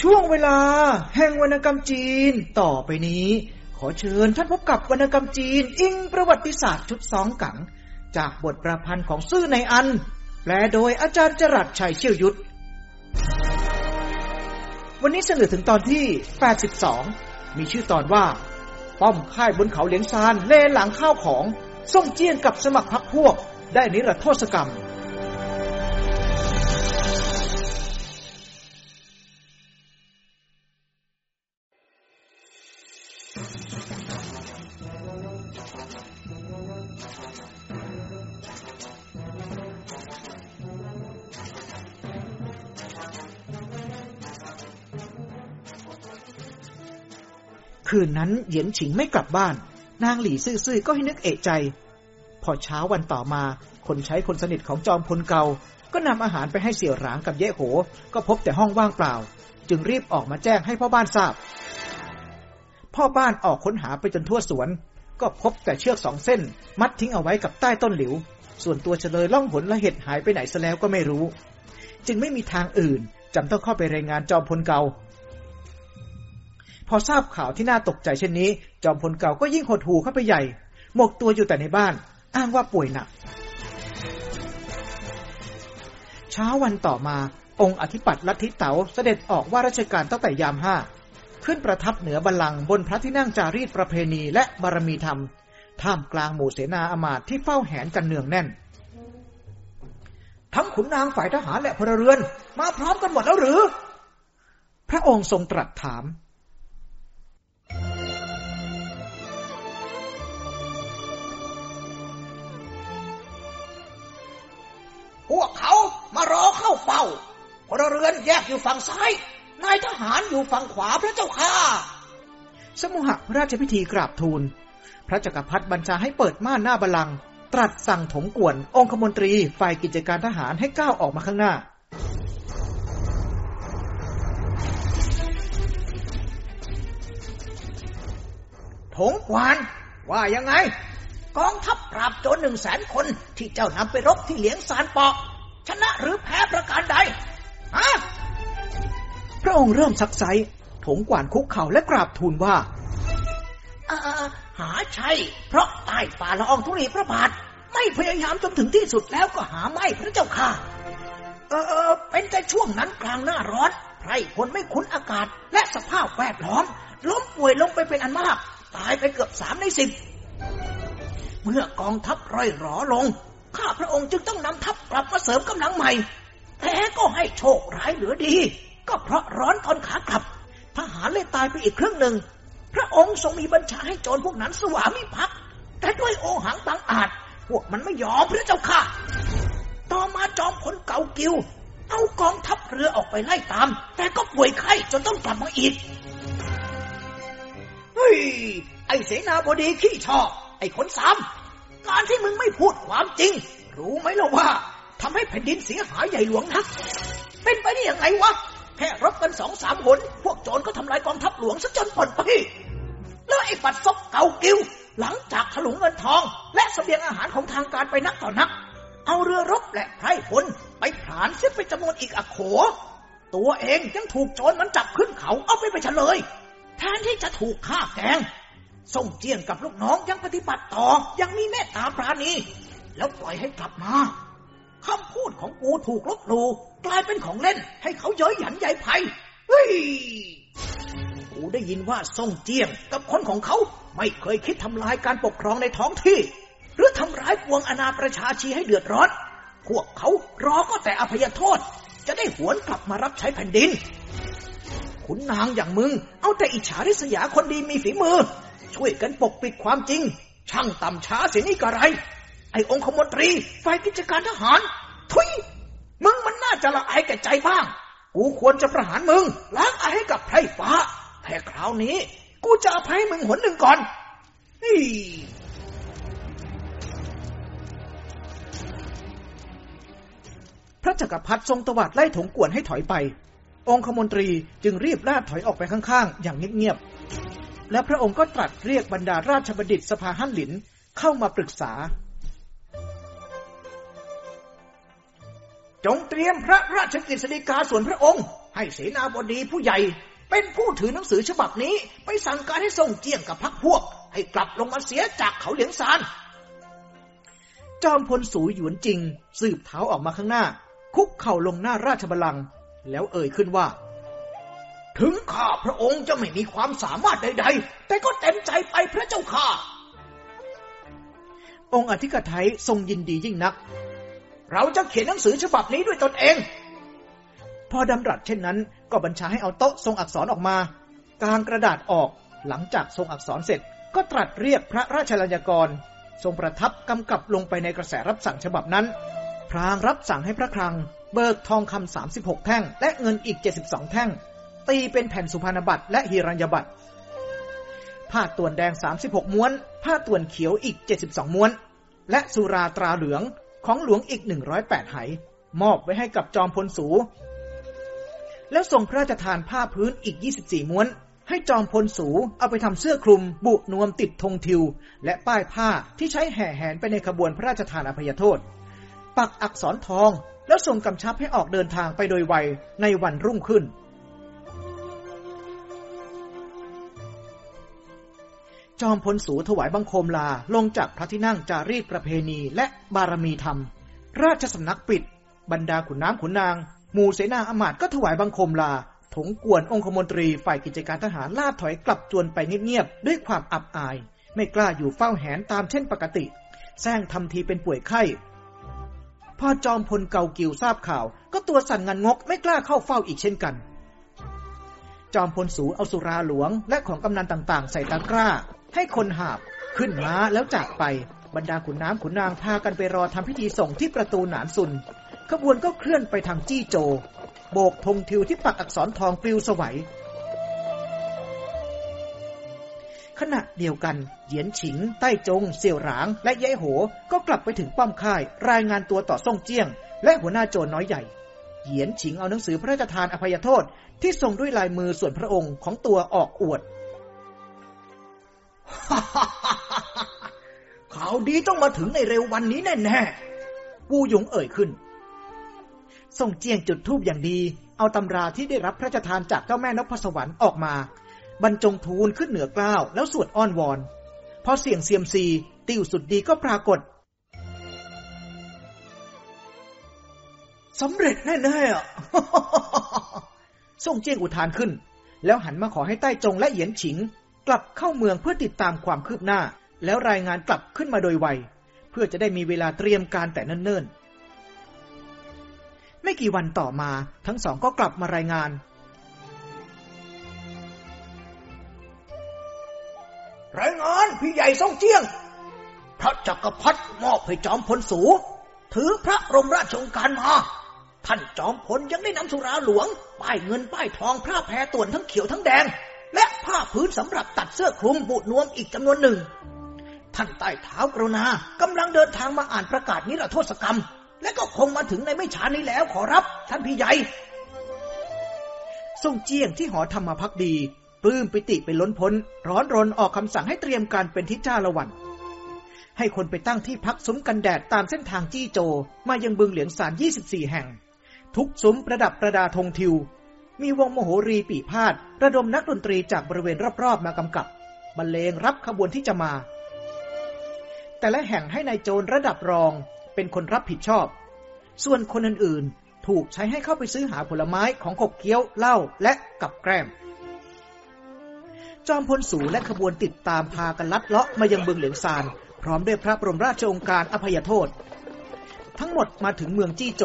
ช่วงเวลา แห่งวรรณกรรมจีน ต่อไปนี้ ขอเชิญท่านพบกับวรรณกรรมจีน อิงประวัติศาสตร์ชุดสองกัง จากบทประพันธ์ของซื่อในอัน แปลโดยอาจารย์จรัสชัยเชี่ยวยุทธวันนี้เสนอถึงตอนที่ 82 มีชื่อตอนว่า ป้อมค่ายบนเขาเหลียงซานเลหลังข้าวของส่งเจียนกับสมัครพรรคพวก ได้นิรโทษกรรม คืนนั้นเหยียนฉิงไม่กลับบ้าน นางหลี่ซื่อๆก็ให้นึกเอะใจ พอเช้าวันต่อมา คนใช้คนสนิทของจอมพลเกา ก็นำอาหารไปให้เสี่ยวหรางกับเย่โห ก็พบแต่ห้องว่างเปล่า จึงรีบออกมาแจ้งให้พ่อบ้านทราบ พ่อบ้านออกค้นหาไปจนทั่วสวน ก็พบแต่เชือกสองเส้น มัดทิ้งเอาไว้กับใต้ต้นหลิว ส่วนตัวเฉลยล่องหนและเห็ดหายไปไหนซะแล้วก็ไม่รู้ จึงไม่มีทางอื่นจำต้องเข้าไปรายงานจอมพลเกา พอทราบข่าวที่น่าตกใจเช่นนี้ จอมพลเก่าก็ยิ่งหดหูเข้าไปใหญ่ หมกตัวอยู่แต่ในบ้าน อ้างว่าป่วยหนัก เช้าวันต่อมา องค์อธิปัตย์ลัทธิเต๋าเสด็จออกว่าราชการตั้งแต่ยามห้า ขึ้นประทับเหนือบัลลังก์บนพระที่นั่งจารีตประเพณีและบารมีธรรม ท่ามกลางหมู่เสนาอมาตย์ที่เฝ้าแหนกันเนืองแน่น ทั้งขุนนางฝ่ายทหารและพลเรือน มาพร้อมกันหมดแล้วหรือ พระองค์ทรงตรัสถาม พวกเขามารอเข้าเฝ้าพลเรือนแยกอยู่ฝั่งซ้าย นายทหารอยู่ฝั่งขวาพระเจ้าค่ะ สมุหราชพิธีกราบทูล พระจักรพรรดิบัญชาให้เปิดม่านหน้าบัลลังก์ตรัสสั่งถมกวน องคมนตรีฝ่ายกิจการทหารให้ก้าวออกมาข้างหน้า ถงกวนว่ายังไง กองทัพปราบโจรหนึ่งแสนคนที่เจ้านำไปรบที่เหลียงซานปอกชนะหรือแพ้ประการใดฮะพระองค์เริ่มซักไซถงกวานคุกเข่าและกราบทูลว่าอ่าหาใช่เพราะใต้ฝ่าละอองธุลีพระบาท ไม่พยายามจนถึงที่สุดแล้วก็หาไม่พระเจ้าค่ะ เออเออเป็นแต่ช่วงนั้นกลางหน้าร้อนไพรพลไม่คุ้นอากาศ และสภาพแวดล้อม ล้มป่วยลงไปเป็นอันมาก ตายไปเกือบสามในสิบ เมื่อกองทัพร่อยหรอลง ข้าพระองค์จึงต้องนำทัพกลับมาเสริมกำลังใหม่ แต่ก็ให้โชคร้ายเหลือดี ก็เพราะร้อนตอนขากลับ ทหารเลยตายไปอีกครึ่งหนึ่ง พระองค์ทรงมีบัญชาให้โจรพวกนั้นสวามิภักดิ์แต่ด้วยโอหังบังอาจ พวกมันไม่ยอมพระเจ้าค่ะ ต่อมาจอมพลเก่ากิว เอากองทัพเรือออกไปไล่ตาม แต่ก็ป่วยไข้จนต้องกลับมาอีก เฮ้ย ไอเสนาบดีขี้ชอบ อ้คนสามการที่มึงไม่พูดความจริง รู้ไหมล่ะว่าทำให้แผ่นดินเสียหายใหญ่หลวงนักเป็นไปได้ยังไงวะแค่รบกันสองสามหนพวกโจรก็ทำลายกองทัพหลวงซะจนปนไปแล้วไอ้ปัดซบเก่ากิว หลังจากถลุงเงินทอง และเสบียงอาหารของทางการไปนักต่อนัก เอาเรือรบและไพร่พลไปผานเสียเป็นจำนวนอีกอโข ตัวเองยังถูกโจรมันจับขึ้นเขาเอาไปไปเฉลย แทนที่จะถูกฆ่าแกง ส่งเจียนกับลูกน้องยังปฏิบัติต่อ ยังมีเมตตาปราณี แล้วปล่อยให้กลับมาคำพูดของกูถูกลบหลู่กลายเป็นของเล่น ให้เขาเย้ยหยันใหญ่ไผ่เฮ้ยกูได้ยินว่าส่งเจียงกับคนของเขาไม่เคยคิดทำลายการปกครองในท้องที่ หรือทำร้ายปวงอนาประชาชีให้เดือดร้อน พวกเขารอก็แต่อภัยโทษ จะได้หวนกลับมารับใช้แผ่นดินขุนนางอย่างมึง เอาแต่อิจฉาริษยาคนดีมีฝีมือ ช่วยกันปกปิดความจริง ช่างต่ำช้าเสียนี่กระไร ไอ้องคมนตรีฝ่ายกิจการทหาร ทุย มึงมันน่าจะละอายแก่ใจบ้าง กูควรจะประหารมึงล้างอายให้กับไพร่ฟ้า แต่คราวนี้ กูจะอภัยมึงหนหนึ่งก่อนนี่พระจักรพรรดิทรงตวาดไล่ถงกวนให้ถอยไป องคมนตรีจึงรีบลาดถอยออกไปข้างๆ อย่างเงียบๆ และพระองค์ก็ตรัสเรียกบรรดาราชบัณฑิตสภาฮั่นหลินเข้ามาปรึกษา จงเตรียมพระราชกฤษฎีกาส่วนพระองค์ ให้เสนาบดีผู้ใหญ่ เป็นผู้ถือหนังสือฉบับนี้ ไปสั่งการให้ส่งเจียงกับพักพวก ให้กลับลงมาเสียจากเขาเหลียงซาน จอมพลสูหยวนจริง สืบเท้าออกมาข้างหน้า คุกเข่าลงหน้าราชบัลลังก์แล้วเอ่ยขึ้นว่า ถึงข้าพระองค์จะไม่มีความสามารถใด ๆ แต่ก็เต็มใจไปพระเจ้าค่ะ องค์อธิกไทยทรงยินดียิ่งนัก เราจะเขียนหนังสือฉบับนี้ด้วยตนเอง พอดำรัสเช่นนั้น ก็บัญชาให้เอาโต๊ะทรงอักษรออกมากางกระดาษออก หลังจากทรงอักษรเสร็จ ก็ตรัสเรียกพระราชลัญญกร ทรงประทับกำกับลงไปในกระแสรับสั่งฉบับนั้น พรางรับสั่งให้พระครัง เบิกทองคำา36แท่ง และเงินอีก72แท่ง ตีเป็นแผ่นสุพรรณบัตรและหิรัญญบัตรผ้าต่วนแดง 36 ม้วน ผ้าต่วนเขียวอีก 72 ม้วน และสุราตราเหลืองของหลวงอีก 108ไหมอบไว้ให้กับจอมพลสู แล้วส่งพระราชทานผ้าพื้นอีก 24 ม้วน ให้จอมพลสูเอาไปทำเสื้อคลุม บุนวมติดธงทิว และป้ายผ้าที่ใช้แห่แหนไปในขบวนพระราชทานอภัยโทษ ปักอักษรทองแล้วส่งกำชับให้ออกเดินทางไปโดยไวในวันรุ่งขึ้น จอมพลสูถวายบังคมลาลงจากพระที่นั่งจารีตประเพณีและบารมีธรรม ราชสำนักปิด บรรดาขุนน้ำขุนนาง หมู่เสนาอมาตย์ก็ถวายบังคมลา ถงกวนองคมนตรีฝ่ายกิจการทหารล่าถอยกลับจวนไปเงียบๆด้วยความอับอาย ไม่กล้าอยู่เฝ้าแหนตามเช่นปกติแซงทำทีเป็นป่วยไข้พอจอมพลเกากิวทราบข่าว ก็ตัวสั่นงันงกไม่กล้าเข้าเฝ้าอีกเช่นกัน จอมพลสูเอาสุราหลวงและของกำนันต่างๆ ใส่ตะกร้า ให้คนหาบขึ้นม้าแล้วจากไป บรรดาขุนน้ำขุนนางพากันไปรอทำพิธีส่งที่ประตูหนานซุน ขบวนก็เคลื่อนไปทางจี้โจ โบกธงทิวที่ปักอักษรทองปลิวสวัยขณะเดียวกัน เหยียนฉิง ใต้จง เสี่ยวหลาง และยายโห ก็กลับไปถึงป้อมค่าย รายงานตัวต่อซ่งเจี้ยง และหัวหน้าโจรน้อยใหญ่ เหยียนฉิงเอาหนังสือพระราชทานอภัยโทษที่ทรงด้วยลายมือส่วนพระองค์ของตัวออกอวด ข่าวดีต้องมาถึงในเร็ววันนี้แน่ๆปูหยงเอ่ยขึ้น ส่งเจียงจุดทูบอย่างดี เอาตำราที่ได้รับพระราชทานจากเจ้าแม่นพสวรรค์ออกมา บรรจงทูลขึ้นเหนือกล้าวแล้วสวดอ้อนวอน พอเสียงเซียมซี ติวสุดดีก็ปรากฏสำเร็จแน่ๆอะส่งเจียงอุทานขึ้น แล้วหันมาขอให้ใต้จงและเหยียนฉิง กลับเข้าเมืองเพื่อติดตามความคืบหน้า แล้วรายงานกลับขึ้นมาโดยไว เพื่อจะได้มีเวลาเตรียมการแต่เนิ่นๆ ไม่กี่วันต่อมาทั้งสองก็กลับมารายงาน รายงานพี่ใหญ่ซ่องเจียง พระจักรพรรดิมอบให้จอมพลสูถือพระรมราชองการมาท่านจอมพลยังได้นำสุราหลวง ป้ายเงินป้ายทองผ้าแพรต่วนทั้งเขียวทั้งแดง และผ้าพื้นสำหรับตัดเสื้อคลุมบุนวมอีกจำนวนหนึ่ง ท่านใต้เท้ากรุณากำลังเดินทางมาอ่านประกาศนิรโทษกรรม และก็คงมาถึงในไม่ช้านี้แล้วขอรับ ท่านพี่ใหญ่ส่งเจียงที่หอธรรมพักดีปลื้มปิติไปล้นพ้น ร้อนรนออกคำสั่งให้เตรียมการเป็นทิจ้าละวัน ให้คนไปตั้งที่พักซุ้มกันแดดตามเส้นทางจี้โจ มายังบึงเหลียงสาร 24 แห่ง ทุกซุ้มประดับประดาธงทิว มีวงโมโหรีปีพาดระดมนักดนตรีจากบริเวณรอบๆ มากำกับบรรเลงรับขบวนที่จะมา แต่ละแห่งให้ในายโจรระดับรองเป็นคนรับผิดชอบ ส่วนคนอื่นๆ ถูกใช้ให้เข้าไปซื้อหาผลไม้ของขบเคี้ยวเหล้าและกับแกล้มจอมพลสูและขบวนติดตามพากันลัดเลาะมายังบึงเหลียงซาน พร้อมด้วยพระบรมราชโองการอภัยโทษ ทั้งหมดมาถึงเมืองจี้โจ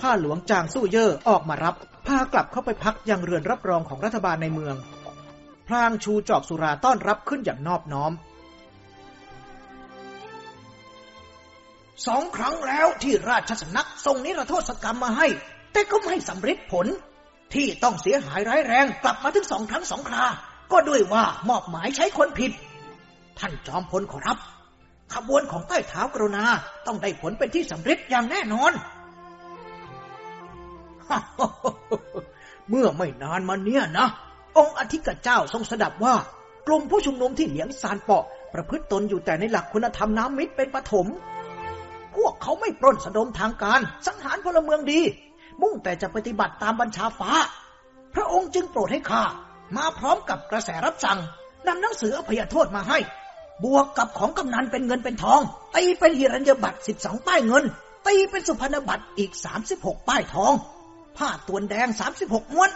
ข้าหลวงจางสู้เย่อออกมารับ พากลับเข้าไปพักยังเรือนรับรองของรัฐบาลในเมือง พลางชูจอกสุราต้อนรับขึ้นอย่างนอบน้อม สองครั้งแล้วที่ราชสำนักส่งนิรโทษกรรมมาให้ แต่ก็ไม่สำเร็จผล ที่ต้องเสียหายร้ายแรงกลับมาถึงสองครั้งสองครา ก็ด้วยว่ามอบหมายใช้คนผิด ท่านจอมพลขอรับ ขบวนของใต้เท้ากรุณาต้องได้ผลเป็นที่สำเร็จอย่างแน่นอน เมื่อไม่นานมาเนี้ยนะองค์อธิกเจ้าทรงสดับว่า กลุ่มผู้ชุมนุมที่เหลียงซานเปาะ ประพฤติตนอยู่แต่ในหลักคุณธรรมน้ำมิตรเป็นปฐมพวกเขาไม่ปล้นสะดมทางการ สังหารพลเมืองดี มุ่งแต่จะปฏิบัติตามบัญชาฟ้า พระองค์จึงโปรดให้ข้ามาพร้อมกับกระแสรับสั่งนำหนังสืออภัยโทษมาให้ บวกกับของกำนันเป็นเงินเป็นทอง ตีเป็นหิรัญญบัตรสิบสองป้ายเงิน ตีเป็นสุพรรณบัตรอีกสามสิบหกป้ายทอง ผ้าตวนแดงสามสิบหกม้วน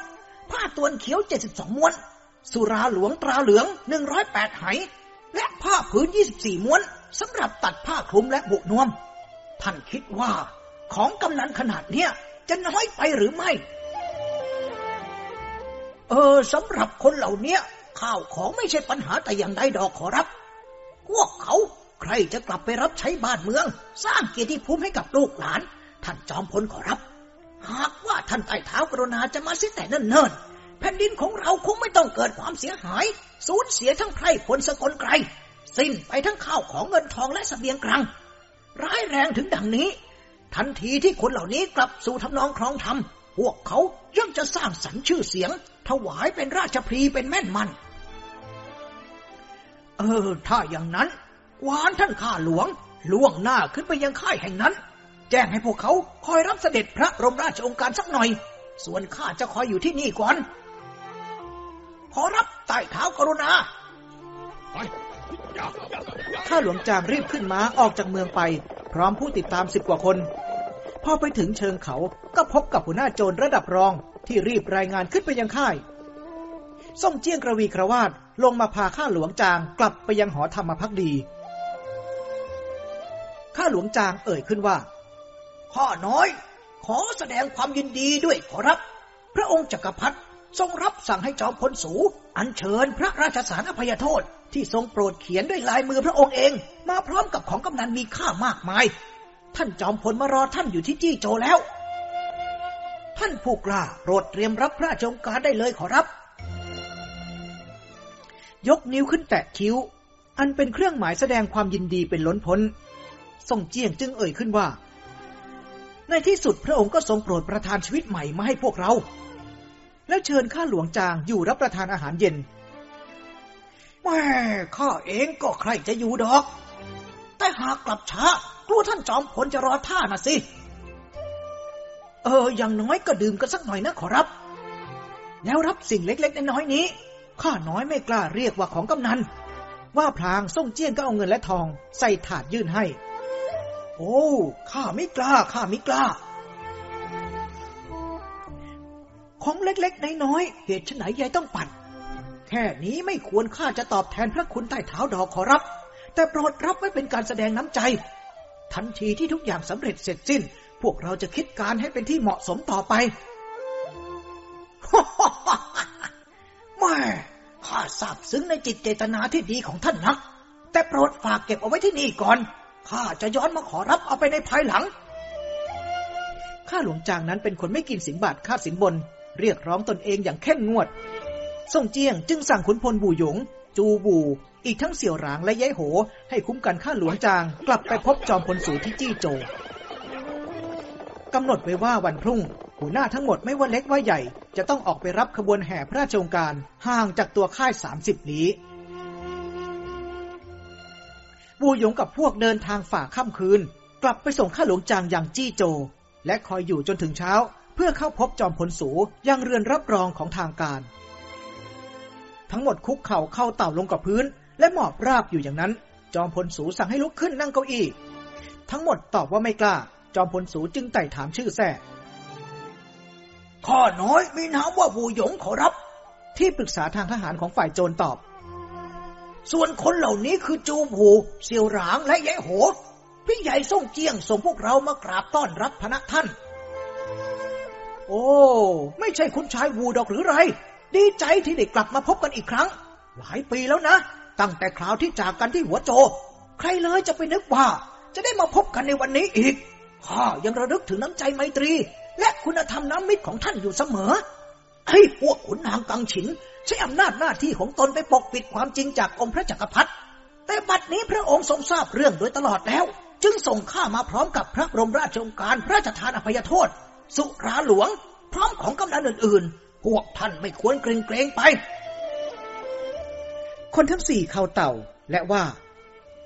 ผ้าตวนเขียวเจ็ดสิบสองม้วน สุราหลวงตราเหลืองหนึ่งร้อยแปดไหและผ้าผืนยี่สิบสี่ม้วนสำหรับตัดผ้าคลุมและบุนวม ท่านคิดว่าของกำนันขนาดเนี้ยจะน้อยไปหรือไม่ เออสำหรับคนเหล่านี้ข้าวของไม่ใช่ปัญหาแต่อย่างใดดอกขอรับ พวกเขาใครจะกลับไปรับใช้บ้านเมือง สร้างเกียรติภูมิให้กับลูกหลาน ท่านจอมพลขอรับ หากว่าท่านไต่เท้ากรุณาจะมาเสียแต่เนิ่นๆแผ่นดินของเราคงไม่ต้องเกิดความเสียหาย สูญเสียทั้งไพรพลสกลไกรสิ้นไปทั้งข้าวของเงินทองและสเสบียงกลางร้ายแรงถึงดังนี้ ทันทีที่คนเหล่านี้กลับสู่ทำนองครองธรรมพวกเขาย่อมจะสร้างสรรค์ชื่อเสียง ถวายเป็นราชพรีเป็นแม่นมัน เออ ถ้าอย่างนั้นวานท่านข้าหลวงล่วงหน้าขึ้นไปยังค่ายแห่งนั้น แจ้งให้พวกเขาคอยรับเสด็จพระบรมราชองค์การสักหน่อย ส่วนข้าจะคอยอยู่ที่นี่ก่อน ขอรับใต้เท้ากรุณา ข้าหลวงจางรีบขึ้นม้าออกจากเมืองไป พร้อมผู้ติดตามสิบกว่าคน พอไปถึงเชิงเขาก็พบกับหัวหน้าโจรระดับรองที่รีบรายงานขึ้นไปยังค่ายส่งเจียงกระวีกระวาดลงมาพาข้าหลวงจางกลับไปยังหอธรรมพักดี ข้าหลวงจางเอ่ยขึ้นว่า พ่อน้อย ขอแสดงความยินดีด้วยขอรับ พระองค์จักรพรรดิทรงรับสั่งให้จอมพลสูอัญเชิญพระราชสารอภัยโทษ ที่ทรงโปรดเขียนด้วยลายมือพระองค์เอง มาพร้อมกับของกำนันมีค่ามากมาย ท่านจอมพลมารอท่านอยู่ที่จี้โจแล้ว ท่านผู้กล้าโปรดเตรียมรับพระราชองการได้เลยขอรับ ยกนิ้วขึ้นแตะคิ้ว อันเป็นเครื่องหมายแสดงความยินดีเป็นล้นพ้นทรงเจียงจึงเอ่ยขึ้นว่า ในที่สุดพระองค์ก็ทรงโปรดประทานชีวิตใหม่มาให้พวกเรา แล้วเชิญข้าหลวงจางอยู่รับประทานอาหารเย็นแม่ข้าเองก็ใครจะอยู่ดอก แต่หากกลับช้ากลัวท่านจอมพลจะรอท่าน่ะสิ เออ อย่างน้อยก็ดื่มกันสักหน่อยนะขอรับ แล้วรับสิ่งเล็ก ๆ น้อยๆนี้ ข้าน้อยไม่กล้าเรียกว่าของกำนัน ว่าพลางส่งเจี้ยนก็เอาเงินและทอง ใส่ถาดยื่นให้ โอ้ข้าไม่กล้าข้าไม่กล้า ของเล็กๆน้อยๆเหตุไฉนยายต้องปัดแค่นี้ไม่ควรข้าจะตอบแทนพระคุณใต้เท้าดอกขอรับ แต่โปรดรับไว้เป็นการแสดงน้ำใจ ทันทีที่ทุกอย่างสำเร็จเสร็จสิ้น พวกเราจะคิดการให้เป็นที่เหมาะสมต่อไปแม่ข้าทราบซึ้งในจิตเจตนาที่ดีของท่านนัก แต่โปรดฝากเก็บเอาไว้ที่นี่ก่อน ข้าจะย้อนมาขอรับเอาไปในภายหลัง ข้าหลวงจางนั้นเป็นคนไม่กินสินบาทค่าสินบน เรียกร้องตนเองอย่างเข้มงวด ส่งเจียงจึงสั่งขุนพลบูหยง จูบู อีกทั้งเสี่ยวหลางและย้ายโห ให้คุ้มกันข้าหลวงจาง กลับไปพบจอมพลสูที่จี้โจกำหนดไว้ว่าวันพรุ่งหัวหน้าทั้งหมดไม่ว่าเล็กว่าใหญ่ จะต้องออกไปรับขบวนแห่พระราชโองการห่างจากตัวค่ายสามสิบลี้ บูหยงกับพวกเดินทางฝ่าค่ำคืน กลับไปส่งข้าหลวงจางอย่างจี้โจ และคอยอยู่จนถึงเช้า เพื่อเข้าพบจอมพลสูยังเรือนรับรองของทางการ ทั้งหมดคุกเข่าเข้าเต่าลงกับพื้น และหมอบราบอยู่อย่างนั้น จอมพลสูสั่งให้ลุกขึ้นนั่งเก้าอี้ทั้งหมดตอบว่าไม่กล้า จอมพลสูจึงไต่ถามชื่อแท้ข้อน้อยมีนามว่าบูหยงขอรับ ที่ปรึกษาทางทหารของฝ่ายโจรตอบ ส่วนคนเหล่านี้คือจูบูเซียวหลางและยายโหพี่ใหญ่ส่งเจียงส่งพวกเรามากราบต้อนรับพนักท่าน โอ้ ไม่ใช่คุณชายวูดอกหรือไร ดีใจที่ได้กลับมาพบกันอีกครั้ง หลายปีแล้วนะ ตั้งแต่คราวที่จากกันที่หัวโจ ใครเลยจะไปนึกว่า จะได้มาพบกันในวันนี้อีกข้ายังระลึกถึงน้ำใจไมตรี และคุณธรรมน้ำมิตรของท่านอยู่เสมอ ให้พวกขุนนางกังฉิน ใช้อำนาจหน้าที่ของตนไปปกปิดความจริงจากองค์พระจักรพรรดิแต่บัดนี้พระองค์ทรงทราบเรื่องโดยตลอดแล้ว จึงส่งข้ามาพร้อมกับพระบรมราชโองการพระราชทานอภัยโทษ สุราหลวง พร้อมของกำนันอื่นๆ พวกท่านไม่ควรเกรงเกรงไป คนทั้งสี่เข้าเต่าและว่า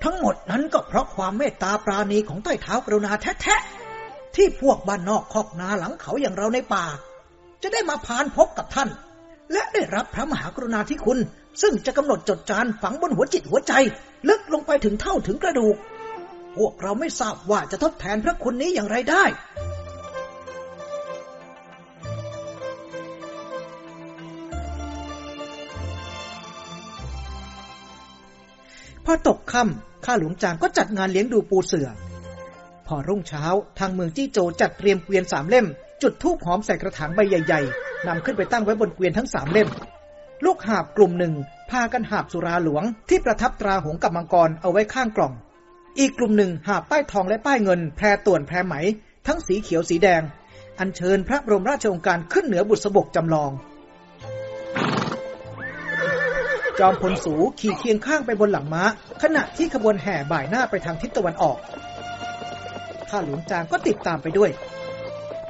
ทั้งหมดนั้นก็เพราะความเมตตาปราณีของใต้เท้ากรุณาแท้ๆที่พวกบ้านนอกคอกนาหลังเขาอย่างเราในป่า จะได้มาผ่านพบกับท่าน และได้รับพระมหากรุณาธิคุณ ซึ่งจะกำหนดจดจานฝังบนหัวจิตหัวใจ ลึกลงไปถึงเท่าถึงกระดูก พวกเราไม่ทราบว่าจะทดแทนพระคุณนี้อย่างไรได้พอตกค่ำข้าหลวงจางก็จัดงานเลี้ยงดูปูเสือ พอรุ่งเช้าทางเมืองจี้โจจัดเตรียมเกวียนสามเล่ม จุดธูปหอมใส่กระถางใบใหญ่ ๆนำขึ้นไปตั้งไว้บนเกวียนทั้งสามเล่ม ลูกหาบกลุ่มหนึ่งพากันหาบสุราหลวงที่ประทับตราหงกับมังกรเอาไว้ข้างกล่อง อีกกลุ่มหนึ่งหาบป้ายทองและป้ายเงิน แพรต่วนแพรไหม ทั้งสีเขียวสีแดง อัญเชิญพระบรมราชองการขึ้นเหนือบุษบกจำลอง จอมพลสูขี่เคียงข้างไปบนหลังม้า ขณะที่ขบวนแห่บ่ายหน้าไปทางทิศตะวันออกข้าหลวงจางก็ติดตามไปด้วย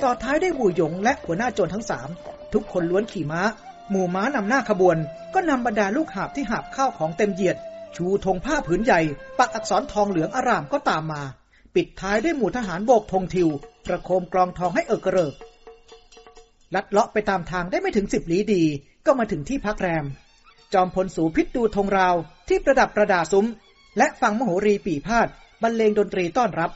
ต่อท้ายได้วูหยงและหัวหน้าโจรทั้งสามทุกคนล้วนขี่ม้า หมู่ม้านำหน้าขบวน ก็นำบรรดาลูกหาบที่หาบข้าวของเต็มเหยียด ชูธงผ้าผืนใหญ่ ปักอักษรทองเหลืองอารามก็ตามมา ปิดท้ายด้วยหมู่ทหารโบกธงทิว ประโคมกลองทองให้เอิกระเริกลัดเลาะไปตามทางได้ไม่ถึงสิบลี้ดี ก็มาถึงที่พักแรม จอมพลสูพิษดูธงราวที่ประดับประดาซุ้ม และฟังมโหรีปีพาดบรรเลงดนตรีต้อนรับ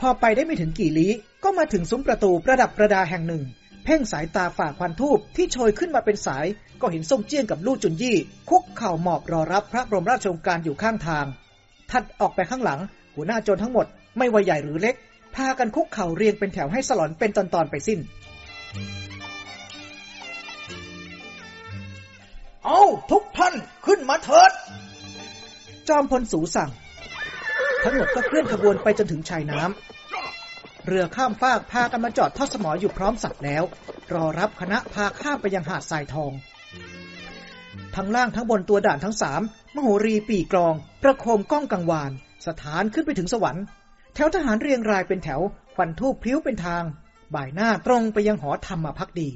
พอไปได้ไม่ถึงกี่ลี้ก็มาถึงซุ้มประตูประดับประดาแห่งหนึ่ง เพ่งสายตาฝ่าควันทูบที่โชยขึ้นมาเป็นสาย ก็เห็นทรงเจี้ยงกับลู่จุนยี่ คุกเข่าหมอบรอรับพระบรมราชโองการอยู่ข้างทาง ถัดออกไปข้างหลัง หัวหน้าโจรทั้งหมดไม่ว่าใหญ่หรือเล็ก พากันคุกเข่าเรียงเป็นแถวให้สลอนเป็นตอนๆไปสิ้น เอาทุกท่านขึ้นมาเถิด จอมพลสูสั่ง ทั้งหมดก็เคลื่อนขบวนไปจนถึงชายน้ำเรือข้ามฟากพากันมาจอดทอดสมออยู่พร้อมสัตว์แล้ว รอรับคณะพาข้ามไปยังหาดทรายทอง ทั้งล่างทั้งบนตัวด่านทั้งสามมโหรีปีกรอง ประโคมก้องกังวาน สถานขึ้นไปถึงสวรรค์ แถวทหารเรียงรายเป็นแถวควันทูบพลิ้วเป็นทาง บ่ายหน้าตรงไปยังหอธรรมพักดี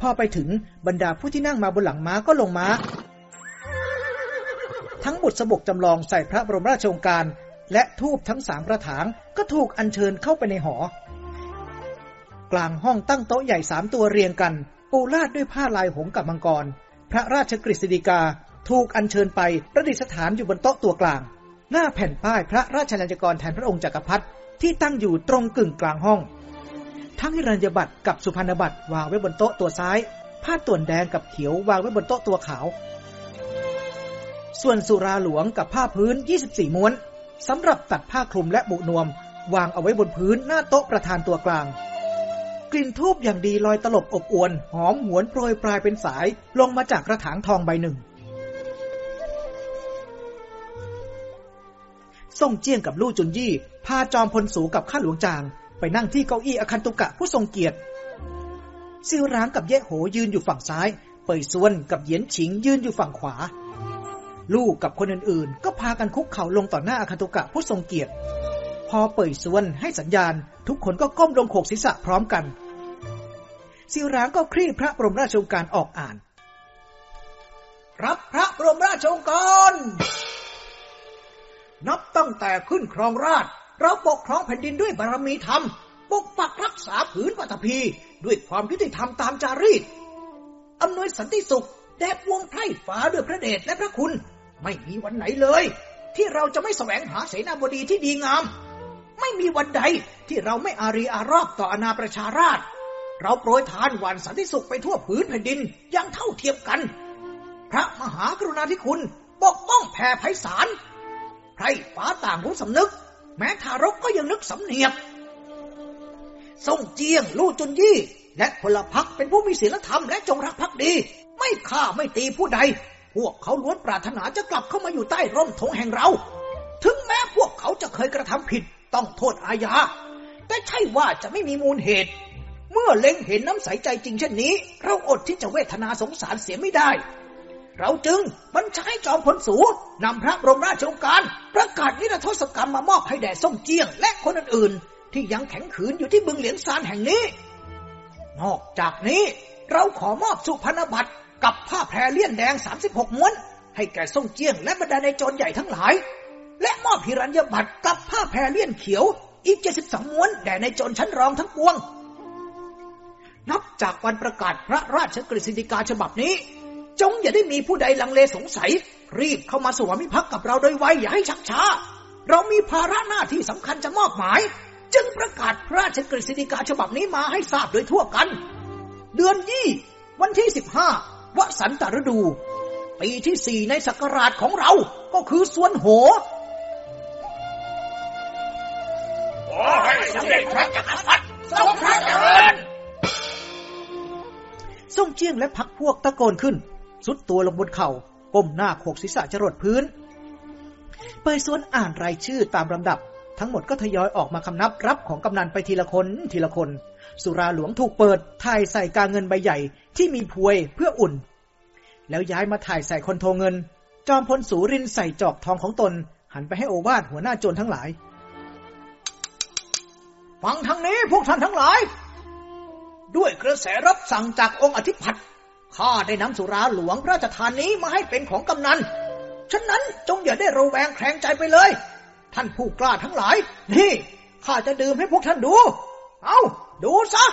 พอไปถึงบรรดาผู้ที่นั่งมาบนหลังม้าก็ลงม้า ทั้งบุตรสบกจำลองใส่พระบรมราชโองการ และทูบทั้งสามกระถางก็ถูกอัญเชิญเข้าไปในหอ กลางห้องตั้งโต๊ะใหญ่สามตัวเรียงกัน ปูลาดด้วยผ้าลายหงกับมังกร พระราชกฤษฎีกาถูกอัญเชิญไปประดิษฐานอยู่บนโต๊ะตัวกลาง หน้าแผ่นป้ายพระราชลัญจกรแทนพระองค์จักรพรรดิที่ตั้งอยู่ตรงกึ่งกลางห้อง ทั้งฮิรัญญบัตรกับสุพรรณบัตรวางไว้บนโต๊ะตัวซ้าย ผ้าต่วนแดงกับเขียววางไว้บนโต๊ะตัวขาว ส่วนสุราหลวงกับผ้าพื้น 24 ม้วนสำหรับตัดผ้าคลุมและบุนวม วางเอาไว้บนพื้นหน้าโต๊ะประธานตัวกลาง กลิ่นทูบอย่างดีลอยตลบอบอวน หอมหวนโปรยปลายเป็นสายลงมาจากกระถางทองใบหนึ่งส่งเจียงกับลู่จุนยี่ พาจอมพลสูกับข้าหลวงจาง ไปนั่งที่เก้าอี้อคันตุกะผู้ทรงเกียรติซิวร้างกับเย่โหยืนอยู่ฝั่งซ้าย เปยซวนกับเหยียนฉิงยืนอยู่ฝั่งขวา ลูกกับคนอื่นๆ ก็พากันคุกเข่าลงต่อหน้าอาคันตุกะผู้ทรงเกียรติ พอเปยซวนให้สัญญาณ ทุกคนก็ก้มลงโขกศีรษะพร้อมกันซิวร้างก็คลี่พระบรมราชโองการออกอ่าน รับพระบรมราชโองการ นับตั้งแต่ขึ้นครองราช เราปกครองแผ่นดินด้วยบารมีธรรม ปกปักรักษาผืนปฐพี ด้วยความยุติธรรมตามจารีตอำนวยสันติสุขแด่วงไพร่ฟ้าด้วยพระเดชและพระคุณ ไม่มีวันไหนเลย ที่เราจะไม่แสวงหาเสนาบดีที่ดีงาม ไม่มีวันใดที่เราไม่อารีอารอบต่ออาณาประชาราช เราโปรยทานหวานสันติสุขไปทั่วผืนแผ่นดินอย่างเท่าเทียมกัน พระมหากรุณาธิคุณปกป้องแผ่ไพศาลไพร่ฟ้าต่างรู้สำนึก แม้ทารกก็ยังนึกสำเนียกส่งเจียง ลู่จุนยี่ และพลพักเป็นผู้มีศีลธรรมและจงรักภักดี ไม่ฆ่าไม่ตีผู้ใด พวกเขาล้วนปรารถนาจะกลับเข้ามาอยู่ใต้ร่มธงแห่งเรา ถึงแม้พวกเขาจะเคยกระทำผิดต้องโทษอาญา แต่ใช่ว่าจะไม่มีมูลเหตุ เมื่อเล็งเห็นน้ำใสใจจริงเช่นนี้ เราอดที่จะเวทนาสงสารเสียไม่ได้ เราจึงบัญชาให้จอมพลสูนำพระบรมราชโองการ ประกาศนิรโทษกรรมมามอบให้แด่ส่งเจียง และคนอื่นๆ ที่ยังแข็งขืนอยู่ที่บึงเหลียงซานแห่งนี้ นอกจากนี้เราขอมอบสุพรรณบัตรกับผ้าแพรเลี่ยนแดง 36 ม้วน ให้แก่ทรงเจียง และบรรดาในโจรใหญ่ทั้งหลาย และมอบพิรัญญบัตรกับผ้าแพรเลี่ยนเขียว อีก 72 ม้วนแด่ในโจรชั้นรองทั้งปวง นับจากวันประกาศพระราชกฤษฎีกาฉบับนี้ จงอย่าได้มีผู้ใดลังเลสงสัย รีบเข้ามาสวามิภักดิ์กับเราโดยไวอย่าให้ชักช้า เรามีภาระหน้าที่สำคัญจะมอบหมาย จึงประกาศพระราชกฤษฎีกาฉบับนี้มาให้ทราบโดยทั่วกัน เดือนยี่ วันที่สิบห้าวสันตฤดู ปีที่สี่ในศักราชของเราก็คือส่วนโหขอให้สมเด็จพระจักรพรรดิทรงพระเจริญส่งเจียงและพักพวกตะโกนขึ้น สุดตัวลงบนเขา่าก้มหน้าโขกศีรษะจรดพื้น เปยสวนอ่านรายชื่อตามลำดับ ทั้งหมดก็ทยอยออกมาคำนับรับของกำนันไปทีละคนทีละคน สุราหลวงถูกเปิดถ่ายใส่กาเงินใบใหญ่ที่มีพวยเพื่ออุ่น แล้วย้ายมาถ่ายใส่คนโทเงิน จอมพลสูรินใส่จอกทองของตน หันไปให้โอวาดหัวหน้าโจรทั้งหลายฟังทางนี้พวกท่านทั้งหลาย ด้วยกระแสรับสั่งจากองค์อธิปัตย์ ข้าได้นำสุราหลวงพระราชทานนี้มาให้เป็นของกำนัน ฉะนั้นจงอย่าได้ระแวงแคลงใจไปเลย ท่านผู้กล้าทั้งหลาย นี่ข้าจะดื่มให้พวกท่านดู เอาดูซะ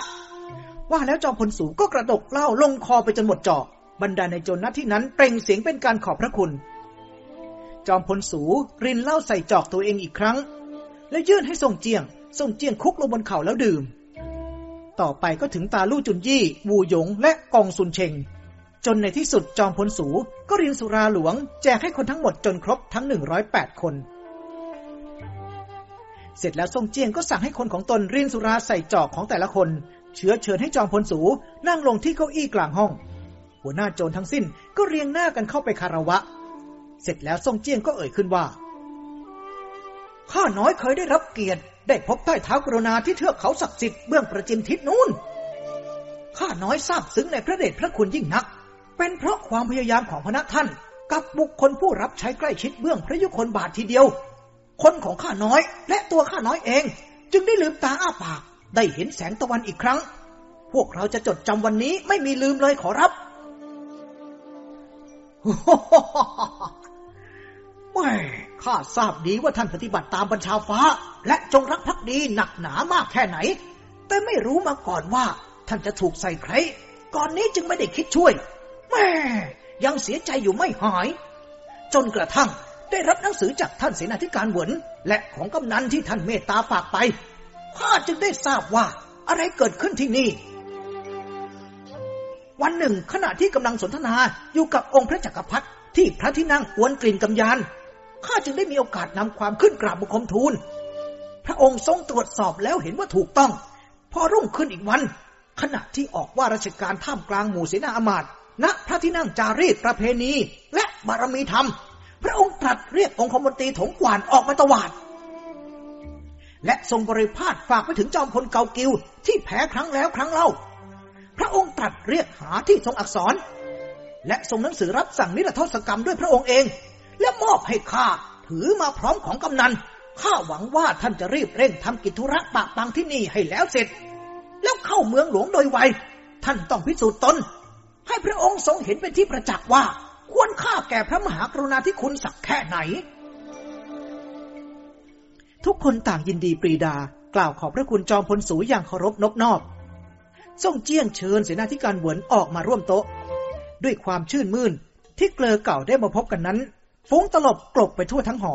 ว่าแล้วจอมพลสูก็กระดกเหล้าลงคอไปจนหมดจอก บรรดาในโจรหน้าที่นั้นเปล่งเสียงเป็นการขอบพระคุณ จอมพลสูรินเหล้าใส่จอกตัวเองอีกครั้ง แล้วยื่นให้ส่งเจียงส่งเจียงคุกลงบนเข่าแล้วดื่ม ต่อไปก็ถึงตาลู่จุนยี่ วูหยง และกองซุนเชง จนในที่สุดจอมพลสูก็รินสุราหลวง แจกให้คนทั้งหมดจนครบทั้ง 108 คน เสร็จแล้วทรงเจียงก็สั่งให้คนของตนรินสุราใส่จอกของแต่ละคน เชื้อเชิญให้จอมพลสูนั่งลงที่เก้าอี้กลางห้อง หัวหน้าโจรทั้งสิ้นก็เรียงหน้ากันเข้าไปคารวะ เสร็จแล้วทรงเจียงก็เอ่ยขึ้นว่าข้าน้อยเคยได้รับเกียรติ ได้พบใต้เท้ากรุณาที่เทือกเขาศักดิ์สิทธิ์เบื้องประจิมทิศนู้นข้าน้อยทราบซึ้งในพระเดชพระคุณยิ่งนัก เป็นเพราะความพยายามของพนักท่าน กับบุคคลผู้รับใช้ใกล้ชิดเบื้องพระยุคลบาททีเดียว คนของข้าน้อยและตัวข้าน้อยเอง จึงได้ลืมตาอ้าปาก ได้เห็นแสงตะวันอีกครั้ง พวกเราจะจดจำวันนี้ไม่มีลืมเลยขอรับไม่ ข้าทราบดีว่าท่านปฏิบัติตามบัญชาฟ้า และจงรักภักดีหนักหนามากแค่ไหน แต่ไม่รู้มาก่อนว่า ท่านจะถูกใส่ใคร ก่อนนี้จึงไม่ได้คิดช่วย แม่ยังเสียใจอยู่ไม่หาย จนกระทั่งได้รับหนังสือจากท่านเสนาธิการหวนและของกำนันที่ท่านเมตตาฝากไป ข้าจึงได้ทราบว่าอะไรเกิดขึ้นที่นี่ วันหนึ่งขณะที่กำลังสนทนาอยู่กับองค์พระจักรพรรดิที่พระที่นั่งอวนกลิ่นกำยาน ข้าจึงได้มีโอกาสนำความขึ้นกราบบุคคลทูล พระองค์ทรงตรวจสอบแล้วเห็นว่าถูกต้อง พอรุ่งขึ้นอีกวัน ขณะที่ออกว่าราชการท่ามกลางหมู่เสนาอมาตย์ณพระที่นั่งจารีตประเพณี และบารมีธรรม พระองค์ตรัสเรียกองคมนตรีถงกวานออกมาตวาด และทรงบริพาทฝากไปถึงจอมพลเกากิวที่แพ้ครั้งแล้วครั้งเล่า พระองค์ตรัสเรียกหาที่ทรงอักษร และทรงหนังสือรับสั่งนิรโทษกรรมด้วยพระองค์เอง และมอบให้ข้าถือมาพร้อมของกำนันข้าหวังว่าท่านจะรีบเร่งทำกิจธุระปะปังที่นี่ให้แล้วเสร็จ แล้วเข้าเมืองหลวงโดยไวท่านต้องพิสูจน์ตน ให้พระองค์ทรงเห็นเป็นที่ประจักษ์ว่า ควรค่าแก่พระมหากรุณาธิคุณสักแค่ไหน ทุกคนต่างยินดีปรีดา กล่าวขอบพระคุณจอมพลสูอย่างเคารพนบนอบส่งเจี้ยงเชิญเสนาธิการหวนออกมาร่วมโต๊ะ ด้วยความชื่นมื่นที่เกลอเก่าได้มาพบกันนั้น ฟุ้งตลบกลบไปทั่วทั้งหอ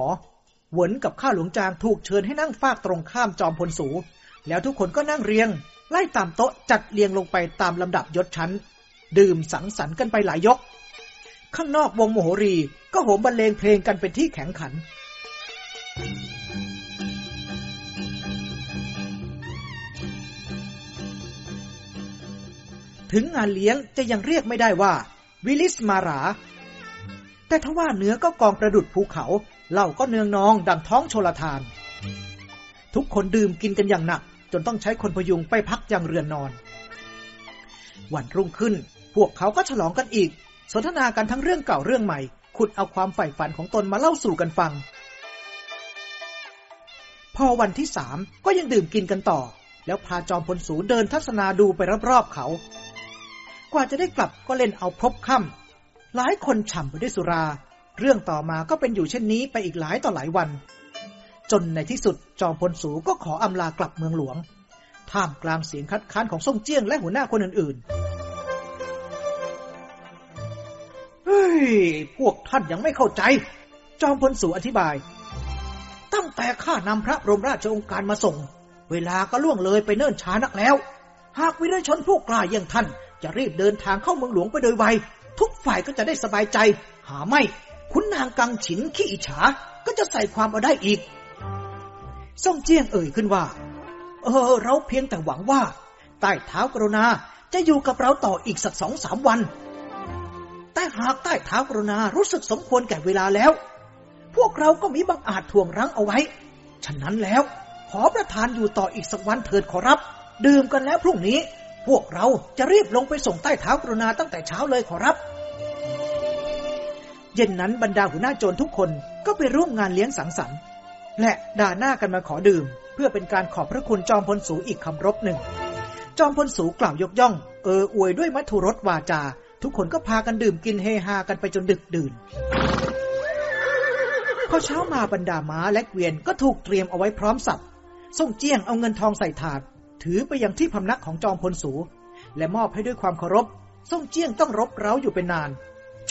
หวนกับข้าหลวงจางถูกเชิญให้นั่งฟากตรงข้ามจอมพลสู แล้วทุกคนก็นั่งเรียง ไล่ตามโต๊ะจัดเรียงลงไปตามลำดับยศชั้น ดื่มสังสรรค์กันไปหลายยก ข้างนอกวงโมโหรีก็โหมบรรเลงเพลงกันเป็นที่แข็งขันถึงงานเลี้ยงจะยังเรียกไม่ได้ว่า วิลิสมารา แต่ทว่าเนื้อก็กองประดุดภูเขาเหล่าก็เนืองนองดังท้องโชลทาน ทุกคนดื่มกินกันอย่างหนัก จนต้องใช้คนพยุงไปพักยังเรือนนอน วันรุ่งขึ้น พวกเขาก็ฉลองกันอีก สนทนากันทั้งเรื่องเก่าเรื่องใหม่ ขุดเอาความใฝ่ฝันของตนมาเล่าสู่กันฟัง พอวันที่สามก็ยังดื่มกินกันต่อ แล้วพาจอมพลสูเดินทัศนาดูไปรอบๆเขา กว่าจะได้กลับก็เล่นเอาพบค่ำ หลายคนฉ่ำไปด้วยสุรา เรื่องต่อมาก็เป็นอยู่เช่นนี้ไปอีกหลายต่อหลายวัน จนในที่สุดจอมพลสูก็ขออำลากลับเมืองหลวง ท่ามกลางเสียงคัดค้านของส่งเจี้ยงและหัวหน้าคนอื่นๆ เฮ้ย พวกท่านยังไม่เข้าใจ จอมพลสูอธิบาย ตั้งแต่ข้านำพระบรมราชโองการมาส่ง เวลาก็ล่วงเลยไปเนิ่นช้านักแล้ว หากวิรชนผู้กล้าอย่างท่านจะรีบเดินทางเข้าเมืองหลวงไปโดยไว ทุกฝ่ายก็จะได้สบายใจ หาไม่ คุณนางกังฉินขี้อิจฉา ก็จะใส่ความเอาได้อีกซ่งเจียงเอ่ยขึ้นว่า เออ เราเพียงแต่หวังว่า ใต้เท้ากรุณาจะอยู่กับเราต่ออีกสักสองสามวัน แต่หากใต้เท้ากรุณารู้สึกสมควรแก่เวลาแล้ว พวกเราก็มีบังอาจทวงรั้งเอาไว้ ฉะนั้นแล้ว ขอประทานอยู่ต่ออีกสักวันเถิดขอรับ ดื่มกันแล้วพรุ่งนี้ พวกเราจะรีบลงไปส่งใต้เท้ากรุณาตั้งแต่เช้าเลยขอรับ เย็นนั้นบรรดาหัวหน้าโจรทุกคนก็ไปร่วมงานเลี้ยงสังสรรค์ และด่าหน้ากันมาขอดื่ม เพื่อเป็นการขอบพระคุณจอมพลสูอีกคำรบหนึ่ง จอมพลสูกล่าวยกย่อง เอออวยด้วยมัทุรสวาจา ทุกคนก็พากันดื่มกินเฮฮากันไปจนดึกดื่นพอเช้ามาบรรดาม้าและเกวียนก็ถูกเตรียมเอาไว้พร้อมสับส่งเจียงเอาเงินทองใส่ถาด ถือไปยังที่พำนักของจอมพลสู และมอบให้ด้วยความเคารพส่งเจี้ยงต้องรบเร้าอยู่เป็นนาน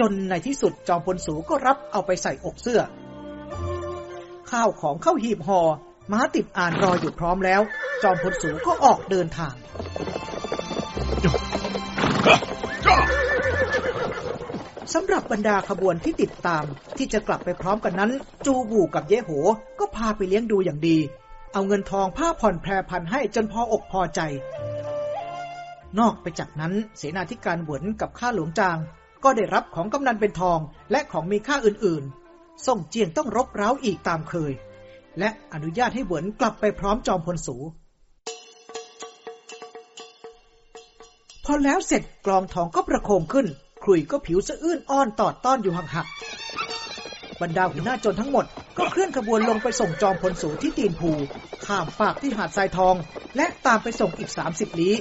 จนในที่สุดจอมพลสูก็รับเอาไปใส่อกเสื้อ ข้าวของเข้าหีบหอ่อม้าติดอ่านรออยู่พร้อมแล้ว จอมพลสูก็ออกเดินทางสำหรับบรรดาขบวนที่ติดตามที่จะกลับไปพร้อมกันนั้น จูบูกับเยโห ก็พาไปเลี้ยงดูอย่างดี เอาเงินทองผ้าผ่อนแพรพันให้จนพออกพอใจ นอกไปจากนั้นเสนาธิการหวนกับข้าหลวงจาง ก็ได้รับของกำนันเป็นทองและของมีค่าอื่นๆ ส่งเจียงต้องรบเร้าอีกตามเคย และอนุญาตให้หวนกลับไปพร้อมจอมพลสู พอแล้วเสร็จกลองทองก็ประโคมขึ้นครุยก็ผิวสะอื้นอ้อนตอดต้อนอยู่หักๆ บรรดาหัวหน้าจนทั้งหมด ก็เคลื่อนขบวนลงไปส่งจอมพลสูที่ตีนภู ข้ามฝากที่หาดทรายทอง และตามไปส่งอีก 30 ลี้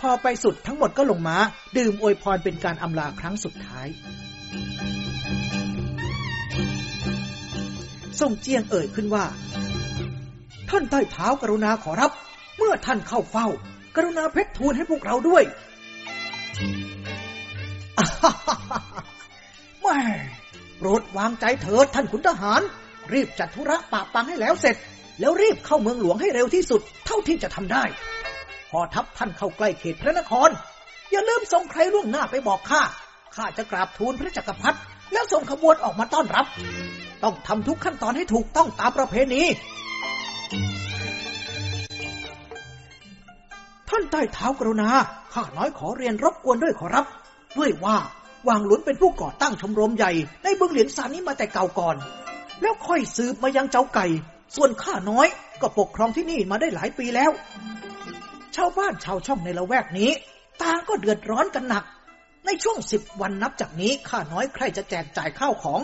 พอไปสุดทั้งหมดก็ลงมาดื่มอวยพรเป็นการอำลาครั้งสุดท้าย ส่งเจียงเอ่ยขึ้นว่า ท่านใต้เท้ากรุณาขอรับ เมื่อท่านเข้าเฝ้า กรุณาเพชรทูลให้พวกเราด้วยแม่ ปรดวางใจเถิดท่านขุนทหาร รีบจัดธุระปะปังให้แล้วเสร็จ แล้วรีบเข้าเมืองหลวงให้เร็วที่สุด เท่าที่จะทำได้ พอทัพท่านเข้าใกล้เขตพระนคร อย่าลืมส่งใครล่วงหน้าไปบอกข้าข้าจะกราบทูลพระจักรพรรดิแล้วส่งขบวนออกมาต้อนรับ ต้องทำทุกขั้นตอนให้ถูกต้องตามประเพณีท่านใต้เท้ากรุณาข้าน้อยขอเรียนรบกวนด้วยขอรับ ด้วยว่า วางหลุนเป็นผู้ก่อตั้งชมรมใหญ่ ในบึงเหลียนซานนี้มาแต่เก่าก่อน แล้วค่อยสืบมายังเจ้าไก่ ส่วนข้าน้อยก็ปกครองที่นี่มาได้หลายปีแล้ว ชาวบ้านชาวช่องในละแวกนี้ต่างก็เดือดร้อนกันหนัก ในช่วงสิบวันนับจากนี้ข้าน้อยใครจะแจกจ่ายข้าวของ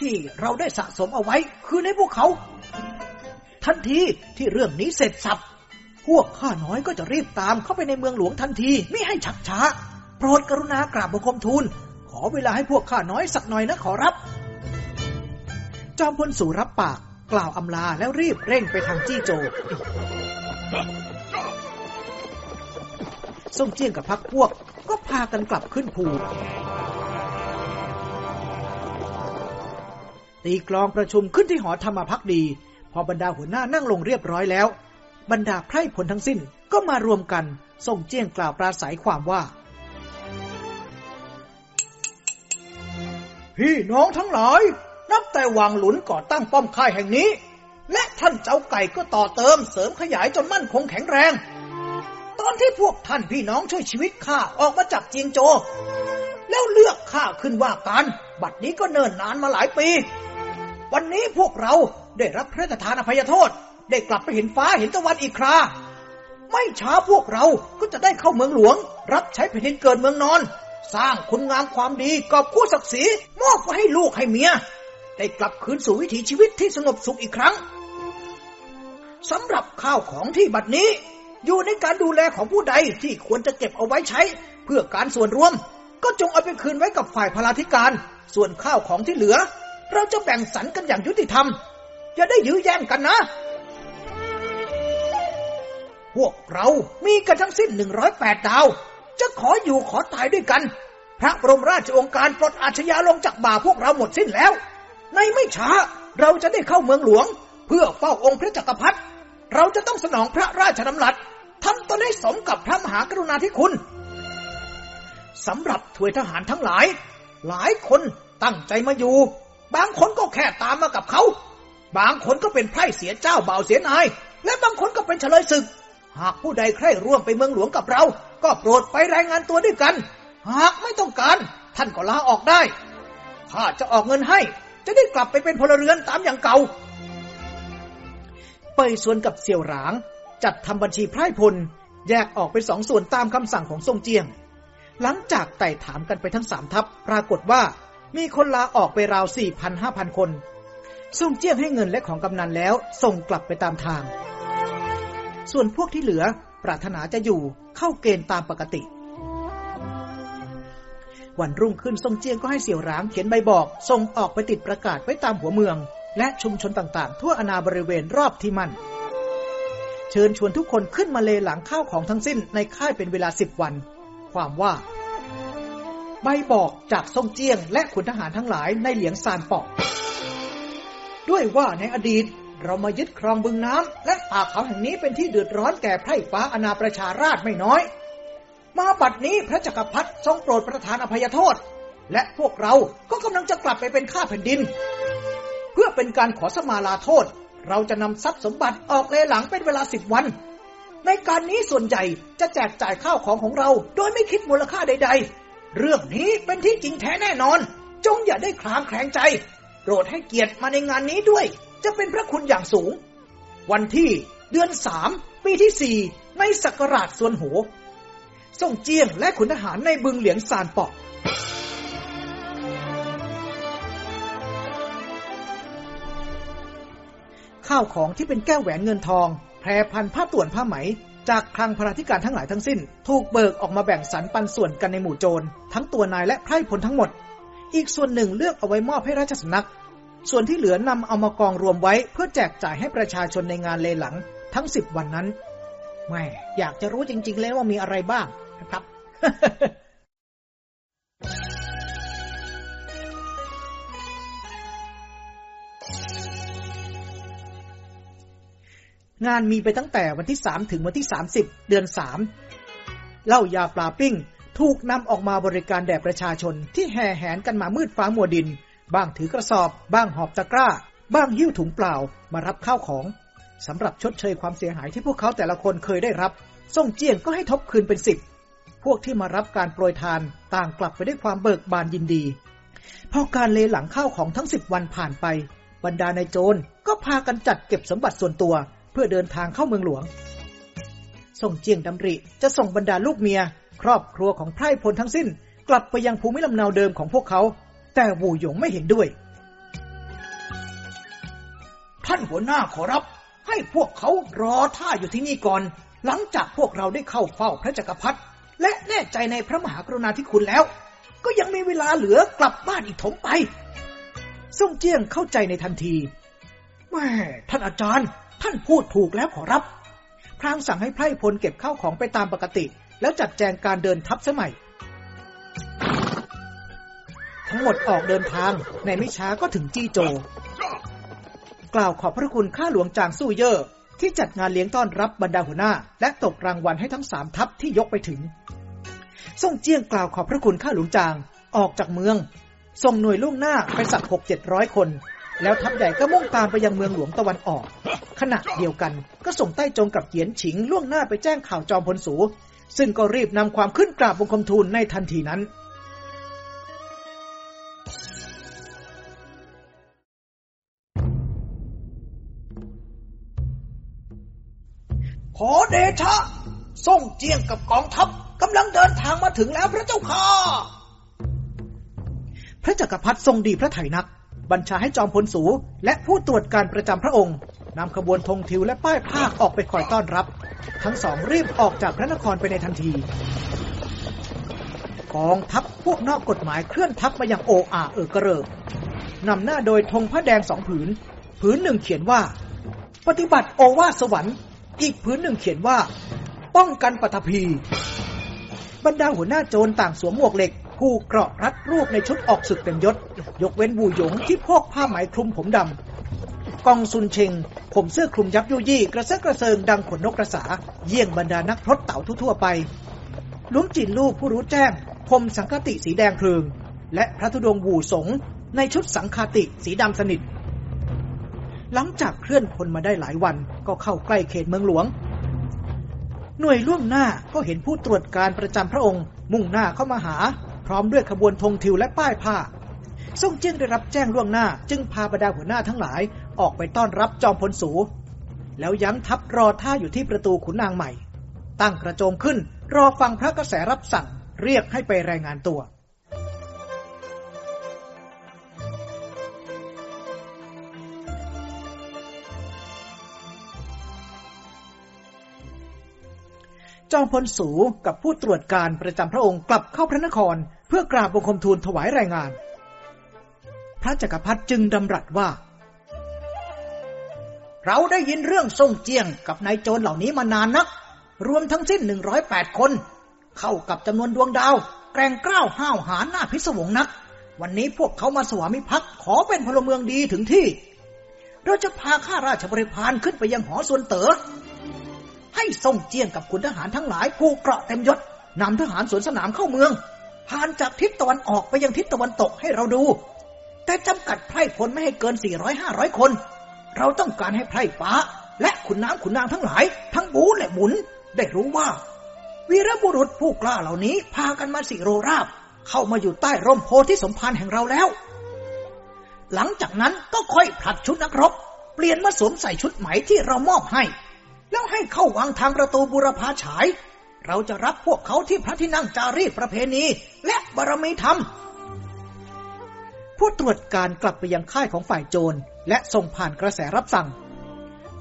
ที่เราได้สะสมเอาไว้คือในพวกเขา ทันทีที่เรื่องนี้เสร็จสับพวกข้าน้อยก็จะรีบตามเข้าไปในเมืองหลวงทันทีไม่ให้ชักช้า โปรดกรุณากราบบังคมทูล เวลาให้พวกข้าน้อยสักหน่อยนะขอรับ จอมพลสู่รับปากกล่าวอำลาแล้วรีบเร่งไปทางจี้โจส่งเจียงกับพักพวกก็พากันกลับขึ้นภู ตีกลองประชุมขึ้นที่หอธรรมพักดี พอบรรดาหัวหน้านั่งลงเรียบร้อยแล้ว บรรดาไพร่ผลทั้งสิ้นก็มารวมกันส่งเจียงกล่าวปราศัยความว่า พี่น้องทั้งหลาย นับแต่วางหลุนก่อตั้งป้อมค่ายแห่งนี้ และท่านเจ้าไก่ก็ต่อเติมเสริมขยายจนมั่นคงแข็งแรง ตอนที่พวกท่านพี่น้องช่วยชีวิตข้าออกมาจากเจียงโจ แล้วเลือกข้าขึ้นว่าการบัดนี้ก็เนิ่นนานมาหลายปี วันนี้พวกเราได้รับพระราชทานอภัยโทษ ได้กลับไปเห็นฟ้าเห็นตะวันอีกครา ไม่ช้าพวกเราก็จะได้เข้าเมืองหลวง รับใช้แผ่นดินเกิดเมืองนอน สร้างคุณงามความดีกอบกู้ศักดิ์ศรีมอบไว้ให้ลูกให้เมีย ได้กลับคืนสู่วิถีชีวิตที่สงบสุขอีกครั้งสำหรับข้าวของที่บัดนี้ อยู่ในการดูแลของผู้ใดที่ควรจะเก็บเอาไว้ใช้ เพื่อการส่วนรวม ก็จงเอาไปคืนไว้กับฝ่ายพลาธิการ ส่วนข้าวของที่เหลือ เราจะแบ่งสรรกันอย่างยุติธรรมอย่าได้ยื้อแย่งกันนะ พวกเรามีกันทั้งสิ้น108ดาว จะขออยู่ขอตายด้วยกัน พระบรมราชองค์การปลดอาชญาลงจากบ่าพวกเราหมดสิ้นแล้ว ในไม่ช้าเราจะได้เข้าเมืองหลวง เพื่อเฝ้าองค์พระจักรพรรดิเราจะต้องสนองพระราชดำรัสทำตนให้สมกับพระมหากรุณาธิคุณสำหรับถวยทหารทั้งหลาย หลายคนตั้งใจมาอยู่ บางคนก็แค่ตามมากับเขา บางคนก็เป็นไพร่เสียเจ้าเบาเสียนาย และบางคนก็เป็นเฉลยศึก หากผู้ใดใคร่ร่วมไปเมืองหลวงกับเรา ก็โปรดไปรายงานตัวด้วยกัน หากไม่ต้องการ ท่านก็ลาออกได้ ข้าจะออกเงินให้ จะได้กลับไปเป็นพลเรือนตามอย่างเก่า เปยส่วนกับเสี่ยวหลาง จัดทำบัญชีไพร่พล แยกออกเป็นสองส่วนตามคำสั่งของทรงเจียง หลังจากไต่ถามกันไปทั้งสามทัพ ปรากฏว่า มีคนลาออกไปราวสี่พันห้าพันคนทรงเจียงให้เงินและของกำนันแล้วส่งกลับไปตามทาง ส่วนพวกที่เหลือ ปรารถนาจะอยู่เข้าเกณฑ์ตามปกติ วันรุ่งขึ้นทรงเจียงก็ให้เสี่ยวหลางเขียนใบบอกส่งออกไปติดประกาศไว้ตามหัวเมือง และชุมชนต่างๆ ทั่วอนาบริเวณรอบที่มัน เชิญชวนทุกคนขึ้นมาเลหลังข้าวของทั้งสิ้นในค่ายเป็นเวลาสิบวัน ความว่าใบบอกจากทรงเจียงและขุนทหารทั้งหลายในเหลียงซานปอก ด้วยว่าในอดีต เรามายึดครองบึงน้ำและป่าเขาแห่งนี้เป็นที่เดือดร้อนแก่ไพร่ฟ้าอนาประชาราชไม่น้อย มาบัดนี้พระจักรพรรดิทรงโปรดประทานอภัยโทษ และพวกเราก็กำลังจะกลับไปเป็นข้าแผ่นดิน เพื่อเป็นการขอสมาลาโทษ เราจะนำทรัพย์สมบัติออกเลหลังเป็นเวลาสิบวัน ในการนี้ส่วนใหญ่จะแจกจ่ายข้าวของของเรา โดยไม่คิดมูลค่าใด ๆ เรื่องนี้เป็นที่จริงแท้แน่นอน จงอย่าได้คลางแคลงใจโปรดให้เกียรติมาในงานนี้ด้วย จะเป็นพระคุณอย่างสูง วันที่เดือนสามปีที่สี่ในศักราชส่วนโหส่งเจียงและขุนทหารในบึงเหลียงซานปอกข้าวของที่เป็นแก้วแหวนเงินทอง แพรพันผ้าต่วนผ้าไหม จากคลังพราธิการทั้งหลายทั้งสิ้น ถูกเบิกออกมาแบ่งสรรปันส่วนกันในหมู่โจร ทั้งตัวนายและไพร่พลทั้งหมด อีกส่วนหนึ่งเลือกเอาไว้มอบให้ราชสำนัก ส่วนที่เหลือนำเอามากองรวมไว้เพื่อแจกจ่ายให้ประชาชนในงานเลหลังทั้งสิบวันนั้นแม่อยากจะรู้จริงๆแล้วว่ามีอะไรบ้างนะครับ งานมีไปตั้งแต่วันที่ 3 ถึงวันที่ 30 เดือน 3เหล้ายาปลาปิ้ง ถูกนำออกมาบริการแด่ประชาชนที่แห่แหนกันมามืดฟ้ามัวดิน บ้างถือกระสอบ บ้างหอบตะกร้า บ้างหิ้วถุงเปล่ามารับข้าวของสำหรับชดเชยความเสียหายที่พวกเขาแต่ละคนเคยได้รับส่งเจียงก็ให้ทบคืนเป็นสิบพวกที่มารับการโปรยทานต่างกลับไปด้วยความเบิกบานยินดีพอการเลหลังข้าวของทั้งสิบวันผ่านไป บรรดานายโจรก็พากันจัดเก็บสมบัติส่วนตัว เพื่อเดินทางเข้าเมืองหลวง ส่งเจียงดำริจะส่งบรรดาลูกเมีย ครอบครัวของไพร่พลทั้งสิ้น กลับไปยังภูมิลำเนาเดิมของพวกเขา แต่วูหยงไม่เห็นด้วย ท่านหัวหน้าขอรับ ให้พวกเขารอท่าอยู่ที่นี่ก่อน หลังจากพวกเราได้เข้าเฝ้าพระจักรพรรดิและแน่ใจในพระมหากรุณาธิคุณแล้ว ก็ยังมีเวลาเหลือกลับบ้านอีกถมไปส่งเจียงเข้าใจในทันทีแม่ท่านอาจารย์ ท่านพูดถูกแล้วขอรับ พรางสั่งให้ไพร่พลเก็บข้าวของไปตามปกติ แล้วจัดแจงการเดินทัพสมัย ทั้งหมดออกเดินทาง ในไม่ช้าก็ถึงจี้โจ กล่าวขอบพระคุณข้าหลวงจางสู้เย่อที่จัดงานเลี้ยงต้อนรับบรรดาหัวหน้า และตกรางวัลให้ทั้งสามทัพที่ยกไปถึง ส่งเจียงกล่าวขอบพระคุณข้าหลวงจางออกจากเมือง ส่งหน่วยล่วงหน้าไปสักหกเจ็ดร้อยคน แล้วทัพใหญ่ก็มุ่งตามไปยังเมืองหลวงตะวันออก ขณะเดียวกันก็ส่งใต้จงกับเกียนฉิงล่วงหน้าไปแจ้งข่าวจอมพลสู ซึ่งก็รีบนำความขึ้นกราบบังคมทูลในทันทีนั้น อเดชะส่งเจียงกับกองทัพกำลังเดินทางมาถึงแล้วพระเจ้าค่ะ พระจักรพรรดิทรงดีพระไถยนัก บัญชาให้จอมพลสู และผู้ตรวจการประจำพระองค์นำขบวนธงทิวและป้ายผ้าออกไปคอยต้อนรับ ทั้งสองรีบออกจากพระนครไปในทันที กองทัพพวกนอกกฎหมายเคลื่อนทัพมาอย่างโออาเออกระเริกนำหน้าโดยธงพระแดงสองผืน ผืนหนึ่งเขียนว่า ปฏิบัติโอวาสวรรค์ อีกผืนหนึ่งเขียนว่า ป้องกันปฐพี บรรดาหัวหน้าโจรต่างสวมหมวกเหล็กผูกเกราะรัดรูปในชุดออกศึกเต็มยศ ยกเว้นบูหยงที่พกผ้าไหมคลุมผมดำกองซุนเชงผมเสื้อคลุมยับยุยี่ กระเซาะกระเซิงดังขนนกกระสา เยี่ยงบรรดานักพรตเต่าทั่วไปลุงจินลูกผู้รู้แจ้งผมสังคติสีแดงเพลิง และพระธุดงวูสงในชุดสังคติสีดำสนิท หลังจากเคลื่อนพลมาได้หลายวันก็เข้าใกล้เขตเมืองหลวง หน่วยล่วงหน้าก็เห็นผู้ตรวจการประจำพระองค์ มุ่งหน้าเข้ามาหา พร้อมด้วยขบวนธงทิวและป้ายผ้าส่งเจียงได้รับแจ้งล่วงหน้า จึงพาบรรดาหัวหน้าทั้งหลายออกไปต้อนรับจอมพลสู แล้วยั้งทัพรอท่าอยู่ที่ประตูขุนนางใหม่ ตั้งกระโจมขึ้นรอฟังพระกระแสรับสั่งเรียกให้ไปรายงานตัว จอมพลสูกับผู้ตรวจการประจำพระองค์กลับเข้าพระนคร เพื่อกราบบังคมทูลถวายรายงาน พระจักรพรรดิจึงดำรัสว่า เราได้ยินเรื่องทรงเจียงกับนายโจรเหล่านี้มานานนัก รวมทั้งสิ้น108คน เข้ากับจำนวนดวงดาว แกร่งกล้าวห้าวหาญหน้าพิศวงนัก วันนี้พวกเขามาสวามิภักดิ์ขอเป็นพลเมืองดีถึงที่ เราจะพาข้าราชบริพารขึ้นไปยังหอส่วนเต๋อ ให้ทรงเจียงกับคุณทหารทั้งหลายผูกเกราะเต็มยศนำทหารสวนสนามเข้าเมืองผ่านจากทิศตะวันออกไปยังทิศตะวันตกให้เราดู แต่จำกัดไพร่พลไม่ให้เกิน400-500คน เราต้องการให้ไพร่ฟ้า และขุนน้ำขุนนางทั้งหลาย ทั้งบูและหมุน ได้รู้ว่า วีรบุรุษผู้กล้าเหล่านี้พากันมาสิโรราบ เข้ามาอยู่ใต้ร่มโพธิสมภารแห่งเราแล้ว หลังจากนั้นก็ค่อยผลัดชุดนักรบ เปลี่ยนมาสวมใส่ชุดไหมที่เรามอบให้ แล้วให้เข้าวางทางประตูบุรพาฉาย เราจะรับพวกเขาที่พระที่นั่งจารีตประเพณี และบารมีธรรม ผู้ตรวจการกลับไปยังค่ายของฝ่ายโจร และส่งผ่านกระแสรับสั่ง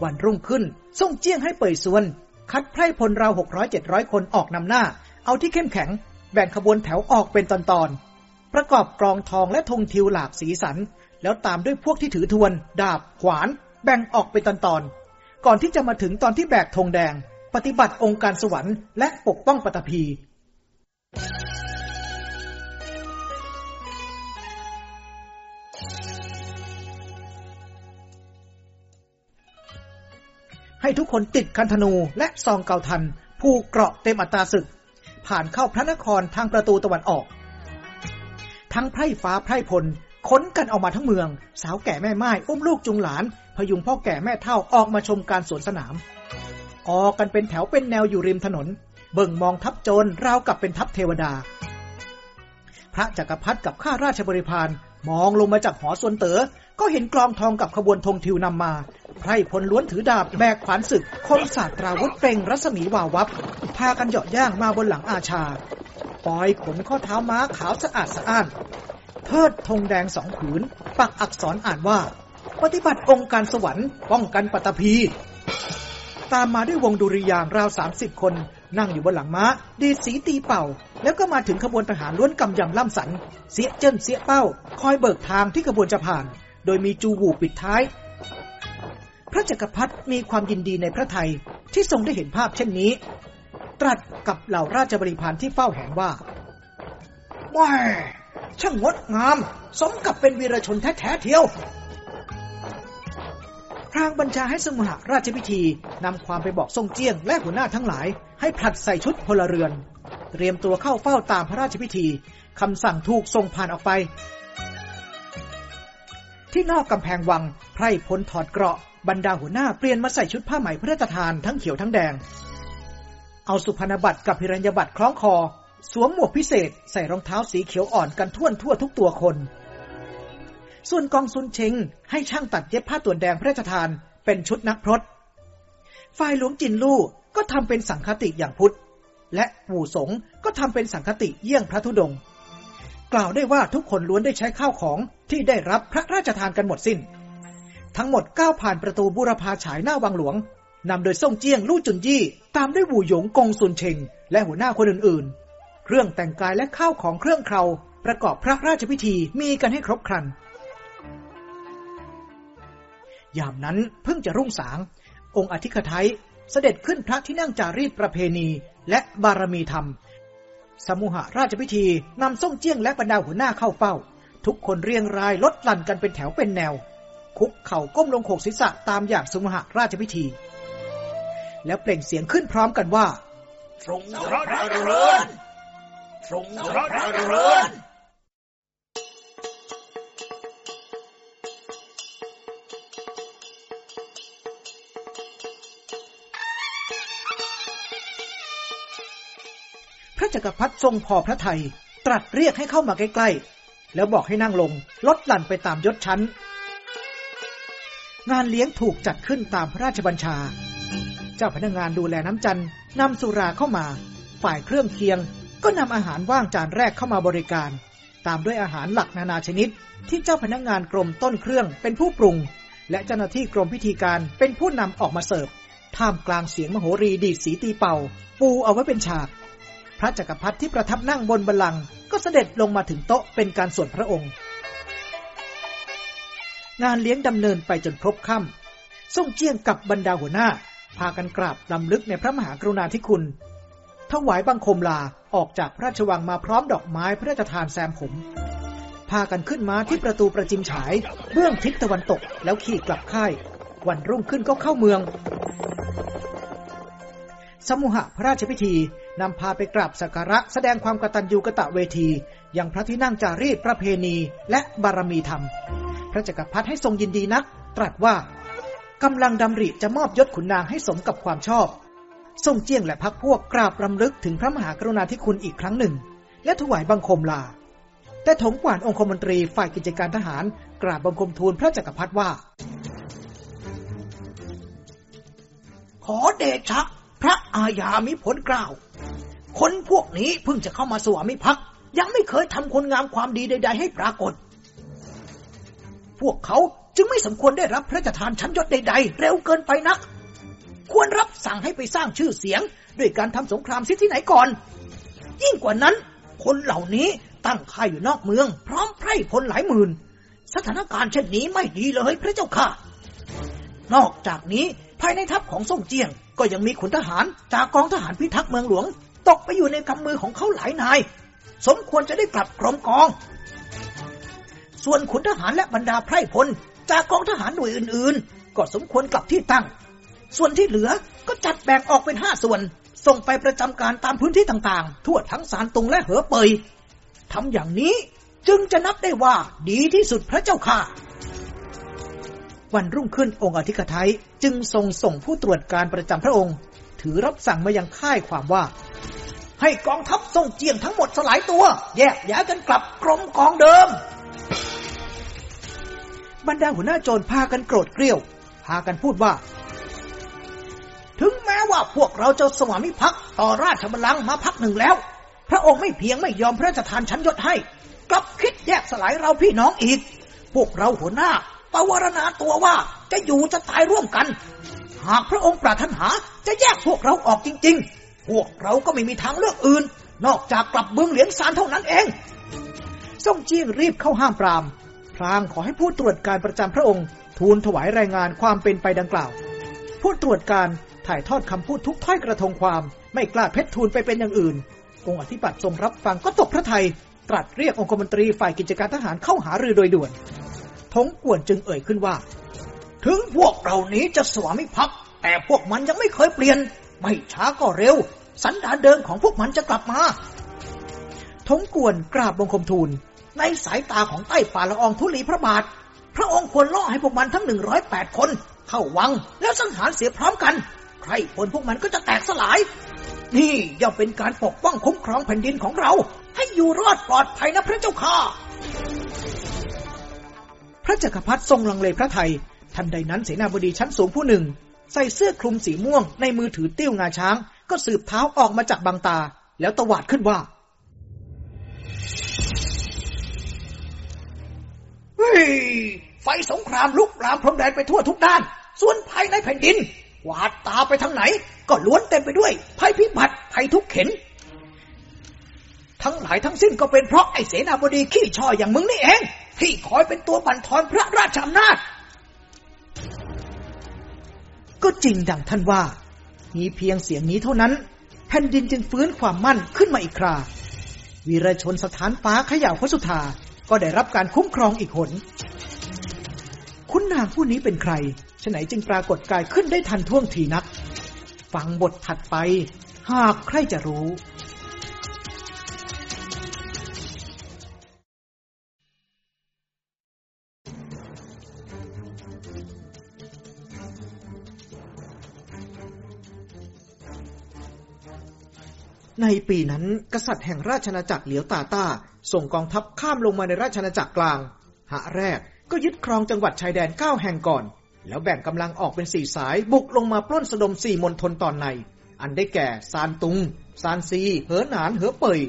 วันรุ่งขึ้นส่งเจี้ยงให้เป่ยส่วน คัดไพร่พลราวหกร้อยเจ็ดร้อยคนออกนำหน้า เอาที่เข้มแข็ง แบ่งขบวนแถวออกเป็นตอนๆประกอบกรองทองและธงทิวหลากสีสัน แล้วตามด้วยพวกที่ถือทวน ดาบขวาน แบ่งออกเป็นตอนๆ ก่อนที่จะมาถึงตอนที่แบกธงแดง ปฏิบัติองค์การสวรรค์และปกป้องปฐพีให้ทุกคนติดคันธนูและซองเกาทัน ผูกเกราะเต็มอัตราศึก ผ่านเข้าพระนครทางประตูตะวันออก ทั้งไพร่ฟ้าไพร่พลขนกันออกมาทั้งเมือง สาวแก่แม่ไม้อุ้มลูกจุงหลานพยุงพ่อแก่แม่เท่าออกมาชมการสวนสนาม ออกกันเป็นแถวเป็นแนวอยู่ริมถนน เบิ่งมองทัพโจรราวกับเป็นทัพเทวดา พระจักรพรรดิกับข้าราชบริพารมองลงมาจากหอส่วนเต๋อก็เห็นกลองทองกับขบวนธงทิวนำมาไพร่พลล้วนถือดาบแบกขวานศึกคนศาสตราวุธเปล่งรัศมีวาววับ พากันเหยาะย่างมาบนหลังอาชาปล่อยขนข้อเท้าม้าขาวสะอาดสะอ้าน เทิดธงแดงสองผืน ปักอักษรอ่านว่า ปฏิบัติองค์การสวรรค์ป้องกันปัตภีตามมาด้วยวงดุริยางราวสามสิบคน นั่งอยู่บนหลังม้า ดีสีตีเป่า แล้วก็มาถึงขบวนทหารล้วนกำยำล่ำสัน เสียเจิ้นเสียเป้า คอยเบิกทางที่ขบวนจะผ่าน โดยมีจูวูปิดท้าย พระจักรพรรดิมีความยินดีในพระไทยที่ทรงได้เห็นภาพเช่นนี้ ตรัสกับเหล่าราชบริพารที่เฝ้าแหงว่าแม่ช่างงดงาม สมกับเป็นวีรชนแท้ๆเทียว พรางบัญชาให้สมุหราชพิธีนำความไปบอกทรงเจียงและหัวหน้าทั้งหลาย ให้ผลัดใส่ชุดพลเรือน เตรียมตัวเข้าเฝ้าตามพระราชพิธีคำสั่งถูกส่งผ่านออกไป ที่นอกกำแพงวังไพร่พลถอดเกราะบรรดาหัวหน้าเปลี่ยนมาใส่ชุดผ้าไหมพระราชทานทั้งเขียวทั้งแดง เอาสุพรรณบัตรกับพิรัญญบัตรคล้องคอ สวมหมวกพิเศษใส่รองเท้าสีเขียวอ่อนกันท่วนทั่วทุกตัวคน ส่วนกองซุนเชงให้ช่างตัดเย็บผ้าตัวนแดงพระราชทานเป็นชุดนักพรต ฝ่ายหลวงจินลู่ก็ทำเป็นสังคติอย่างพุทธ และปู่สงก็ทำเป็นสังคติเยี่ยงพระธุดง กล่าวได้ว่าทุกคนล้วนได้ใช้ข้าวของที่ได้รับพระราชทานกันหมดสิน้น ทั้งหมดก้าวผ่านประตูบุรพาฉายหน้าวังหลวงนำโดยซ่งเจี้ยงลู่จุนยี่ตามด้วยวูหยงกงซุนเชงและหัวหน้าคนอื่นๆ เครื่องแต่งกายและข้าวของเครื่องเคราประกอบพระราชพิธีมีกันให้ครบครัน ยามนั้นเพิ่งจะรุ่งสาง องค์อธิคไทยเสด็จขึ้นพระที่นั่งจารีตประเพณีและบารมีธรรม สมุหราชพิธีนำส่งเจี้ยงและบรรดาหัวหน้าเข้าเป้า ทุกคนเรียงรายลดหลั่นกันเป็นแถวเป็นแนว คุกเข่าก้มลงโขกศีรษะตามอย่างสมุหราชพิธี แล้วเปล่งเสียงขึ้นพร้อมกันว่าทรงพระเจริญทรงพระเจริญ จักรพรรดิทรงพอพระทยัยตรัสเรียกให้เข้ามาใกล้ๆ แล้วบอกให้นั่งลง ลดหลั่นไปตามยศชั้น งานเลี้ยงถูกจัดขึ้นตามพระราชบัญชา เจ้าพนักงงานดูแลน้ำจันทร์นำสุราเข้ามา ฝ่ายเครื่องเคียง ก็นำอาหารว่างจานแรกเข้ามาบริการ ตามด้วยอาหารหลักนานาชนิด ที่เจ้าพนักงงานกรมต้นเครื่องเป็นผู้ปรุง และเจ้าหน้าที่กรมพิธีการเป็นผู้นำออกมาเสิร์ฟท่ามกลางเสียงมโหรีดีดสีตีเป่า ปูเอาไว้เป็นฉาก พระจักรพรรดิที่ประทับนั่งบนบัลลังก์ก็เสด็จลงมาถึงโต๊ะเป็นการส่วนพระองค์ งานเลี้ยงดำเนินไปจนครบค่ำส่งเจียงกับบรรดาหัวหน้า พากันกราบลำลึกในพระมหากรุณาธิคุณถวายบังคมลาออกจากพระราชวังมาพร้อมดอกไม้พระราชทานแซมผม พากันขึ้นมาที่ประตูประจิมฉาย เบื้องทิศตะวันตกแล้วขี่กลับค่าย วันรุ่งขึ้นก็เข้าเมือง สมุหะพระราชพิธีนำพาไปกราบสักการะแสดงความกตัญญูกะตะเวทียังพระที่นั่งจารีตประเพณีและบารมีธรรม พระจักรพรรดิให้ทรงยินดีนัก ตรัสว่ากำลังดำริจะมอบยศขุนนางให้สมกับความชอบ ทรงเจียงและพักพวกกราบรำลึกถึงพระมหากรุณาธิคุณอีกครั้งหนึ่ง และถวายบังคมลา แต่ถงกวานองคมนตรีฝ่ายกิจการทหาร กราบบังคมทูลพระจักรพรรดิว่า ขอเดชะ พระอาญามิผลกล่าว คนพวกนี้เพิ่งจะเข้ามาสวามิภักดิ์ยังไม่เคยทำคนงามความดีใด ๆ ให้ปรากฏ พวกเขาจึงไม่สมควรได้รับพระราชทานชั้นยศใด ๆ เร็วเกินไปนัก ควรรับสั่งให้ไปสร้างชื่อเสียง ด้วยการทำสงครามซิที่ไหนก่อน ยิ่งกว่านั้น คนเหล่านี้ตั้งค่ายอยู่นอกเมือง พร้อมไพร่พลหลายหมื่น สถานการณ์เช่นนี้ไม่ดีเลยพระเจ้าค่ะ นอกจากนี้ ภายในทัพของส่งเจียง ก็ยังมีขุนทหาร จากกองทหารพิทักษ์เมืองหลวง ตกไปอยู่ในกำมือของเขาหลายนาย สมควรจะได้กลับกรมกอง ส่วนขุนทหารและบรรดาไพร่พล จากกองทหารหน่วยอื่นๆ ก็สมควรกลับที่ตั้ง ส่วนที่เหลือก็จัดแบ่งออกเป็นห้าส่วน ส่งไปประจำการตามพื้นที่ต่างๆ ทั่วทั้งสารตุงและเหอเปยทำอย่างนี้จึงจะนับได้ว่าดีที่สุดพระเจ้าค่ะ วันรุ่งขึ้นองค์อธิกไทยจึงทรงส่งผู้ตรวจการประจำพระองค์ ถือรับสั่งมายังค่ายความว่า ให้กองทัพทรงเจียงทั้งหมดสลายตัว แยกย้ายกันกลับกรมกองเดิม บรรดาหัวหน้าโจรพากันโกรธเกรี้ยว พากันพูดว่า ถึงแม้ว่าพวกเราจะสวามิภักดิ์ต่อราชบัลลังก์มาพักหนึ่งแล้ว พระองค์ไม่เพียงไม่ยอมพระราชทานชั้นยศให้ กลับคิดแยกสลายเราพี่น้องอีกพวกเราหัวหน้า ปวารณาตัวว่าจะอยู่จะตายร่วมกัน หากพระองค์ปรารถนาจะแยกพวกเราออกจริง ๆ พวกเราก็ไม่มีทางเลือกอื่น นอกจากกลับเบืองเหลียงซานเท่านั้นเองซ่งเจียงรีบเข้าห้ามปรามพลางขอให้ผู้ตรวจการประจำพระองค์ ทูลถวายรายงานความเป็นไปดังกล่าว ผู้ตรวจการถ่ายทอดคำพูดทุกถ้อยกระทงความไม่กล้าเพชรทูลไปเป็นอย่างอื่น องค์อธิบัติทรงรับฟังก็ตกพระทยัยตรัสเรียกองคมนตรีฝ่ายกิจการทหารเข้าหารือโดยด่วน ทงกวนจึงเอ่ยขึ้นว่า ถึงพวกเรานี้จะสวามิภักดิ์แต่พวกมันยังไม่เคยเปลี่ยน ไม่ช้าก็เร็ว สันดานเดิมของพวกมันจะกลับมา ทงกวนกราบบังคมทูล ในสายตาของใต้ฝ่าละอองทุลีพระบาท พระองค์ควรล่อให้พวกมันทั้งหนึ่งร้อยแปดคน เข้าวังแล้วสังหารเสียพร้อมกัน ใครคนพวกมันก็จะแตกสลาย นี่ย่อมเป็นการปกป้องคุ้มครองแผ่นดินของเรา ให้อยู่รอดปลอดภัยนะพระเจ้าค่ะ พระจักรพรรดิทรงลังเลพระไทย ทันใดนั้นเสนาบดีชั้นสูงผู้หนึ่ง ใส่เสื้อคลุมสีม่วง ในมือถือติ้วงาช้าง ก็สืบเท้าออกมาจากบางตา แล้วตวาดขึ้นว่า เฮ้ย ไฟสงครามลุกลามพรมแดนไปทั่วทุกด้าน ส่วนภายในแผ่นดินหวาดตาไปทางไหน ก็ล้วนเต็มไปด้วย ภัยพิบัติภัยทุกเข็น ทั้งหลายทั้งสิ้นก็เป็นเพราะไอ้เสนาบดีขี้ช่ออย่างมึงนี่เองที่คอยเป็นตัวบั่นทอนพระราชอำนาจ ก็จริงดังท่านว่า มีเพียงเสียงนี้เท่านั้นแผ่นดินจึงฟื้นความมั่นขึ้นมาอีกครา วีรชนสถานฟ้าขย่าวพระสุธาก็ได้รับการคุ้มครองอีกหน คุณนางผู้นี้เป็นใครฉไหนจึงปรากฏกายขึ้นได้ทันท่วงทีนัก ฟังบทถัดไป หากใครจะรู้ ในปีนั้นกษัตริย์แห่งราชอาจักรเหลียวตาต้า ส่งกองทัพข้ามลงมาในราชอาจักรกลาง หะแรกก็ยึดครองจังหวัดชายแดนเก้าแห่งก่อน แล้วแบ่งกำลังออกเป็นสี่สายบุกลงมาปล้นสะดมสี่มณฑลตอนใน อันได้แก่ ซานตุง ซานซี เหอหนาน เหอเปย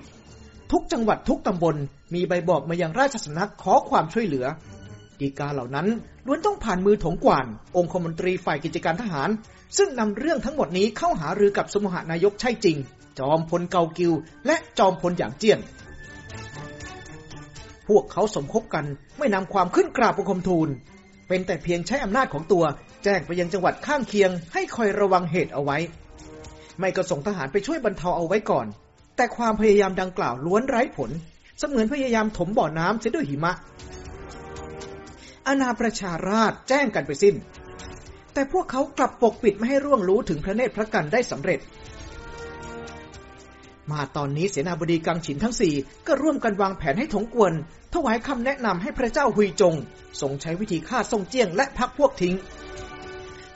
ทุกจังหวัดทุกตำบลมีใบบอกมายังราชสำนักขอความช่วยเหลือดีกาเหล่านั้นล้วนต้องผ่านมือถงกวาน องคมนตรีฝ่ายกิจการทหาร ซึ่งนำเรื่องทั้งหมดนี้เข้าหารือกับสมุหานายกใช่จริง จอมพลเกากิว และจอมพลอย่างเจียน พวกเขาสมคบกันไม่นำความขึ้นกราบบังคมทูล เป็นแต่เพียงใช้อำนาจของตัว แจ้งไปยังจังหวัดข้างเคียง ให้คอยระวังเหตุเอาไว้ ไม่ก็ส่งทหารไปช่วยบรรเทาเอาไว้ก่อน แต่ความพยายามดังกล่าวล้วนไร้ผล เสมือนพยายามถมบ่อน้ำเสียด้วยหิมะอาณาประชาราชแจ้งกันไปสิ้น แต่พวกเขากลับปกปิดไม่ให้ร่วงรู้ถึงพระเนตรพระกันได้สำเร็จ มาตอนนี้เสนาบดีกังฉินทั้งสี่ก็ร่วมกันวางแผนให้ถงกวน ถวายคำแนะนำให้พระเจ้าหุยจงทรงใช้วิธีฆ่าทรงเจียงและพักพวกทิ้ง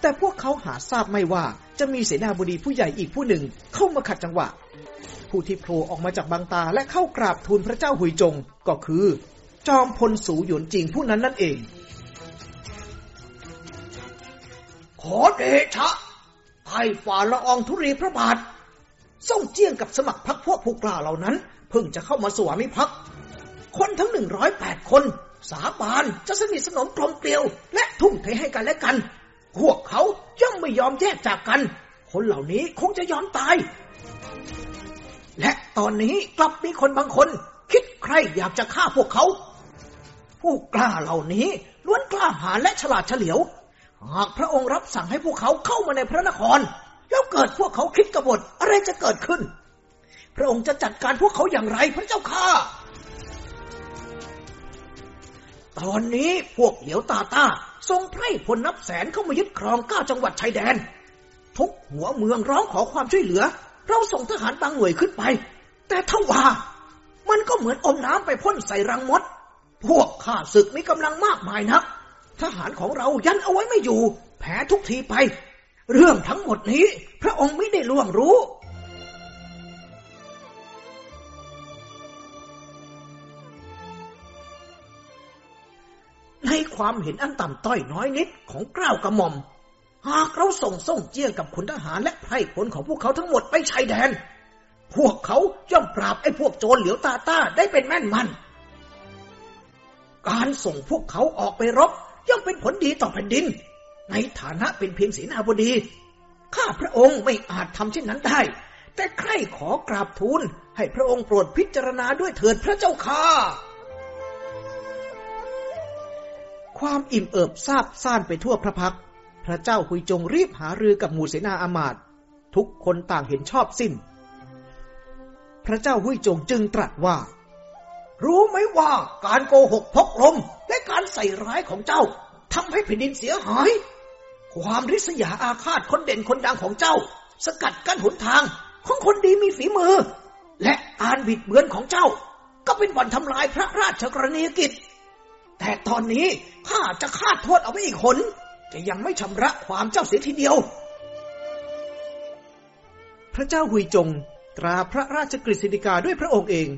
แต่พวกเขาหาทราบไม่ว่าจะมีเสนาบดีผู้ใหญ่อีกผู้หนึ่งเข้ามาขัดจังหวะ ผู้ที่โผล่ออกมาจากบางตาและเข้ากราบทูลพระเจ้าหุยจงก็คือ จอมพลสูหยวนจริงผู้นั้นนั่นเอง ขอเดชะไอ้ฝ่าละอองธุรีพระบาท ส่งเจียงกับสมัครพรรคพวกผู้กล้าเหล่านั้น เพิ่งจะเข้ามาสวามิภักดิ์คนทั้งหนึ่งร้อยแปดคน สาบานจะสนิทสนมกลมเกลียว และทุ่มเทให้กันและกัน พวกเขาย่อมไม่ยอมแยกจากกัน คนเหล่านี้คงจะยอมตาย และตอนนี้กลับมีคนบางคน คิดใครอยากจะฆ่าพวกเขา ผู้กล้าเหล่านี้ล้วนกล้าหาญและฉลาดเฉลียว หากพระองค์รับสั่งให้พวกเขาเข้ามาในพระนคร แล้วเกิดพวกเขาคิดกบฏอะไรจะเกิดขึ้น พระองค์จะจัดการพวกเขาอย่างไรพระเจ้าข้าตอนนี้พวกเหลียวตาตาทรงไพร่พลนับแสนเข้ามายึดครองเก้าจังหวัดชายแดน ทุกหัวเมืองร้องขอความช่วยเหลือ เราส่งทหารบางหน่วยขึ้นไป แต่ถ้าว่ามันก็เหมือนอมน้ำไปพ่นใส่รังมด พวกข้าศึกมีกำลังมากมายนัก ทหารของเรายันเอาไว้ไม่อยู่แพ้ทุกทีไป เรื่องทั้งหมดนี้ พระองค์ไม่ได้ล่วงรู้ ในความเห็นอันต่ำต้อยน้อยนิดของกล้าวกระหม่อม หากเราส่งส่งเจียงกับขุนทหารและไพร่พลของพวกเขาทั้งหมดไปชายแดน พวกเขาย่อมปราบไอ้พวกโจรเหลียวตาต้าได้เป็นแม่นมันการส่งพวกเขาออกไปรบย่อมเป็นผลดีต่อแผ่นดิน ในฐานะเป็นเพียงเสนาบดี ข้าพระองค์ไม่อาจทำเช่นนั้นได้ แต่ใครขอกราบทูลให้พระองค์โปรดพิจารณาด้วยเถิดพระเจ้าค่ะ ความอิ่มเอิบซาบซ่านไปทั่วพระพัก พระเจ้าหุยจงรีบหารือกับหมู่เสนาอามาตย์ทุกคนต่างเห็นชอบสิ้น พระเจ้าหุยจงจึงตรัสว่า รู้ไหมว่าการโกหกพกลมและการใส่ร้ายของเจ้าทำให้แผ่นดินเสียหาย ความริษยาอาฆาตคนเด่นคนดังของเจ้า สกัดกั้นหนทางของคนดีมีฝีมือ และการบิดเบือนของเจ้า ก็เป็นวันทำลายพระราชกรณียกิจ แต่ตอนนี้ข้าจะคาดโทษเอาไว้อีกคนจะยังไม่ชำระความเจ้าเสียทีเดียว พระเจ้าหุยจงตราพระราชกฤษฎีกาด้วยพระองค์เอง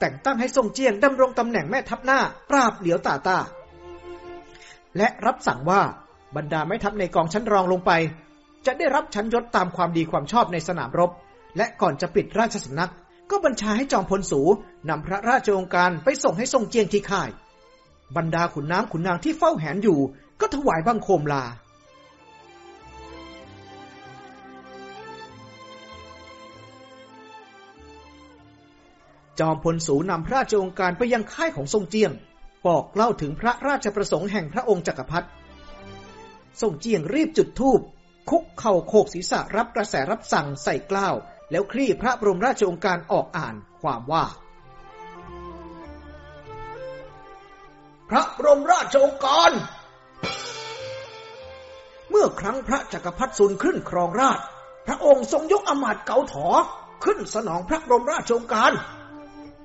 แต่งตั้งให้ทรงเจียงดำรงตำแหน่งแม่ทัพหน้า ปราบเหลียวตาตา และรับสั่งว่า บรรดาแม่ทัพในกองชั้นรองลงไป จะได้รับชั้นยศตามความดีความชอบในสนามรบ และก่อนจะปิดราชสำนัก ก็บัญชาให้จอมพลสูนำพระราชองการไปส่งให้ทรงเจียงที่ค่าย บรรดาขุนน้ำขุนนางที่เฝ้าแหนอยู่ ก็ถวายบังคมลาจอมพลสูนำพระราชองค์การไปยังค่ายของทรงเจียง บอกเล่าถึงพระราชประสงค์แห่งพระองค์จักรพรรดิ ทรงเจียงรีบจุดธูป คุกเข่าโคกศีรษะรับกระแสรับสั่งใส่กล้าว แล้วคลี่พระบรมราชองค์การออกอ่านความว่า พระบรมราชองค์การ เมื่อครั้งพระจักรพรรดิสุนขึ้นครองราช พระองค์ทรงยกอมาตย์เกาถอขึ้นสนองพระบรมราชโองการ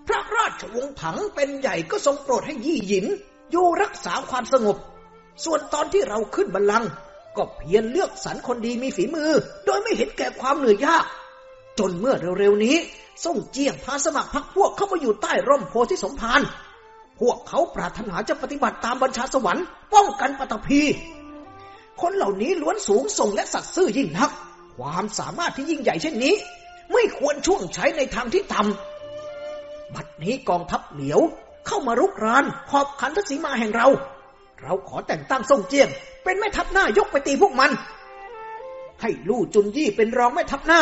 พระราชวงศ์ถังเป็นใหญ่ก็ทรงโปรดให้ยี่หยินอยู่รักษาความสงบ ส่วนตอนที่เราขึ้นบัลลังก์ก็เพียรเลือกสรรคนดีมีฝีมือ โดยไม่เห็นแก่ความเหนื่อยยาก จนเมื่อเร็วๆนี้ส่งเจียงพาสมัครพรรคพวกเข้ามาอยู่ใต้ร่มโพธิสมภารพวกเขาปรารถนาจะปฏิบัติตามบัญชาสวรรค์ป้องกันปัตภีคนเหล่านี้ล้วนสูงส่งและสัตย์ซื่อยิ่งนัก ความสามารถที่ยิ่งใหญ่เช่นนี้ ไม่ควรช่วงใช้ในทางที่ต่ำบัดนี้กองทัพเหลียวเข้ามารุกรานขอบขันทศีมาแห่งเรา เราขอแต่งตั้งทรงเจียง เป็นแม่ทัพหน้ายกไปตีพวกมัน ให้ลู่จุนยี่เป็นรองแม่ทัพหน้า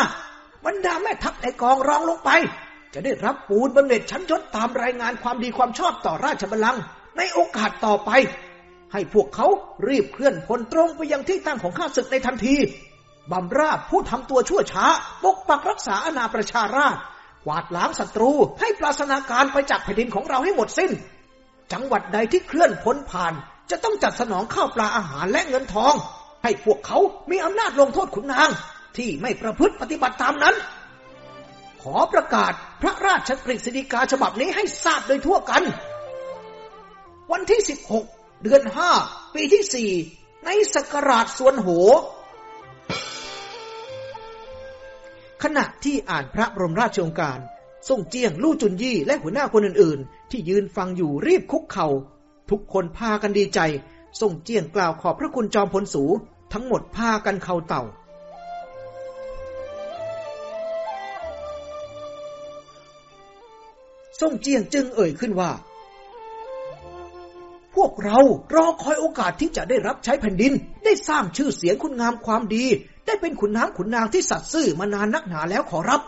บรรดาแม่ทัพในกองรองลงไป จะได้รับปูนบำเหน็จชั้นยศตามรายงานความดีความชอบต่อราชบัลลังก์ในโอกาสต่อไป ให้พวกเขารีบเคลื่อนพลตรงไปยังที่ตั้งของข้าศึกในทันทีบำราบผู้ทำตัวชั่วช้า ปกปักรักษาอาณาประชาราชกวาดล้างศัตรูให้ปราศนาการไปจากแผ่นดินของเราให้หมดสิ้น จังหวัดใดที่เคลื่อนพ้นผ่าน จะต้องจัดสนองข้าวปลาอาหารและเงินทอง ให้พวกเขามีอำนาจลงโทษขุนนาง ที่ไม่ประพฤติปฏิบัติตามนั้น ขอประกาศพระราชกฤษฎีกาฉบับนี้ให้ทราบโดยทั่วกัน วันที่ 16 เดือน 5 ปีที่ 4 ในสกราชส่วนโห ขณะที่อ่านพระบรมราชโองการ ส่งเจียงลู่จุนยี่และหัวหน้าคนอื่น ๆ ที่ยืนฟังอยู่รีบคุกเขา่า ทุกคนพากันดีใจ ส่งเจียงกล่าวขอบพระคุณจอมพลสู ทั้งหมดพากันเข่าเต่า ส่งเจียงจึงเอ่ยขึ้นว่า พวกเรารอคอยโอกาสที่จะได้รับใช้แผ่นดิน ได้สร้างชื่อเสียงคุณงามความดี ได้เป็นขุนน้ำขุนนางที่สัตย์ซื่อมานานนักหนาแล้วขอรับ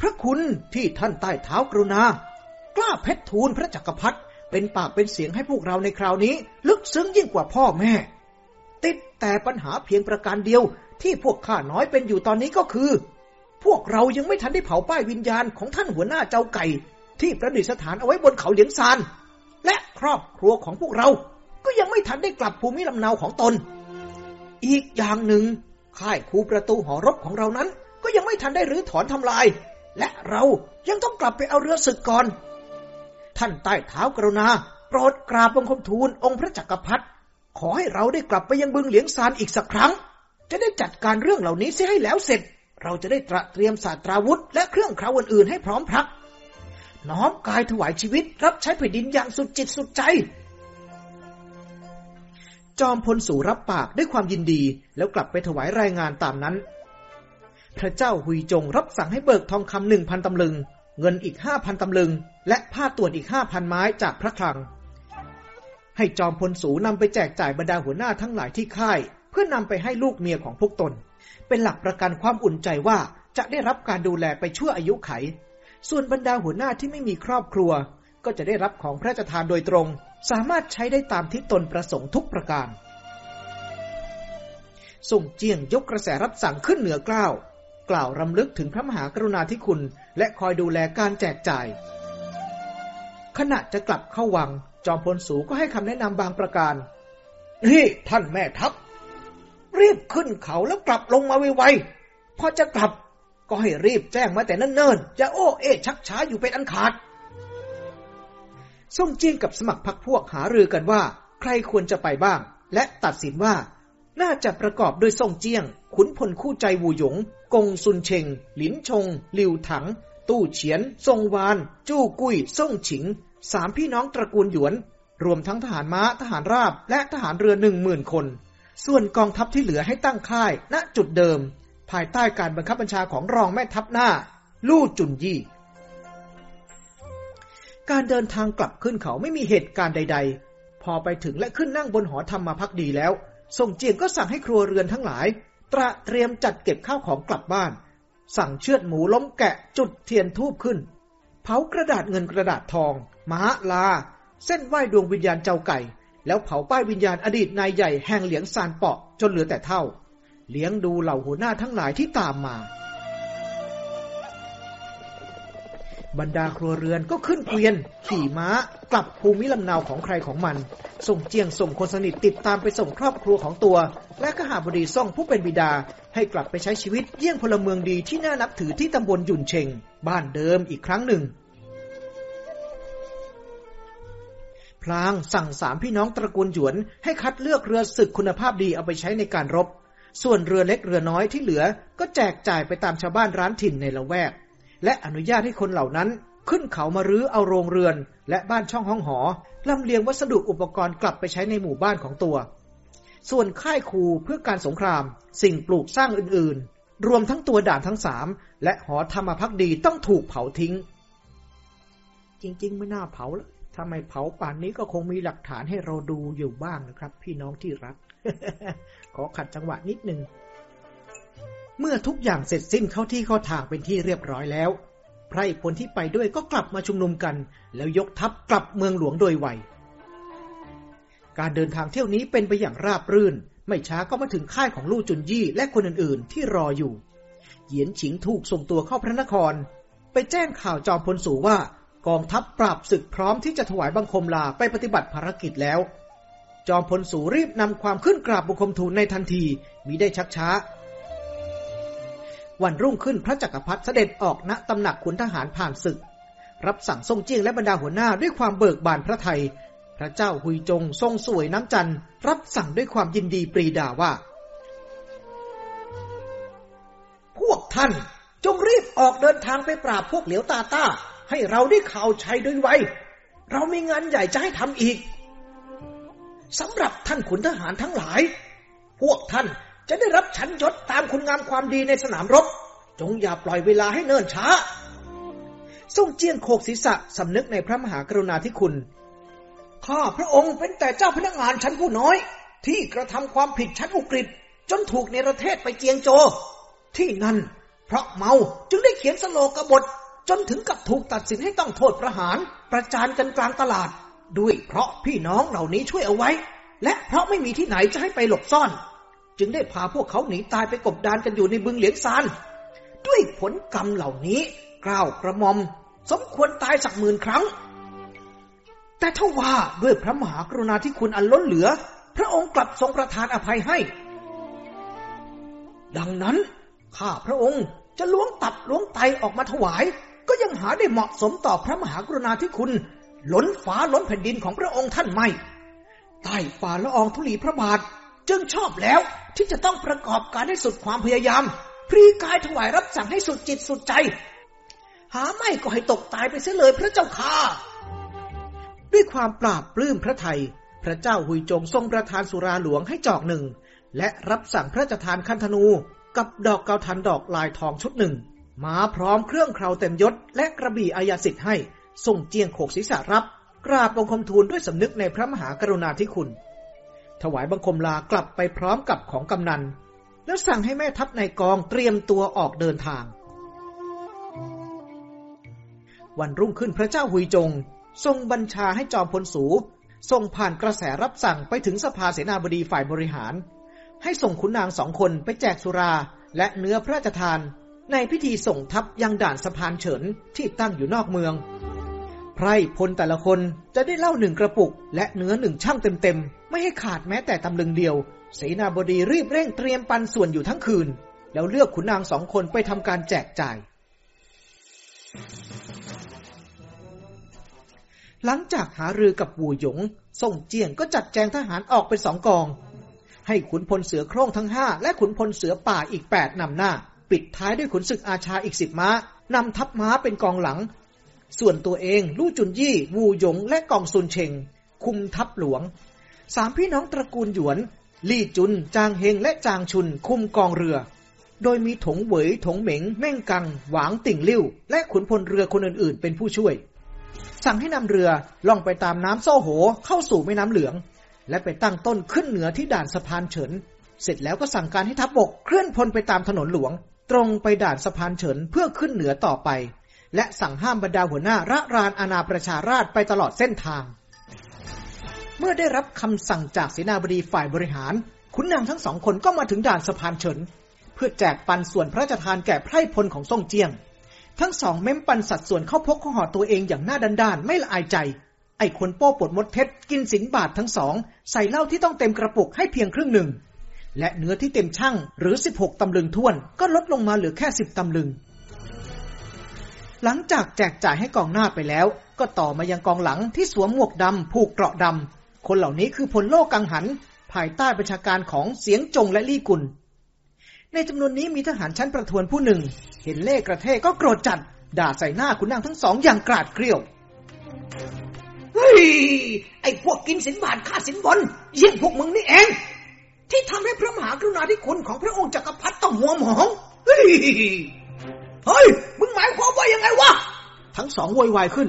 พระคุณที่ท่านใต้เท้ากรุณา กล้าเพชรทูลพระจักรพรรดิ เป็นปากเป็นเสียงให้พวกเราในคราวนี้ ลึกซึ้งยิ่งกว่าพ่อแม่ ติดแต่ปัญหาเพียงประการเดียวที่พวกข้าน้อยเป็นอยู่ตอนนี้ก็คือ พวกเรายังไม่ทันได้เผาป้ายวิญญาณของท่านหัวหน้าเจ้าไก่ ที่ประดิษฐานเอาไว้บนเขาเหลียงซาน และครอบครัวของพวกเรา ก็ยังไม่ทันได้กลับภูมิลำเนาของตน อีกอย่างหนึ่งค่ายคูประตูหอรบของเรานั้น ก็ยังไม่ทันได้รื้อถอนทำลาย และเรายังต้องกลับไปเอาเรือศึกก่อน ท่านใต้เท้ากรุณา โปรดกราบบังคมทูลองค์พระจักรพรรดิขอให้เราได้กลับไปยังบึงเหลียงซานอีกสักครั้ง จะได้จัดการเรื่องเหล่านี้เสียให้แล้วเสร็จ เราจะได้ตระเตรียมศาสตราวุธ และเครื่องคราวอื่นๆให้พร้อมพรัก น้อมกายถวายชีวิตรับใช้แผ่นดินอย่างสุดจิตสุดใจ จอมพลสู่รับปากด้วยความยินดีแล้วกลับไปถวายรายงานตามนั้น พระเจ้าหุยจงรับสั่งให้เบิกทองคำหนึ่งพันตำลึง เงินอีกห้าพันตำลึง และผ้าตรวจอีกห้าพันไม้จากพระคลัง ให้จอมพลสูนำไปแจกจ่ายบรรดาหัวหน้าทั้งหลายที่ค่าย เพื่อนำไปให้ลูกเมียของพวกตน เป็นหลักประกันความอุ่นใจว่าจะได้รับการดูแลไปชั่วอายุไข ส่วนบรรดาหัวหน้าที่ไม่มีครอบครัว ก็จะได้รับของพระราชทานโดยตรง สามารถใช้ได้ตามที่ตนประสงค์ทุกประการส่งเจียงยกกระแสรับสั่งขึ้นเหนือกล้าว กล่าวรำลึกถึงพระมหากรุณาธิคุณ และคอยดูแลการแจกจ่าย ขณะจะกลับเข้าวัง จอมพลสูก็ให้คำแนะนำบางประการ นี่ท่านแม่ทัพ รีบขึ้นเขาแล้วกลับลงมาไวๆพอจะกลับก็ให้รีบแจ้งมาแต่เนิ่นๆจะโอ้เอชักช้าอยู่เป็นอันขาดส่งจียงกับสมัครพรรคพวกหารือกันว่า ใครควรจะไปบ้าง และตัดสินว่าน่าจะประกอบด้วยส่งเจียง ขุนพลคู่ใจวูหยง กงซุนเชง หลินชงหลิวถัง ตู้เฉียน ทรงวาน จู้กุ้ยส่งฉิง สามพี่น้องตระกูลหยวน รวมทั้งทหารม้า ทหารราบ และทหารเรือหนึ่งหมื่นคน ส่วนกองทัพที่เหลือให้ตั้งค่าย ณ จุดเดิม ภายใต้การบังคับบัญชาของรองแม่ทัพหน้า ลู่จุนยี่ การเดินทางกลับขึ้นเขาไม่มีเหตุการณ์ใด ๆ พอไปถึงและขึ้นนั่งบนหอธรรมมาพักดีแล้วส่งเจียงก็สั่งให้ครัวเรือนทั้งหลาย ตระเตรียมจัดเก็บข้าวของกลับบ้าน สั่งเชือดหมูล้มแกะจุดเทียนทูบขึ้น เผากระดาษเงินกระดาษทองมหาลา เส้นไหวดวงวิญญาณเจ้าไก่ แล้วเผาป้ายวิญญาณอดีตนายใหญ่แห่งเหลียงซานเปาะจนเหลือแต่เท่า เลี้ยงดูเหล่าหัวหน้าทั้งหลายที่ตามมา บรรดาครัวเรือนก็ขึ้นเกวียน ขี่ม้ากลับภูมิลำเนาของใครของมัน ส่งเจียงส่งคนสนิทติดตามไปส่งครอบครัวของตัว และขหาบดีซ่องผู้เป็นบิดา ให้กลับไปใช้ชีวิตเยี่ยงพลเมืองดีที่น่านับถือที่ตำบลยุนเชง บ้านเดิมอีกครั้งหนึ่ง พลางสั่งสามพี่น้องตระกูลหยวน ให้คัดเลือกเรือศึกคุณภาพดีเอาไปใช้ในการรบ ส่วนเรือเล็กเรือน้อยที่เหลือ ก็แจกจ่ายไปตามชาวบ้านร้านถิ่นในละแวก และอนุญาตให้คนเหล่านั้นขึ้นเขามารื้อเอาโรงเรือน และบ้านช่องห้องหอลำเลียงวัสดุอุปกรณ์กลับไปใช้ในหมู่บ้านของตัว ส่วนค่ายคูเพื่อการสงคราม สิ่งปลูกสร้างอื่นๆ รวมทั้งตัวด่านทั้งสามและหอธรรมพักดีต้องถูกเผาทิ้ง จริง ๆ ไม่น่าเผาแล้วถ้าไม่เผาป่านนี้ก็คงมีหลักฐานให้เราดูอยู่บ้างนะครับ พี่น้องที่รัก ขอขัดจังหวะนิดหนึ่ง เมื่อทุกอย่างเสร็จสิ้นเข้าที่เข้าทางเป็นที่เรียบร้อยแล้ว ไพรพลที่ไปด้วยก็กลับมาชุมนุมกัน แล้วยกทัพกลับเมืองหลวงโดยไว การเดินทางเที่ยวนี้เป็นไปอย่างราบรื่น ไม่ช้าก็มาถึงค่ายของลู่จุนยี่และคนอื่นๆ ที่รออยู่ เหยียนฉิงถูกส่งตัวเข้าพระนคร ไปแจ้งข่าวจอมพลสูว่ากองทัพปราบศึกพร้อมที่จะถวายบังคมลาไปปฏิบัติภารกิจแล้ว จอมพลสูรีบนำความขึ้นกราบบุคมทูลในทันทีมิได้ชักช้า วันรุ่งขึ้นพระจักรพรรดิเสด็จออกณตำหนักขุนทหารผ่านศึก รับสั่งทรงเจียงและบรรดาหัวหน้าด้วยความเบิกบานพระไทย พระเจ้าหุยจงทรงสวยน้ำจันทร์รับสั่งด้วยความยินดีปรีดาว่า พวกท่านจงรีบออกเดินทางไปปราบพวกเหลียวตาต้า ให้เราได้ข่าวชัยโดยไวเรามีงานใหญ่จะให้ทำอีกสำหรับท่านขุนทหารทั้งหลาย พวกท่าน จะได้รับชั้นยศตามคุณงามความดีในสนามรบ จงอย่าปล่อยเวลาให้เนิ่นช้าทรงเจียนโคกศีรษะสำนึกในพระมหากรุณาธิคุณ ข้าพระองค์เป็นแต่เจ้าพนักงานชั้นผู้น้อย ที่กระทำความผิดชั้นอุกฤษจนถูกเนประเทศไปเจียงโจ ที่นั่น เพราะเมาจึงได้เขียนสโลกบท จนถึงกับถูกตัดสินให้ต้องโทษประหาร ประจานกันกลางตลาด ด้วยเพราะพี่น้องเหล่านี้ช่วยเอาไว้ และเพราะไม่มีที่ไหนจะให้ไปหลบซ่อน จึงได้พาพวกเขาหนีตายไปกบดานกันอยู่ในบึงเหลียงซาน ด้วยผลกรรมเหล่านี้กล้าวกระมอม สมควรตายสักหมื่นครั้ง แต่ถ้าว่าด้วยพระมหากรุณาธิคุณอันล้นเหลือ พระองค์กลับทรงประทานอภัยให้ ดังนั้นข้าพระองค์จะล้วงตับล้วงไตออกมาถวาย ก็ยังหาได้เหมาะสมต่อพระมหากรุณาธิคุณ ล้นฟ้าล้นแผ่นดินของพระองค์ท่านไม่ใต้ฝ่าละอองธุลีพระบาท จึงชอบแล้วที่จะต้องประกอบการให้สุดความพยายาม พรีกายถวายรับสั่งให้สุดจิตสุดใจ หาไม่ก็ให้ตกตายไปเสียเลยพระเจ้าค่ะ ด้วยความปราบปลื้มพระไทย พระเจ้าหุยจงทรงประทานสุราหลวงให้จอกหนึ่ง และรับสั่งพระราชทานคันธนู กับดอกเกาทันดอกลายทองชุดหนึ่ง มาพร้อมเครื่องเคราเต็มยศ และกระบี่อายาสิทธิ์ให้ส่งเจียงโขกศีรษะรับ กราบบังคมทูลด้วยสำนึกในพระมหากรุณาธิคุณ ถวายบังคมลากลับไปพร้อมกับของกำนัน แล้วสั่งให้แม่ทัพในกองเตรียมตัวออกเดินทาง วันรุ่งขึ้นพระเจ้าหุยจง ทรงบัญชาให้จอมพลสูส่งผ่านกระแสรับสั่งไปถึงสภาเสนาบดีฝ่ายบริหาร ให้ส่งขุนนางสองคนไปแจกสุราและเนื้อพระราชทาน ในพิธีส่งทัพยังด่านสะพานเฉินที่ตั้งอยู่นอกเมือง ไพรพลแต่ละคนจะได้เล่าหนึ่งกระปุกและเนื้อหนึ่งช่างเต็มๆ ไม่ให้ขาดแม้แต่ตำลึงเดียว เสนาบดีรีบเร่งเตรียมปันส่วนอยู่ทั้งคืน แล้วเลือกขุนนางสองคนไปทำการแจกจ่าย หลังจากหารือกับบูหยงส่งเจียงก็จัดแจงทหารออกเป็นสองกอง ให้ขุนพลเสือโคร่งทั้งห้าและขุนพลเสือป่าอีกแปดนำหน้า ปิดท้ายด้วยขุนศึกอาชาอีกสิบม้านำทัพม้าเป็นกองหลัง ส่วนตัวเองลู่จุนยี่ วูหยงและกองซุนเชงคุมทัพหลวง สามพี่น้องตระกูลหยวน ลี่จุน จางเฮงและจางชุนคุมกองเรือ โดยมีถงเหวยถงเหม็ง แม่งกัง หวางติ่งลิ่ว และขุนพลเรือคนอื่นๆ เป็นผู้ช่วย สั่งให้นำเรือล่องไปตามน้ำโซ่โหเข้าสู่แม่น้ำเหลือง และไปตั้งต้นขึ้นเหนือที่ด่านสะพานเฉิน เสร็จแล้วก็สั่งการให้ทัพบกเคลื่อนพลไปตามถนนหลวง ตรงไปด่านสะพานเฉินเพื่อขึ้นเหนือต่อไป และสั่งห้ามบรรดาหัวหน้าระรานอาณาประชาราชไปตลอดเส้นทาง เมื่อได้รับคำสั่งจากเสนาบดีฝ่ายบริหาร ขุนนางทั้งสองคนก็มาถึงด่านสะพานเฉิน เพื่อแจกปันส่วนพระราชทานแก่ไพร่พลของซ่งเจียง ทั้งสองเม้มปันสัดส่วนเข้าพกข้อหอตัวเองอย่างหน้าดันดานไม่ละอายใจ ไอ้คนโป้ปวดมดเพชรกินสินบาททั้งสอง ใส่เหล้าที่ต้องเต็มกระปุกให้เพียงครึ่งหนึ่ง และเนื้อที่เต็มช่างหรือ 16 ตำลึงท้วน ก็ลดลงมาเหลือแค่ 10 ตำลึงหลังจากแจกจ่ายให้กองหน้าไปแล้ว ก็ต่อมายังกองหลังที่สวมหมวกดำผูกเกราะดำ คนเหล่านี้คือพลโลกังหัน ภายใต้ประชาการของเสียงจงและลี่กุล ในจำนวนนี้มีทหารชั้นประทวนผู้หนึ่ง เห็นเล่กระเทก็โกรธจัด ด่าใส่หน้าขุนนางทั้งสองอย่างกราดเกลียวเฮ้ยไอ้พวกกินสินบาทค่าสินบนเยี่ยงพวกมึงนี่เอง ที่ทำให้พระมหากรุณาธิคุณของพระองค์จักรพรรดิต้องหัวหมองเฮ้ยเฮ้ยมึงหมายความว่ายังไงวะทั้งสองโวยวายขึ้น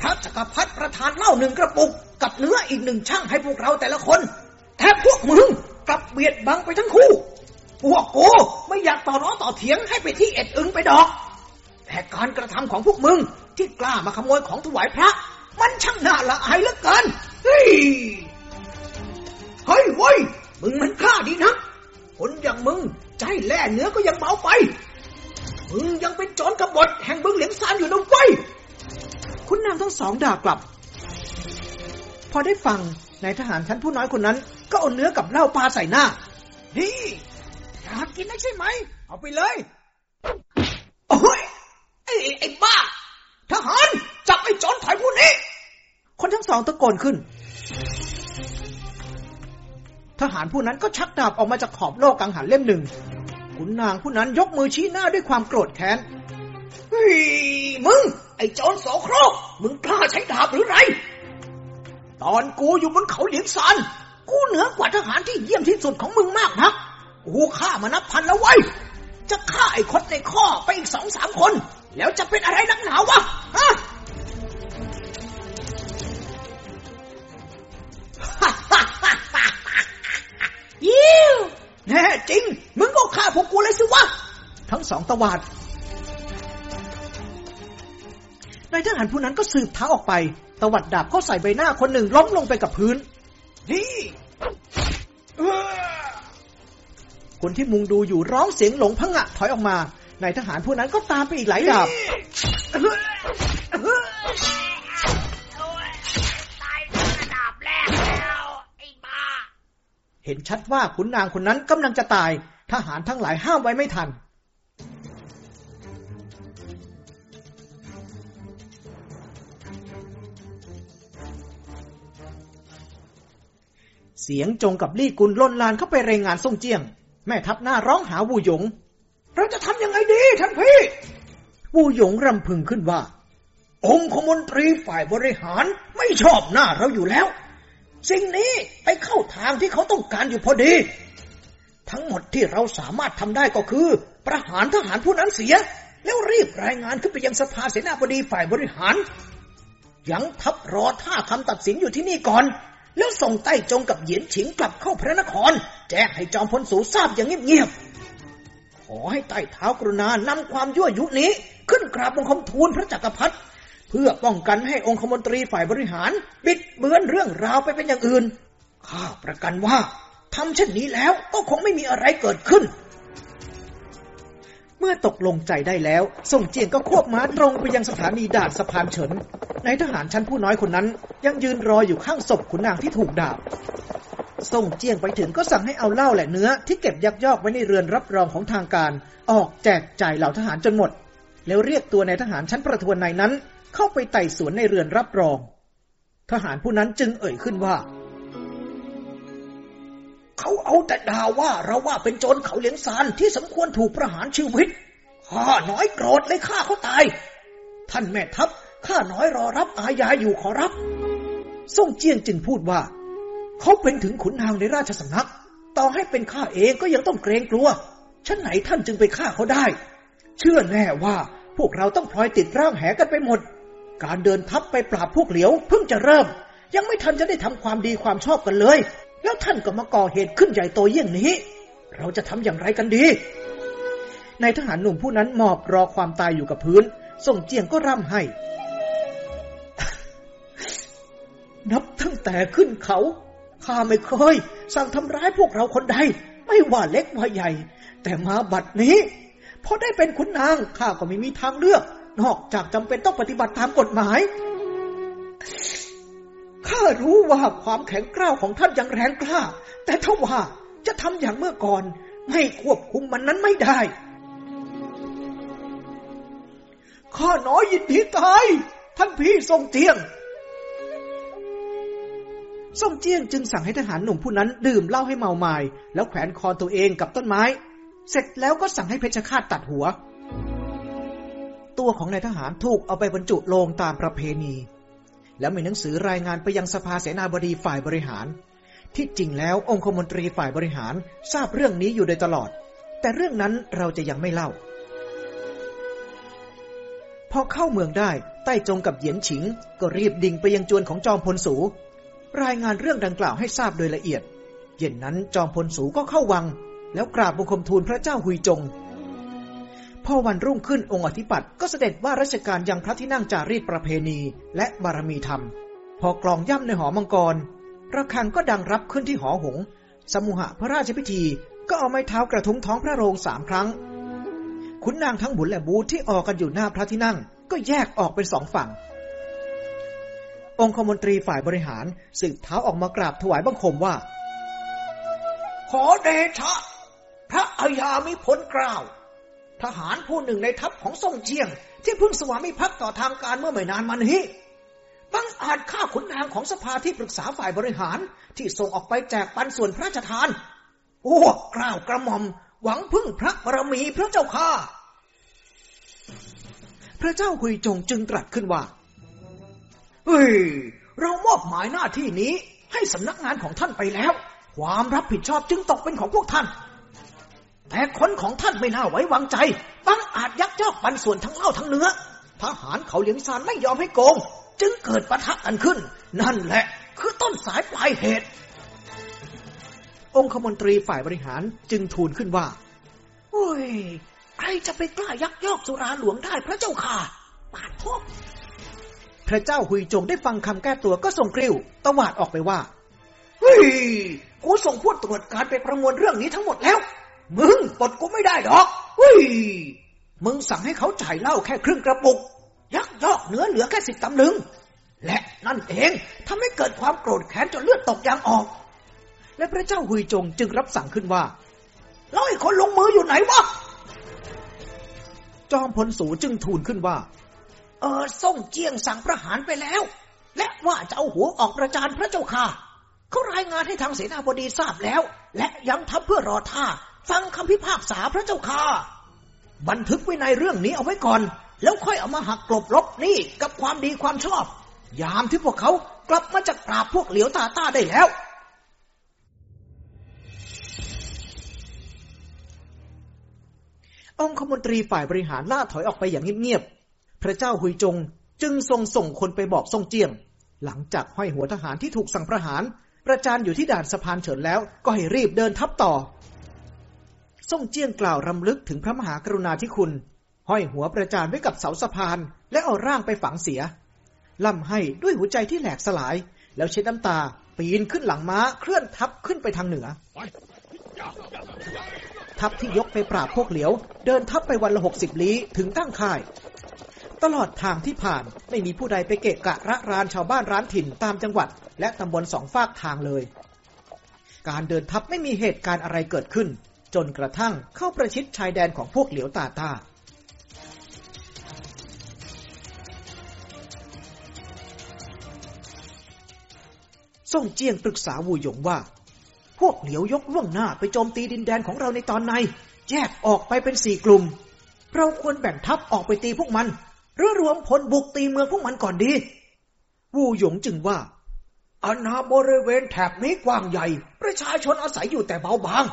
พระจักรพรรดิประทานเหล้าหนึ่งกระปุก กับเนื้ออีกหนึ่งช่างให้พวกเราแต่ละคนแต่พวกมึงกลับเบียดบังไปทั้งคู่ พวกกูไม่อยากต่อร้อต่อเถียงให้ไปที่เอ็ดอึงไปดอก แต่การกระทำของพวกมึงที่กล้ามาขโมยของถวายพระ มันช่างน่าละอายเหลือเกิน เฮ้ย เฮ้ยเว้ย มึงมันกล้าดีนะ คนอย่างมึงใจแล่เนื้อก็ยังเบาไป มึงยังเป็นโจรกบฏแห่งเบืองเหลียงซานอยู่นะเว้ยคุณนางทั้งสองด่ากลับ พอได้ฟังนายทหารชั้นผู้น้อยคนนั้น ก็เอาเนื้อกับเหล้าปลาใส่หน้านี่อยากกินนะใช่ไหม เอาไปเลย โอ้ยไอ้ไอ้บ้า ทหาร จับไอ้โจรถอยผู้นี้ คนทั้งสองตะโกนขึ้น ทหารผู้นั้นก็ชักดาบออกมาจากขอบโลกกังหันเล่มหนึ่งขุนนางผู้นั้นยกมือชี้หน้าด้วยความโกรธแค้นเฮ้ยมึง ไอ้โจรโสโครกมึงกล้าใช้ดาบหรือไร ตอนกูอยู่บนเขาเหลียงซานกูเหนือกว่าทหารที่เยี่ยมที่สุดของมึงมากนะกูฆ่ามานับพันแล้วไว้ จะฆ่าไอ้คดในข้อไปอีกสองสามคน แล้วจะเป็นอะไรนักหนาวะฮะยิวแน่จริง มึงก็ฆ่าพวกกูเลยสิวะ ทั้งสองตวาดนายทหารผู้นั้นก็สืบเท้าออกไป ตวัดดาบเข้าใส่ใบหน้าคนหนึ่งล้มลงไปกับพื้น นี่เออคนที่มุงดูอยู่ร้องเสียงหลงพะงะถอยออกมานายทหารผู้นั้นก็ตามไปอีกหลายดาบตายตั้งระดับแรกแล้วไอ้บ้าเห็นชัดว่าขุนนางคนนั้นกำลังจะตาย ทหารทั้งหลายห้ามไว้ไม่ทัน เสียงจงกับลี่กุลล่นลานเข้าไปรายงานส่งเจียง แม่ทัพหน้าร้องหาวูหยง เราจะทำยังไงดีท่านพี่ วูหยงรำพึงขึ้นว่า องคมนตรีฝ่ายบริหารไม่ชอบหน้าเราอยู่แล้ว สิ่งนี้ไปเข้าทางที่เขาต้องการอยู่พอดี ทั้งหมดที่เราสามารถทำได้ก็คือ ประหารทหารผู้นั้นเสีย แล้วรีบรายงานขึ้นไปยังสภาเสนาบดีฝ่ายบริหาร ยังทับรอท่าคำตัดสินอยู่ที่นี่ก่อน แล้วส่งใต้จงกับเหยียนฉิงกลับเข้าพระนคร แจ้งให้จอมพลสูทราบอย่างเงียบๆ ขอให้ใต้เท้ากรุณานำความยั่วยุนี้ ขึ้นกราบบังคมทูลพระจักรพรรดิเพื่อป้องกันให้องคมนตรีฝ่ายบริหาร บิดเบือนเรื่องราวไปเป็นอย่างอื่น ข้าประกันว่าทำเช่นนี้แล้วก็คงไม่มีอะไรเกิดขึ้น มื่อตกลงใจได้แล้ว ส่งเจียงก็ควบม้าตรงไปยังสถานีด่านสะพานเฉินนายทหารชั้นผู้น้อยคนนั้น ยังยืนรออยู่ข้างศพขุนนางที่ถูกดาบ ส่งเจียงไปถึงก็สั่งให้เอาเหล้าและเนื้อ ที่เก็บยักยอกไว้ในเรือนรับรองของทางการ ออกแจกจ่ายเหล่าทหารจนหมด แล้วเรียกตัวนายทหารชั้นประทวนนายนั้น เข้าไปไต่สวนในเรือนรับรอง ทหารผู้นั้นจึงเอ่ยขึ้นว่า เขาเอาแต่ด่าว่าเราว่าเป็นโจรเขาเหลียงซานที่สมควรถูกประหารชีวิต ข้าน้อยโกรธเลยฆ่าเขาตาย ท่านแม่ทัพข้าน้อยรอรับอาญาอยู่ขอรับ ส่งเจียงจึงพูดว่า เขาเป็นถึงขุนนางในราชสำนัก ต่อให้เป็นข้าเองก็ยังต้องเกรงกลัวชั้นไหนท่านจึงไปฆ่าเขาได้ เชื่อแน่ว่าพวกเราต้องพลอยติดร่างแหกันไปหมด การเดินทัพไปปราบพวกเหลียวเพิ่งจะเริ่ม ยังไม่ทันจะได้ทำความดีความชอบกันเลย แล้วท่านก็มาก่อเหตุขึ้นใหญ่โตเยี่ยงนี้ เราจะทำอย่างไรกันดีนายทหารหนุ่มผู้นั้นหมอบรอความตายอยู่กับพื้น ส่งเจียงก็ร่ำให้ นับตั้งแต่ขึ้นเขาข้าไม่เคย สั่งทำร้ายพวกเราคนใด ไม่ว่าเล็กว่าใหญ่ แต่มาบัดนี้พอได้เป็นขุนนางข้าก็ไม่มีทางเลือก นอกจากจำเป็นต้องปฏิบัติตามกฎหมาย ข้ารู้ว่าความแข็งกร้าวของท่านยังแรงกล้า แต่ถ้าว่าจะทำอย่างเมื่อก่อน ไม่ควบคุมมันนั้นไม่ได้ ข้าน้อยยินดีตายท่านพี่ทรงเจียงทรงเจียงจึงสั่งให้ทหารหนุ่มผู้นั้นดื่มเหล้าให้เมาไมา้แล้วแขวนคอตัวเองกับต้นไม้ เสร็จแล้วก็สั่งให้เพชฌฆาตตัดหัว ตัวของนายทหารถูกเอาไปบรรจุโลงตามประเพณี แล้วมีหนังสือรายงานไปยังสภาเสนาบดีฝ่ายบริหาร ที่จริงแล้วองคมนตรีฝ่ายบริหารทราบเรื่องนี้อยู่โดยตลอด แต่เรื่องนั้นเราจะยังไม่เล่า พอเข้าเมืองได้ใต้จงกับเหยียนฉิง ก็รีบดิ่งไปยังจวนของจอมพลสู รายงานเรื่องดังกล่าวให้ทราบโดยละเอียด เย็นนั้นจอมพลสูก็เข้าวัง แล้วกราบบังคมทูลพระเจ้าหุยจง พอวันรุ่งขึ้นองค์อธิปัตย์ก็เสด็จว่าราชการยังพระที่นั่งจารีตประเพณี และบารมีธรรม พอกลองย่ำในหอมังกรระฆังก็ดังรับขึ้นที่หอหง สมุหะพระราชพิธีก็เอาไม้เท้ากระทุ้งท้องพระโรงสามครั้ง ขุนนางทั้งบุญและบูที่ออกกันอยู่หน้าพระที่นั่ง ก็แยกออกเป็นสองฝั่ง องคมนตรีฝ่ายบริหารสืบเท้าออกมากราบถวายบังคมว่า ขอเดชะ พระอาญามิพลกล่าว ทหารผู้หนึ่งในทัพของทรงเจียง ที่เพิ่งสวามิภักดิ์ต่อทางการเมื่อไม่นานมานี้บังอาจฆ่าขุนนางของสภาที่ปรึกษาฝ่ายบริหารที่ส่งออกไปแจกปันส่วนพระราชทานอ้กกล่าวกระหม่อม หวังพึ่งพระบารมีพระเจ้าข้าพระเจ้าหุยจงจึงตรัสขึ้นว่า เฮ้ย เรามอบหมายหน้าที่นี้ให้สำนักงานของท่านไปแล้ว ความรับผิดชอบจึงตกเป็นของพวกท่าน แต่คนของท่านไม่น่าไว้วางใจบังอาจยักยอกปันส่วนทั้งเล่าทั้งเนื้อทหารเขาเลียงซานไม่ยอมให้โกง จึงเกิดปะทะกันขึ้น นั่นแหละ คือต้นสายปลายเหตุ องคมนตรีฝ่ายบริหารจึงทูลขึ้นว่าโอ้ยใครจะไปกล้ายักยอกสุราหลวงได้พระเจ้าค่ะปาดทบพระเจ้าหุยจงได้ฟังคำแก้ตัวก็ส่งกริ้วตวาดออกไปว่าเฮ้ยกูส่งผู้ตรวจการไปประมวลเรื่องนี้ทั้งหมดแล้ว มึงปลดกูไม่ได้ดอกเฮ้ย มึงสั่งให้เขาจ่ายเหล้าแค่ครึ่งกระปุก ยักยอกเนื้อเหลือแค่สิบตำลึง และนั่นเองทำให้เกิดความโกรธแค้นจนเลือดตกยางออก และพระเจ้าหุยจงจึงรับสั่งขึ้นว่าแล้วไอ้คนลงมืออยู่ไหนวะ จอมพลสูจึงทูลขึ้นว่า เออส่งเจียงสั่งประหารไปแล้ว และว่าจะเอาหัวออกประจานพระเจ้าค่ะ เขารายงานให้ทางเสนาบดีทราบแล้ว และย้ำทัพเพื่อรอท่า ฟังคำพิพากษาพระเจ้าค่ะ บันทึกไว้ในเรื่องนี้เอาไว้ก่อน แล้วค่อยเอามาหักกลบลบนี่กับความดีความชอบ ยามที่พวกเขากลับมาจากปราบพวกเหลียวตาตาได้แล้ว องคมนตรีฝ่ายบริหารล่าถอยออกไปอย่างเงียบๆ พระเจ้าหุยจงจึงทรงส่งคนไปบอกทรงเจียง หลังจากห้อยหัวทหารที่ถูกสั่งประหาร ประจานอยู่ที่ด่านสะพานเฉินแล้วก็ให้รีบเดินทับต่อ ทรงเจียงกล่าวรำลึกถึงพระมหากรุณาธิคุณ ห้อยหัวประจานไว้กับเสาสะพาน และเอาร่างไปฝังเสียล่ำให้ด้วยหัวใจที่แหลกสลาย แล้วเช็ดน้ำตา ปีนขึ้นหลังม้าเคลื่อนทับขึ้นไปทางเหนือ ทัพที่ยกไปปราบพวกเหลียว เดินทัพไปวันละหกสิบลี้ถึงตั้งค่าย ตลอดทางที่ผ่านไม่มีผู้ใดไปเกะกะระรานชาวบ้านร้านถิ่นตามจังหวัด และตำบลสองฝากทางเลย การเดินทัพไม่มีเหตุการณ์อะไรเกิดขึ้น จนกระทั่งเข้าประชิดชายแดนของพวกเหลียวตาตาส่งเจียงปรึกษาวูหยงว่า พวกเหลียวยกล่วงหน้าไปโจมตีดินแดนของเราในตอนใน แยกออกไปเป็นสี่กลุ่ม เราควรแบ่งทัพออกไปตีพวกมัน หรือรวมพลบุกตีเมืองพวกมันก่อนดี วูหยงจึงว่าอาณาบริเวณแถบนี้กว้างใหญ่ ประชาชนอาศัยอยู่แต่เบาบาง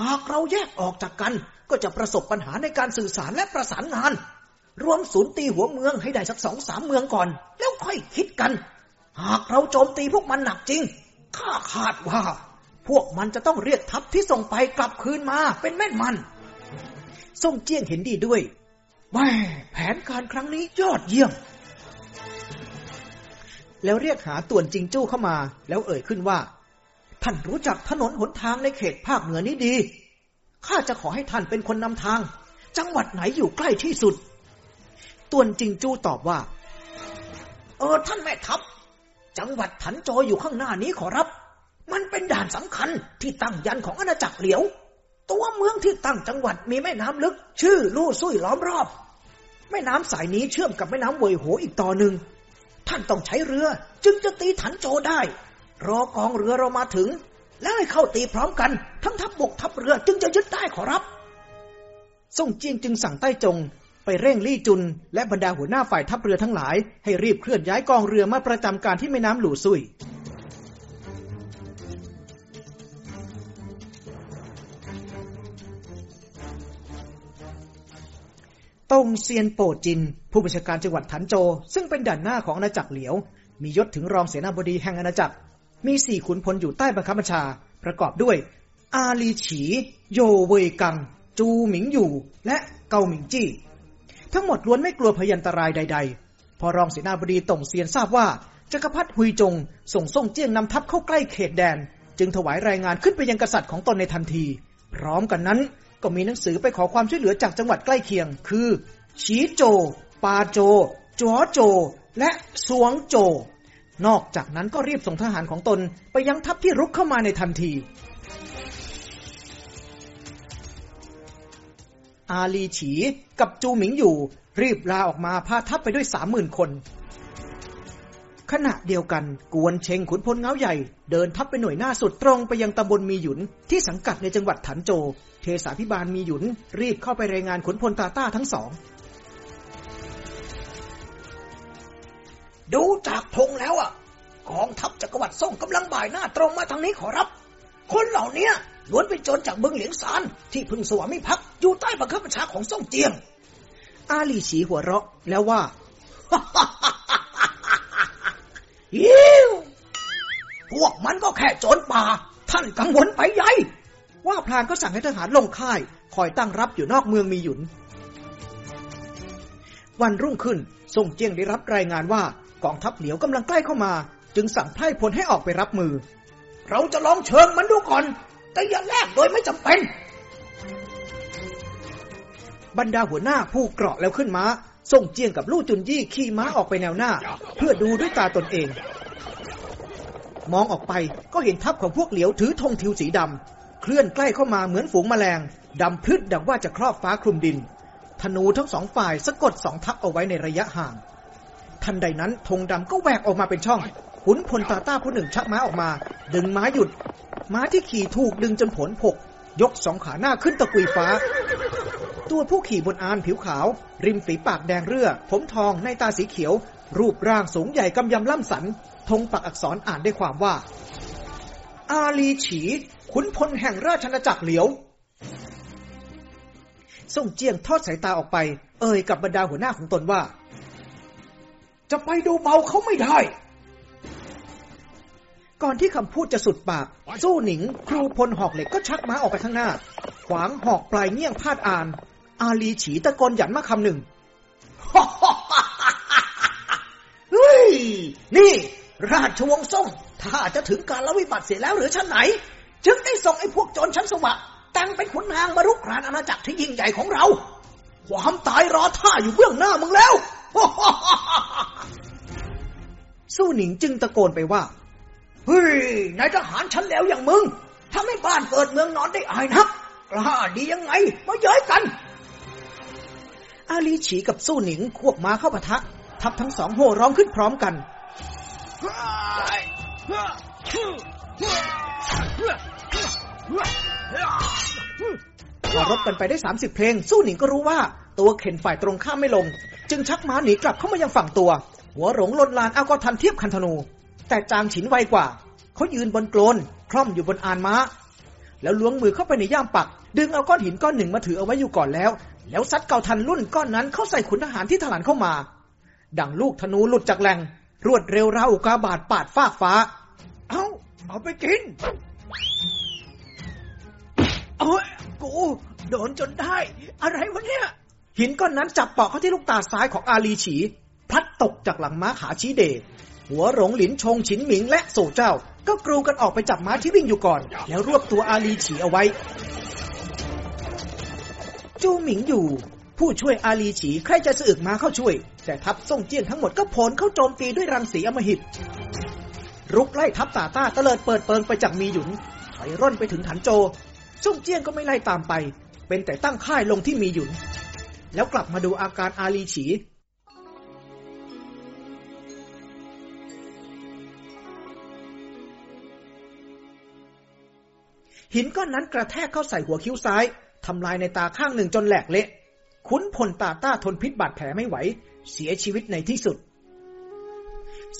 หากเราแยกออกจากกันก็จะประสบปัญหาในการสื่อสารและประสานงาน รวมศูนย์ตีหัวเมืองให้ได้สักสองสามเมืองก่อน แล้วค่อยคิดกัน หากเราโจมตีพวกมันหนักจริงข้าคาดว่า พวกมันจะต้องเรียกทัพที่ส่งไปกลับคืนมาเป็นแม่นมันส่งเจี้ยงเห็นดีด้วยแม่แผนการครั้งนี้ยอดเยี่ยม แล้วเรียกหาต่วนจิงจู้เข้ามา แล้วเอ่ยขึ้นว่า ท่านรู้จักถนนหนทางในเขตภาคเหนือนี้ดี ข้าจะขอให้ท่านเป็นคนนำทาง จังหวัดไหนอยู่ใกล้ที่สุด ตวนจิงจู้ตอบว่า เออท่านแม่ทัพ จังหวัดถันโจอยู่ข้างหน้านี้ขอรับ มันเป็นด่านสำคัญที่ตั้งยันของอาณาจักรเหลียว ตัวเมืองที่ตั้งจังหวัดมีแม่น้ำลึก ชื่อลู่ซุยล้อมรอบ แม่น้ำสายนี้เชื่อมกับแม่น้ำเวยโหอีกต่อหนึ่ง ท่านต้องใช้เรือ จึงจะตีถันโจได้ รอกองเรือเรามาถึง แล้วให้เข้าตีพร้อมกัน ทั้งทัพบบกทัพเรือจึงจะยึดได้ขอรับส่งเจียงจึงสั่งใต้จง ไปเร่งลี่จุน และบรรดาหัวหน้าฝ่ายทัพเรือทั้งหลาย ให้รีบเคลื่อนย้ายกองเรือมาประจำการที่แม่น้ำหลู่ซุยตงเซียนโปจิน ผู้บัญชาการจังหวัดถันโจ ซึ่งเป็นด่านหน้าของอาณาจักรเหลียว มียศถึงรองเสนาบดีแห่งอาณาจักร มีสี่ขุนพลอยู่ใต้บังคับบัญชา ประกอบด้วย อาลีฉี โยเวยกัง จูหมิงอยู่ และเกาหมิงจี้ ทั้งหมดล้วนไม่กลัวพยันตรายใด ๆ พอรองเสนาบดีต่งเซียนทราบว่าจักรพรรดิฮุยจง ส่งส่งเจี้ยงนำทัพเข้าใกล้เขตแดน จึงถวายรายงานขึ้นไปยังกษัตริย์ของตนในทันที พร้อมกันนั้นก็มีหนังสือไปขอความช่วยเหลือจากจังหวัดใกล้เคียง คือฉีโจ ปาโจ จัวโจ และสวงโจ นอกจากนั้นก็รีบส่งทหารของตนไปยังทัพที่รุกเข้ามาในทันที อาลีฉีกับจูหมิงอยู่ รีบลาออกมาพาทัพไปด้วยสามหมื่นคน ขณะเดียวกันกวนเชงขุนพลเงาใหญ่ เดินทัพไปหน่วยหน้าสุดตรงไปยังตำบลมีหยุน ที่สังกัดในจังหวัดถันโจ เทสาพิบาลมีหยุน รีบเข้าไปรายงานขุนพลตาต้าทั้งสอง ดูจากธงแล้วอะกองทัพจักรวรรดิส่งกำลังบ่ายหน้าตรงมาทางนี้ขอรับ คนเหล่านี้ล้วนเป็นโจรจากเมืองเหลียงซานที่พึ่งสวามิภักดิ์อยู่ใต้บังคับบัญชาของซ่งเจียง อาลีฉีหัวเราะแล้วว่ายิวพวกมันก็แค่โจรป่า ท่านกังวลไปใหญ่ ว่าพลางก็สั่งให้ทหารลงค่าย คอยตั้งรับอยู่นอกเมืองมีหยุน วันรุ่งขึ้นทรงเจียงได้รับรายงานว่า กองทัพเหลียวกำลังใกล้เข้ามา จึงสั่งไพร่พลให้ออกไปรับมือ เราจะลองเชิงมันดูก่อน แต่อย่าแลกโดยไม่จำเป็น บรรดาหัวหน้าผู้เกราะแล้วขึ้นม้าส่งเจียงกับลู่จุนยี่ขี่ม้าออกไปแนวหน้า เพื่อดูด้วยตาตนเอง มองออกไปก็เห็นทัพของพวกเหลียวถือธงทิวสีดำเคลื่อนใกล้เข้ามาเหมือนฝูงแมลงดำพืชดังว่าจะครอบฟ้าคลุมดินธนูทั้งสองฝ่ายสะกดสองทัพเอาไว้ในระยะห่าง ทันใดนั้นธงดำก็แหวกออกมาเป็นช่อง ขุนพลตาต้าผู้หนึ่งชักม้าออกมา ดึงม้าหยุด ม้าที่ขี่ถูกดึงจนผลผก ยกสองขาหน้าขึ้นตะกุยฟ้า ตัวผู้ขี่บนอานผิวขาว ริมฝีปากแดงเรือผมทองในตาสีเขียว รูปร่างสูงใหญ่กำยำล่ำสันธงปักอักษรอ่านได้ความว่า อาลีฉี ขุนพลแห่งราชอาณาจักรเหลียวส่งเจียงทอดสายตาออกไป เอ่ยกับบรรดาหัวหน้าของตนว่า จะไปดูเบาเขาไม่ได้ ก่อนที่คำพูดจะสุดปาก สู้หนิง ครูพลหอกเหล็กก็ชักม้าออกไปข้างหน้า ขวางหอกปลายเงี้ยงพาดอาน อาลีฉีตะโกนหยันมาคำหนึ่งเฮ้ย นี่ ราชวงศ์ซ่งถ้าจะถึงการละวิบัติเสียแล้วหรือชั้นไหน จึงได้ส่งไอ้พวกโจรชั้นสวะแต่งเป็นขุนนางมารุกรานอาณาจักรที่ยิ่งใหญ่ของเรา ความตายรอท่าอยู่เบื้องหน้ามึงแล้ว สู้หนิงจึงตะโกนไปว่า เฮ้ยนายทหารชั้นแล้วอย่างมึงทำให้บ้านเกิดเมืองนอนได้อายนักกล้าดียังไง มาเย้ยกัน อาลีฉีกับสู้หนิงควบม้าเข้าปะทะ ทัพทั้งสองโห่ร้องขึ้นพร้อมกันพอรบกันไปได้30เพลง สู้หนิงก็รู้ว่า ตัวเข็นฝ่ายตรงข้ามไม่ลง จึงชักม้าหนีกลับเข้ามายังฝั่งตัว หัวหลงลนลานเอาก็ทันเทียบคันธนู แต่จางฉินไวกว่า เขายืนบนโกลนคล่อมอยู่บนอานม้า แล้วล้วงมือเข้าไปในย่ามปัก ดึงเอาก้อนหินก้อนหนึ่งมาถือเอาไว้อยู่ก่อนแล้ว แล้วซัดเกาทันรุ่นก้อนนั้นเข้าใส่ขุนทหารที่ถลานเข้ามา ดังลูกธนูหลุดจากแหล่งรวดเร็วราวอุกาบาตปาดฟากฟ้า เอาเอาไปกินเอากูโดนจนได้ อะไรวะเนี่ย หินก้อนนั้นจับเปาะเข้าที่ลูกตาซ้ายของอาลีฉี พลัดตกจากหลังม้าขาชี้เด หัวหลงหลินชงฉินหมิงและโซเจ้า ก็กรูกันออกไปจับม้าที่วิ่งอยู่ก่อน แล้วรวบตัวอาลีฉีเอาไว้ จูหมิงอยู่ ผู้ช่วยอาลีฉีใครจะสะอึกม้าเข้าช่วย แต่ทัพส่งเจี้ยนทั้งหมดก็ผลเข้าโจมตีด้วยรังสีอมหิต รุกไล่ทัพตาต้าตะเลิดเปิดเปิงไปจากมีหยุนถอยร่นไปถึงถันโจส่งเจี้ยนก็ไม่ไล่ตามไป เป็นแต่ตั้งค่ายลงที่มีหยุน แล้วกลับมาดูอาการอาลีฉี หินก้อนนั้นกระแทกเข้าใส่หัวคิ้วซ้าย ทำลายในตาข้างหนึ่งจนแหลกเละขุนพลตาต้าทนพิษบาดแผลไม่ไหว เสียชีวิตในที่สุด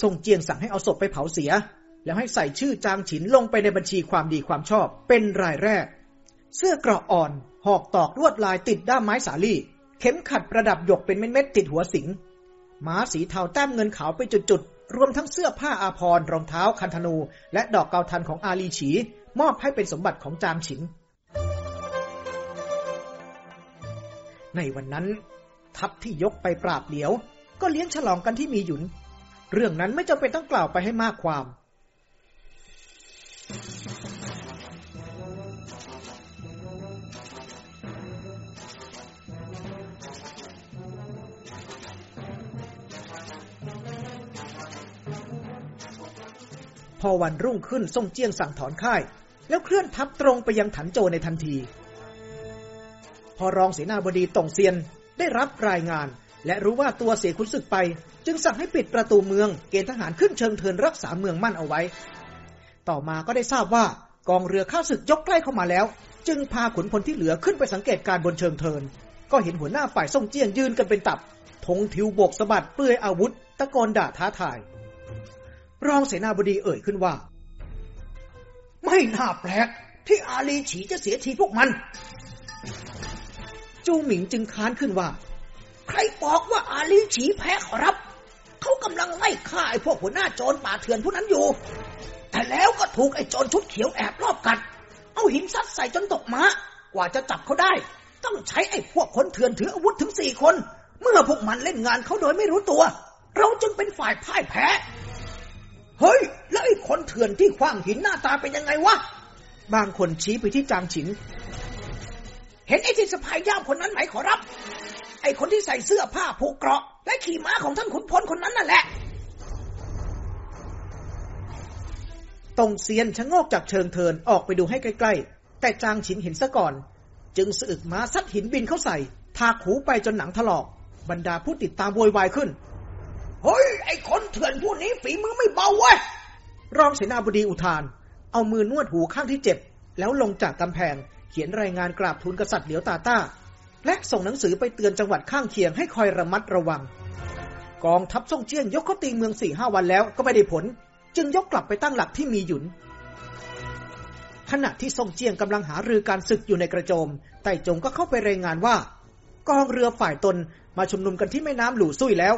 ทรงเจียงสั่งให้เอาศพไปเผาเสีย แล้วให้ใส่ชื่อจางฉินลงไปในบัญชีความดีความชอบ เป็นรายแรก เสื้อเกราะอ่อนหอกตอกลวดลายติดด้ามไม้สาลี่ เข็มขัดประดับหยกเป็นเม็ดๆติดหัวสิงหม้าสีเทาแต้มเงินขาวไปจุดๆ รวมทั้งเสื้อผ้าอาภรณ์รองเท้าคันธนู และดอกเกาทันของอาลีฉี มอบให้เป็นสมบัติของจางฉิน ในวันนั้น ทัพที่ยกไปปราบเหลียว ก็เลี้ยงฉลองกันที่มีหยุน เรื่องนั้นไม่จำเป็นต้องกล่าวไปให้มากความ พอวันรุ่งขึ้นส่งเจียงสั่งถอนค่าย แล้วเคลื่อนทัพตรงไปยังถันโจในทันที พอรองเสนาบดีตงเซียนได้รับรายงาน และรู้ว่าตัวเสียขุนศึกไป จึงสั่งให้ปิดประตูเมืองเกณฑ์ทหารขึ้นเชิงเทินรักษาเมืองมั่นเอาไว้ ต่อมาก็ได้ทราบว่ากองเรือข้าศึกยกใกล้เข้ามาแล้ว จึงพาขุนพลที่เหลือขึ้นไปสังเกตการบนเชิงเทิน ก็เห็นหัวหน้าฝ่ายส่งเจียงยืนกันเป็นตับธงทิวโบกสะบัดเปลือยอาวุธ ตะโกนด่าท้าทาย รองเสนาบดีเอ่ยขึ้นว่า ไม่น่าแปลกที่อาลีฉีจะเสียทีพวกมัน จูหมิงจึงค้านขึ้นว่า ใครบอกว่าอาลีฉีแพ้ขอรับ เขากำลังไล่ฆ่าไอ้พวกหัวหน้าโจรป่าเถื่อนพวกนั้นอยู่ แต่แล้วก็ถูกไอ้โจรชุดเขียวแอบรอบกัด เอาหินซัดใส่จนตกม้ากว่าจะจับเขาได้ ต้องใช้ไอ้พวกคนเถื่อนถืออาวุธถึงสี่คน เมื่อพวกมันเล่นงานเขาโดยไม่รู้ตัว เราจึงเป็นฝ่ายพ่ายแพ้ เฮ้ย แล้วไอ้คนเถื่อนที่คว้างหินหน้าตาเป็นยังไงวะ บางคนชี้ไปที่จางฉิน เห็นไอ้ที่สะพายย่ามคนนั้นไหมขอรับ ไอ้คนที่ใส่เสื้อผ้าผูกเกราะ และขี่ม้าของท่านขุนพลคนนั้นนั่นแหละตงเซียนชะโงกจากเชิงเทินออกไปดูให้ใกล้ๆ แต่จางฉินเห็นซะก่อน จึงสึกม้าซัดหินบินเข้าใส่ ทากหูไปจนหนังถลอก บรรดาผู้ติดตามโวยวายขึ้น เฮ้ย ไอ้คนเถื่อนผู้นี้ฝีมือไม่เบาเว้ยรองเสนาบดีอุทาน เอามือนวดหูข้างที่เจ็บ แล้วลงจากกำแพง เขียนรายงานกราบทูลกษัตริย์เหลียวตาต้า และส่งหนังสือไปเตือนจังหวัดข้างเคียงให้คอยระมัดระวัง กองทัพซ่งเจี้ยนยกเข้าตีเมืองสี่ห้าวันแล้วก็ไม่ได้ผล จึงยกกลับไปตั้งหลักที่มีหยุนขณะที่ซ่งเจียงกำลังหารือการศึกอยู่ในกระโจม ไต่จงก็เข้าไปรายงานว่า กองเรือฝ่ายตนมาชุมนุมกันที่แม่น้ำหลู่ซุยแล้ว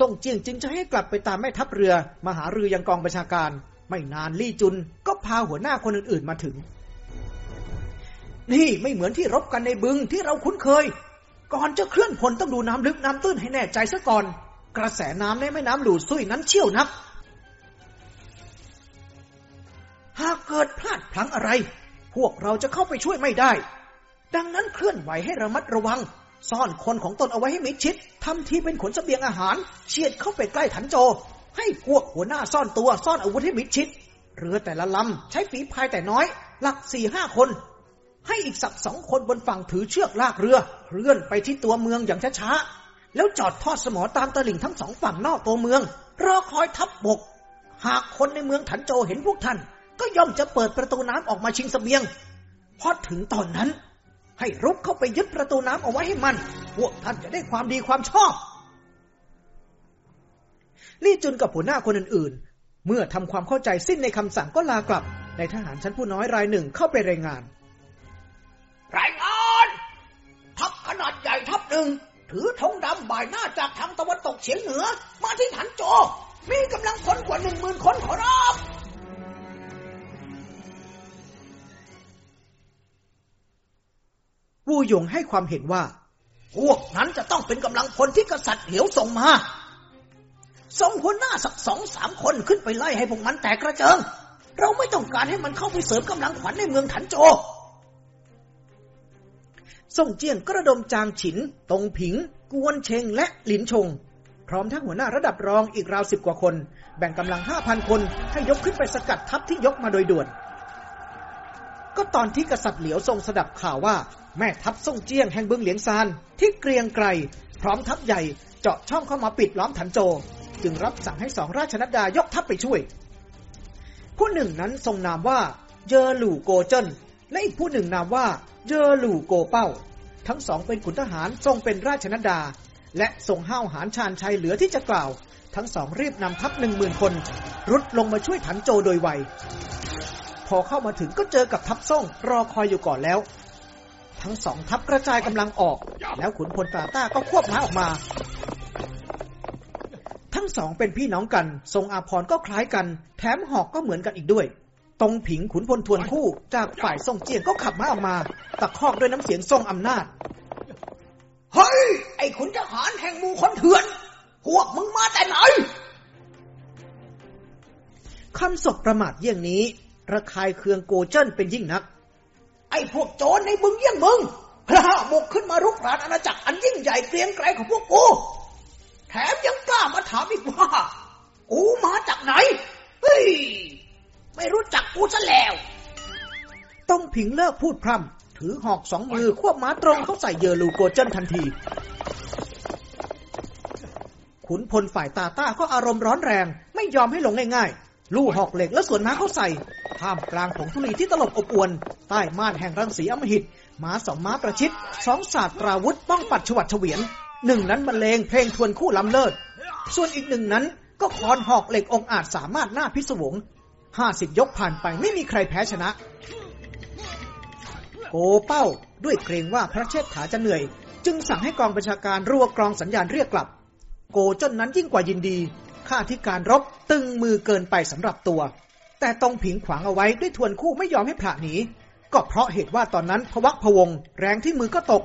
ส่งเจียงจึงจะให้กลับไปตามแม่ทัพเรือมาหารือยังกองประชาการ ไม่นานลี่จุนก็พาหัวหน้าคนอื่นๆมาถึง นี่ไม่เหมือนที่รบกันในบึงที่เราคุ้นเคย ก่อนจะเคลื่อนพลต้องดูน้ำลึกน้ำตื้นให้แน่ใจซะก่อน กระแสน้ำในแม่น้ำหลู่ซุยนั้นเชี่ยวนัก หากเกิดพลาดพลั้งอะไร พวกเราจะเข้าไปช่วยไม่ได้ ดังนั้นเคลื่อนไหวให้ระมัดระวัง ซ่อนคนของตนเอาไว้ให้มิดชิดทำทีเป็นขนสเสบียงอาหาร เฉียดเข้าไปใกล้ถันโจ ให้พวกหัวหน้าซ่อนตัวซ่อนอาวุธให้มิดชิด เรือแต่ละลำใช้ฝีพายแต่น้อย หลักสี่ห้าคน ให้อีกสักสองคนบนฝั่งถือเชือกลากเรือเคลื่อนไปที่ตัวเมืองอย่างช้าๆแล้วจอดทอดสมอตามตลิ่งทั้งสองฝั่งนอกตัวเมืองรอคอยทับบก หากคนในเมืองถันโจเห็นพวกท่าน ก็ย่อมจะเปิดประตูน้ำออกมาชิงสเสบียงพอถึงตอนนั้น ให้รุกเข้าไปยึดประตูน้ำเอาไว้ให้มัน พวกท่านจะได้ความดีความชอบ ลี่จุนกับหัวหน้าคนอื่นๆ เมื่อทำความเข้าใจสิ้นในคำสั่งก็ลากลับ ในทหารชั้นผู้น้อยรายหนึ่งเข้าไปรายงาน รายงานทัพขนาดใหญ่ทัพหนึ่ง ถือธงดำบ่ายหน้าจากทางตะวันตกเฉียงเหนือ มาที่ถันโจ มีกำลังคนกว่าหนึ่งหมื่นคนขอรับ หยงให้ความเห็นว่า พวกนั้นจะต้องเป็นกำลังพลที่กษัตริย์เหลียวส่งมา ส่งหัวหน้าสักสองสามคนขึ้นไปไล่ให้พวกมันแตกกระเจิง เราไม่ต้องการให้มันเข้าไปเสริมกำลังขวัญในเมืองถันโจส่งเจียงก็ระดมจางฉินตงผิง กวนเชงและหลินชง พร้อมทั้งหัวหน้าระดับรองอีกราวสิบกว่าคน แบ่งกำลังห้าพันคนให้ยกขึ้นไปสกัดทัพที่ยกมาโดยด่วน ก็ตอนที่กษัตริย์เหลียวทรงสดับข่าวว่า แม่ทัพส่งเจียงแห่งเบืองเหลียงซานที่เกรียงไกรพร้อมทัพใหญ่เจาะช่องเข้ามาปิดล้อมถันโจ จึงรับสั่งให้สองราชนัดดายกทัพไปช่วย ผู้หนึ่งนั้นทรงนามว่าเยอหลู่โกเจิ้นและอีกผู้หนึ่งนามว่าเยอหลู่โกเป้า ทั้งสองเป็นขุนทหารทรงเป็นราชนัดดา และทรงห้าวหารชาญชัยเหลือที่จะกล่าว ทั้งสองรีบนำทัพหนึ่งหมื่นคน รุดลงมาช่วยถันโจโดยไวพอเข้ามาถึงก็เจอกับทัพส่งรอคอยอยู่ก่อนแล้ว ทั้งสองทัพกระจายกำลังออก แล้วขุนพลตาต้าก็ควบม้าออกมา ทั้งสองเป็นพี่น้องกัน ทรงอาพรณ์ก็คล้ายกัน แถมหอกก็เหมือนกันอีกด้วย ตรงผิงขุนพลทวนคู่ จากฝ่ายทรงเจียงก็ขับม้าออกมา ตะคอกด้วยน้ำเสียงทรงอำนาจ เฮ้ย ไอ้ขุนทหารแห่งหมู่คนเถื่อน พวกมึงมาแต่ไหนคำศพประมาทเยี่ยงนี้ ระคายเคืองโกเจิ้นเป็นยิ่งนัก ไอ้พวกโจรในบึงเยี่ยงมึงพระบุกขึ้นมารุกรานอาณาจักรอันยิ่งใหญ่เกรียงไกรของพวกกู แถมยังกล้ามาถามอีกว่า กูมาจากไหน เฮ้ย ไม่รู้จักกูซะแล้ว ต้องผิงเลิกพูดพร่ำ ถือหอกสองมือควบม้าตรงเข้าใส่เยอลูโกเจิ้นทันที ขุนพลฝ่ายตาต้าก็อารมณ์ร้อนแรง ไม่ยอมให้หลงง่ายๆ ลู่หอกเหล็กและสวนม้าเข้าใส่ ท่ามกลางผงธุลีที่ตลบอบอวน ใต้ม่านแห่งรังสีอมหิตม้าสองม้าประชิดสองศาสตราวุธป้องปัดฉวัดเฉวียนหนึ่งนั้นบรรเลงเพลงทวนคู่ล้ำเลิศ ส่วนอีกหนึ่งนั้นก็คอนหอกเหล็กองอาจสามารถหน้าพิศวงห้าสิบยกผ่านไปไม่มีใครแพ้ชนะ โกเป้าด้วยเกรงว่าพระเชษฐาจะเหนื่อย จึงสั่งให้กองประชาการรัวกรองสัญญาณเรียกกลับ โกจนนั้นยิ่งกว่ายินดี ข้าที่การรบตึงมือเกินไปสำหรับตัว แต่ตรงผิงขวางเอาไว้ด้วยทวนคู่ไม่ยอมให้พระหนีก็เพราะเหตุว่าตอนนั้นพวักพวง แรงที่มือก็ตก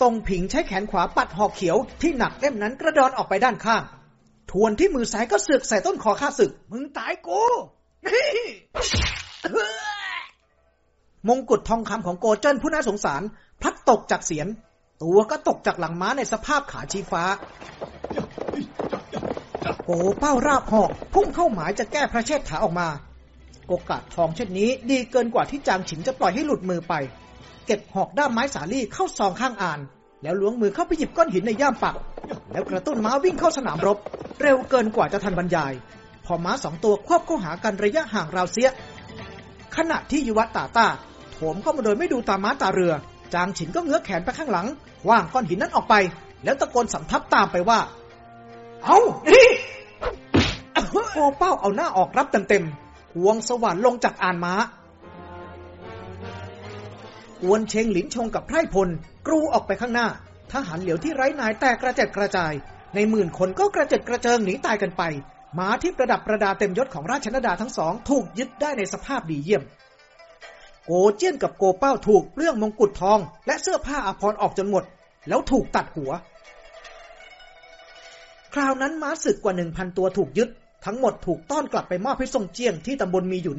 ตรงผิงใช้แขนขวาปัดหอกเขียวที่หนักเล่มนั้นกระดอนออกไปด้านข้าง ทวนที่มือซ้ายก็เสือกใส่ต้นคอข้าศึก มึงตายกูมงกุฎทองคำของโกเจิ้นผู้น่าสงสาร พลัดตกจากเสียน ตัวก็ตกจากหลังม้าในสภาพขาชี้ฟ้า โกเป้าราบหอกพุ่งเข้าหมายจะแก้พระเชษฐาออกมา โอกาสทองเช่นนี้ดีเกินกว่าที่จางฉินจะปล่อยให้หลุดมือไป เก็บหอกด้ามไม้สาลี่เข้าซองข้างอ่าน แล้วล้วงมือเข้าไปหยิบก้อนหินในย่ามปัก แล้วกระตุ้นม้าวิ่งเข้าสนามรบ เร็วเกินกว่าจะทันบรรยาย พอม้าสองตัวควบเข้าหากันระยะห่างราวเสีย ขณะที่ยุวัตตาตาโถมเข้ามาโดยไม่ดูตาม้าตาเรือ จางฉินก็เงื้อแขนไปข้างหลังว่างก้อนหินนั้นออกไป แล้วตะโกนสำทับตามไปว่า เอานี่โกเป้าเอาหน้าออกรับเต็มๆหวงสวรรค์ลงจากอานม้ากวนเชงหลินชงกับไพร่พล กรูออกไปข้างหน้า ทหารเหลียวที่ไร้นายแตกกระจัดกระจาย ในหมื่นคนก็กระเจิดกระเจิงหนีตายกันไป ม้าที่ประดับประดาเต็มยศของราชนดาทั้งสอง ถูกยึดได้ในสภาพดีเยี่ยม โกเจี้ยนกับโกเป้าถูกเปลื้องมงกุฎทอง และเสื้อผ้าอาภรณ์ออกจนหมด แล้วถูกตัดหัว คราวนั้นม้าศึกกว่าหนึ่งพันตัวถูกยึด ทั้งหมดถูกต้อนกลับไปมอบให้ทรงเจียงที่ตำบลมีหยุน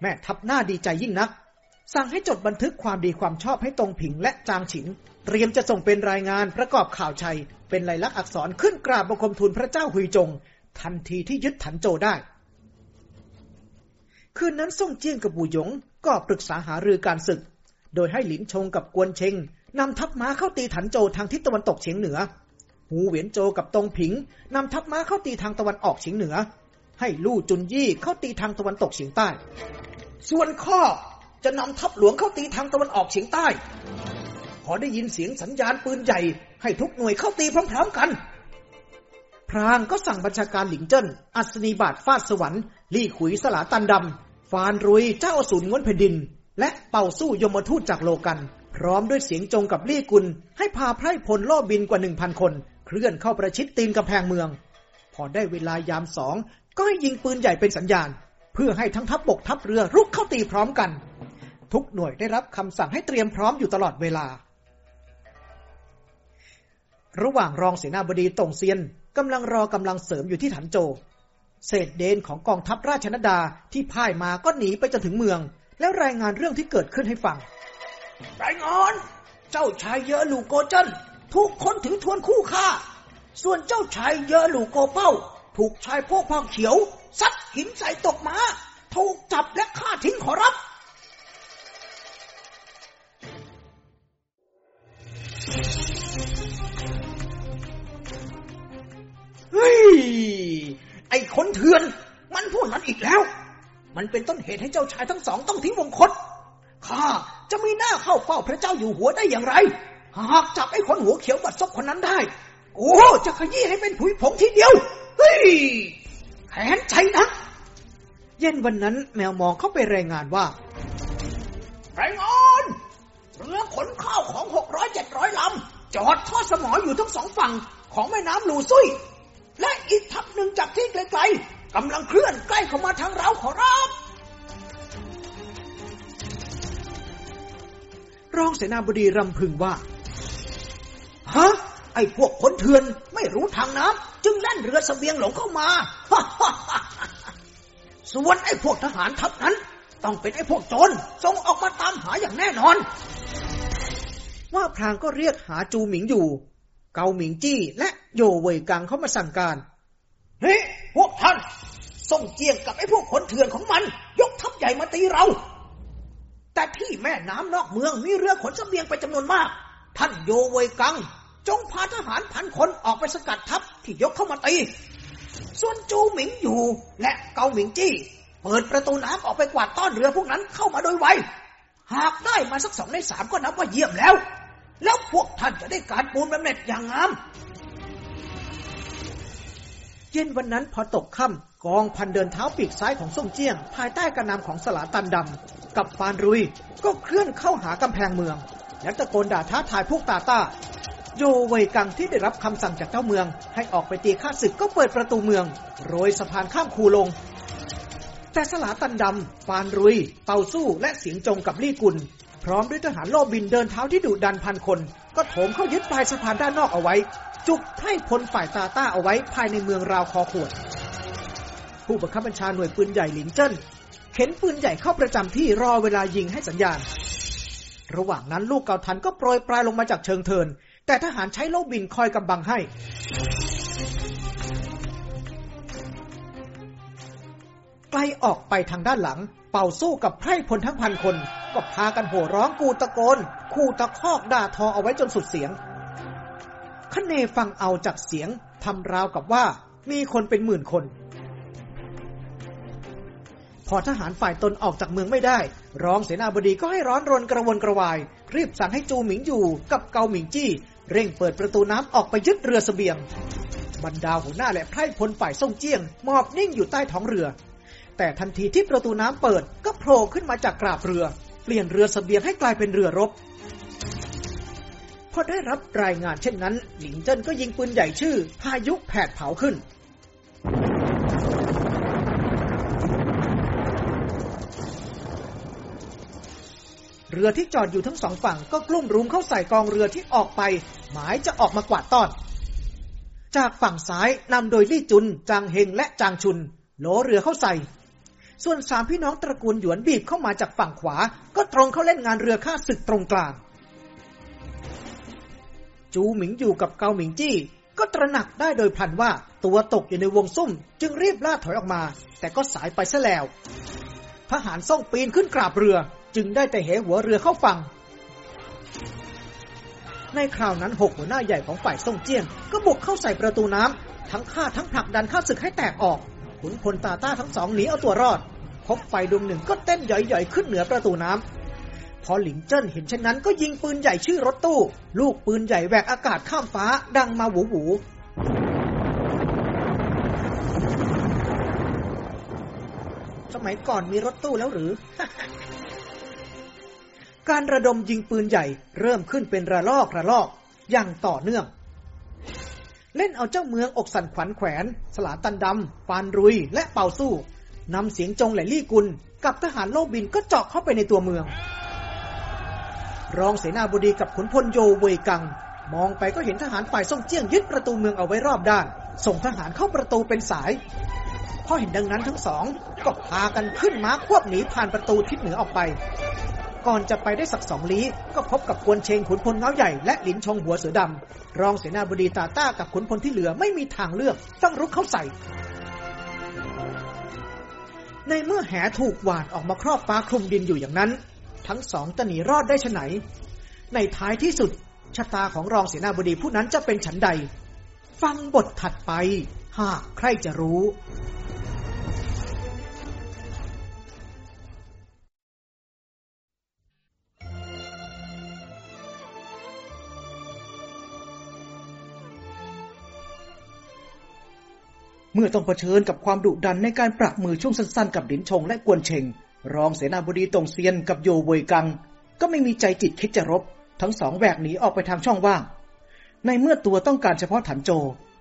แม่ทัพหน้าดีใจยิ่งนัก สั่งให้จดบันทึกความดีความชอบให้ตรงผิงและจางฉิน เตรียมจะส่งเป็นรายงานประกอบข่าวชัย เป็นลายลักษณ์อักษรขึ้นกราบบังคมทูลพระเจ้าหุยจง ทันทีที่ยึดถันโจได้ คืนนั้นส่งเจียงกับบูหยงก็ปรึกษาหารือการศึก โดยให้หลินชงกับกวนเชงนำทัพม้าเข้าตีถันโจทางทิศตะวันตกเฉียงเหนือ หูเหวียนโจกับตงผิงนำทัพม้าเข้าตีทางตะวันออกเฉียงเหนือ ให้ลู่จุนยี่เข้าตีทางตะวันตกเฉียงใต้ ส่วนข้อจะนำทัพหลวงเข้าตีทางตะวันออกเฉียงใต้พอได้ยินเสียงสัญญาณปืนใหญ่ ให้ทุกหน่วยเข้าตีพร้อมๆกัน พรางก็สั่งบัญชาการหลิงเจิ้น อัศนีบาทฟาดสวรรค์ลี่ขุยสลาตันดำฟานรุยเจ้าอสูรง้วนแผ่นดิน และเป่าสู้ยมทูตจากโลกัน พร้อมด้วยเสียงจงกับลี่กุลให้พาไพร่พลล่อบินกว่าหนึ่งพันคน เคลื่อนเข้าประชิดตีนกำแพงเมือง พอได้เวลายามสองก็ให้ยิงปืนใหญ่เป็นสัญญาณ เพื่อให้ทั้งทัพบกทัพเรือรุกเข้าตีพร้อมกัน ทุกหน่วยได้รับคำสั่งให้เตรียมพร้อมอยู่ตลอดเวลา ระหว่างรองเสนาบดีตงเซียนกำลังรอกำลังเสริมอยู่ที่ถันโจ เศษเดนของกองทัพราชนดาที่พ่ายมาก็หนีไปจนถึงเมือง แล้วรายงานเรื่องที่เกิดขึ้นให้ฟังรายงาน เจ้าชายเยอะลูโกเจน ถูกคนถือทวนคู่ฆ่า ส่วนเจ้าชายเยอหลูโกเป้า ถูกชายพวกพองเขียวซัดหินใส่ตกมาถูกจับและฆ่าทิ้งขอรับ เฮ้ย ไอ้คนเถื่อน มันพูดนั้นอีกแล้ว มันเป็นต้นเหตุให้เจ้าชายทั้งสองต้องทิ้งวงคตข้าจะมีหน้าเข้าเฝ้าพระเจ้าอยู่หัวได้อย่างไร หากจับไอ้คนหัวเขียวบัดซบคนนั้นได้ โอ้จะขยี้ให้เป็นผุยผงทีเดียว เฮ้ยแขนใจนะเย็นวันนั้นแมวมองเข้าไปรายงานว่ารายงานเรือขนข้าวของหกร้อยเจ็ดร้อยลำจอดทอดสมออยู่ทั้งสองฝั่งของแม่น้ำลูซุย และอีกทัพหนึ่งจากที่ไกลๆกำลังเคลื่อนใกล้เข้ามาทางเราขอรับรองเสนาบดีรำพึงว่า ฮะ ไอ้พวกคนเถื่อนไม่รู้ทางน้ำจึงแล่นเรือสเสบียงหลงเข้ามาส่วนไอ้พวกทหารทัพนั้น ต้องเป็นไอ้พวกโจรส่งออกมาตามหาอย่างแน่นอน ว่าพรางก็เรียกหาจูหมิงอยู่ เกาหมิงจี้และโยเวยกังเข้ามาสั่งการ เฮ้ยพวกท่านส่งเจียงกับไอ้พวกคนเถื่อนของมัน ยกทัพใหญ่มาตีเรา แต่ที่แม่น้ำนอกเมืองมีเรือขนเสบียงไปจำนวนมาก ท่านโยเวยกัง จงพาทหารพันคนออกไปสกัดทัพที่ยกเข้ามาตี ส่วนจูหมิงอยู่และเกาหมิงจี้ เปิดประตูน้ำออกไปกวาดต้อนเรือพวกนั้นเข้ามาโดยไว หากได้มาสักสองในสามก็นับว่าเยี่ยมแล้ว แล้วพวกท่านจะได้การปูนบำเหน็จอย่างงาม เย็นวันนั้นพอตกค่ำกองพันเดินเท้าปีกซ้ายของส่งเจียง ภายใต้การนำของสลาตันดำกับปานรุย ก็เคลื่อนเข้าหากำแพงเมือง และตะโกนด่าท้าทายพวกตาตา โยเวยกังที่ได้รับคำสั่งจากเจ้าเมือง ให้ออกไปตีข้าศึกก็เปิดประตูเมือง โรยสะพานข้ามคูลง แต่สลาตันดำปานรุย เตาสู้และเสียงจงกับลี่กุล พร้อมด้วยทหารโลบินเดินเท้าที่ดุดันพันคน ก็โถมเข้ายึดปลายสะพานด้านนอกเอาไว้ จุกให้พลฝ่ายตาต้าเอาไว้ภายในเมืองราวคอขวด ผู้บังคับบัญชาหน่วยปืนใหญ่หลินเจิ้นเข็นปืนใหญ่เข้าประจำที่รอเวลายิงให้สัญญาณ ระหว่างนั้นลูกเกาทันก็โปรยปลายลงมาจากเชิงเทิน แต่ทหารใช้โลบินคอยกำบังให้ ไกลออกไปทางด้านหลัง เป่าสู้กับไพร่พลทั้งพันคน ก็พากันโห่ร้องกูตะโกน คู่ตะคอกด่าทอเอาไว้จนสุดเสียงคเนฟังเอาจากเสียงทำราวกับว่ามีคนเป็นหมื่นคน พอทหารฝ่ายตนออกจากเมืองไม่ได้ รองเสนาบดีก็ให้ร้อนรนกระวนกระวาย รีบสั่งให้จูหมิงอยู่กับเกาหมิงจี้ เร่งเปิดประตูน้ำออกไปยึดเรือสเสบียง บรรดาหัวหน้าและไพร่พลฝ่ายส่งเจียงมอบนิ่งอยู่ใต้ท้องเรือ แต่ทันทีที่ประตูน้ำเปิดก็โผล่ขึ้นมาจากกราบเรือ เปลี่ยนเรือสเสบียงให้กลายเป็นเรือรบพอได้รับรายงานเช่นนั้น หลิงเจิ้นก็ยิงปืนใหญ่ชื่อ พายุแผดเผาขึ้น เรือที่จอดอยู่ทั้งสองฝั่งก็กลุ่มรุมเข้าใส่กองเรือที่ออกไป หมายจะออกมากวาดต้อน จากฝั่งซ้ายนำโดยลี่จุน จางเฮงและจางชุน โหลเรือเข้าใส่ ส่วนสามพี่น้องตระกูลหยวนบีบเข้ามาจากฝั่งขวา ก็ตรงเข้าเล่นงานเรือข้าศึกตรงกลาง จูหมิงอยู่กับเกาหมิงจี้ ก็ตระหนักได้โดยพลันว่าตัวตกอยู่ในวงซุ่ม จึงรีบล่าถอยออกมา แต่ก็สายไปซะแล้วทหารส่งปีนขึ้นกราบเรือ จึงได้แต่เหหัวเรือเข้าฝั่ง ในคราวนั้นหกหัวหน้าใหญ่ของฝ่ายส่งเจี้ยนก็บุกเข้าใส่ประตูน้ำทั้งฆ่าทั้งผลักดันข้าศึกให้แตกออกขุนพลตาต้าทั้งสองหนีเอาตัวรอด พบไฟดวงหนึ่งก็เต้นใหญ่ๆขึ้นเหนือประตูน้ำพอหลิงเจิ้นเห็นเช่นนั้นก็ยิงปืนใหญ่ชื่อรถตู้ ลูกปืนใหญ่แหวกอากาศข้ามฟ้าดังมาหวูหวูสมัยก่อนมีรถตู้แล้วหรือ การระดมยิงปืนใหญ่เริ่มขึ้นเป็นระลอกระลอกอย่างต่อเนื่อง เล่นเอาเจ้าเมืองอกสันขวัญแขวน สลาตันดำปานรุยและเป่าสู้นำเสียงจงแลลี่กุล กับทหารโลบินก็เจาะเข้าไปในตัวเมือง รองเสนาบดีกับขุนพลโยเวยกัง มองไปก็เห็นทหารฝ่ายซ่งเจี้ยงยึดประตูเมืองเอาไว้รอบด้าน ส่งทหารเข้าประตูเป็นสายพอเห็นดังนั้นทั้งสองก็พากันขึ้นม้าควบหนีผ่านประตูทิศเหนือออกไป ก่อนจะไปได้สักสองลี้ ก็พบกับกวนเชงขุนพลเงาใหญ่และหลินชงหัวเสือดำ รองเสนาบดีตาต้ากับขุนพลที่เหลือไม่มีทางเลือก ต้องรุกเข้าใส่ ในเมื่อแหถูกหวานออกมาครอบฟ้าคลุมดินอยู่อย่างนั้น ทั้งสองจะหนีรอดได้ชไหน ในท้ายที่สุดชะตาของรองเสนาบดีผู้นั้นจะเป็นฉันใด ฟังบทถัดไป หากใครจะรู้ เมื่อต้องเผชิญกับความดุดันในการปรับมือช่วงสั้นๆ กับดินชงและกวนเชง รองเสนาบดีตงเซียนกับโยเวยกัง ก็ไม่มีใจจิตคิดจะรบ ทั้งสองแหวกหนีออกไปทางช่องว่าง ในเมื่อตัวต้องการเฉพาะถันโจ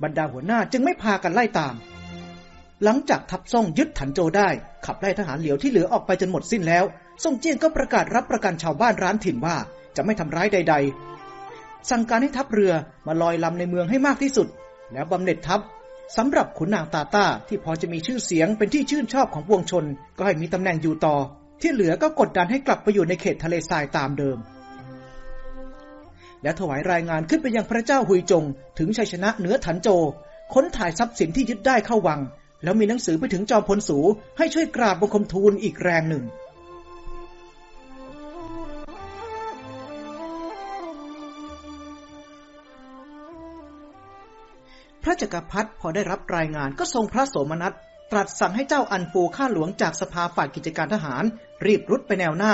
บรรดาหัวหน้าจึงไม่พากันไล่ตาม หลังจากทัพซ่งยึดถันโจได้ ขับไล่ทหารเหลียวที่เหลือออกไปจนหมดสิ้นแล้วซ่งเจี้ยนก็ประกาศรับประกันชาวบ้านร้านถิ่นว่าจะไม่ทำร้ายใด ๆ สั่งการให้ทัพเรือมาลอยลำในเมืองให้มากที่สุด แล้วบำเหน็จทัพ สำหรับขุนนางตาตาที่พอจะมีชื่อเสียงเป็นที่ชื่นชอบของปวงชน ก็ให้มีตำแหน่งอยู่ต่อ ที่เหลือก็กดดันให้กลับไปอยู่ในเขตทะเลทรายตามเดิม และถวายรายงานขึ้นไปยังพระเจ้าหุยจง ถึงชัยชนะเหนือถันโจ ค้นถ่ายทรัพย์สินที่ยึดได้เข้าวัง แล้วมีหนังสือไปถึงจอมพลสูให้ช่วยกราบบังคมทูลอีกแรงหนึ่ง ระจักรพรรดิพอได้รับรายงานก็ทรงพระโสมนัส ตรัสสั่งให้เจ้าอันฟูข้าหลวงจากสภาฝ่ายกิจการทหาร รีบรุดไปแนวหน้า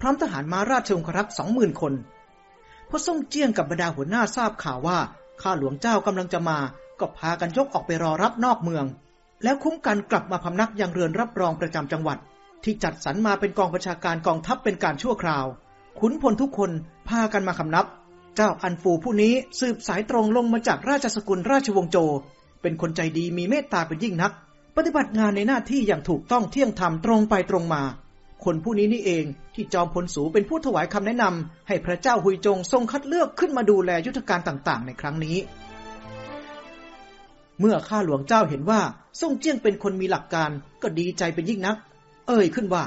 พร้อมทหารมาราชองครักษ์สองหมื่นคนพอส่งเจียงกับบรรดาหัวหน้าทราบข่าวว่าข้าหลวงเจ้ากำลังจะมา ก็พากันยกออกไปรอรับนอกเมือง แล้วคุ้มกันกลับมาพำนักยังเรือนรับรองประจำจังหวัด ที่จัดสรรมาเป็นกองประชาการกองทัพเป็นการชั่วคราว ขุนพลทุกคนพากันมาคำนับ เจ้าอันฟูผู้นี้สืบสายตรงลงมาจากราชสกุลราชวงศ์โจ เป็นคนใจดีมีเมตตาเป็นยิ่งนัก ปฏิบัติงานในหน้าที่อย่างถูกต้องเที่ยงธรรมตรงไปตรงมา คนผู้นี้นี่เองที่จอมพลสูเป็นผู้ถวายคำแนะนำให้พระเจ้าหุยจงทรงคัดเลือกขึ้นมาดูแลยุทธการต่างๆ ในครั้งนี้ เมื่อข้าหลวงเจ้าเห็นว่าทรงเจี้ยงเป็นคนมีหลักการก็ดีใจเป็นยิ่งนัก เอ่ยขึ้นว่า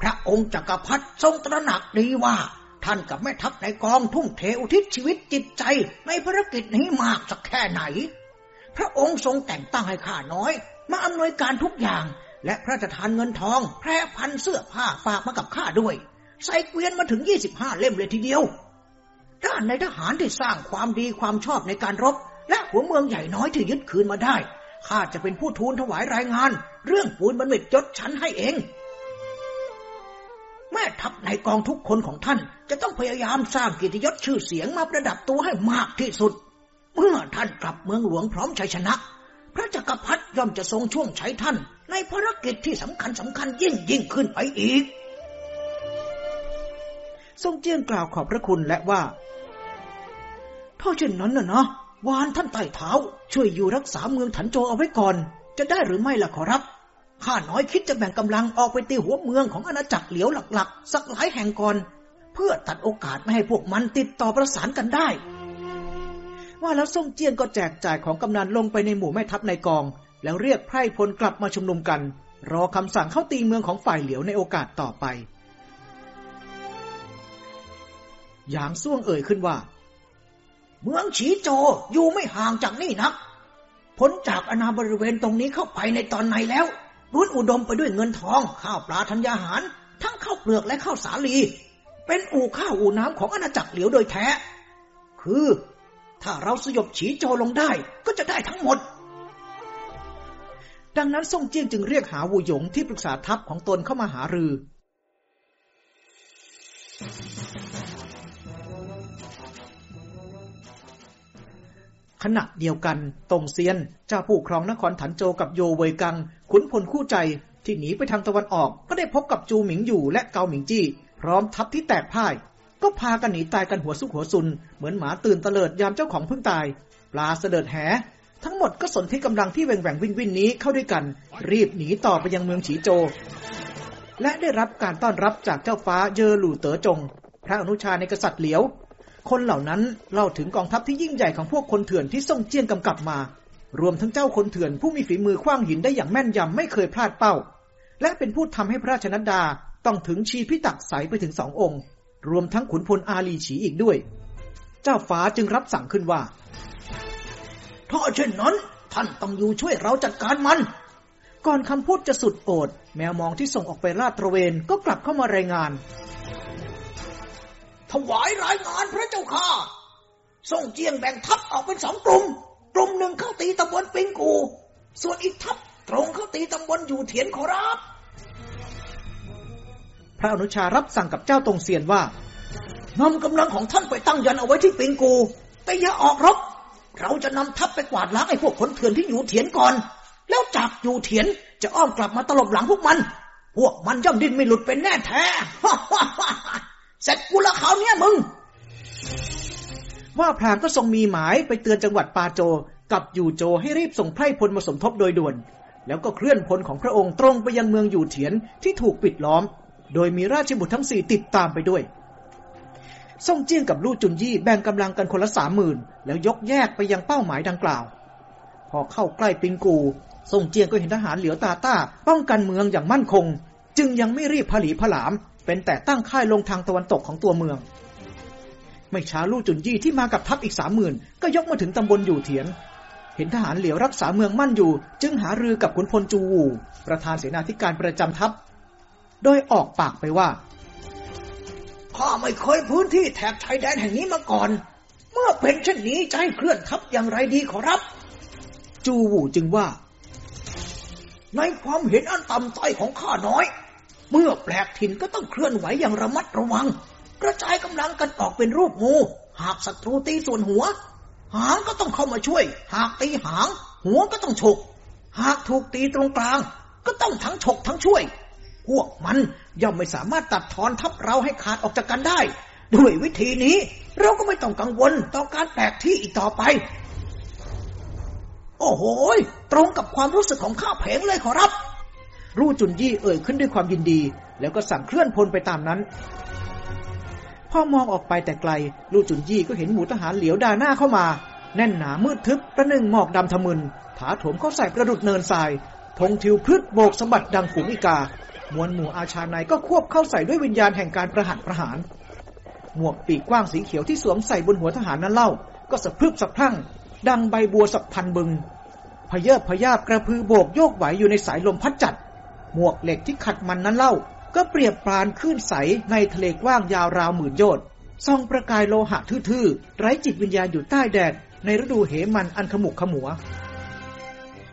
พระองค์จักรพรรดิทรงตระหนักดีว่า ท่านกับแม่ทัพในกองทุ่มเทอุทิศชีวิตจิตใจในภารกิจนี้มากสักแค่ไหน พระองค์ทรงแต่งตั้งให้ข้าน้อย มาอำนวยการทุกอย่าง และพระราชทานเงินทอง แพร่พันเสื้อผ้าฝากมากับข้าด้วย ใส่เกวียนมาถึงยี่สิบห้าเล่มเลยทีเดียว ด้านในทหารที่สร้างความดีความชอบในการรบ และหัวเมืองใหญ่น้อยที่ยึดคืนมาได้ข้าจะเป็นผู้ทูลถวายรายงาน เรื่องปูนบรรเวทยศชั้นให้เอง แม่ทัพในกองทุกคนของท่าน จะต้องพยายามสร้างกียรติยศชื่อเสียงมาประดับตัวให้มากที่สุด เมื่อท่านกลับเมืองหลวงพร้อมชัยชนะ พระจักรพรรดิย่อมจะทรงช่วงใช้ท่าน ในภารกิจที่สำคัญสำคัญยิ่งยิ่งขึ้นไปอีก ทรงเจียงกล่าวขอบพระคุณและว่าถ้าเช่นนั้นน่ะนะวานท่านไต่เท้า ช่วยอยู่รักษาเมืองถันโจเอาไว้ก่อน จะได้หรือไม่ล่ะขอรับ ข้าน้อยคิดจะแบ่งกำลังออกไปตีหัวเมืองของอาณาจักรเหลียวหลักๆ สักหลายแห่งก่อน เพื่อตัดโอกาสไม่ให้พวกมันติดต่อประสานกันได้ ว่าแล้วซ่งเจียนก็แจกจ่ายของกำนันลงไปในหมู่แม่ทัพในกอง แล้วเรียกไพร่พลกลับมาชุมนุมกัน รอคำสั่งเข้าตีเมืองของฝ่ายเหลียวในโอกาสต่อไปอย่างซ่วงเอ่ยขึ้นว่า เมืองฉีโจอยู่ไม่ห่างจากนี่นักพ้นจากอาณาบริเวณตรงนี้เข้าไปในตอนในแล้ว รุนอุดมไปด้วยเงินทอง ข้าวปลาธัญญาหาร ทั้งข้าวเปลือกและข้าวสาลี เป็นอู่ข้าวอู่น้ำของอาณาจักรเหลียวโดยแท้ คือถ้าเราสยบฉีโจลงได้ก็จะได้ทั้งหมด ดังนั้นซ่งเจียงจึงเรียกหาวูหยงที่ปรึกษาทัพของตนเข้ามาหารือ ขณะเดียวกัน ตงเซียนเจ้าผู้ครองนครถันโจกับโยเวยกัง ขุนพลคู่ใจที่หนีไปทางตะวันออก ก็ได้พบกับจูหมิงอยู่และเกาหมิงจี้ พร้อมทัพที่แตกพ่าย ก็พากันหนีตายกันหัวซุกหัวซุน เหมือนหมาตื่นเตลิดยามเจ้าของเพิ่งตาย ปลาเสดิดแห ทั้งหมดก็สนที่กำลังที่แหว่งแหว่งวิ่นวิ่นนี้เข้าด้วยกัน รีบหนีต่อไปยังเมืองฉีโจ และได้รับการต้อนรับจากเจ้าฟ้าเยอหลู่เต๋อจง พระอนุชาในกษัตริย์เหลียว คนเหล่านั้นเล่าถึงกองทัพที่ยิ่งใหญ่ของพวกคนเถื่อนที่ส่งเจียงกำกับมา รวมทั้งเจ้าคนเถื่อนผู้มีฝีมือคว้างหินได้อย่างแม่นยำไม่เคยพลาดเป้า และเป็นผู้ทำให้พระราชนัดดาต้องถึงชีพิตักใสไปถึงสององค์ รวมทั้งขุนพลอาลีฉีอีกด้วย เจ้าฟ้าจึงรับสั่งขึ้นว่า ถ้าเช่นนั้น ท่านต้องอยู่ช่วยเราจัดการมัน ก่อนคำพูดจะสุดโอด แมวมองที่ส่งออกไปลาดตระเวนก็กลับเข้ามารายงาน ถวายรายงานพระเจ้าค่ะส่งเจียงแบ่งทัพออกเป็นสองกลุ่ม กลุ่มหนึ่งเข้าตีตำบลปิงกู ส่วนอีกทัพตรงเข้าตีตำบลอยู่เถียนขอรับ พระอนุชารับสั่งกับเจ้าตรงเซียนว่านำกำลังของท่านไปตั้งยันเอาไว้ที่ปิงกู แต่อย่าออกรบ เราจะนำทัพไปกวาดล้างไอ้พวกคนเถื่อนที่อยู่เถียนก่อน แล้วจากอยู่เถียนจะอ้อมกลับมาตลบหลังพวกมัน พวกมันย่อมดิ้นไม่หลุดเป็นแน่แท้ เสร็จกูละเขาวเนี้ยมึง ว่าพรางก็ทรงมีหมายไปเตือนจังหวัดปาโจกับอยู่โจให้รีบส่งไพร่พลมาสมทบโดยด่วน แล้วก็เคลื่อนพลของพระองค์ตรงไปยังเมืองอยู่เถียนที่ถูกปิดล้อม โดยมีราชบุตรทั้งสี่ติดตามไปด้วยซ่งเจี้ยงกับลู่จุนยี่แบ่งกำลังกันคนละสามหมื่นแล้วยกแยกไปยังเป้าหมายดังกล่าว พอเข้าใกล้ปิงกูซ่งเจียงก็เห็นทหารเหลียวตาต้า ป้องกันเมืองอย่างมั่นคง จึงยังไม่รีบผลีผลาม เป็นแต่ตั้งค่ายลงทางตะวันตกของตัวเมือง ไม่ช้าลู่จุนยี่ที่มากับทัพอีกสามหมื่นก็ยกมาถึงตำบลอยู่เถียน เห็นทหารเหลียวรักษาเมืองมั่นอยู่ จึงหารือกับขุนพลจูวู ประธานเสนาธิการประจำทัพ โดยออกปากไปว่าข้าไม่เคยพื้นที่แถบชายแดนแห่งนี้มาก่อน เมื่อเป็นเช่นนี้จะให้เคลื่อนทัพอย่างไรดีขอรับ จูวูจึงว่า ในความเห็นอันต่ำต้อยของข้าน้อย เมื่อแปลกถิ่นก็ต้องเคลื่อนไหวอย่างระมัดระวัง กระจายกำลังกันออกเป็นรูปงู หากศัตรูตีส่วนหัว หางก็ต้องเข้ามาช่วย หากตีหาง หัวก็ต้องฉก หากถูกตีตรงกลาง ก็ต้องทั้งฉกทั้งช่วย พวกมันย่อมไม่สามารถตัดทอนทัพเราให้ขาดออกจากกันได้ ด้วยวิธีนี้ เราก็ไม่ต้องกังวลต่อการแตกที่อีกต่อไป โอ้โห ตรงกับความรู้สึกของข้าเพงเลยขอรับ รู่จุนยี่เอ่ยขึ้นด้วยความยินดี แล้วก็สั่งเคลื่อนพลไปตามนั้นพอมองออกไปแต่ไกล ลู่จุนยี่ก็เห็นหมู่ทหารเหลียวด่าหน้าเข้ามา แน่นหนามืดทึบประหนึ่งหมอกดำทะมึน ถาโถมเข้าใส่ประดุดเนินทรายธงทิวพลึดโบกสะบัดดังฝูงอีกา มวลหมู่อาชาในก็ควบเข้าใส่ด้วยวิญญาณแห่งการประหัตประหาร หมวกปีกกว้างสีเขียวที่สวมใส่บนหัวทหารนั้นเล่า ก็สะพรึบสะพรั่ง ดังใบบัวสับพันบึงพเยิบพยาบกระพือโบกโยกไหวอยู่ในสายลมพัดจัด หมวกเหล็กที่ขัดมันนั้นเล่า ก็เปรียบปรานคลื่นใสในทะเลกว้างยาวราวหมื่นโยชน์ส่องประกายโลหะทื่อๆไร้จิตวิญญาณอยู่ใต้แดด ในฤดูเหมันอันขมุกขมัว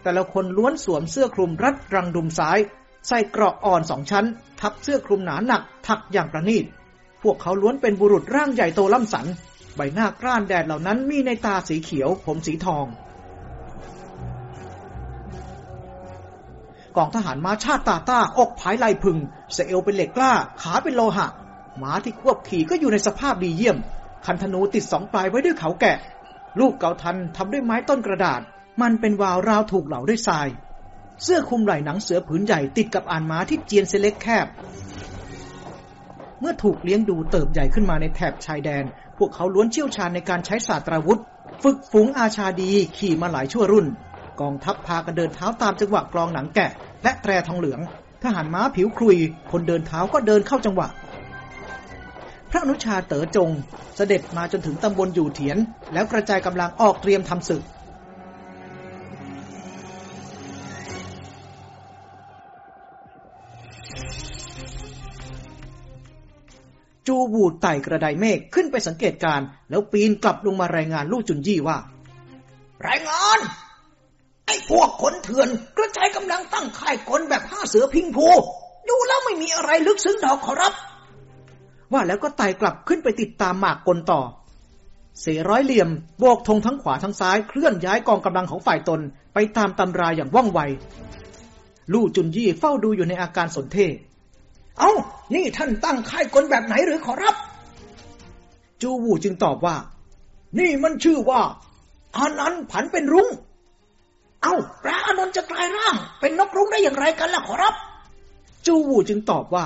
แต่ละคนล้วนสวมเสื้อคลุมรัดรังดุมซ้าย ใส่เกราะอ่อนสองชั้น ทับเสื้อคลุมหนาหนักถักอย่างประณีต พวกเขาล้วนเป็นบุรุษร่างใหญ่โตล่ำสัน ใบหน้ากร้านแดดเหล่านั้นมีในตาสีเขียว ผมสีทอง กองทหารม้าชาติตาต้าอกผายไหลพึงเสเอลเป็นเหล็กกล้า ขาเป็นโลหะม้าที่ควบขี่ก็อยู่ในสภาพดีเยี่ยม คันธนูติดสองปลายไว้ด้วยเขาแกะ ลูกเกาทันทำด้วยไม้ต้นกระดาษ มันเป็นวาวราวถูกเหลาด้วยทราย เสื้อคลุมไหล่หนังเสือผืนใหญ่ติดกับอ่านม้าที่เจียนเซเล็กแคบ เมื่อถูกเลี้ยงดูเติบใหญ่ขึ้นมาในแถบชายแดน พวกเขาล้วนเชี่ยวชาญในการใช้ศาสตราวุธ ฝึกฝูงอาชาดีขี่มาหลายชั่วรุ่น กองทัพพากันเดินเท้าตามจังหวะกลองหนังแกะ และแตรทองเหลือง ทหารม้าผิวครุย คนเดินเท้าก็เดินเข้าจังหวะ พระอนุชาเต๋อจง เสด็จมาจนถึงตำบลอยู่เถียน แล้วกระจายกำลังออกเตรียมทำศึกจูบูดไต่กระไดเมฆขึ้นไปสังเกตการ แล้วปีนกลับลงมารายงานลู่จุนยี่ว่า รายงาน ไอ้พวกขนเถื่อนกระจายกำลังตั้งค่ายกลแบบห้าเสือพิงพูดูแล้วไม่มีอะไรลึกซึ้งดอกขอรับ ว่าแล้วก็ไต่กลับขึ้นไปติดตามหมากกลต่อ เสร้อยเหลี่ยมโบกธงทั้งขวาทั้งซ้ายเคลื่อนย้ายกองกำลังของฝ่ายตนไปตามตำราอย่างว่องไว ลู่จุนยี่เฝ้าดูอยู่ในอาการสนเท เอา้า นี่ท่านตั้งค่ายกลแบบไหนหรือขอรับ จูวูจึงตอบว่า นี่มันชื่อว่าอานันต์ผันเป็นรุง้ง เอา้าพระอานนท์จะกลายร่าง เป็นนกรุ้งได้อย่างไรกันล่ะขอรับ จูวูจึงตอบว่า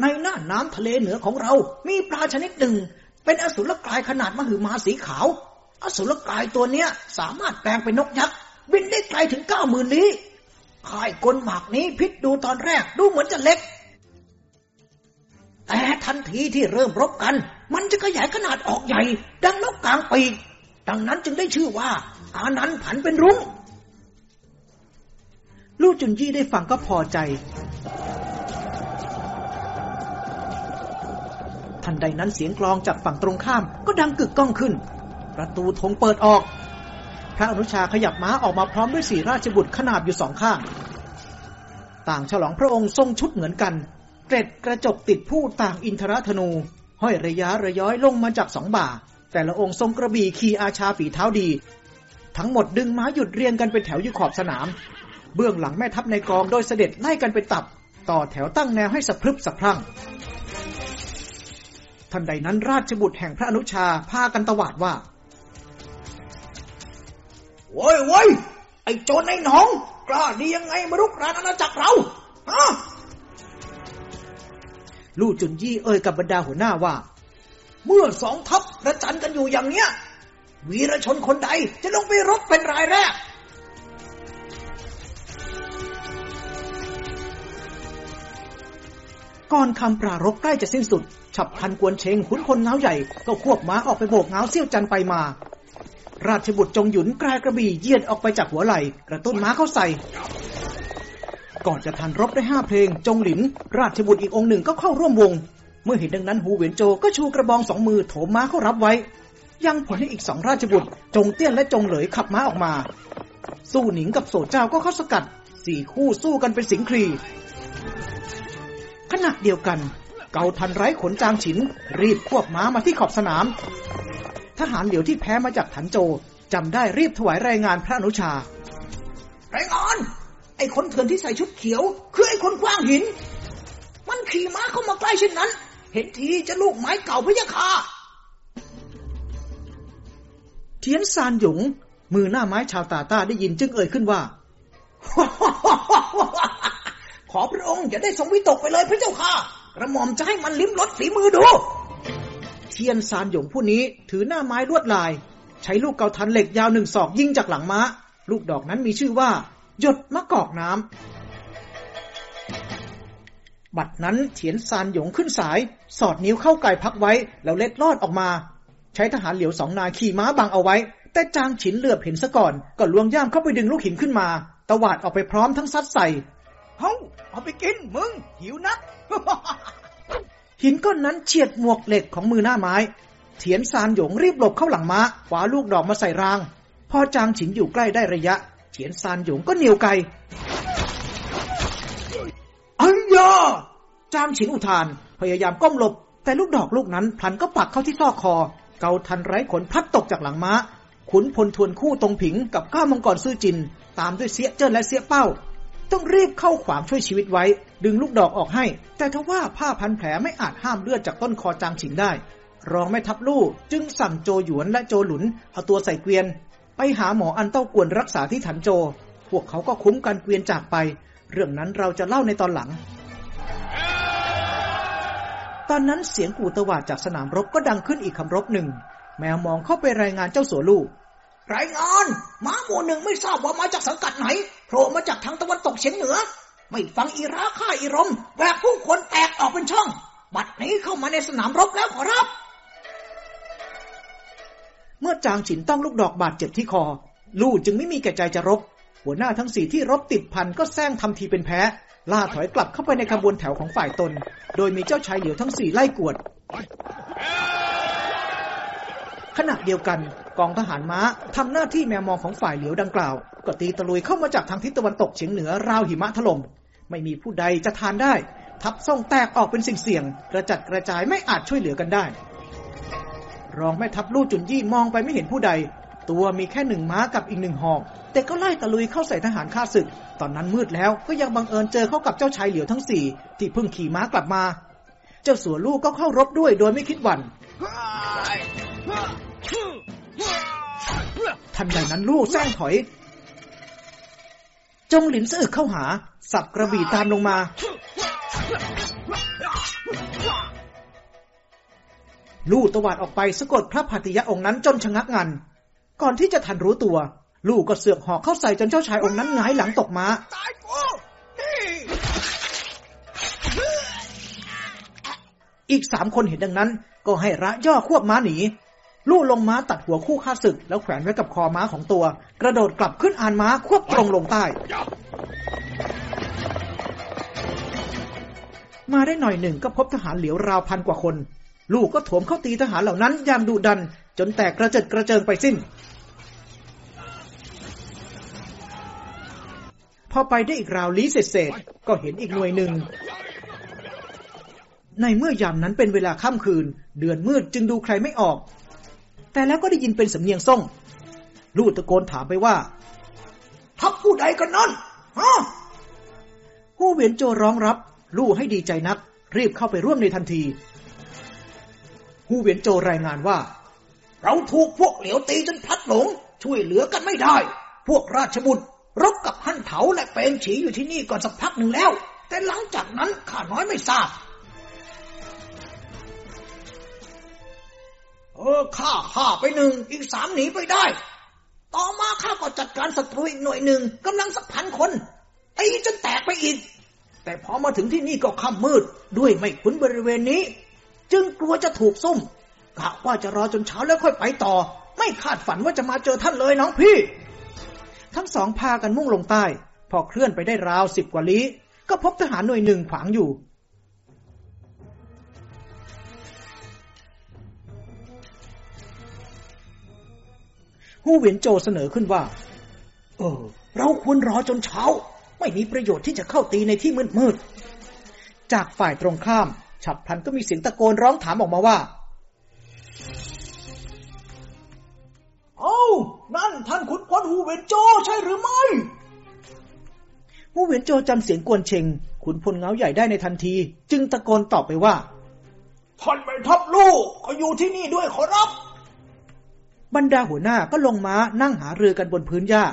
ในหน้าน้ำทะเลเหนือของเรา มีปลาชนิดหนึ่ง เป็นอสุรกายขนาดมหึมาสีขาว อสุรกายตัวเนี้ยสามารถแปลงเป็นนกยักษ์บินได้ไกลถึงเก้าหมื่นลี้ค่ายกลหมากนี้พิษดูตอนแรกดูเหมือนจะเล็ก แต่ทันทีที่เริ่มรบกัน มันจะขยายขนาดออกใหญ่ ดังนกกลางปีกดังนั้นจึงได้ชื่อว่า อานันผันเป็นรุ้งลู่จุนยี่ได้ฟังก็พอใจ ทันใดนั้นเสียงกลองจากฝั่งตรงข้ามก็ดังกึกก้องขึ้น ประตูธงเปิดออก พระอนุชาขยับม้าออกมาพร้อมด้วยสี่ราชบุตรขนาบอยู่สองข้าง ต่างฉลองพระองค์ทรงชุดเหมือนกัน เกร็ดกระจกติดผู้ต่างอินทรธนู ห้อยระยะระย้อยลงมาจากสองบ่า แต่ละองค์ทรงกระบี่ขี่อาชาฝีเท้าดี ทั้งหมดดึงม้าหยุดเรียงกันเป็นแถวอยู่ขอบสนาม เบื้องหลังแม่ทัพในกองโดยเสด็จไล่กันเป็นตับ ต่อแถวตั้งแนวให้สะพรึบสะพรั่งทันใดนั้นราชบุตรแห่งพระอนุชาพากันตวาดว่าโว้ยโว้ยไอ้โจรในหนอง กล้าดียังไงมารุกรานอาณาจักรเราฮะลู่จุนยี่เอ่ยกับบรรดาหัวหน้าว่า เมื่อสองทัพประจันกันอยู่อย่างเนี้ย วีรชนคนใดจะลงไปรบเป็นรายแรก ก่อนคำปรารภใกล้จะสิ้นสุด ฉับพลันกวนเชงขุนพลเงาใหญ่ ก็ควบม้าออกไปโบกเงาเซี่ยวจันไปมา ราชบุตรจงหยุนกลายกระบี่เยียดออกไปจากหัวไหล่กระตุ้นม้าเข้าใส่ก่อนจะทันรบได้ห้าเพลง จงหลิน ราชบุตรอีกองค์หนึ่งก็เข้าร่วมวง เมื่อเห็นดังนั้นหูเหวียนโจก็ชูกระบองสองมือโถมม้าเข้ารับไว้ ยังผลให้อีกสองราชบุตร จงเตี้ยนและจงเหลยขับม้าออกมา สู้หนิงกับโสเจ้าก็เข้าสกัด สี่คู่สู้กันเป็นสิงครี ขณะเดียวกัน เกาทันไร้ขนจางฉิน รีบควบม้ามาที่ขอบสนาม ทหารเหลียวที่แพ้มาจากถันโจจำได้รีบถวายรายงานพระนุชารายงานไอ้คนเถื่อนที่ใส่ชุดเขียว คือไอ้คนกว้างหิน มันขี่ม้าเข้ามาใกล้เช่นนั้น เห็นทีจะลูกไม้เก่าพะยะค่ะ เทียนซานหยง มือหน้าไม้ชาวตาต้าได้ยินจึงเอ่ยขึ้นว่า ขอพระองค์อย่าได้ทรงวิตกไปเลยพระเจ้าค่ะกระหม่อมจะให้มันลิ้มรสฝีมือดู เทียนซานหยงผู้นี้ถือหน้าไม้ลวดลาย ใช้ลูกเกาทันเหล็กยาวหนึ่งศอกยิงจากหลังม้า ลูกดอกนั้นมีชื่อว่า หยดมะกอกน้ำบัดนั้นเทียนซานหยงขึ้นสาย สอดนิ้วเข้าไก่พักไว้ แล้วเล็ดลอดออกมา ใช้ทหารเหลียวสองนายขี่ม้าบังเอาไว้ แต่จางฉินเหลือบเห็นซะก่อน ก็ลวงย่ามเข้าไปดึงลูกหินขึ้นมา ตวาดออกไปพร้อมทั้งซัดใส่เฮ้าเอาไปกินมึง หิวนัก หินก้อนนั้นเฉียดหมวกเหล็กของมือหน้าไม้ เถียนซานหยงรีบหลบเข้าหลังม้าคว้าลูกดอกมาใส่ราง พอจางฉินอยู่ใกล้ได้ระยะเถียนซานหยงก็เหนียวไกอันยาจางฉินอุทาน พยายามก้มหลบ แต่ลูกดอกลูกนั้นพลันก็ปักเข้าที่ซอกคอ เกาทันไร้ขนพลัดตกจากหลังม้า ขุนพลทวนคู่ตรงผิงกับก้ามังกรซื่อจิน ตามด้วยเสียเจิ้นและเสียเป้า ต้องรีบเข้าขวางช่วยชีวิตไว้ ดึงลูกดอกออกให้ แต่ทว่าผ้าพันแผลไม่อาจห้ามเลือดจากต้นคอจางฉินได้ รองแม่ทัพลู่จึงสั่งโจหยวนและโจหลุน เอาตัวใส่เกวียน ไปหาหมออันเต้ากวนรักษาที่ถันโจ พวกเขาก็คุ้มกันเกวียนจากไป เรื่องนั้นเราจะเล่าในตอนหลัง ตอนนั้นเสียงกู่ตวาดจากสนามรบก็ดังขึ้นอีกคำรบหนึ่ง แมวมองเข้าไปรายงานเจ้าสัวลู่รายงานม้าหมู่หนึ่งไม่ทราบว่ามาจากสังกัดไหนโผล่มาจากทางตะวันตกเฉียงเหนือ ไม่ฟังอีราค่าอีรมแหวกผู้คนแตกออกเป็นช่อง บัดนี้เข้ามาในสนามรบแล้วขอรับ เมื่อจางฉินต้องลูกดอกบาดเจ็บที่คอ ลู่จึงไม่มีแก่ใจจะรบ หัวหน้าทั้งสี่ที่รบติดพันก็แซงทำทีเป็นแพ้ ล่าถอยกลับเข้าไปในขบวนแถวของฝ่ายตน โดยมีเจ้าชายเหลียวทั้งสี่ไล่กวด ขณะเดียวกันกองทหารม้าทำหน้าที่แมวมองของฝ่ายเหลียวดังกล่าว ก็ตีตะลุยเข้ามาจากทางทิศตะวันตกเฉียงเหนือราวหิมะถล่มไม่มีผู้ใดจะทานได้ ทับส่งแตกออกเป็นสิ่งเสี่ยง กระจัดกระจายไม่อาจช่วยเหลือกันได้ รองแม่ทัพลู่จุนยี่มองไปไม่เห็นผู้ใด ตัวมีแค่หนึ่งม้ากับอีกหนึ่งหอก แต่ก็ไล่ตะลุยเข้าใส่ทหารข้าศึก ตอนนั้นมืดแล้วก็ยังบังเอิญเจอเข้ากับเจ้าชายเหลียวทั้งสี่ที่เพิ่งขี่ม้ากลับมา เจ้าสัวลูกก็เข้ารบด้วยโดยไม่คิดหวัน่นทันใดนั้นลูกสร้างถอย จงหลินสะอึกเข้าหา สับกระบี่ตามลงมา ลูกตวาดออกไปสะกดพระพัติยะองค์นั้นจนชะงักงัน ก่อนที่จะทันรู้ตัว ลู่ก็เสือกหอกเข้าใส่จนเจ้าชายองค์นั้นหงายหลังตกม้าตาอีกสามคนเห็นดังนั้น ก็ให้ระย่อควบม้าหนี ลู่ลงม้าตัดหัวคู่ข้าศึก แล้วแขวนไว้กับคอม้าของตัว กระโดดกลับขึ้นอานม้าควบตรงลงใต้ มาได้หน่อยหนึ่งก็พบทหารเหลียวราวพันกว่าคน ลูกก็โถมเข้าตีทหารเหล่านั้นอย่างดุดัน จนแตกกระเจิดกระเจิงไปสิ้น พอไปได้อีกราวลี้เศษๆก็เห็นอีกหน่วยหนึ่ง ในเมื่อยามนั้นเป็นเวลาค่ำคืน เดือนมืดจึงดูใครไม่ออก แต่แล้วก็ได้ยินเป็นสำเนียงส่ง ลูกตะโกนถามไปว่า ทัพผู้ใดกันนั่นฮะฮู้เวียนโจร้องรับ ลู่ให้ดีใจนัก รีบเข้าไปร่วมในทันทีฮู้เวียนโจรายงานว่า เราถูกพวกเหลียวตีจนพลัดหลง ช่วยเหลือกันไม่ได้ พวกราชบุตร รบกับฮั่นเถาและเปงฉีอยู่ที่นี่ก่อนสักพักหนึ่งแล้ว แต่หลังจากนั้นข้าน้อยไม่ทราบ เออข้าฆ่าไปหนึ่งอีกสามหนีไปได้ ต่อมาข้าก็จัดการศัตรูอีกหน่วยหนึ่งกำลังสักพันคนตีจนแตกไปอีก แต่พอมาถึงที่นี่ก็ค่ำมืดด้วยไม่คุ้นบริเวณนี้ จึงกลัวจะถูกซุ่มกะว่าจะรอจนเช้าแล้วค่อยไปต่อ ไม่คาดฝันว่าจะมาเจอท่านเลยน้องพี่ ทั้งสองพากันมุ่งลงใต้ พอเคลื่อนไปได้ราวสิบกว่าลี้ ก็พบทหารหน่วยหนึ่งขวางอยู่ ฮู้เหวียนโจเสนอขึ้นว่า เออ เราควรรอจนเช้า ไม่มีประโยชน์ที่จะเข้าตีในที่มืดจากฝ่ายตรงข้าม ฉับพลันก็มีเสียงตะโกนร้องถามออกมาว่า เอ้านั่นท่านขุนพลฮูเวนโจใช่หรือไม่ฮู้เวียนโจจำเสียงกวนเชงขุนพลเงาใหญ่ได้ในทันที จึงตะโกนตอบไปว่าท่านไปทับลูกก็อยู่ที่นี่ด้วยขอรับบรรดาหัวหน้าก็ลงม้านั่งหาเรือกันบนพื้นหญ้า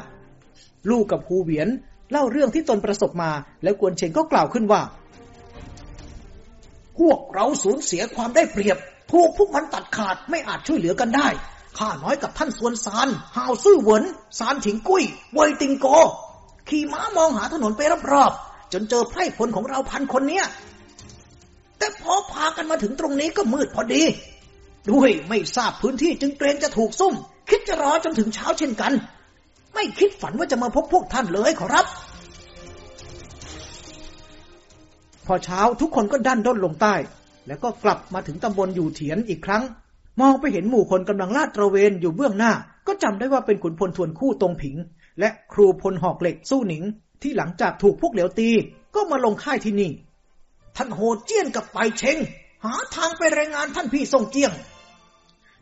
ลูกกับฮูเวียนเล่าเรื่องที่ตนประสบมา แล้วกวนเชงก็กล่าวขึ้นว่า พวกเราสูญเสียความได้เปรียบ ถูกพวกมันตัดขาดไม่อาจช่วยเหลือกันได้ ข้าน้อยกับท่านสวนซานฮาวซื่อเหวินซานถิงกุ้ยเวยติงโก ขี่ม้ามองหาถนนไปรอบๆจนเจอไพร่พลของเราพันคนเนี้ยแต่พอพากันมาถึงตรงนี้ก็มืดพอดี ด้วยไม่ทราบพื้นที่จึงเกรงจะถูกซุ่ม คิดจะรอจนถึงเช้าเช่นกัน ไม่คิดฝันว่าจะมาพบพวกท่านเลยขอรับ พอเช้าทุกคนก็ดันด้นลงใต้ แล้วก็กลับมาถึงตำบลอยู่เถียนอีกครั้ง มองไปเห็นหมู่คนกำลังลาดตระเวนอยู่เบื้องหน้า ก็จำได้ว่าเป็นขุนพลทวนคู่ตรงผิง และครูพลหอกเหล็กสู้หนิง ที่หลังจากถูกพวกเหลียวตี ก็มาลงค่ายที่นี่ ท่านโหดเจี้ยนกับไปเชงหาทางไปรายงานท่านพี่ทรงเจียง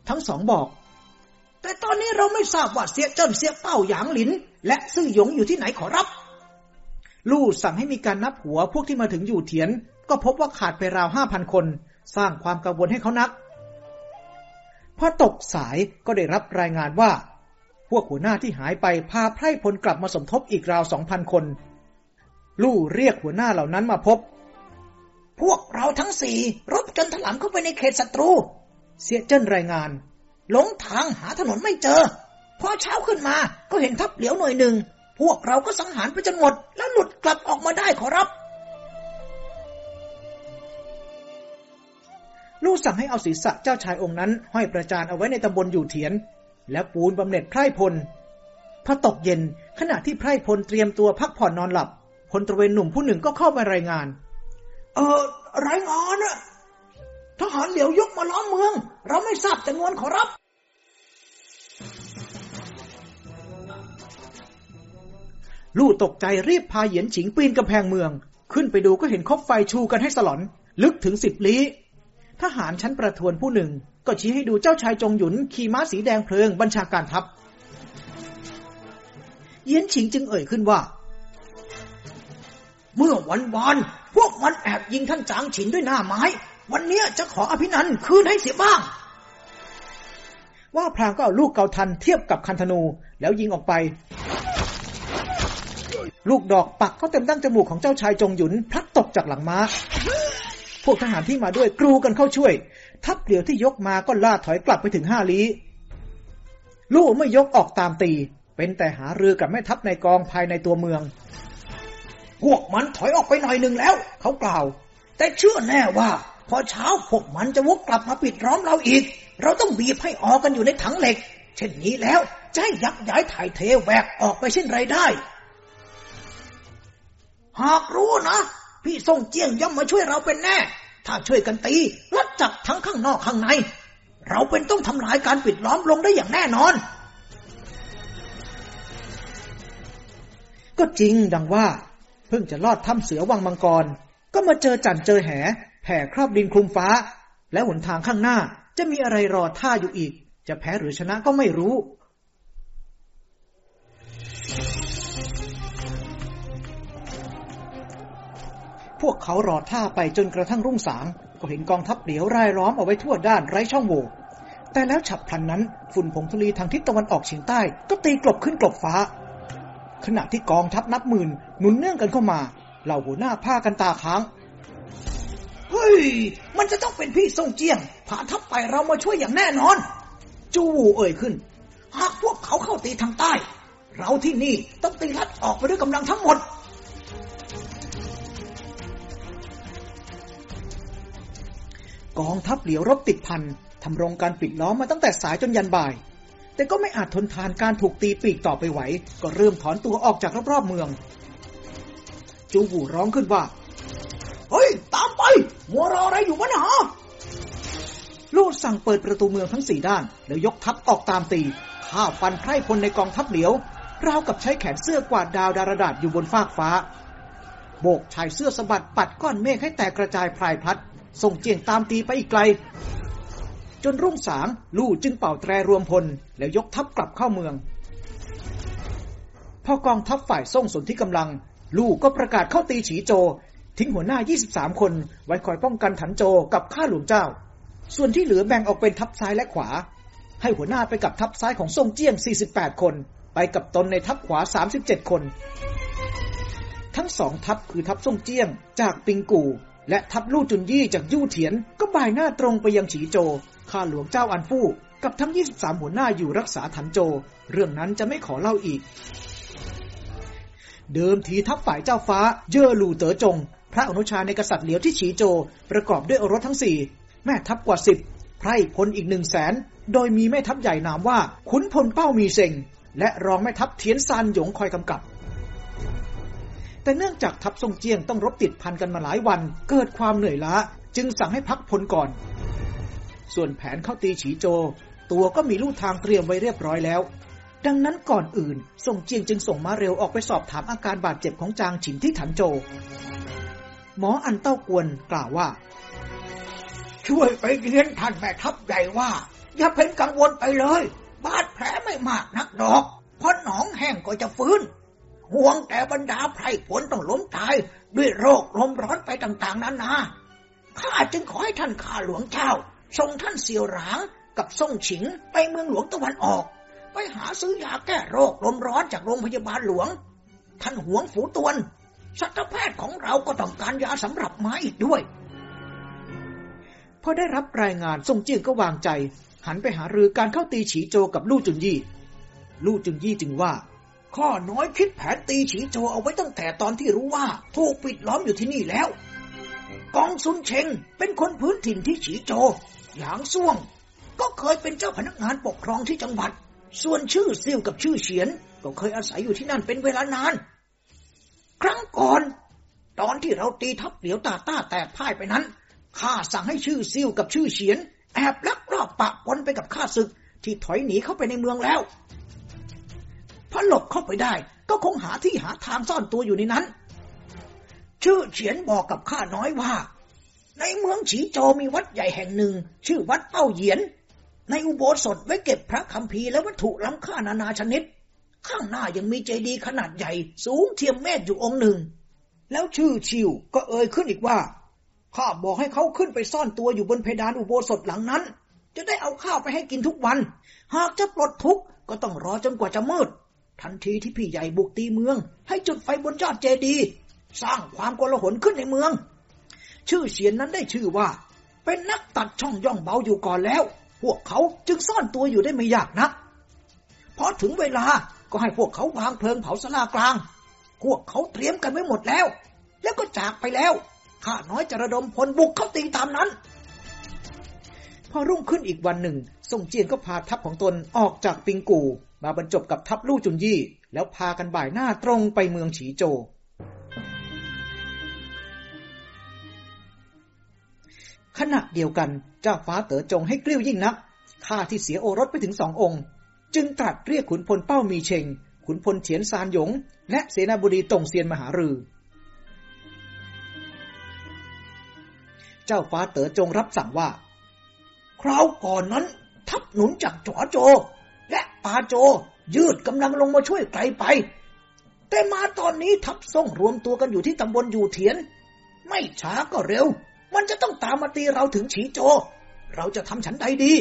ทั้งสองบอก แต่ตอนนี้เราไม่ทราบว่าเสียเจิ้นเสียเป้าหยางหลิน และซื่อหยงอยู่ที่ไหนขอรับ ลู่สั่งให้มีการนับหัวพวกที่มาถึงอยู่เถียน ก็พบว่าขาดไปราวห้าพันคน สร้างความกังวลให้เขานัก พอตกสายก็ได้รับรายงานว่า พวกหัวหน้าที่หายไปพาไพร่พลกลับมาสมทบอีกราวสองพันคน ลู่เรียกหัวหน้าเหล่านั้นมาพบ พวกเราทั้งสี่รบจนถลำเข้าไปในเขตศัตรู เสียเจิ้นรายงาน หลงทางหาถนนไม่เจอ พอเช้าขึ้นมาก็เห็นทัพเหลียวหน่วยหนึ่ง พวกเราก็สังหารไปจนหมด แล้วหลุดกลับออกมาได้ขอรับ ลู่สั่งให้เอาศีรษะเจ้าชายองค์นั้น ห้อยประจานเอาไว้ในตำบลอยู่เถียน และปูนบำเหน็จไพร่พลพอตกเย็นขณะที่ไพร่พลเตรียมตัวพักผ่อนนอนหลับพลตระเวนหนุ่มผู้หนึ่งก็เข้ามารายงาน เออรายงานอะทหารเหลียวยกมาล้อมเมือง เราไม่ทราบจำนวนขอรับ ลู่ตกใจรีบพาเหยียนฉิงปีนกำแพงเมือง ขึ้นไปดูก็เห็นคบไฟชูกันให้สลอน ลึกถึงสิบลี้ ทหารชั้นประทวนผู้หนึ่ง ก็ชี้ให้ดูเจ้าชายจงหยุนขี่ม้าสีแดงเพลิงบัญชาการทัพ เยียนฉิงจึงเอ่ยขึ้นว่า เมื่อวันวานพวกมันแอบยิงท่านจางฉินด้วยหน้าไม้ วันเนี้ยจะขออภินันคืนให้เสียบ้าง ว่าพลางก็เอาลูกเกาทันเทียบกับคันธนูแล้วยิงออกไป ลูกดอกปักเข้าเต็มดั้งจมูกของเจ้าชายจงหยุนพลัดตกจากหลังม้า พวกทหารที่มาด้วยกรูกันเข้าช่วย ทัพเปลี่ยวที่ยกมาก็ล่าถอยกลับไปถึงห้าลี้ ลู่ไม่ยกออกตามตี เป็นแต่หาเรือกับแม่ทัพในกองภายในตัวเมือง พวกมันถอยออกไปหน่อยหนึ่งแล้ว เขากล่าว แต่เชื่อแน่ว่า พอเช้าพวกมันจะวกกลับมาปิดล้อมเราอีก เราต้องบีบให้ออกกันอยู่ในถังเหล็ก เช่นนี้แล้วจะให้ยักย้ายถ่ายเทแหวกออกไปเช่นไรได้ หากรู้นะ พี่ทรงเจียงย่อมมาช่วยเราเป็นแน่ ถ้าช่วยกันตีลัดจับทั้งข้างนอกข้างใน เราเป็นต้องทำลายการปิดล้อมลงได้อย่างแน่นอน ก็จริงดังว่า เพิ่งจะลอดถ้ำเสือวังมังกร ก็มาเจอจันเจอแหแผ่ครอบดินคลุมฟ้า และหนทางข้างหน้าจะมีอะไรรอท่าอยู่อีก จะแพ้หรือชนะก็ไม่รู้ พวกเขารอท่าไปจนกระทั่งรุ่งสาง ก็เห็นกองทัพเหลียวรายล้อมเอาไว้ทั่วด้านไร้ช่องโหว่แต่แล้วฉับพลันนั้นฝุ่นผงธุลีทางทิศตะวันออกเฉียงใต้ ก็ตีกลบขึ้นกลบฟ้า ขณะที่กองทัพนับหมื่นหนุนเนื่องกันเข้ามาเหล่าหัวหน้าผ้ากันตาค้างเฮ้ย มันจะต้องเป็นพี่ทรงเจียงพาทัพไปเรามาช่วยอย่างแน่นอน จูวูเอ่ยขึ้น หากพวกเขาเข้าตีทางใต้ เราที่นี่ต้องตีลัดออกไปด้วยกำลังทั้งหมด กองทัพเหลียวรบติดพันทำรงการปิดล้อมมาตั้งแต่สายจนยันบ่าย แต่ก็ไม่อาจทนทานการถูกตีปีกต่อไปไหว ก็เริ่มถอนตัวออกจากรอบๆเมือง จูบูร้องขึ้นว่า เฮ้ย ตามไป มัวรออะไรอยู่วะหนาลูดสั่งเปิดประตูเมืองทั้งสี่ด้าน แล้วยกทัพออกตามตีข้าฟันไพร่พลในกองทัพเหลียวราวกับใช้แขนเสื้อกวาดดาวดารดาษอยู่บนฟากฟ้า โบกชายเสื้อสะบัดปัดก้อนเมฆให้แตกกระจายพรายพลัด ส่งเจียงตามตีไปอีกไกล จนรุ่งสางลู่จึงเป่าแตรรวมพล แล้วยกทัพกลับเข้าเมือง พอกองทัพฝ่ายส่งสนที่กำลัง ลู่ก็ประกาศเข้าตีฉีโจ ทิ้งหัวหน้า 23 คนไว้คอยป้องกันถันโจกับข้าหลวงเจ้า ส่วนที่เหลือแบ่งออกเป็นทัพซ้ายและขวา ให้หัวหน้าไปกับทัพซ้ายของทรงเจียง 48 คน ไปกับตนในทัพขวา 37 คนทั้งสองทัพคือทัพทรงเจี้ยงจากปิงกู และทัพลู่จุนยี่จากยู่เถียนก็บ่ายหน้าตรงไปยังฉีโจ ข้าหลวงเจ้าอันฟู่กับทั้ง 23 หัวหน้าอยู่รักษาถันโจ เรื่องนั้นจะไม่ขอเล่าอีก เดิมทีทัพฝ่ายเจ้าฟ้า เย่อหลู่เต๋อจง พระอนุชาในกษัตริย์เหลียวที่ฉีโจ ประกอบด้วยอรสทั้งสี่แม่ทัพกว่าสิบไพร่พลอีกหนึ่งแสนโดยมีแม่ทัพใหญ่นามว่า ขุนพลเป้ามีเซงและรองแม่ทัพเทียนซานหยงคอยกำกับ แต่เนื่องจากทัพทรงเจียงต้องรบติดพันกันมาหลายวัน เกิดความเหนื่อยล้า จึงสั่งให้พักพลก่อน ส่วนแผนเข้าตีฉีโจ ตัวก็มีลู่ทางเตรียมไว้เรียบร้อยแล้ว ดังนั้นก่อนอื่นทรงเจียงจึงส่งมาเร็วออกไปสอบถามอาการบาดเจ็บของจางฉินที่ถันโจ หมออันเต้ากวนกล่าวว่า ช่วยไปเรียนท่านแม่ทัพใหญ่ว่า อย่าเป็นกังวลไปเลย บาดแผลไม่มากนักดอกเพราะหนองแห้งก็จะฟื้น ห่วงแต่บรรดาไพร่ผลต้องล้มตาย ด้วยโรคลมร้อนไปต่างๆนานาข้าจึงขอให้ท่านข้าหลวงเจ้าส่งท่านเสี่ยวหลางกับส่งฉิงไปเมืองหลวงตะวันออก ไปหาซื้อยาแก้โรคลมร้อนจากโรงพยาบาลหลวง ท่านหวงฝูตวนสัตวแพทย์ของเราก็ต้องการยาสำหรับม้าอีกด้วย พอได้รับรายงานทรงเจียงก็วางใจ หันไปหารือการเข้าตีฉีโจกับลู่จุนยี่ ลู่จุนยี่จึงว่า ข้อน้อยคิดแผนตีฉีโจเอาไว้ตั้งแต่ตอนที่รู้ว่า ถูกปิดล้อมอยู่ที่นี่แล้ว กองซุนเชงเป็นคนพื้นถิ่นที่ฉีโจ หยางซ่วง ก็เคยเป็นเจ้าพนักงานปกครองที่จังหวัด ส่วนชื่อซิ่วกับชื่อเฉียน ก็เคยอาศัยอยู่ที่นั่นเป็นเวลานาน ครั้งก่อน ตอนที่เราตีทัพเหลียวตาต้าแตกพ่ายไปนั้นข้าสั่งให้ชื่อซิ่วกับชื่อเฉียน แอบลักลอบปะปนไปกับข้าศึกที่ถอยหนีเข้าไปในเมืองแล้ว พอหลบเข้าไปได้ ก็คงหาที่หาทางซ่อนตัวอยู่ในนั้น ชื่อเฉียนบอกกับข้าน้อยว่า ในเมืองฉีโจมีวัดใหญ่แห่งหนึ่ง ชื่อวัดเป้าเหยียน ในอุโบสถไว้เก็บพระคัมภีร์และวัตถุล้ำค่านานาชนิด ข้างหน้ายังมีเจดีย์ขนาดใหญ่ สูงเทียมเมตรอยู่องค์หนึ่ง แล้วชื่อชิวก็เอ่ยขึ้นอีกว่าข้าบอกให้เขาขึ้นไปซ่อนตัวอยู่บนเพดานอุโบสถหลังนั้น จะได้เอาข้าวไปให้กินทุกวัน หากจะปลดทุกข์ก็ต้องรอจนกว่าจะมืด ทันทีที่พี่ใหญ่บุกตีเมือง ให้จุดไฟบนยอดเจดีย์สร้างความโกลาหลขึ้นในเมือง ชื่อเสียนนั้นได้ชื่อว่า เป็นนักตัดช่องย่องเบาอยู่ก่อนแล้ว พวกเขาจึงซ่อนตัวอยู่ได้ไม่ยากนักพอถึงเวลาก็ให้พวกเขาวางเพลิงเผาสลากลาง พวกเขาเตรียมกันไว้หมดแล้ว แล้วก็จากไปแล้ว ข้าน้อยจะระดมพลบุกเข้าตีตามนั้น พอรุ่งขึ้นอีกวันหนึ่ง ส่งเจียนก็พาทัพของตนออกจากปิงกู มาบรรจบกับทัพลู่จุนยี่ แล้วพากันบ่ายหน้าตรงไปเมืองฉีโจ ขณะเดียวกันเจ้าฟ้าเต๋อจงให้กลิ้วยิ่งนักข้าที่เสียโอรสไปถึงสององค์ จึงตรัสเรียกขุนพลเป้ามีเชงขุนพลเฉียนซานหยง และเสนาบดีตงเซียนมหารือ เจ้าฟ้าเต๋อจงรับสั่งว่า คราวก่อนนั้น ทัพหนุนจากจ๋อโจ ปาโจ ยืดกำลังลงมาช่วยไกลไป แต่มาตอนนี้ทัพส่งรวมตัวกันอยู่ที่ตำบลอยู่เถียน ไม่ช้าก็เร็ว มันจะต้องตามมาตีเราถึงฉีโจ เราจะทำฉันใดดี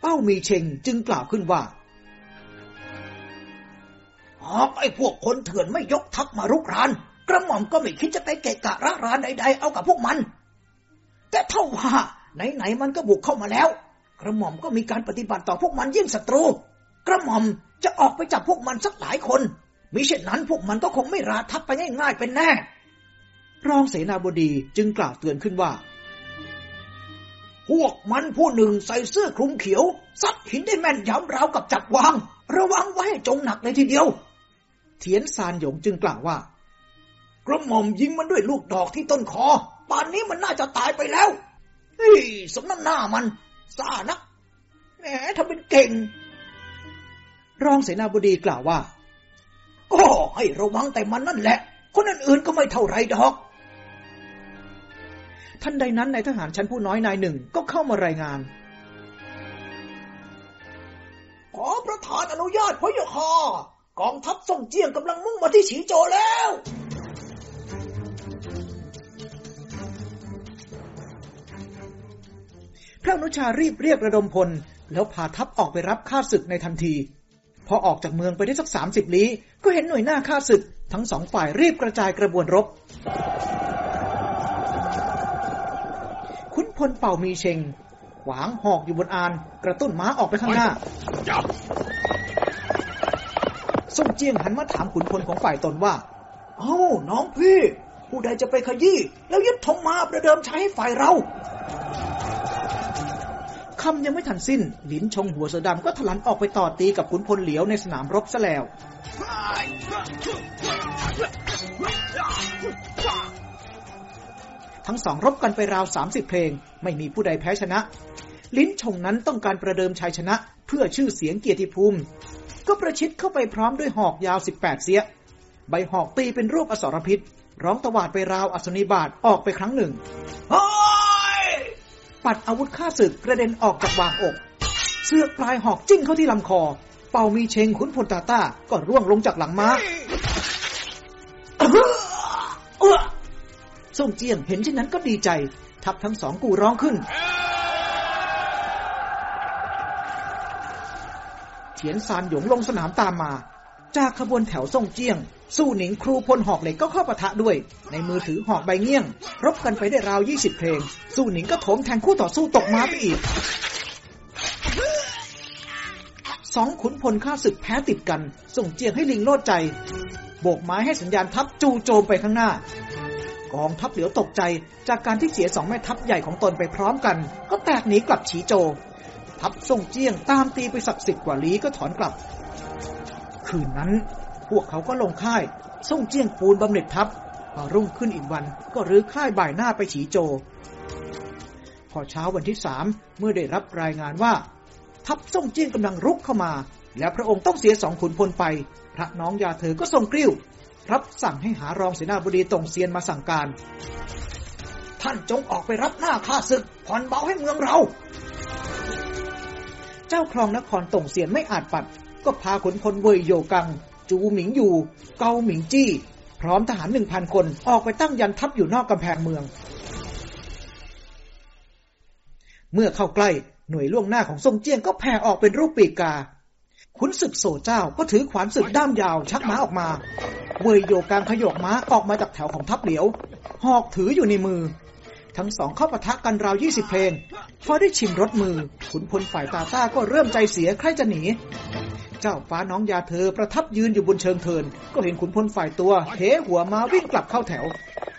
เป้ามีเชงจึงกล่าวขึ้นว่าหากไอ้พวกคนเถื่อนไม่ยกทัพมารุกราน กระหม่อมก็ไม่คิดจะไปเกะกะระรานใดๆเอากับพวกมัน แต่เท่าว่าไหนๆมันก็บุกเข้ามาแล้ว ระหม่อมก็มีการปฏิบัติต่อพวกมันยิ่งศัตรู กระหม่อมจะออกไปจับพวกมันสักหลายคนมิเช่นนั้นพวกมันก็คงไม่ราทัพไปง่ายๆเป็นแน่ รองเสนาบดีจึงกล่าวเตือนขึ้นว่า พวกมันผู้หนึ่งใส่เสื้อคลุมเขียวซัดหินได้แม่นยำราวกับจับวาง ระวังไว้ให้จงหนักเลยทีเดียว เทียนซานหยงจึงกล่าวว่า กระหม่อมยิงมันด้วยลูกดอกที่ต้นคอ ป่านนี้มันน่าจะตายไปแล้วเฮ้ยสมน้ำหน้ามัน ซ่านักแหมทำเป็นเก่ง รองเสนาบดีกล่าวว่า ก็ให้ระวังแต่มันนั่นแหละ คนอื่นๆก็ไม่เท่าไรดอก ท่านใดนั้นนายทหารชั้นผู้น้อยนายหนึ่งก็เข้ามารายงาน ขอประธานอนุญาตพระยาค่ะกองทัพส่งเจียงกำลังมุ่งมาที่ฉีโจแล้ว พระอนุชารีบเรียกระดมพล แล้วพาทัพออกไปรับข้าศึกในทันที พอออกจากเมืองไปได้สักสามสิบลี้ ก็เห็นหน่วยหน้าข้าศึก ทั้งสองฝ่ายรีบกระจายกระบวนรบ ขุนพลเป่ามีเชงขวางหอกอยู่บนอาน กระตุ้นม้าออกไปข้างหน้าส่งเจียงหันมาถามขุนพลของฝ่ายตนว่า เอ้า น้องพี่ ผู้ใดจะไปขยี้แล้วยึดธงมาประเดิมใช้ให้ฝ่ายเรา คำยังไม่ทันสิ้น หลินชงหัวเสือดำก็ถลันออกไปต่อตีกับขุนพลเหลียวในสนามรบซะแล้ว ทั้งสองรบกันไปราวสามสิบเพลง ไม่มีผู้ใดแพ้ชนะ ลิ้นชงนั้นต้องการประเดิมชัยชนะ เพื่อชื่อเสียงเกียรติภูมิ ก็ประชิดเข้าไปพร้อมด้วยหอกยาวสิบแปดเสีย ใบหอกตีเป็นรูปอสรพิษ ร้องตวาดไปราวอสนิบาตออกไปครั้งหนึ่ง ปัดอาวุธฆ่าศึกกระเด็นออกจากวางอก เสื้อปลายหอกจิ้งเข้าที่ลำคอ เป่ามีเชงขุนพลตาต้าก็ร่วงลงจากหลังม้าส่งเจียงเห็นเช่นนั้นก็ดีใจ ทัพทั้งสองกูร้องขึ้นเถียนซานหยงลงสนามตามมา จากขบวนแถวส่งเจียง สู้หนิงครูพลหอกเหล็กก็เข้าปะทะด้วย ในมือถือหอกใบเงี้ยง รบกันไปได้ราวยี่สิบเพลง สู้หนิงก็โถมแทงคู่ต่อสู้ตกม้าไปอีกสองขุนพลข้าศึกแพ้ติดกัน ส่งเจียงให้ลิงโลดใจ โบกไม้ให้สัญญาณทัพจูโจมไปข้างหน้า กองทัพเหลียวตกใจจากการที่เสียสองแม่ทัพใหญ่ของตนไปพร้อมกัน ก็แตกหนีกลับฉีโจ ทัพส่งเจียงตามตีไปสักสิบกว่าลี้ก็ถอนกลับ คืนนั้น พวกเขาก็ลงค่าย ส่งเจียงปูนบำเหน็จทัพพอรุ่งขึ้นอีกวันก็รื้อค่ายบ่ายหน้าไปฉีโจ พอเช้าวันที่สามเมื่อได้รับรายงานว่า ทัพส่งเจียงกำลังรุกเข้ามา แล้วพระองค์ต้องเสียสองขุนพลไป พระน้องยาเธอก็ทรงกริ้ว รับสั่งให้หารองเสนาบดีตงเซียนมาสั่งการ ท่านจงออกไปรับหน้าข้าศึกผ่อนเบาให้เมืองเรา เจ้าครองนครตงเซียนไม่อาจปัด ก็พาขุนพลเวยโยกัง จูหมิงอยู่ เกาหมิงจี้ พร้อมทหารหนึ่งพันคนออกไปตั้งยันทัพอยู่นอกกำแพงเมือง เมื่อเข้าใกล้หน่วยล่วงหน้าของทรงเจี้ยงก็แผ่ออกเป็นรูปปีกกาขุนศึกโซเจ้าก็ถือขวานศึกด้ามยาวชักม้าออกมา เวยโยกังขยกม้าออกมาจากแถวของทัพเหลียว หอกถืออยู่ในมือ ทั้งสองเข้าปะทะกันราวยี่สิบเพลง พอได้ชิมรสมือ ขุนพลฝ่ายตาต้าก็เริ่มใจเสียใครจะหนี เจ้าฟ้าน้องยาเธอประทับยืนอยู่บนเชิงเทิน ก็เห็นขุนพลฝ่ายตัวเหหัวมาวิ่งกลับเข้าแถว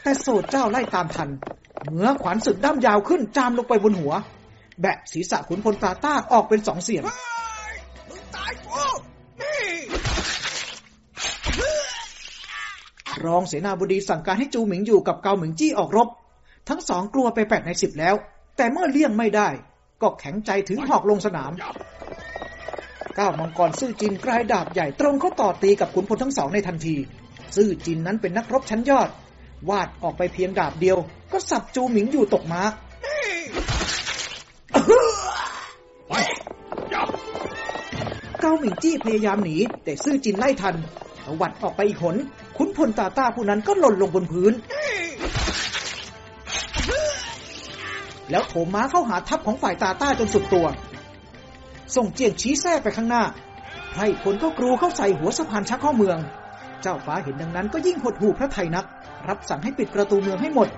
แต่โสดเจ้าไล่ตามทันเหนือขวานสึกด้ามยาวขึ้นจามลงไปบนหัว แบะศีรษะขุนพลตาต้าออกเป็นสองเสียงมึงตายกูนี่รองเสนาบดีสั่งการให้จูหมิงอยู่กับเกาหมิงจี้ออกรบ ทั้งสองกลัวไปแปดในสิบแล้ว แต่เมื่อเลี่ยงไม่ได้ ก็แข็งใจถึงหอกลงสนาม ก้าวมังกรซื่อจินกลายดาบใหญ่ตรงเข้าต่อตีกับขุนพลทั้งสองในทันที ซื่อจินนั้นเป็นนักรบชั้นยอด วาดออกไปเพียงดาบเดียว ก็สับจูหมิงอยู่ตกม้าเกาหมิงจี้พยายามหนี แต่ซื่อจินไล่ทันตวัดออกไปอีกหน ขุนพลตาตาผู้นั้นก็หล่นลงบนพื้น แล้วโถมม้าเข้าหาทัพของฝ่ายตาต้าจนสุดตัว ส่งเจียงชี้แท้ไปข้างหน้าไพรพลก็กรูเข้าใส่หัวสะพานชักข้อเมือง เจ้าฟ้าเห็นดังนั้นก็ยิ่งหดหูพระไทยนัก รับสั่งให้ปิดประตูเมืองให้หมด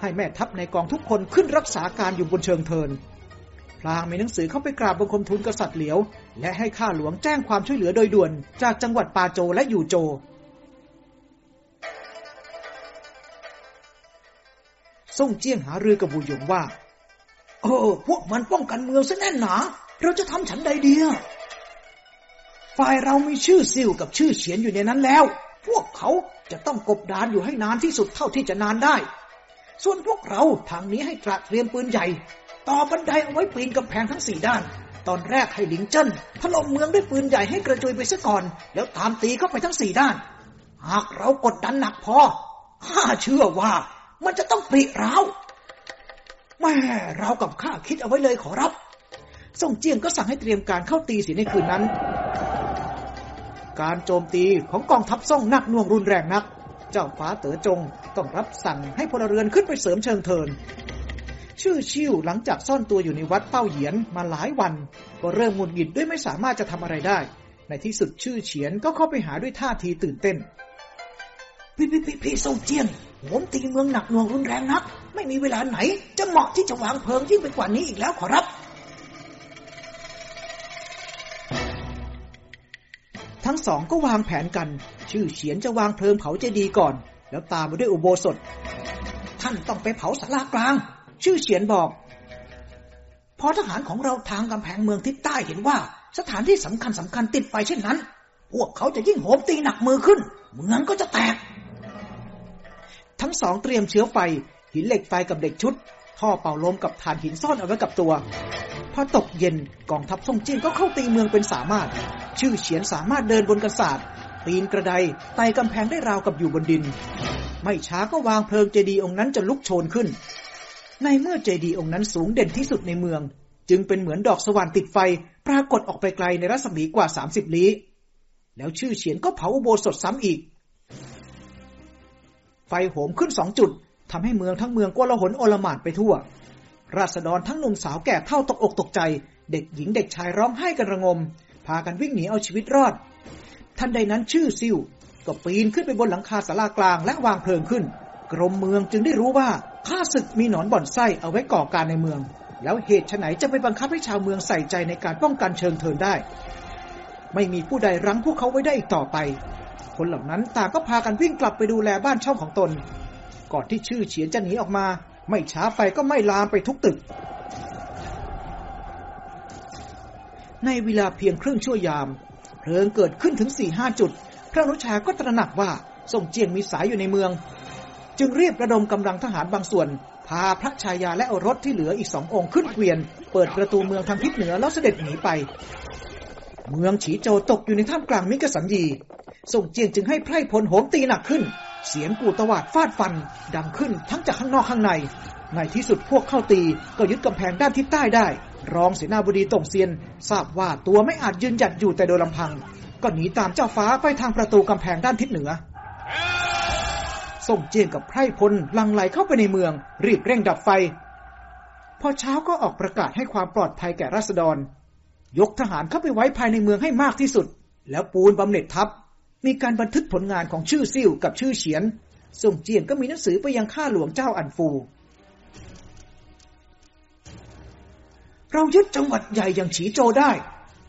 ให้แม่ทัพในกองทุกคนขึ้นรักษาการอยู่บนเชิงเทิน พลางมีหนังสือเข้าไปกราบบังคมทูลกษัตริย์เหลียว และให้ข้าหลวงแจ้งความช่วยเหลือโดยด่วน จากจังหวัดปาโจและอยู่โจส่งเจียงหารือกับบูหยงว่า เออ พวกมันป้องกันเมืองซะแน่นหนา เราจะทำฉันใดเดีอะฝ่ายเรามีชื่อซิ่วกับชื่อเฉียนอยู่ในนั้นแล้ว พวกเขาจะต้องกบดานอยู่ให้นานที่สุดเท่าที่จะนานได้ ส่วนพวกเราทางนี้ให้ตระเตรียมปืนใหญ่ ต่อบันไดเอาไว้ปีนกำแพงทั้งสี่ด้าน ตอนแรกให้หลิงเจิ้นถล่มเมืองด้วยปืนใหญ่ให้กระจุยไปซะก่อน แล้วตามตีเข้าไปทั้งสี่ด้าน หากเรากดดันหนักพอข้าเชื่อว่ามันจะต้องปริร้าวแม่เรากับข้าคิดเอาไว้เลยขอรับ ส่งเจียงก็สั่งให้เตรียมการเข้าตีสียในคืนนั้น การโจมตีของกองทัพซ่องหนักหน่วงรุนแรงนัก เจ้าฟ้าเต๋อจงต้องรับสั่งให้พลเรือนขึ้นไปเสริมเชิงเทิน ชื่อชิ่วหลังจากซ่อนตัวอยู่ในวัดเป้าเหยียนมาหลายวัน ก็เริ่มหงุดหงิดด้วยไม่สามารถจะทำอะไรได้ ในที่สุดชื่อเฉียนก็เข้าไปหาด้วยท่าทีตื่นเต้นพี่พี่พี่พี่ส่งเจียนผมตีเมืองหนักหน่วงรุนแรงนัก ไม่มีเวลาไหน จะเหมาะที่จะวางเพลิงยิ่งไปกว่านี้อีกแล้วขอรับ ทั้งสองก็วางแผนกัน ชื่อเฉียนจะวางเพลิงเผาเจดีย์ก่อน แล้วตามมาด้วยอุโบสถ ท่านต้องไปเผาสารากลาง ชื่อเฉียนบอก พอทหารของเราทางกำแพงเมืองทิศใต้เห็นว่า สถานที่สำคัญสำคัญติดไฟเช่นนั้น พวกเขาจะยิ่งโหมตีหนักมือขึ้น เมืองก็จะแตก ทั้งสองเตรียมเชื้อไฟ หินเหล็กไฟกับเหล็กชุด ท่อเป่าลมกับฐานหินซ่อนเอาไว้กับตัว พอตกเย็นกองทัพซ่งจิ้นก็เข้าตีเมืองเป็นสามารถ ชื่อเฉียนสามารถเดินบนกระสาดปีนกระไดไต่กำแพงได้ราวกับอยู่บนดิน ไม่ช้าก็วางเพลิงเจดีย์องค์นั้นจะลุกโชนขึ้น ในเมื่อเจดีย์องค์นั้นสูงเด่นที่สุดในเมือง จึงเป็นเหมือนดอกสว่านติดไฟ ปรากฏออกไปไกลในรัศมีกว่า30ลี้ แล้วชื่อเฉียนก็เผาอุโบสถซ้ำอีก ไฟโหมขึ้นสองจุดทำให้เมืองทั้งเมืองกละหนโอลหมานไปทั่ว ราษฎรทั้งหนุ่มสาวแก่เท่าตกอกตกใจ เด็กหญิงเด็กชายร้องไห้กันระงม พากันวิ่งหนีเอาชีวิตรอด ทันใดนั้นชื่อซิ่วก็ปีนขึ้นไปบนหลังคาศาลากลางและวางเพลิงขึ้น กรมเมืองจึงได้รู้ว่าข้าศึกมีหนอนบ่อนไส้เอาไว้ก่อการในเมือง แล้วเหตุไฉนจะไปบังคับให้ชาวเมืองใส่ใจในการป้องกันเชิงเทินได้ ไม่มีผู้ใดรั้งพวกเขาไว้ได้อีกต่อไป คนเหล่านั้นต่างก็พากันวิ่งกลับไปดูแลบ้านช่องของตน ก่อนที่ชื่อเฉียนจะหนีออกมา ไม่ช้าไฟก็ไม่ลามไปทุกตึก ในเวลาเพียงครึ่งชั่วยาม เพลิงเกิดขึ้นถึงสี่ห้าจุด พระนุชาก็ตระหนักว่าส่งเจียงมีสายอยู่ในเมือง จึงเรียบระดมกำลังทหารบางส่วน พาพระชายาและอรถที่เหลืออีกสององค์ขึ้นเกวียน เปิดประตูเมืองทางทิศเหนือแล้วเสด็จหนีไป เมืองฉีโจตกอยู่ในท่ามกลางมิกสันยีส่งเจียงจึงให้ไพร่พลโหมตีหนักขึ้น เสียงกูตวาดฟาดฟัน ดังขึ้นทั้งจากข้างนอกข้างใน ในที่สุดพวกเข้าตีก็ยึดกำแพงด้านทิศใต้ได้ รองเสนาบดีตงเซียน ทราบว่าตัวไม่อาจยืนหยัดอยู่แต่โดยลำพัง ก็หนีตามเจ้าฟ้าไปทางประตูกำแพงด้านทิศเหนือส่งเจียงกับไพร่พลลังไหลเข้าไปในเมือง รีบเร่งดับไฟ พอเช้าก็ออกประกาศให้ความปลอดภัยแก่ราษฎร ยกทหารเข้าไปไว้ภายในเมืองให้มากที่สุด แล้วปูนบำเหน็จทัพ มีการบันทึกผลงานของชื่อซิ่วกับชื่อเฉียน ส่งเจียนก็มีหนังสือไปยังข้าหลวงเจ้าอันฟู เรายึดจังหวัดใหญ่อย่างฉีโจได้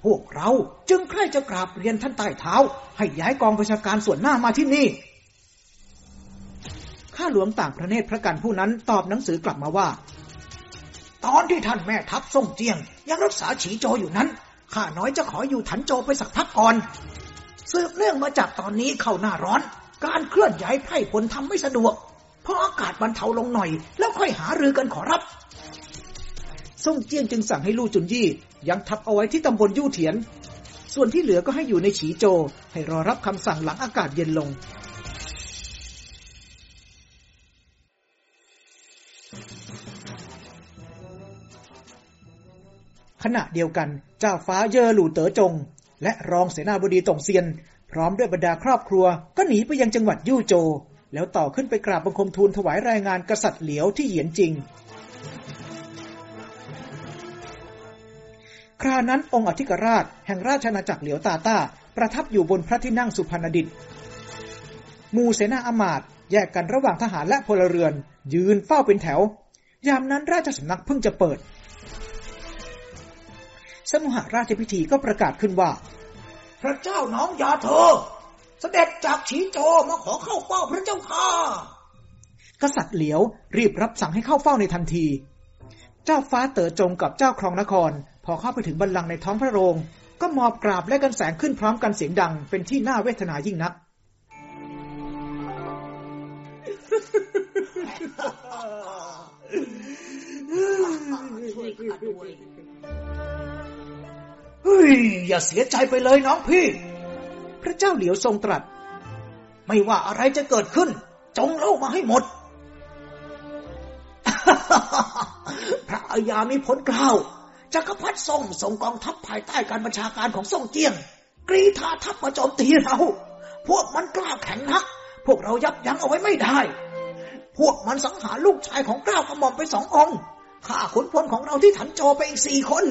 พวกเราจึงใคร่จะกราบเรียนท่านใต้เท้า ให้ย้ายกองประชาการส่วนหน้ามาที่นี่ข้าหลวงต่างประเทศพระกันผู้นั้นตอบหนังสือกลับมาว่า ตอนที่ท่านแม่ทัพส่งเจียง ยังรักษาฉีโจอยู่นั้น ข้าน้อยจะขออยู่ถันโจไปสักพักก่อน สืบเนื่องมาจากตอนนี้เข้าหน้าร้อน การเคลื่อนย้ายไพร่ผลทำไม่สะดวก เพราะอากาศบรรเทาลงหน่อย แล้วค่อยหารือกันขอรับ ส่งเจียงจึงสั่งให้ลู่จุนยี่ยังทับเอาไว้ที่ตำบลยู่เถียน ส่วนที่เหลือก็ให้อยู่ในฉีโจ ให้รอรับคำสั่งหลังอากาศเย็นลง ขณะเดียวกันเจ้าฟ้าเยอหลู่เต๋อจง และรองเสนาบดีตงเซียน พร้อมด้วยบรรดาครอบครัว ก็หนีไปยังจังหวัดยู่โจ แล้วต่อขึ้นไปกราบบังคมทูลถวายรายงานกษัตริย์เหลียวที่เหยียนจริง ครานั้นองค์อธิกราช แห่งราชอาณาจักรเหลียวตาต้า ประทับอยู่บนพระที่นั่งสุพรรณดิตมูเสนาอมาตย์แยกกันระหว่างทหารและพลเรือน ยืนเฝ้าเป็นแถว ยามนั้นราชสำนักเพิ่งจะเปิด สมุหราชพิธีก็ประกาศขึ้นว่า พระเจ้าน้องยาเธอ เสด็จจากฉีโจมาขอเข้าเฝ้าพระเจ้าค่ะ กษัตริย์เหลียวรีบรับสั่งให้เข้าเฝ้าในทันที เจ้าฟ้าเต๋อจงกับเจ้าครองนคร พอเข้าไปถึงบัลลังก์ในท้องพระโรง ก็มอบกราบและกันแสงขึ้นพร้อมกันเสียงดัง เป็นที่น่าเวทนายิ่งนัก เฮ้ย อย่าเสียใจไปเลยน้องพี่ พระเจ้าเหลียวทรงตรัส ไม่ว่าอะไรจะเกิดขึ้น จงเล่ามาให้หมด พระอาญามีผลกล่าวจักรพรรดิทรงส่งกองทัพภายใต้การบัญชาการของทรงเจียง กรีธาทัพมาโจมตีเรา พวกมันกล้าแข็งนัก พวกเรายับยั้งเอาไว้ไม่ได้ พวกมันสังหารลูกชายของเกล้ากระหม่อมไปสององค์ฆ่าขุนพลของเราที่ถันโจไปอีกสี่คน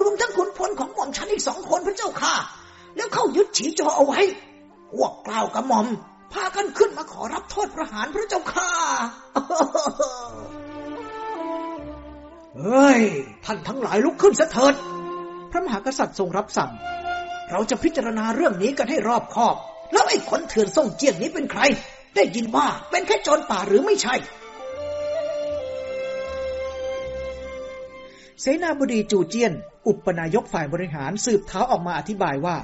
รวมทั้งขุนพลของหม่อมฉันอีกสองคนพระเจ้าค่ะ แล้วเข้ายึดฉีโจเอาไว้ พวกกล่าวกระหม่อม พากันขึ้นมาขอรับโทษประหารพระเจ้าค่ะเฮ้ย ท่านทั้งหลายลุกขึ้นเสถิดพระมหากษัตริย์ทรงรับสั่ง เราจะพิจารณาเรื่องนี้กันให้รอบคอบ แล้วไอ้คนเถื่อนส่งเจียงนี้เป็นใคร ได้ยินว่าเป็นแค่โจรป่าหรือไม่ใช่ เสนาบดีจูเจียน อุปนายกฝ่ายบริหารสืบเท้าออกมาอธิบายว่า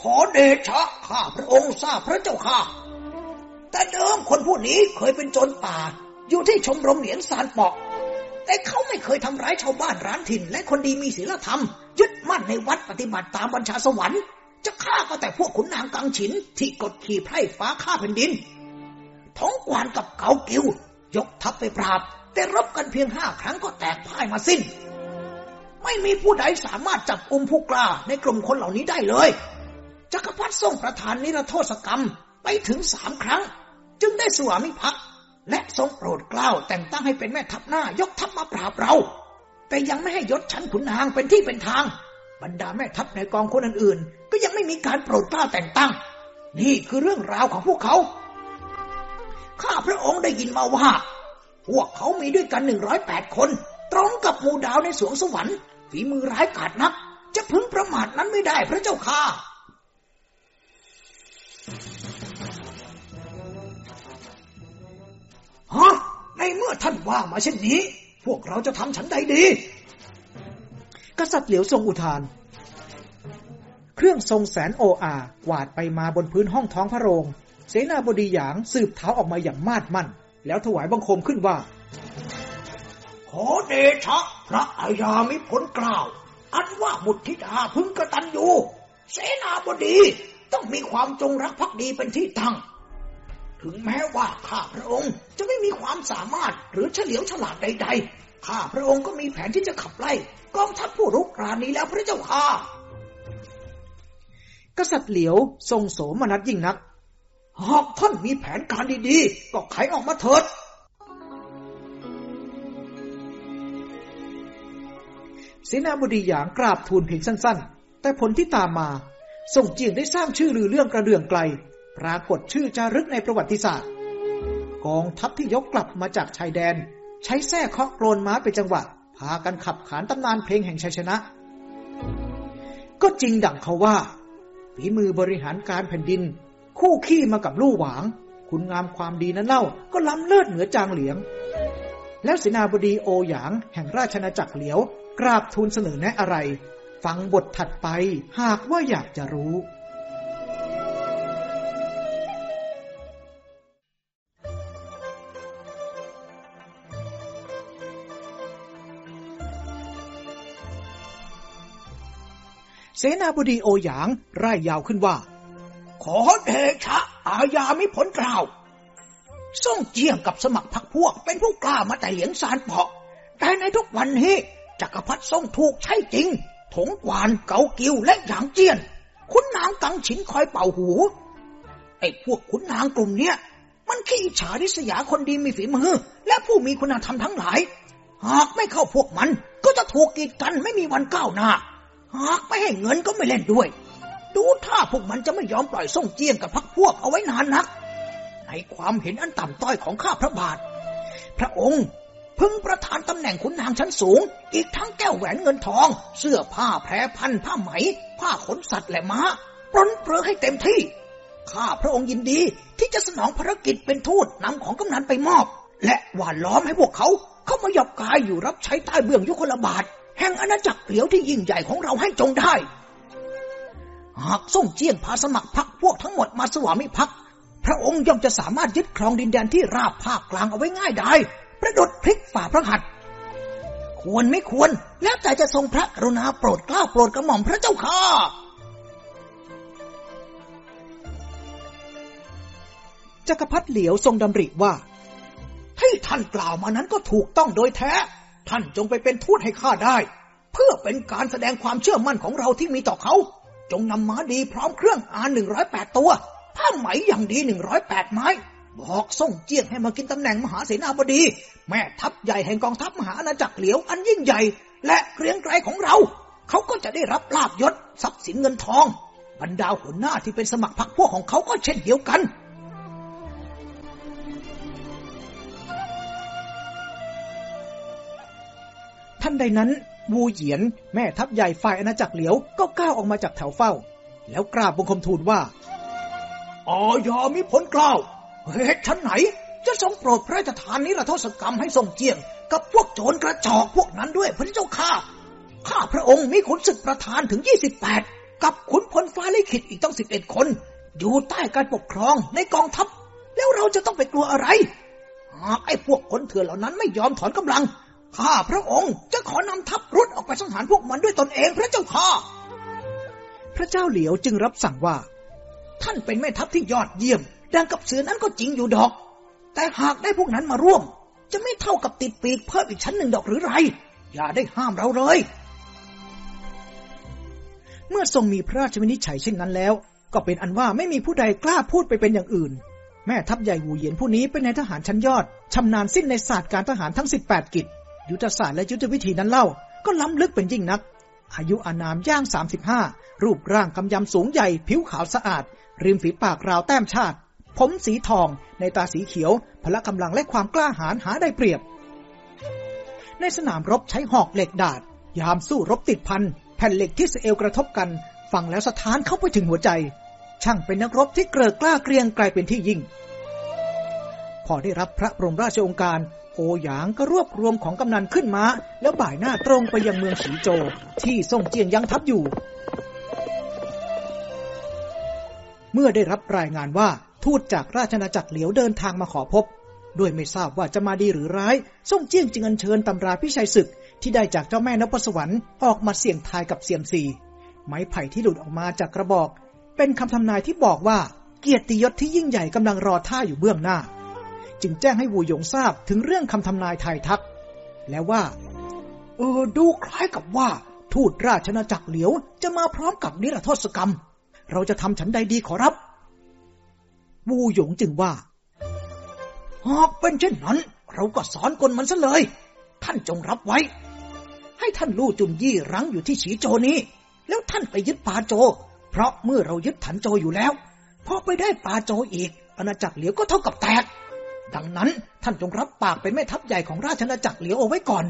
ขอเดชะข้าพระองค์ทราบพระเจ้าค่ะ แต่เดิมคนผู้นี้เคยเป็นโจรป่า อยู่ที่ชมรมเหรียญซานปอก แต่เขาไม่เคยทำร้ายชาวบ้านร้านถิ่น และคนดีมีศีลธรรม ยึดมั่นในวัดปฏิบัติตามบัญชาสวรรค์ จะฆ่าก็แต่พวกขุนนางกังฉิน ที่กดขี่ไพร่ฟ้าฆ่าแผ่นดินท้องกวานกับเกาเกิวยกทัพไปปราบ แต่รบกันเพียงห้าครั้งก็แตกพ่ายมาสิ้น ไม่มีผู้ใดสามารถจับกุมผู้กล้าในกลุ่มคนเหล่านี้ได้เลย จักรพรรดิทรงประทานนิรโทษกรรมไปถึงสามครั้ง จึงได้สวามิภักดิ์และทรงโปรดเกล้าแต่งตั้งให้เป็นแม่ทัพหน้ายกทัพมาปราบเรา แต่ยังไม่ให้ยศชั้นขุนนางเป็นที่เป็นทาง บรรดาแม่ทัพในกองคนอื่นๆ ก็ยังไม่มีการโปรดเกล้าแต่งตั้ง นี่คือเรื่องราวของพวกเขา ข้าพระองค์ได้ยินมาว่า พวกเขามีด้วยกันหนึ่งร้อยแปดคน ตรงกับหมู่ดาวในสวงสวรรค์ฝีมือร้ายกาจนัก จะพึงประมาทนั้นไม่ได้พระเจ้าค่ะฮะในเมื่อท่านว่ามาเช่นนี้ พวกเราจะทำฉันใดดี กษัตริย์เหลียวทรงอุทาน เครื่องทรงแสนโออากวาดไปมาบนพื้นห้องท้องพระโรง เสนาบดีหยางสืบเท้าออกมาอย่างมาดมั่น แล้วถวายบังคมขึ้นว่า ขอเดชะพระอาญามิผลกล่าว อันว่าบุตรธิดาพึงกระตันอยู่เสนาบดีต้องมีความจงรักภักดีเป็นที่ตั้ง ถึงแม้ว่าข้าพระองค์จะไม่มีความสามารถหรือเฉลียวฉลาดใด ๆ ข้าพระองค์ก็มีแผนที่จะขับไล่กองทัพผู้รุกรานนี้แล้วพระเจ้าค่ะ กษัตริย์เหลียวทรงโสมนัสยิ่งนัก หากท่านมีแผนการดีๆ ก็ไขออกมาเถิด เสนาบดีหยางกราบทูลเพียงสั้นๆ แต่ผลที่ตามมา ส่งเจียงได้สร้างชื่อลือเรื่องกระเดื่องไกล ปรากฏชื่อจารึกในประวัติศาสตร์ กองทัพที่ยกกลับมาจากชายแดน ใช้แส้เคาะโกรนม้าเป็นจังหวะ พากันขับขานตำนานเพลงแห่งชัยชนะ ก็จริงดังเขาว่าฝีมือบริหารการแผ่นดิน คู่ขี้มากับลู่หวาง คุณงามความดีนั้นเล่าก็ล้ำเลิศเหนือจางเหลียง แล้วเสนาบดีโอหยางแห่งราชนาจักรเหลียว กราบทูลเสนอแนะอะไร ฟังบทถัดไปหากว่าอยากจะรู้เสนาบดีโอหยาง ร่ายยาวขึ้นว่า ขอเดชะ อาญาไมิผลกล่าวส่งเจียงกับสมัครพรรคพวกเป็นผู้กล้ามาแต่เหลียงซานเปาะ แต่ในทุกวันนี้จักรพรรดิทรงถูกใช่จริง ถงกวานเกากิวและหยางเจียน คุณนางกังฉินคอยเป่าหู ไอ้พวกขุนนางกลุ่มเนี้ย มันขี้ฉาริษยาคนดีมีฝีมือ และผู้มีคุณธรรมทั้งหลาย หากไม่เข้าพวกมันก็จะถูกกีดกันไม่มีวันก้าวหน้า หากไม่ให้เงินก็ไม่เล่นด้วย ดูท่าพวกมันจะไม่ยอมปล่อยส่งเจียงกับพักพวกเอาไว้นานนัก ในความเห็นอันต่ำต้อยของข้าพระบาท พระองค์พึงประทานตำแหน่งขุนนางชั้นสูง อีกทั้งแก้วแหวนเงินทอง เสื้อผ้าแพรพันผ้าไหม ผ้าขนสัตว์และม้าปรนเปลือให้เต็มที่ ข้าพระองค์ยินดีที่จะสนองภารกิจเป็นทูตนำของกำนันไปมอบ และหว่านล้อมให้พวกเขาเข้ามาหยอบกายอยู่รับใช้ใต้เบื้องยุคลบาท แห่งอาณาจักรเหลียวที่ยิ่งใหญ่ของเราให้จงได้ หากส่งเจียงพาสมัครพักพวกทั้งหมดมาสวามิภักดิ์พระองค์ย่อมจะสามารถยึดครองดินแดนที่ราบภาคกลางเอาไว้ง่ายได้ประดุดพลิกฝ่าพระหัตถ์ควรไม่ควร แล้วแต่จะทรงพระกรุณาโปรดเกล้าโปรดกระหม่อมพระเจ้าค่ะ จักรพรรดิเหลียวทรงดำริว่าที่ท่านกล่าวมานั้นก็ถูกต้องโดยแท้ ท่านจงไปเป็นทูตให้ข้าได้ เพื่อเป็นการแสดงความเชื่อมั่นของเราที่มีต่อเขา จงนำม้าดีพร้อมเครื่องอานหนึ่งร้อยแปดตัว ผ้าไหมอย่างดีหนึ่งร้อยแปดไม้ บอกส่งเจียงให้มากินตำแหน่งมหาเสนาบดี แม่ทัพใหญ่แห่งกองทัพมหาอาณาจักรเหลียวอันยิ่งใหญ่ และเกรียงไกรของเรา เขาก็จะได้รับลาบยศทรัพย์สินเงินทอง บรรดาหัวหน้าที่เป็นสมัครพรรคพวกของเขาก็เช่นเดียวกันท่านใดนั้น วูเหยียน แม่ทัพใหญ่ฝ่ายอาณาจักรเหลียวก็ก้าวออกมาจากแถวเฝ้า แล้วกราบบังคมทูลว่าออยอมีผลกล่าวเหตุชั้นไหน จะทรงโปรดพระราชทานนิรโทษกรรมให้ทรงเจียง กับพวกโจรกระจอกพวกนั้นด้วยพระเจ้าข้าข้าพระองค์มีขุนศึกประธานถึง28กับขุนพลฟ้าลิขิตอีกต้อง11คน อยู่ใต้การปกครองในกองทัพ แล้วเราจะต้องไปกลัวอะไร หากไอ้พวกคนเถื่อนเหล่านั้นไม่ยอมถอนกำลัง ข้าพระองค์จะขอนำทัพรุดออกไปสังหารพวกมันด้วยตนเองพระเจ้าข้าพระเจ้าเหลียวจึงรับสั่งว่า ท่านเป็นแม่ทัพที่ยอดเยี่ยม ดังกับเสือนั้นก็จริงอยู่ดอก แต่หากได้พวกนั้นมาร่วม จะไม่เท่ากับติดปีกเพิ่มอีกชั้นหนึ่งดอกหรือไร อย่าได้ห้ามเราเลย เมื่อทรงมีพระราชวินิจฉัยเช่นนั้นแล้ว ก็เป็นอันว่าไม่มีผู้ใดกล้าพูดไปเป็นอย่างอื่น แม่ทัพใหญ่หูเหยียนผู้นี้เป็นนายทหารชั้นยอดชำนาญสิ้นในศาสตร์การทหารทั้ง 18 กิจ ยุทธศาสตร์และยุทธวิธีนั้นเล่า ก็ล้ำลึกเป็นยิ่งนัก อายุอานามย่าง 35 รูปร่างกำยำสูงใหญ่ ผิวขาวสะอาด ริมฝีปากราวแต้มชาติ ผมสีทอง ในตาสีเขียว พละกำลังและความกล้าหาญหาได้เปรียบ ในสนามรบใช้หอกเหล็กดาด ยามสู้รบติดพัน แผ่นเหล็กที่สเอลกระทบกัน ฟังแล้วสะท้านเข้าไปถึงหัวใจ ช่างเป็นนักรบที่เกริกกล้าเกรียงไกลเป็นที่ยิ่งพอได้รับพระบรมราชโองการ หยางก็รวบรวมของกำนันขึ้นมา แล้วบ่ายหน้าตรงไปยังเมืองฉีโจวที่ส่งเจียงยังทัพอยู่ เมื่อได้รับรายงานว่าทูตจากราชนาจักรเหลียวเดินทางมาขอพบ ด้วยไม่ทราบว่าจะมาดีหรือร้ายส่งเจียงจึงอัญเชิญตำราพิชัยศึกที่ได้จากเจ้าแม่นพสวรรค์ออกมาเสี่ยงทายกับเซียมซีไม้ไผ่ที่หลุดออกมาจากกระบอก เป็นคำทำนายที่บอกว่าเกียรติยศที่ยิ่งใหญ่กำลังรอท่าอยู่เบื้องหน้า จึงแจ้งให้วูหยงทราบถึงเรื่องคำทำนายไทยทัก แล้วว่า เออ ดูคล้ายกับว่า ทูตราชนาจักรเหลียวจะมาพร้อมกับนิรโทษกรรม เราจะทำฉันใดดีขอรับ วูหยงจึงว่า หากเป็นเช่นนั้น เราก็สอนกลมันซะเลย ท่านจงรับไว้ ให้ท่านลู่จุนยี่รั้งอยู่ที่ฉีโจนี้ แล้วท่านไปยึดปาโจ เพราะเมื่อเรายึดถันโจอยู่แล้วพอไปได้ปาโจอีกอาณาจักรเหลียวก็เท่ากับแตก ดังนั้นท่านจงรับปากเป็นแม่ทัพใหญ่ของราชนาจักรเหลียวเอาไว้ก่อน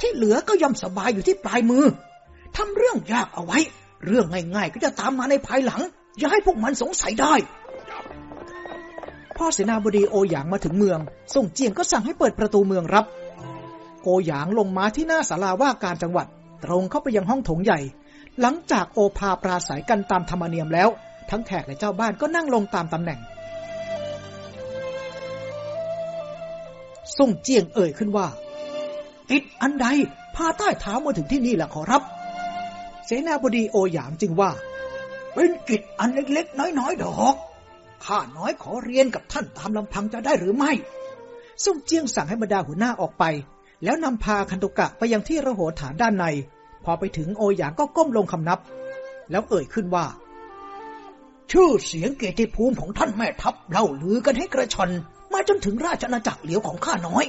ที่เหลือก็ย่อมสบายอยู่ที่ปลายมือทำเรื่องยากเอาไว้ เรื่องง่าย ๆ ก็จะตามมาในภายหลัง อย่าให้พวกมันสงสัยได้ พ่อเสนาบดีโอหยางมาถึงเมือง ส่งเจียงก็สั่งให้เปิดประตูเมืองรับ โอหยางลงมาที่หน้าศาลาว่าการจังหวัด ตรงเข้าไปยังห้องโถงใหญ่ หลังจากโอภาปราศัยกันตามธรรมเนียมแล้ว ทั้งแขกและเจ้าบ้านก็นั่งลงตามตำแหน่ง ส่งเจียงเอ่ยขึ้นว่าอิดอันใดพาใต้เท้ามาถึงที่นี่แหละขอรับ เสนาบดีโอหยางจึงว่า เป็นกิจอันเล็กๆ น้อยๆ ดอก ข้าน้อยขอเรียนกับท่านตามลำพังจะได้หรือไม่ ส่งเจียงสั่งให้บรรดาหัวหน้าออกไป แล้วนำพาคันตุกะไปยังที่ระโหฐานด้านใน พอไปถึงโอหยางก็ก้มลงคำนับ แล้วเอ่ยขึ้นว่า ชื่อเสียงเกียรติภูมิของท่านแม่ทัพเล่าลือกันให้กระชอน มาจนถึงราชอาณาจักรเหลียวของข้าน้อย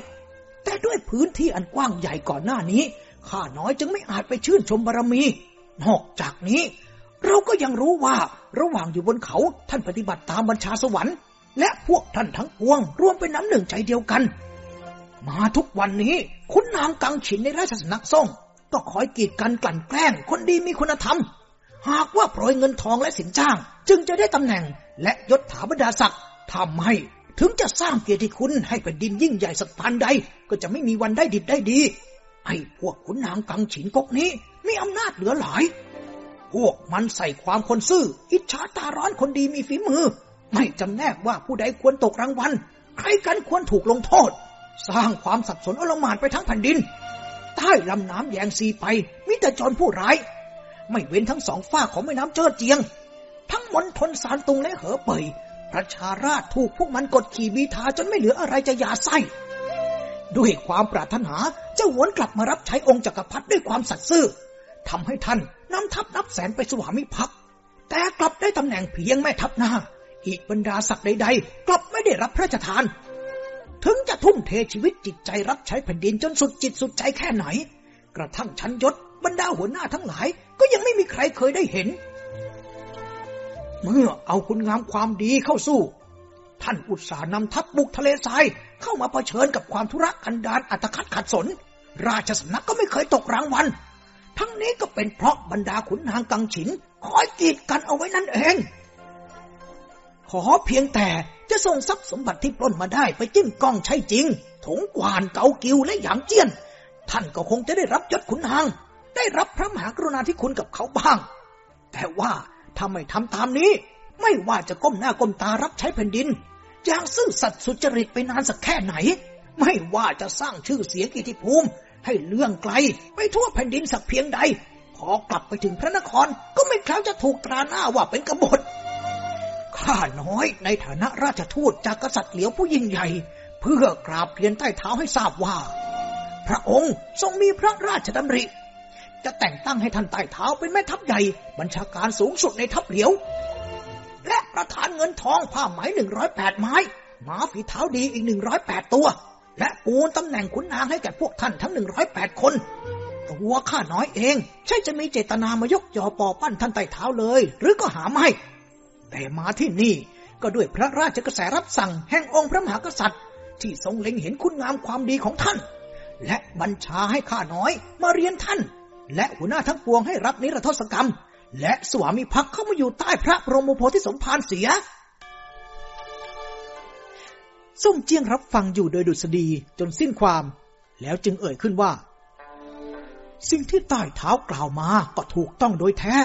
แต่ด้วยพื้นที่อันกว้างใหญ่ก่อนหน้านี้ข้าน้อยจึงไม่อาจไปชื่นชมบารมี นอกจากนี้ เราก็ยังรู้ว่าระหว่างอยู่บนเขาท่านปฏิบัติตามบัญชาสวรรค์ และพวกท่านทั้งปวงร่วมเป็นน้ำหนึ่งใจเดียวกัน มาทุกวันนี้คุณนางกังฉินในราชสำนักซ่งก็คอยกีดกันกลั่นแกล้งคนดีมีคุณธรรม หากว่าโปรยเงินทองและสินจ้าง จึงจะได้ตำแหน่งและยศถาบรรดาศักดิ์ทำให้ ถึงจะสร้างเกียรติคุณให้เป็นดินยิ่งใหญ่สักพันใด ก็จะไม่มีวันได้ดิบได้ดี ไอ้พวกขุนนางกังฉินกกนี้มีอำนาจเหลือหลาย พวกมันใส่ความคนซื่อ อิจฉาตาร้อนคนดีมีฝีมือ ไม่จำแนกว่าผู้ใดควรตกรางวัล ใครกันควรถูกลงโทษ สร้างความสับสนอลมานไปทั้งแผ่นดิน ใต้ลำน้ำแยงซีไปมิแต่จรผู้ร้าย ไม่เว้นทั้งสองฝ้าของแม่น้ำเจิดเจียง ทั้งมณฑลสารตุงและเหอเป่ย ประชาราชถูกพวกมันกดขี่บีทาจนไม่เหลืออะไรจะยาไส้ด้วยความปรารถนาจะหวนกลับมารับใช้องค์จักรพรรดิด้วยความสัตย์ซื่อทำให้ท่านนำทัพนับแสนไปสวามิภักดิ์แต่กลับได้ตำแหน่งเพียงแม่ทัพหน้า อีกบรรดาศักดิ์ใดๆ กลับไม่ได้รับพระราชทาน ถึงจะทุ่มเทชีวิตจิตใจรับใช้แผ่นดินจนสุดจิตสุดใจแค่ไหน กระทั่งชั้นยศบรรดาหัวหน้าทั้งหลายก็ยังไม่มีใครเคยได้เห็น เมื่อเอาคุณงามความดีเข้าสู้ ท่านอุตสาห์นำทัพบุกทะเลทรายเข้ามาเผชิญกับความทุรกันดารอัตคัดขัดสน ราชสำนักก็ไม่เคยตกรางวัล ทั้งนี้ก็เป็นเพราะบรรดาขุนนางกังฉิน คอยกีดกันเอาไว้นั่นเอง ขอเพียงแต่จะส่งทรัพย์สมบัติที่ปล้นมาได้ไปจิ้มกล้องใช่จริง ถงกวานเกากิวและหยางเจี้ยน ท่านก็คงจะได้รับยศขุนนาง ได้รับพระมหากรุณาธิคุณกับเขาบ้าง แต่ว่า ถ้าไม่ทำตามนี้ ไม่ว่าจะก้มหน้าก้มตารับใช้แผ่นดิน อย่างซื่อสัตย์สุจริตไปนานสักแค่ไหน ไม่ว่าจะสร้างชื่อเสียงกิติภูมิ ให้เลื่องไกลไปทั่วแผ่นดินสักเพียงใด พอกลับไปถึงพระนครก็ไม่คล้าจะถูกตราหน้าว่าเป็นกบฏข้าน้อยในฐานะราชทูตจากกษัตริย์เหลียวผู้ยิ่งใหญ่ เพื่อกราบเรียนใต้เท้าให้ทราบว่า พระองค์ทรงมีพระราชดำริ จะแต่งตั้งให้ท่านใต้เท้าเป็นแม่ทัพใหญ่ บัญชาการสูงสุดในทัพเหลียว และประธานเงินทองผ้าไหมหนึ่งร้อยแปดไม้หมาฝีเท้าดีอีกหนึ่งร้อยแปดตัว และปูนตำแหน่งขุนนางให้แก่พวกท่านทั้งหนึ่งร้อยแปดคนตัวข้าน้อยเอง ใช่จะมีเจตนามายกยอปอปั้นท่านใต้เท้าเลย หรือก็หาไม่ แต่มาที่นี่ก็ด้วยพระราชกระแสรับสั่งแห่งองค์พระมหากษัตริย์ ที่ทรงเล็งเห็นคุณงามความดีของท่าน และบัญชาให้ข้าน้อยมาเรียนท่าน และหัวหน้าทั้งปวงให้รับนิรโทษกรรม และสวามิภักดิ์เข้ามาอยู่ใต้พระบรมโพธิสมภารเสียส่งเจียงรับฟังอยู่โดยดุษฎีจนสิ้นความ แล้วจึงเอ่ยขึ้นว่า สิ่งที่ใต้เท้ากล่าวมาก็ถูกต้องโดยแท้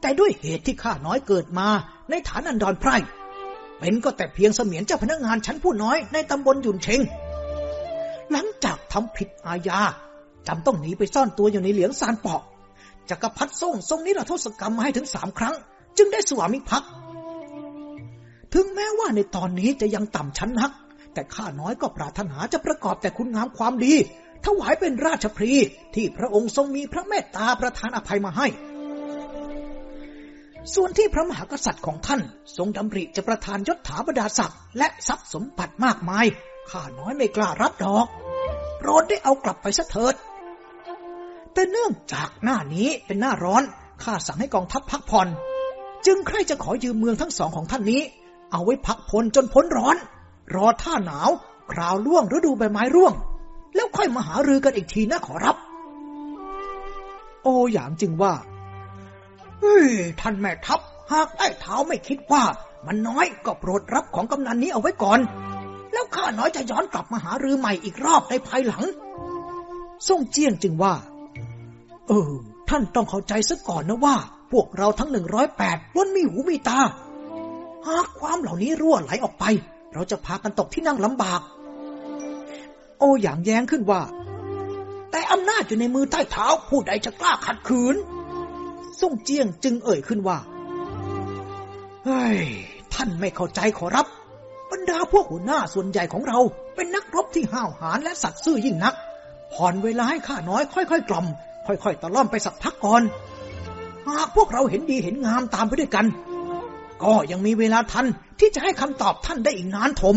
แต่ด้วยเหตุที่ข้าน้อยเกิดมาในฐานอันดรไพรเป็นก็แต่เพียงเสมียนเจ้าพนักงานชั้นผู้น้อยในตำบลยุนเชงหลังจากทำผิดอาญา จำต้องหนีไปซ่อนตัวอยู่ในเหลียงซานเปาะจักรพรรดิส่งทรงนิรโทษกรรมมาให้ถึงสามครั้ง จึงได้สวามิภักดิ์ถึงแม้ว่าในตอนนี้จะยังต่ำชั้นนัก แต่ข้าน้อยก็ปรารถนาจะประกอบแต่คุณงามความดีถวายเป็นราชพรีที่พระองค์ทรงมีพระเมตตาประทานอภัยมาให้ ส่วนที่พระมหากษัตริย์ของท่าน ทรงดำริจะประทานยศถาบรรดาศักดิ์และทรัพย์สมบัติมากมาย ข้าน้อยไม่กล้ารับดอกโปรดได้เอากลับไปซะเถิด แต่เนื่องจากหน้านี้เป็นหน้าร้อน ข้าสั่งให้กองทัพพักผ่อน จึงใครจะขอยืมเมืองทั้งสองของท่านนี้ เอาไว้พักพลจนพ้นร้อน รอท่าหนาว คราวล่วงฤดูใบไม้ร่วง แล้วค่อยมาหารือกันอีกทีนะขอรับ โอหยางจึงว่าเฮ้ยท่านแม่ทัพ หากได้เท้าไม่คิดว่า มันน้อยก็โปรดรับของกำนันนี้เอาไว้ก่อน แล้วข้าน้อยจะย้อนกลับมาหารือใหม่อีกรอบในภายหลัง ส่งเจียงจึงว่า เออ ท่านต้องเข้าใจซะก่อนนะว่า พวกเราทั้งหนึ่งร้อยแปดล้วนมีหูมีตา หากความเหล่านี้รั่วไหลออกไป เราจะพากันตกที่นั่งลำบาก โอหยางแย้งขึ้นว่า แต่อำนาจอยู่ในมือใต้เท้าผู้ใดจะกล้าขัดขืนส่งเจียงจึงเอ่ยขึ้นว่าเฮ้ยท่านไม่เข้าใจขอรับบรรดาพวกหัวหน้าส่วนใหญ่ของเรา เป็นนักรบที่ห้าวหาญและสัตย์ซื่อยิ่งนักผ่อนเวลาให้ข้าน้อยค่อยๆกล่อม ค่อยๆตะล่อมไปสักพักก่อนหากพวกเราเห็นดีเห็นงามตามไปด้วยกัน ก็ยังมีเวลาทันที่จะให้คำตอบท่านได้อีกนานถม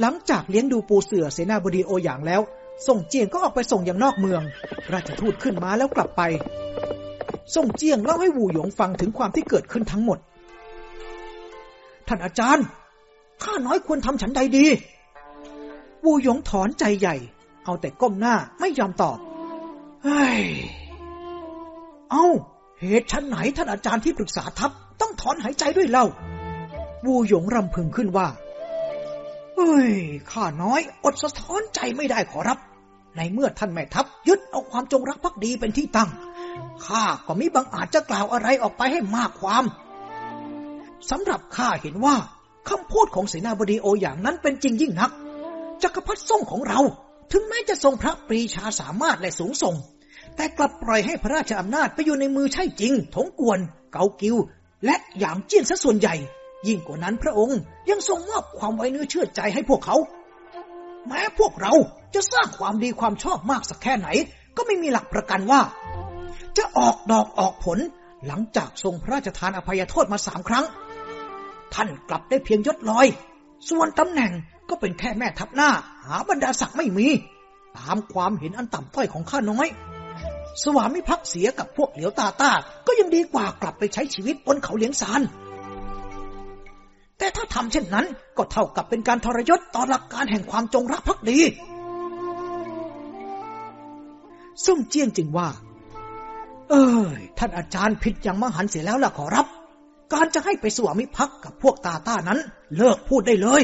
หลังจากเลี้ยงดูปูเสือเสนาบดีโอหยางแล้ว ส่งเจียงก็ออกไปส่งยังนอกเมือง ราชทูตขึ้นมาแล้วกลับไป ส่งเจียงเล่าให้วูหยงฟังถึงความที่เกิดขึ้นทั้งหมด ท่านอาจารย์ ข้าน้อยควรทำฉันใดดี วูหยงถอนใจใหญ่ เอาแต่ก้มหน้าไม่ยอมตอบเฮ้ย เอา้า เหตุชั้นไหนท่านอาจารย์ที่ปรึกษาทัพต้องถอนหายใจด้วยเล่า วูหยงรำพึงขึ้นว่า เฮ้ย ข้าน้อย อดสะท้อนใจไม่ได้ขอรับ ในเมื่อท่านแม่ทัพยึดเอาความจงรักภักดีเป็นที่ตั้ง ข้าก็มิบังอาจจะกล่าวอะไรออกไปให้มากความสำหรับข้าเห็นว่าคำพูดของเสนาบดีโออย่างนั้นเป็นจริงยิ่งนักจักรพรรดิส่งของเรา ถึงแม้จะทรงพระปรีชาสามารถและสูงส่ง แต่กลับปล่อยให้พระราชอำนาจไปอยู่ในมือใช่จริง ถงกวน เกากิว และอย่างเจี้ยนซะส่วนใหญ่ ยิ่งกว่านั้นพระองค์ยังทรงมอบความไว้เนื้อเชื่อใจให้พวกเขา แม้พวกเราจะสร้างความดีความชอบมากสักแค่ไหน ก็ไม่มีหลักประกันว่า จะออกดอกออกผลหลังจากทรงพระราชทานอภัยโทษมาสามครั้ง ท่านกลับได้เพียงยศลอย ส่วนตำแหน่ง ก็เป็นแค่แม่ทัพหน้า หาบรรดาศักดิ์ไม่มี ตามความเห็นอันต่ำต้อยของข้าน้อย สวามิภักดิ์เสียกับพวกเหลียวตาตาก็ยังดีกว่ากลับไปใช้ชีวิตบนเขาเลี้ยงซานแต่ถ้าทำเช่นนั้นก็เท่ากับเป็นการทรยศต่อหลักการแห่งความจงรักภักดีส่งเจียงจึงว่า เออท่านอาจารย์ผิดอย่างมหันต์เสียแล้วล่ะขอรับ การจะให้ไปสวามิภักดิ์กับพวกตาต้านั้น เลิกพูดได้เลย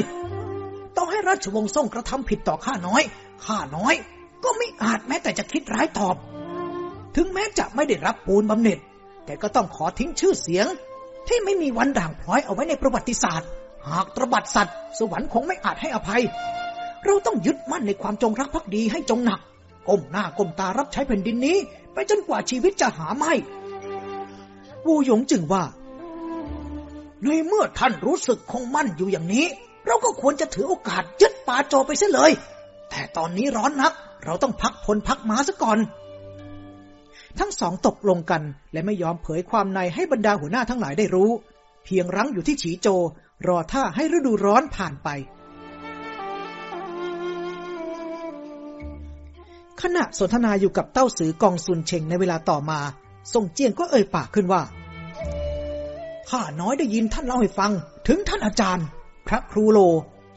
ให้ราชวงศ์ทรงกระทำผิดต่อข้าน้อย ข้าน้อย ก็ไม่อาจแม้แต่จะคิดร้ายตอบ ถึงแม้จะไม่ได้รับปูนบำเหน็จ แต่ก็ต้องขอทิ้งชื่อเสียง ที่ไม่มีวันด่างพร้อยเอาไว้ในประวัติศาสตร์ หากตรบัดสัตว์ สวรรค์คงไม่อาจให้อภัย เราต้องยึดมั่นในความจงรักภักดีให้จงหนักก้มหน้าก้มตารับใช้แผ่นดินนี้ ไปจนกว่าชีวิตจะหาไม่ วูหยงจึงว่า ในเมื่อท่านรู้สึกคงมั่นอยู่อย่างนี้ เราก็ควรจะถือโอกาสยึดป่าโจไปเสียเลย แต่ตอนนี้ร้อนนัก เราต้องพักพลพักม้าซะก่อน ทั้งสองตกลงกัน และไม่ยอมเผยความในให้บรรดาหัวหน้าทั้งหลายได้รู้ เพียงรั้งอยู่ที่ฉีโจ รอท่าให้ฤดูร้อนผ่านไป ขณะสนทนาอยู่กับเต้าสือกองซุนเชงในเวลาต่อมาส่งเจียงก็เอ่ยปากขึ้นว่าข้าน้อยได้ยินท่านเล่าให้ฟัง ถึงท่านอาจารย์ พระครูโล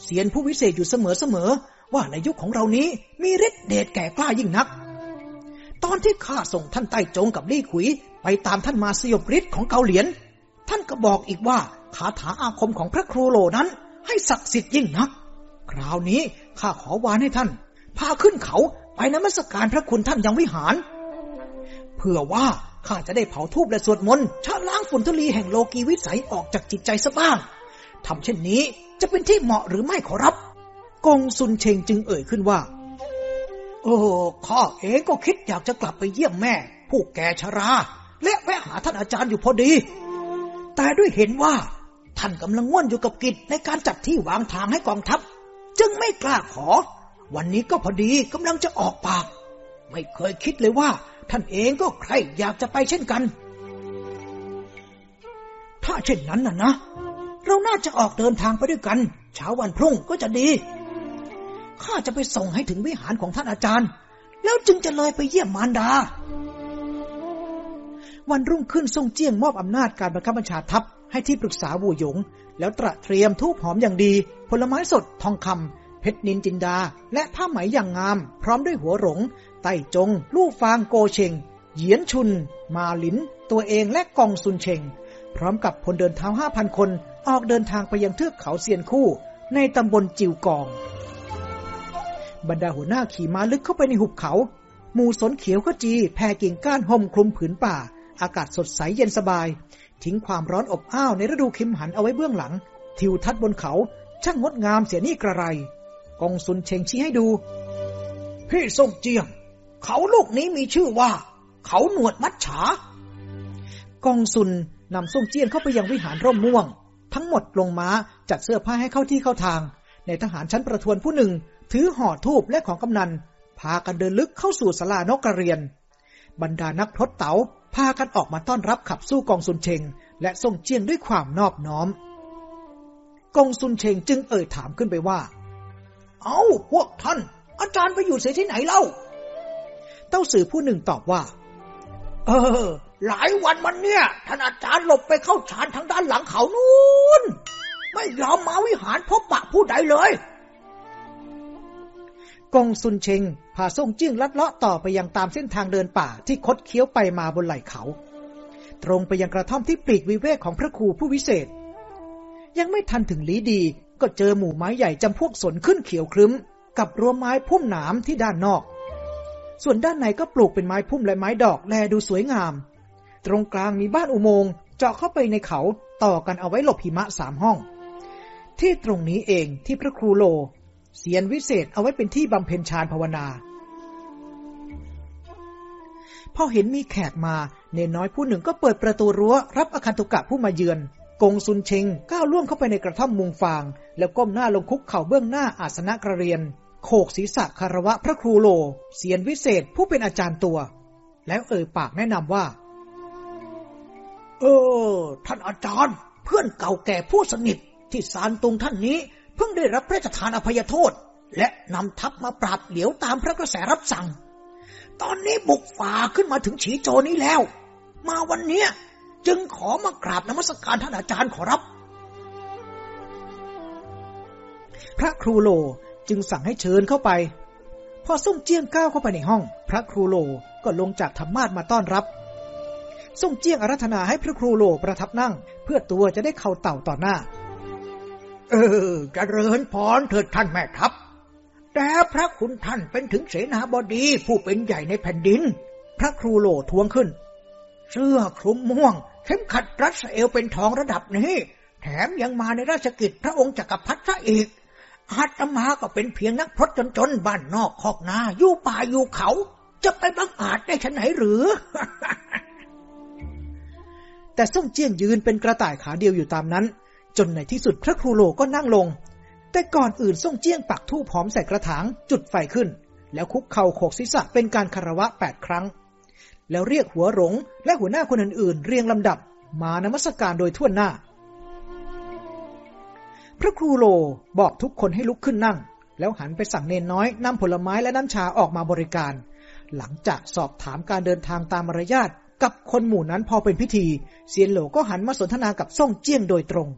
เสียนผู้วิเศษอยู่เสมอๆว่าในยุคของเรานี้มีฤทธิเดชแก่กล้ายิ่งนัก ตอนที่ข้าส่งท่านใต้จงกับลี่ขุย ไปตามท่านมาสยบฤทธิ์ของเกาเหลียน ท่านก็บอกอีกว่าคาถาอาคมของพระครูโลนั้น ให้ศักดิ์สิทธิ์ยิ่งนัก คราวนี้ข้าขอวานให้ท่าน พาขึ้นเขาไปนมัสการพระคุณท่านยังวิหาร เพื่อว่าข้าจะได้เผาทูบและสวดมนต์ชะล้างฝุ่นทุลีแห่งโลกีวิสัยออกจากจิตใจซะบ้าง ทำเช่นนี้จะเป็นที่เหมาะหรือไม่ขอรับ กงซุนเชงจึงเอ่ยขึ้นว่า โอ้ข้าเองก็คิดอยากจะกลับไปเยี่ยมแม่ ผู้แก่ชรา และแวะหาท่านอาจารย์อยู่พอดี แต่ด้วยเห็นว่า ท่านกำลังง่วนอยู่กับกิจในการจัดที่วางทางให้กองทัพ จึงไม่กล้าขอ วันนี้ก็พอดีกำลังจะออกปาก ไม่เคยคิดเลยว่า ท่านเองก็ใครอยากจะไปเช่นกัน ถ้าเช่นนั้นน่ะนะ เราน่าจะออกเดินทางไปด้วยกัน เช้าวันพรุ่งก็จะดี ข้าจะไปส่งให้ถึงวิหารของท่านอาจารย์ แล้วจึงจะเลยไปเยี่ยมมารดา วันรุ่งขึ้นทรงเจียงมอบอำนาจการบังคับบัญชาทัพให้ที่ปรึกษาบูหยง แล้วตระเตรียมทูบหอมอย่างดี ผลไม้สดทองคำเพชรนินจินดา และผ้าไหมอย่างงาม พร้อมด้วยหัวหลง ไต้จง ลู่ฟางโกเชงเหยียนชุน มาลิน ตัวเองและกองซุนเชง พร้อมกับพลเดินเท้าห้าพันคน ออกเดินทางไปยังเทือกเขาเซียนคู่ ในตำบลจิวกอง บรรดาหัวหน้าขี่ม้าลึกเข้าไปในหุบเขา หมู่สนเขียวขจีแผ่กิ่งก้านห่มคลุมผืนป่า อากาศสดใสเย็นสบาย ทิ้งความร้อนอบอ้าวในฤดูคิมหันเอาไว้เบื้องหลัง ทิวทัศน์บนเขาช่างงดงามเสียนี่กระไร กองซุนเชงชี้ให้ดู พี่ทรงเจียง เขาลูกนี้มีชื่อว่า เขาหนวดมัดฉากองซุนนำส่งเจียนเข้าไปยังวิหารร่มม่วง ทั้งหมดลงม้าจัดเสื้อผ้าให้เข้าที่เข้าทาง ในทหารชั้นประทวนผู้หนึ่ง ถือห่อทูบและของกำนัน พากันเดินลึกเข้าสู่สลานกกระเรียน บรรดานักพรตเต๋าพากันออกมาต้อนรับขับสู้กองซุนเชง และส่งเจียนด้วยความนอบน้อม กองซุนเชงจึงเอ่ยถามขึ้นไปว่า เอ้าพวกท่าน อาจารย์ไปอยู่เสียที่ไหนเล่า เต้าสื่อผู้หนึ่งตอบว่า เออ หลายวันมันเนี่ยท่านอาจารย์หลบไปเข้าฌานทางด้านหลังเขานู้นไม่ยอมมาวิหารพบปะผู้ใดเลย กงซุนเชงพาส่งจิ้งลัดเลาะต่อไปยังตามเส้นทางเดินป่าที่คดเคี้ยวไปมาบนไหล่เขา ตรงไปยังกระท่อมที่ปลีกวิเวกของพระครูผู้วิเศษ ยังไม่ทันถึงลีดีก็เจอหมู่ไม้ใหญ่จำพวกสนขึ้นเขียวครึ้ม กับรั้วไม้พุ่มหนามที่ด้านนอก ส่วนด้านในก็ปลูกเป็นไม้พุ่มและไม้ดอกแลดูสวยงาม ตรงกลางมีบ้านอุโมงค์เจาะเข้าไปในเขาต่อกันเอาไว้หลบหิมะสามห้อง ที่ตรงนี้เองที่พระครูโล เสียนวิเศษเอาไว้เป็นที่บำเพ็ญฌานภาวนาพอเห็นมีแขกมาเนนน้อยผู้หนึ่งก็เปิดประตูรั้ว รับอคันตุกะผู้มาเยือน กงซุนเชงก้าวล่วงเข้าไปในกระท่อมมุงฟาง แล้วก้มหน้าลงคุกเข่าเบื้องหน้าอาสนะกระเรียน โขกศีรษะคารวะพระครูโล เสียนวิเศษผู้เป็นอาจารย์ตัว แล้วเอ่ยปากแนะนำว่า ออ ท่านอาจารย์ เพื่อนเก่าแก่ผู้สนิทที่สารตุงท่านนี้ เพิ่งได้รับพระราชทานอภัยโทษ และนำทัพมาปราบเหลียวตามพระกระแสรับสั่ง ตอนนี้บุกฝ่าขึ้นมาถึงฉีโจนี้แล้ว มาวันเนี้ยจึงขอมากราบนมัสการท่านอาจารย์ขอรับ พระครูโลจึงสั่งให้เชิญเข้าไป พอส่งเจียงก้าวเข้าไปในห้อง พระครูโลก็ลงจากธรรมาสมาต้อนรับ ส่งเจียงอารัธนาให้พระครูโลประทับนั่ง เพื่อตัวจะได้เข่าเต่าต่อหน้า เออจเจริญพรเถิดท่านแม่ทัพแต่พระคุณท่านเป็นถึงเสนาบดีผู้เป็นใหญ่ในแผ่นดิน พระครูโลทวงขึ้น เสื้อคลุมม่วง เข้มขัดรัดเอวเป็นทองระดับนี้ แถมยังมาในราชกิจพระองค์จักรพรรดิซะอีกอาตมาก็เป็นเพียงนักพรตจนๆบ้านนอกคอกนาอยู่ป่าอยู่เขา จะไปบังอาจได้ชนไหนหรือ แต่ส่งเจียงยืนเป็นกระต่ายขาเดียวอยู่ตามนั้น จนในที่สุดพระครูโลก็นั่งลง แต่ก่อนอื่นส่งเจียงปักทูบหอมใส่กระถางจุดไฟขึ้น แล้วคุกเข่าโขกศีรษะเป็นการคารวะแปดครั้ง แล้วเรียกหัวหลงและหัวหน้าคนอื่นๆ เรียงลำดับ มานมัสการโดยทั่วหน้า พระครูโลบอกทุกคนให้ลุกขึ้นนั่ง แล้วหันไปสั่งเนนน้อยนำผลไม้และน้ำชาออกมาบริการ หลังจากสอบถามการเดินทางตามมารยาท กับคนหมู่นั้นพอเป็นพิธี เซียนโหลก็หันมาสนทนากับซ่งเจี้ยงโดยตรง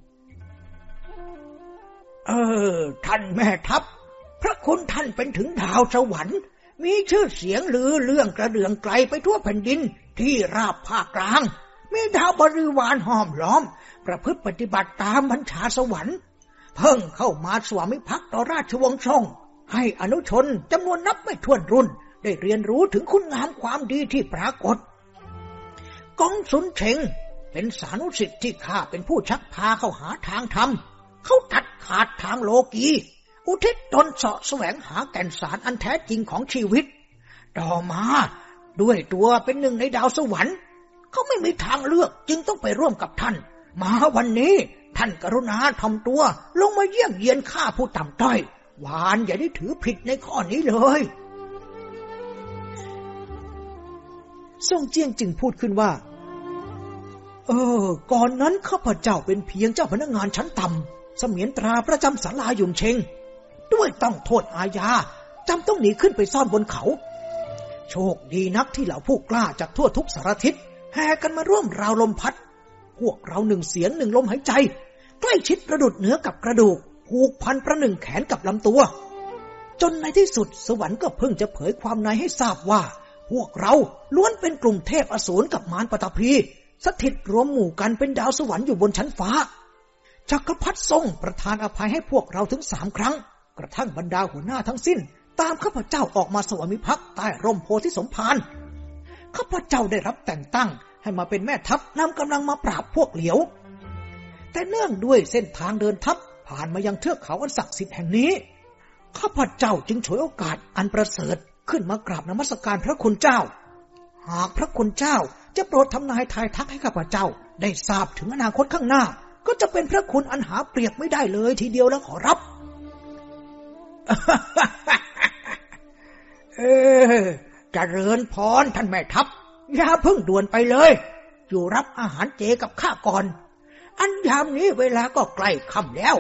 เออ ท่านแม่ทัพ พระคุณท่านเป็นถึงดาวสวรรค์ มีชื่อเสียงหรือเรื่องกระเดื่องไกลไปทั่วแผ่นดินที่ราบภาคกลาง มีดาวบริวารห้อมล้อม ประพฤติปฏิบัติตามบัญชาสวรรค์ เพิ่งเข้ามาสวามิภักดิ์ต่อราชวงศ์ช่อง ให้อนุชนจำนวนนับไม่ถ้วนรุ่น ได้เรียนรู้ถึงคุณงามความดีที่ปรากฏ กองสุนเชงเป็นสานุสิทธิ์ที่ข้าเป็นผู้ชักพาเข้าหาทางธรรม เขาตัดขาดทางโลกีอุทิศตนเสาะแสวงหาแก่นสารอันแท้จริงของชีวิต ต่อมาด้วยตัวเป็นหนึ่งในดาวสวรรค์ เขาไม่มีทางเลือกจึงต้องไปร่วมกับท่าน มาวันนี้ท่านกรุณาทำตัว ลงมาเยี่ยมเยียนข้าผู้ต่ำต้อย หวานอย่าได้ถือผิดในข้อนี้เลย ซ่งเจียงจึงพูดขึ้นว่า เออ ก่อนนั้นข้าพเจ้าเป็นเพียงเจ้าพนักงานชั้นต่ำเสมียนตราประจำศาลาหยุมเชง ด้วยต้องโทษอาญาจำต้องหนีขึ้นไปซ่อนบนเขา โชคดีนักที่เหล่าผู้กล้าจากทั่วทุกสารทิศแห่กันมาร่วมราวลมพัด พวกเราหนึ่งเสียงหนึ่งลมหายใจ ใกล้ชิดประดุดเนื้อกับกระดูกผูกพันประหนึ่งแขนกับลำตัว จนในที่สุดสวรรค์ก็เพิ่งจะเผยความในให้ทราบว่า พวกเราล้วนเป็นกลุ่มเทพอสูรกับมารปฐพี สถิตรวมหมู่กันเป็นดาวสวรรค์อยู่บนชั้นฟ้า จักรพรรดิทรงประทานอภัยให้พวกเราถึงสามครั้ง กระทั่งบรรดาหัวหน้าทั้งสิ้น ตามข้าพเจ้าออกมาสวามิภักดิ์ใต้ร่มโพธิสมภารข้าพเจ้าได้รับแต่งตั้ง ให้มาเป็นแม่ทัพนำกำลังมาปราบพวกเหลียว แต่เนื่องด้วยเส้นทางเดินทัพผ่านมายังเทือกเขาอันศักดิ์สิทธิ์แห่งนี้ข้าพเจ้าจึงฉวยโอกาสอันประเสริฐ ขึ้นมากราบนมัสการพระคุณเจ้า หากพระคุณเจ้าจะโปรดทำนายทายทักให้ข้าพเจ้า ได้ทราบถึงอนาคตข้างหน้า ก็จะเป็นพระคุณอันหาเปรียบไม่ได้เลยทีเดียวแล้วขอรับ เออจเริญพรท่านแม่ทัพอย่าเพิ่งด่วนไปเลย อยู่รับอาหารเจกับข้าก่อน อันยามนี้เวลาก็ใกล้ค่ำแล้ว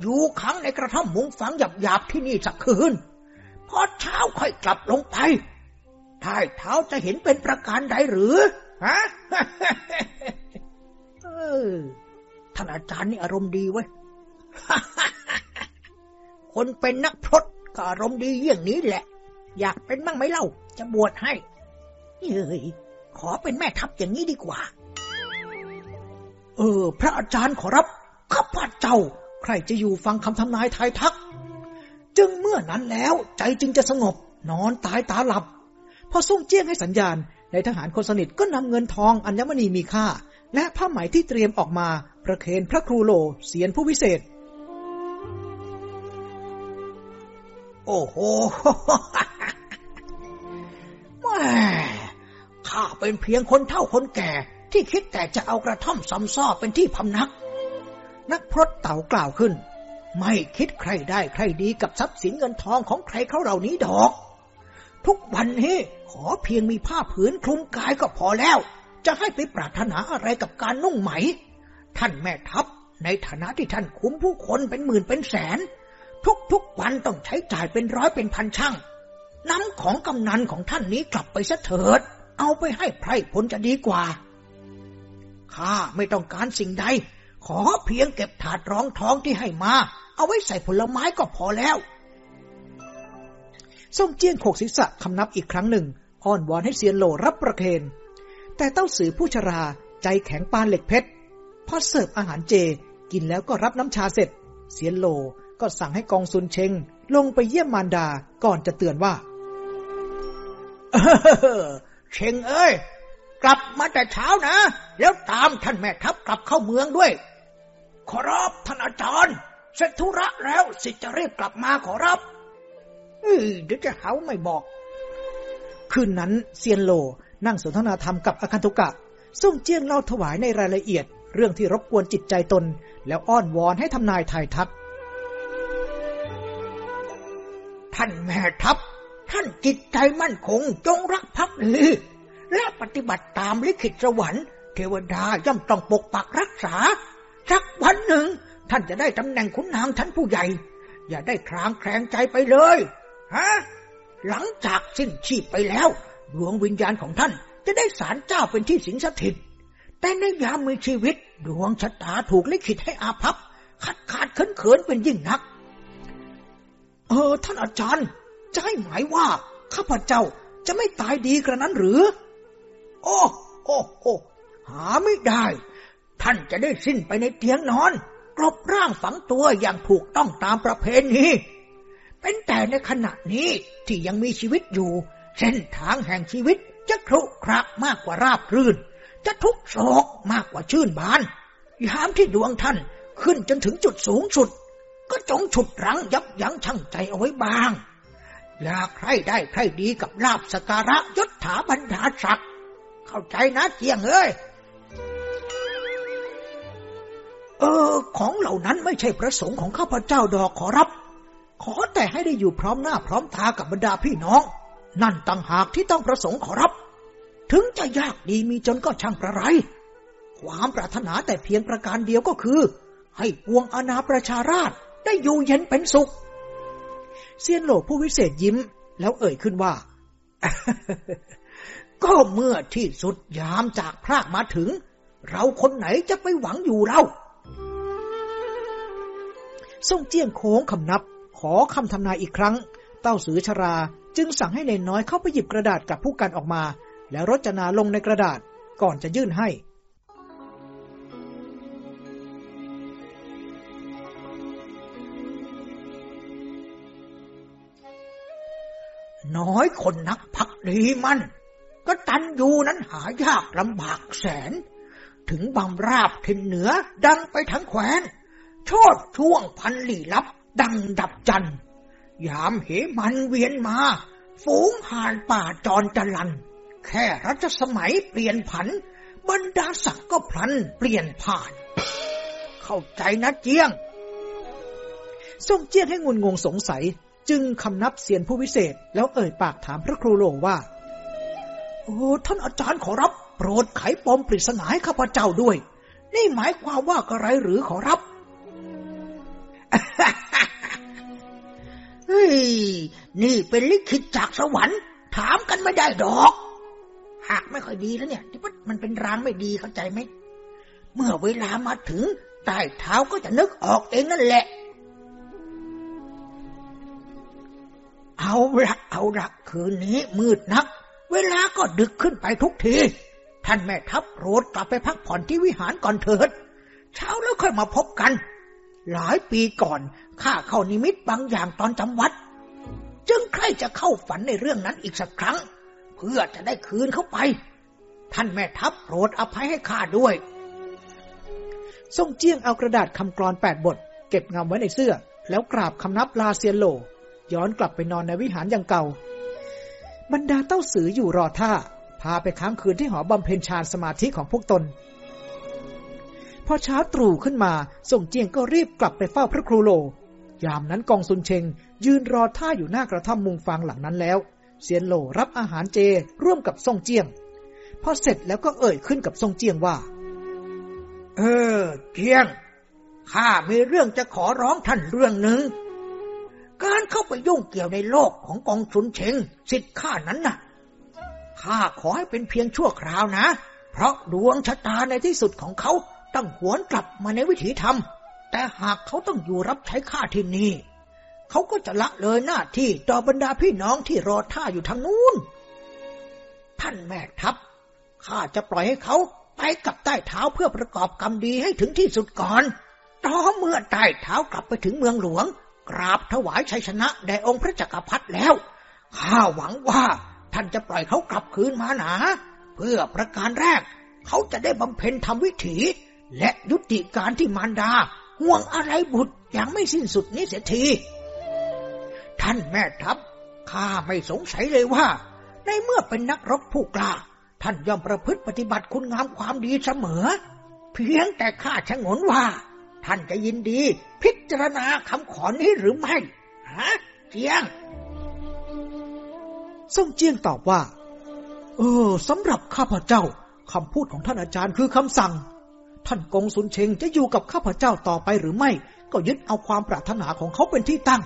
อยู่ขังในกระท่อมมุงฝังหยาบๆที่นี่สักคืน พอเช้าค่อยกลับลงไปท้ายเท้าจะเห็นเป็นประการใดหรือ ฮะเออท่านอาจารย์นี่อารมณ์ดีเว้ย คนเป็นนักพรตก็อารมณ์ดีอย่างนี้แหละ อยากเป็นมั่งไหมเล่า จะบวชให้เฮ้ยขอเป็นแม่ทัพอย่างนี้ดีกว่า เออ พระอาจารย์ขอรับข้าพเจ้า ใครจะอยู่ฟังคำทำนายทายทัก จึงเมื่อนั้นแล้วใจจึงจะสงบ นอนตายตาหลับ พอส่งเจี้ยงให้สัญญาณในทหารคนสนิทก็นำเงินทองอัญมณีมีค่า และผ้าไหมที่เตรียมออกมา ประเคนพระครูโลเสียนผู้วิเศษ โอ้โหแม่ข้าเป็นเพียงคนเฒ่าคนแก่ ที่คิดแต่จะเอากระท่อมซำซ้อเป็นที่พำนัก นักพรตเต่ากล่าวขึ้น ไม่คิดใครได้ใครดีกับทรัพย์สินเงินทองของใครเขาเหล่านี้ดอก ทุกวันนี้ขอเพียงมีผ้าผืนคลุมกายก็พอแล้ว จะให้ไปปรารถนาอะไรกับการนุ่งไหม ท่านแม่ทัพ ในฐานะที่ท่านคุ้มผู้คนเป็นหมื่นเป็นแสน ทุกๆวันต้องใช้จ่ายเป็นร้อยเป็นพันช่างนำของกำนันของท่านนี้กลับไปซะเถิด เอาไปให้ไพร่พลจะดีกว่าข้าไม่ต้องการสิ่งใด ขอเพียงเก็บถาดรองท้องที่ให้มา เอาไว้ใส่ผลไม้ก็พอแล้วส่งเจี้ยงโขกศีรษะคำนับอีกครั้งหนึ่ง อ้อนวอนให้เซียนโหลรับประเคน แต่เต้าสือผู้ชราใจแข็งปานเหล็กเพชรพอเสิร์ฟอาหารเจ กินแล้วก็รับน้ำชาเสร็จ เซียนโหลก็สั่งให้กองซุนเชงลงไปเยี่ยมมารดาก่อนจะเตือนว่า เชงเอ้ย กลับมาแต่เช้านะ แล้วตามท่านแม่ทัพกลับเข้าเมืองด้วย ขอรับท่านอาจารย์เสร็จธุระแล้วสิจะรีบกลับมาขอรับเฮ้ยเดี๋ยวจะหาว่าไม่บอก คืนนั้นเซียนโลนั่งสนทนาธรรมกับอาคันตุกะส่งเจียงเล่าถวายในรายละเอียด เรื่องที่รบกวนจิตใจตน แล้วอ้อนวอนให้ทำนายทายทัก ท่านแม่ทัพ ท่านจิตใจมั่นคงจงรักภักดีและปฏิบัติตามลิขิตสวรรค์ เทวดาย่อมต้องปกปักรักษา สักวันหนึ่ง ท่านจะได้ตำแหน่งขุนนางชั้นผู้ใหญ่ อย่าได้คลางแคลงใจไปเลย ฮะ หลังจากสิ้นชีพไปแล้ว ดวงวิญญาณของท่านจะได้สารเจ้าเป็นที่สิงสถิต แต่ในยามมีชีวิต ดวงชะตาถูกลิขิตให้อาภัพขาดขาดเขินเขินเป็นยิ่งนัก เออ ท่านอาจารย์ จะให้หมายว่าข้าพเจ้าจะไม่ตายดีกระนั้นหรือ โอ้ โอ้ โอ้ หาไม่ได้ ท่านจะได้สิ้นไปในเตียงนอน กลบร่างฝังตัวอย่างถูกต้องตามประเพณีเป็นแต่ในขณะนี้ที่ยังมีชีวิตอยู่ เส้นทางแห่งชีวิตจะครุขระมากกว่าราบรื่น จะทุกโศกมากกว่าชื่นบาน ยามที่ดวงท่านขึ้นจนถึงจุดสูงสุด ก็จงฉุดรั้งยับยั้งชั่งใจเอาไว้บ้าง อย่าใครได้ใครดีกับลาบสการะยศถาบรรดาศักดิ์เข้าใจนะเจียงเอ้ย เออ ของเหล่านั้นไม่ใช่ประสงค์ของข้าพเจ้าดอกขอรับ ขอแต่ให้ได้อยู่พร้อมหน้าพร้อมตากับบรรดาพี่น้อง นั่นต่างหากที่ต้องประสงค์ขอรับ ถึงจะยากดีมีจนก็ช่างประไร ความปรารถนาแต่เพียงประการเดียวก็คือ ให้ปวงอาณาประชาราชได้อยู่เย็นเป็นสุข เซียนโหลผู้วิเศษยิ้ม แล้วเอ่ยขึ้นว่า ก็เมื่อที่สุดยามจากพรากมาถึง เราคนไหนจะไปหวังอยู่เล่า ส่งเจียงโค้งคำนับ ขอคำทำนายอีกครั้ง เต้าสือชรา จึงสั่งให้ในน้อยเข้าไปหยิบกระดาษกับผู้กันออกมา แล้วรจนาลงในกระดาษก่อนจะยื่นให้น้อยคนนักพักดีมัน ก็ตันอยู่นั้นหายากลำบากแสน ถึงบำราบทินเหนือดังไปทั้งแคว้น โชดช่วงพันลี่ลับ ดังดับจัน ยามเหมันเวียนมา ฝูงห่านป่าจรจัลัน แค่รัชสมัยเปลี่ยนผัน บรรดาศักดิ์ก็พลันเปลี่ยนผ่าน เข้าใจนะเจียงส่งเจียนให้งุนงงสงสัย จึงคำนับเสียนผู้วิเศษ แล้วเอ่ยปากถามพระครูโลงว่า โอ้ท่านอาจารย์ขอรับ โปรดไขปมปริศนาให้ข้าพเจ้าด้วย นี่หมายความว่าอะไรหรือขอรับ เฮ้ย นี่เป็นลิขิตจากสวรรค์ ถามกันไม่ได้ดอกหากไม่ค่อยดีแล้วเนี่ยที่มันเป็นรางไม่ดีเข้าใจไหม เมื่อเวลามาถึงใต้เท้าก็จะนึกออกเองนั่นแหละ เอาละเอาละคืนนี้มืดนัก เวลาก็ดึกขึ้นไปทุกที ท่านแม่ทัพโรดกลับไปพักผ่อนที่วิหารก่อนเถิด เช้าแล้วค่อยมาพบกัน หลายปีก่อนข้าเข้านิมิตบางอย่างตอนจำวัด จึงใครจะเข้าฝันในเรื่องนั้นอีกสักครั้ง เพื่อจะได้คืนเข้าไป ท่านแม่ทัพโปรดอภัยให้ข้าด้วยส่งเจียงเอากระดาษคำกรอนแปดบท เก็บงำไว้ในเสื้อ แล้วกราบคำนับลาเซียนโล ย้อนกลับไปนอนในวิหารอย่างเก่า บรรดาเต้าสืออยู่รอท่า พาไปค้างคืนที่หอบำเพ็ญฌานสมาธิของพวกตน พอเช้าตรู่ขึ้นมาส่งเจียงก็รีบกลับไปเฝ้าพระครูโล ยามนั้นกองซุนเชง ยืนรอท่าอยู่หน้ากระท่อมมุงฟางหลังนั้นแล้ว เซียนโลรับอาหารเจร่วมกับส่งเจียง พอเสร็จแล้วก็เอ่ยขึ้นกับส่งเจียงว่า เออ เจียง ข้ามีเรื่องจะขอร้องท่านเรื่องหนึ่ง การเข้าไปยุ่งเกี่ยวในโลกของกองชุนเชงสิทธิ์ข้านั้นน่ะ ข้าขอให้เป็นเพียงชั่วคราวนะ เพราะดวงชะตาในที่สุดของเขา ต้องหวนกลับมาในวิถีธรรม แต่หากเขาต้องอยู่รับใช้ข้าที่นี่ เขาก็จะละเลยหน้าที่ต่อบรรดาพี่น้องที่รอท่าอยู่ทางนู้น ท่านแม่ทัพข้าจะปล่อยให้เขาไปกับใต้เท้าเพื่อประกอบกรรมดีให้ถึงที่สุดก่อนต่อเมื่อใต้เท้ากลับไปถึงเมืองหลวง กราบถวายชัยชนะแด่องค์พระจักรพรรดิแล้ว ข้าหวังว่าท่านจะปล่อยเขากลับคืนมาหนา เพื่อประการแรก เขาจะได้บำเพ็ญทำวิถี และยุติการที่มารดา ห่วงอะไรบุตรอย่างไม่สิ้นสุดนี้เสียที ท่านแม่ทัพข้าไม่สงสัยเลยว่า ในเมื่อเป็นนักรบผู้กล้า ท่านยอมประพฤติปฏิบัติคุณงามความดีเสมอ เพียงแต่ข้าชะงนว่า ท่านจะยินดี พิจารณาคำขอนี้หรือไม่ฮะเจียงส่งเจียงตอบว่า เออสำหรับข้าพเจ้าคำพูดของท่านอาจารย์คือคำสั่ง ท่านกงสุนเชงจะอยู่กับข้าพเจ้าต่อไปหรือไม่ ก็ยึดเอาความปรารถนาของเขาเป็นที่ตั้ง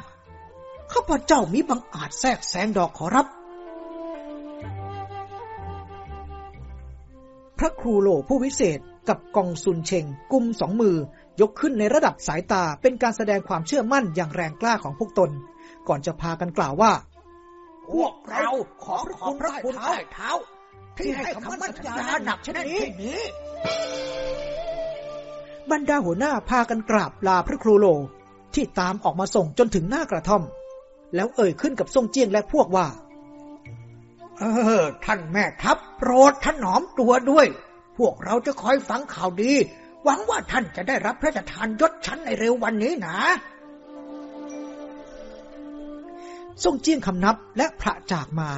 ข้าพเจ้ามิบังอาจแทรกแซงดอกขอรับ พระครูโลผู้วิเศษกับกองซุนเชงกุมสองมือยกขึ้นในระดับสายตาเป็นการแสดงความเชื่อมั่นอย่างแรงกล้าของพวกตน ก่อนจะพากันกล่าวว่า พวกเราขอขอบพระคุณใต้เท้า ที่ให้คำมั่นสัญญาหนักเช่นนี้บรรดาหัวหน้าพากันกราบลาพระครูโล ที่ตามออกมาส่งจนถึงหน้ากระท่อม แล้วเอ่ยขึ้นกับทรงเจียงและพวกว่า เออ ท่านแม่ทัพโปรดถนอมตัวด้วย พวกเราจะคอยฟังข่าวดี หวังว่าท่านจะได้รับพระราชทานยศชั้นในเร็ววันนี้นะทรงเจียงคำนับและพระจากมา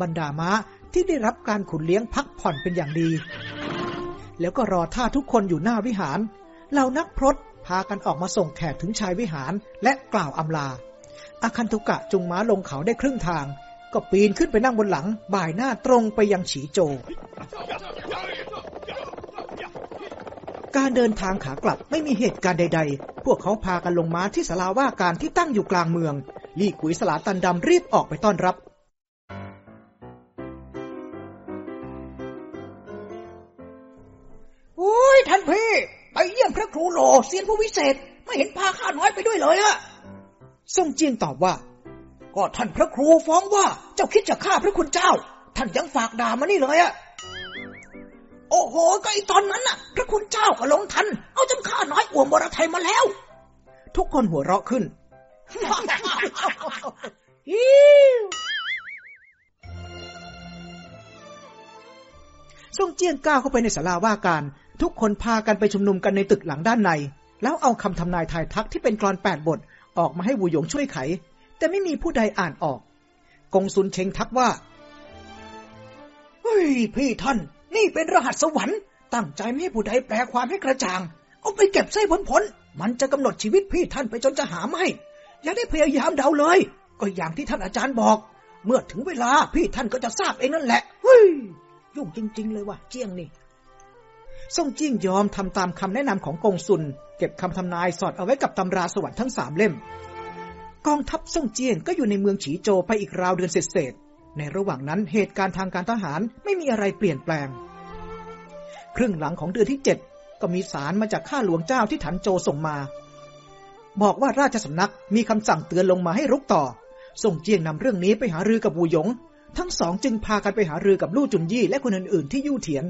บรรดาม้า ที่ได้รับการขุนเลี้ยงพักผ่อนเป็นอย่างดี แล้วก็รอท่าทุกคนอยู่หน้าวิหาร เหล่านักพรตพากันออกมาส่งแขกถึงชายวิหารและกล่าวอำลา อาคันตุกะจุงม้าลงเขาได้ครึ่งทาง ก็ปีนขึ้นไปนั่งบนหลัง บ่ายหน้าตรงไปยังฉีโจ การเดินทางขากลับไม่มีเหตุการณ์ใด ๆ พวกเขาพากันลงม้าที่สลาว่าการที่ตั้งอยู่กลางเมือง ลี่กุยสลาตันดำรีบออกไปต้อนรับ โอ้ยครูโหลเซียนผู้วิเศษ ไม่เห็นพาข้าน้อยไปด้วยเลยอะส่งเจียงตอบว่า ก็ท่านพระครูฟ้องว่าเจ้าคิดจะฆ่าพระคุณเจ้า ท่านยังฝากด่ามานี่เลยอะโอ้โห ก็ไอตอนนั้นน่ะ พระคุณเจ้าก็ลงทัน เอาจำข้าน้อยอ่วมบรไทยมาแล้ว ทุกคนหัวเราะขึ้นฮิวส่งเจียงก้าวเข้าไปในศาลาว่าการ ทุกคนพากันไปชุมนุมกันในตึกหลังด้านใน แล้วเอาคำทำนายทายทักที่เป็นกรอนแปดบท ออกมาให้วูหยงช่วยไข แต่ไม่มีผู้ใดอ่านออก กงซุนเชงทักว่าเฮ้ยพี่ท่าน นี่เป็นรหัสสวรรค์ตั้งใจไม่ให้ผู้ใดแปลความให้กระจ่าง เอาไปเก็บไส้ผลผลๆมันจะกำหนดชีวิตพี่ท่านไปจนจะหาไม่อย่าได้พยายามเดาเลย ก็อย่างที่ท่านอาจารย์บอก เมื่อถึงเวลาพี่ท่านก็จะทราบเองนั่นแหละเฮ้ยยุ่งจริง ๆ เลยว่ะเจียงนี่ ส่งจียงยอมทำตามคำแนะนำของกงซุน เก็บคำทำนายสอดเอาไว้กับตำราสวรรค์ทั้งสามเล่ม กองทัพส่งเจียงก็อยู่ในเมืองฉีโจไปอีกราวเดือนเศษๆในระหว่างนั้นเหตุการณ์ทางการทหารไม่มีอะไรเปลี่ยนแปลง ครึ่งหลังของเดือนที่เจ็ดก็มีสารมาจากข้าหลวงเจ้าที่ถันโจส่งมา บอกว่าราชสำนักมีคำสั่งเตือนลงมาให้รุกต่อ ส่งเจียงนำเรื่องนี้ไปหารือกับวูหยง ทั้งสองจึงพากันไปหารือกับลู่จุนยี่และคนอื่นๆที่ยู่เถียน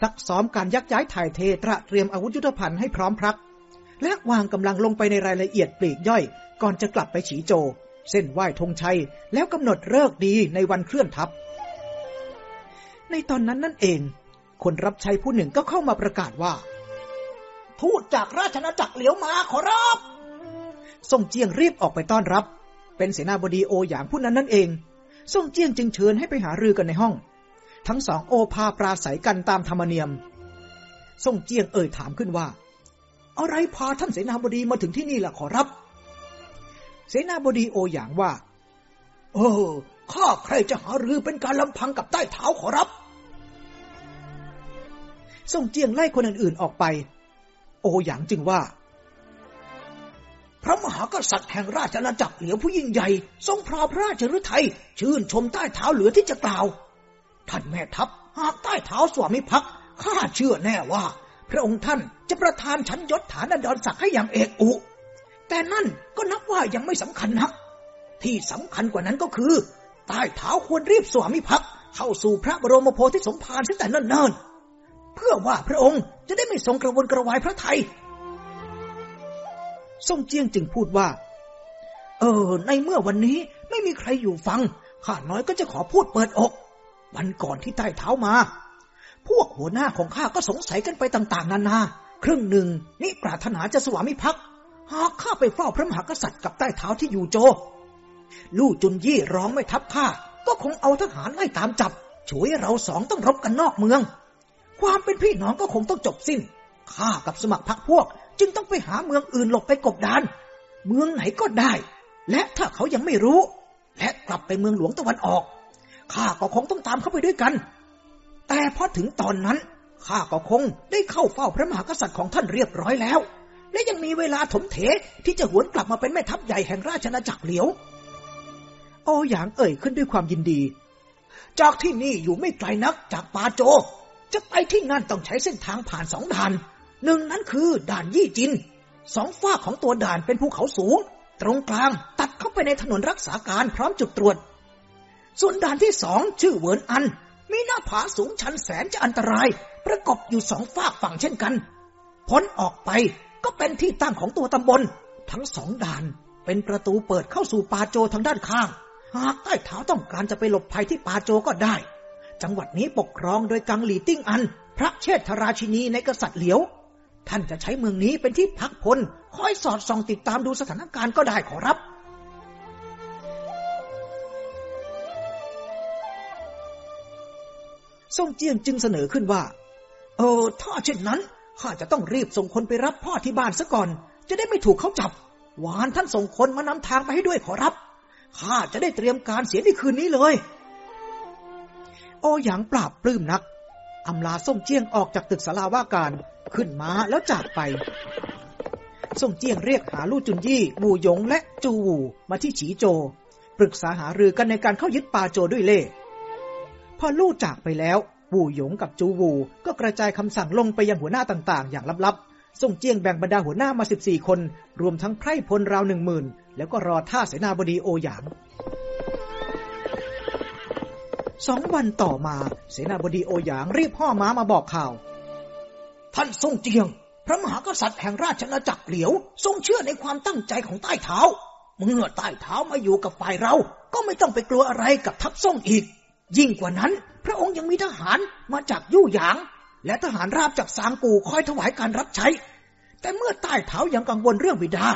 ซักซ้อมการยักย้ายถ่ายเทตระเตรียมอาวุธยุทโธภัณฑ์ให้พร้อมพรัก และวางกำลังลงไปในรายละเอียดปลีกย่อย ก่อนจะกลับไปฉีโจ เส้นไหว้ธงชัย แล้วกำหนดเลิกดีในวันเคลื่อนทัพ ในตอนนั้นนั่นเอง คนรับใช้ผู้หนึ่งก็เข้ามาประกาศว่า ทูตจากราชอาณาจักรเหลียวมาขอรับส่งเจียงรีบออกไปต้อนรับ เป็นเสนาบดีโออย่างผู้นั้นนั่นเองส่งเจียงจึงเชิญให้ไปหารือกันในห้อง ทั้งสองโอภาปราศัยกันตามธรรมเนียมส่งเจียงเอ่ยถามขึ้นว่า อะไรพาท่านเสนาบดีมาถึงที่นี่ล่ะขอรับ เสนาบดีโออย่างว่า เออ ข้าใครจะหารือเป็นการลำพังกับใต้เท้าขอรับส่งเจียงไล่คนอื่นๆออกไป โอหยางจึงว่าพระมหากษัตริย์แห่งราชอาณาจักรเหลียวผู้ยิ่งใหญ่ ทรงพราพระราชฤทัยชื่นชมใต้เท้าเหลือที่จะกล่าว ท่านแม่ทัพหากใต้เท้าสวามิภักดิ์ข้าเชื่อแน่ว่า พระองค์ท่านจะประทานชั้นยศฐานันดรศักดิ์ให้อย่างเอกอุ แต่นั่นก็นับว่ายังไม่สำคัญนัก ที่สำคัญกว่านั้นก็คือ ใต้เท้าควรรีบสวามิภักดิ์เข้าสู่พระบรมโพธิสมภารตั้งแต่เนิ่นๆเพื่อว่าพระองค์จะได้ไม่ทรงกระวนกระวายพระไทยส่งเจียงจึงพูดว่า เออ ในเมื่อวันนี้ไม่มีใครอยู่ฟัง ข้าน้อยก็จะขอพูดเปิดอก วันก่อนที่ใต้เท้ามา พวกหัวหน้าของข้าก็สงสัยกันไปต่าง ๆ นานา ครึ่งหนึ่งนี่ปรารถนาจะสวามิภักดิ์หากข้าไปเฝ้าพระมหากษัตริย์กับใต้เท้าที่อยู่โจ ลู่จุนยี่ร้องไม่ทับข้า ก็คงเอาทหารไล่ตามจับ ช่วยเราสองต้องรบกันนอกเมือง ความเป็นพี่น้องก็คงต้องจบสิ้น ข้ากับสมัครพรรคพวก จึงต้องไปหาเมืองอื่นหลบไปกบดาน เมืองไหนก็ได้ และถ้าเขายังไม่รู้ และกลับไปเมืองหลวงตะวันออก ข้าก็คงต้องตามเข้าไปด้วยกัน แต่พอถึงตอนนั้นข้าก็คงได้เข้าเฝ้าพระมหากษัตริย์ของท่านเรียบร้อยแล้ว และยังมีเวลาถมเถที่จะหวนกลับมาเป็นแม่ทัพใหญ่แห่งราชอาณาจักรเหลียว โอหยางเอ่ยขึ้นด้วยความยินดี จากที่นี่อยู่ไม่ไกลนักจากปาโจ จะไปที่นั่นต้องใช้เส้นทางผ่านสองด่าน หนึ่งนั้นคือด่านยี่จิน สองฝ้าของตัวด่านเป็นภูเขาสูง ตรงกลางตัดเข้าไปในถนนรักษาการพร้อมจุดตรวจ ส่วนด่านที่สองชื่อเวินอัน มีหน้าผาสูงชันแสนจะอันตราย ประกบอยู่สองฝากฝั่งเช่นกันพ้นออกไปก็เป็นที่ตั้งของตัวตำบล ทั้งสองด่านเป็นประตูเปิดเข้าสู่ปาโจทางด้านข้าง หากใต้เท้าต้องการจะไปหลบภัยที่ปาโจก็ได้ จังหวัดนี้ปกครองโดยกังหลีติ้งอัน พระเชษฐราชินีในกษัตริย์เหลียว ท่านจะใช้เมืองนี้เป็นที่พักพลคอยสอดส่องติดตามดูสถานการณ์ก็ได้ขอรับ ส่งเจียงจึงเสนอขึ้นว่าเออถ้าเช่นนั้นข้าจะต้องรีบส่งคนไปรับพ่อที่บ้านซะก่อน จะได้ไม่ถูกเขาจับ หวานท่านส่งคนมานำทางไปให้ด้วยขอรับข้าจะได้เตรียมการเสียในคืนนี้เลย โอหยางปราบปลื้มนักอำลาส่งเจียงออกจากตึกสาราว่าการขึ้นม้าแล้วจากไปส่งเจียงเรียกหาลู่จุนยี่บูหยงและจูวูมาที่ฉีโจ ปรึกษาหารือกันในการเข้ายึดปาโจด้วยเล่ พอลู่จากไปแล้วบูหยงกับจูวูก็กระจายคำสั่งลงไปยังหัวหน้าต่างๆ อย่างลับๆ ส่งเจียงแบ่งบรรดาหัวหน้ามา 14 คน รวมทั้งไพร่พลราวหนึ่งหมื่นแล้วก็รอท่าเสนาบดีโอหยางสองวันต่อมาเสนาบดีโอหยางรีบพ่อม้ามาบอกข่าว ท่านทรงเจียง พระมหากษัตริย์แห่งราชอาณาจักรเหลียว ทรงเชื่อในความตั้งใจของใต้เท้า เมื่อใต้เท้ามาอยู่กับฝ่ายเรา ก็ไม่ต้องไปกลัวอะไรกับทัพส่งอีก ยิ่งกว่านั้น พระองค์ยังมีทหารมาจากยู่หยาง และทหารราบจากสางกูคอยถวายการรับใช้ แต่เมื่อใต้เท้ายังกังวลเรื่องบิดา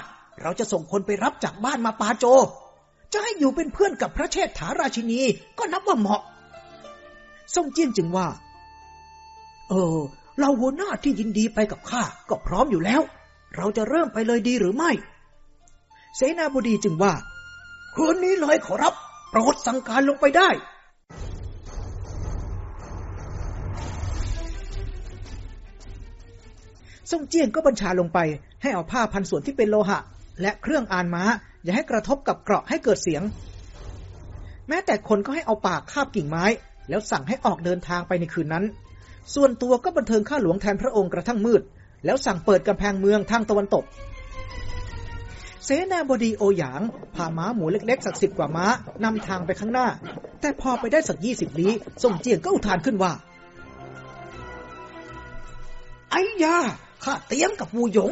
เราจะส่งคนไปรับจากบ้านมาปาโจ จะให้อยู่เป็นเพื่อนกับพระเชษฐาราชินีก็นับว่าเหมาะส่งเจี้ยงจึงว่า เออ เราหัวหน้าที่ยินดีไปกับข้าก็พร้อมอยู่แล้ว เราจะเริ่มไปเลยดีหรือไม่ เสนาบดีจึงว่าคืนนี้เลยขอรับ โปรดสั่งการลงไปได้ ส่งเจียงก็บัญชาลงไป ให้เอาผ้าพันส่วนที่เป็นโลหะ และเครื่องอ่านม้า อย่าให้กระทบกับเกราะให้เกิดเสียง แม้แต่คนก็ให้เอาปากคาบกิ่งไม้ แล้วสั่งให้ออกเดินทางไปในคืนนั้น ส่วนตัวก็บันเทิงข้าหลวงแทนพระองค์กระทั่งมืด แล้วสั่งเปิดกำแพงเมืองทางตะวันตก เสนาบดีโอหยางพาม้าหมูเล็กๆสักสิบกว่าม้านำทางไปข้างหน้า แต่พอไปได้สักยี่สิบลี้ส่งเจียงก็อุทานขึ้นว่าไอ้ยา ข้าเตียมกับวูหยง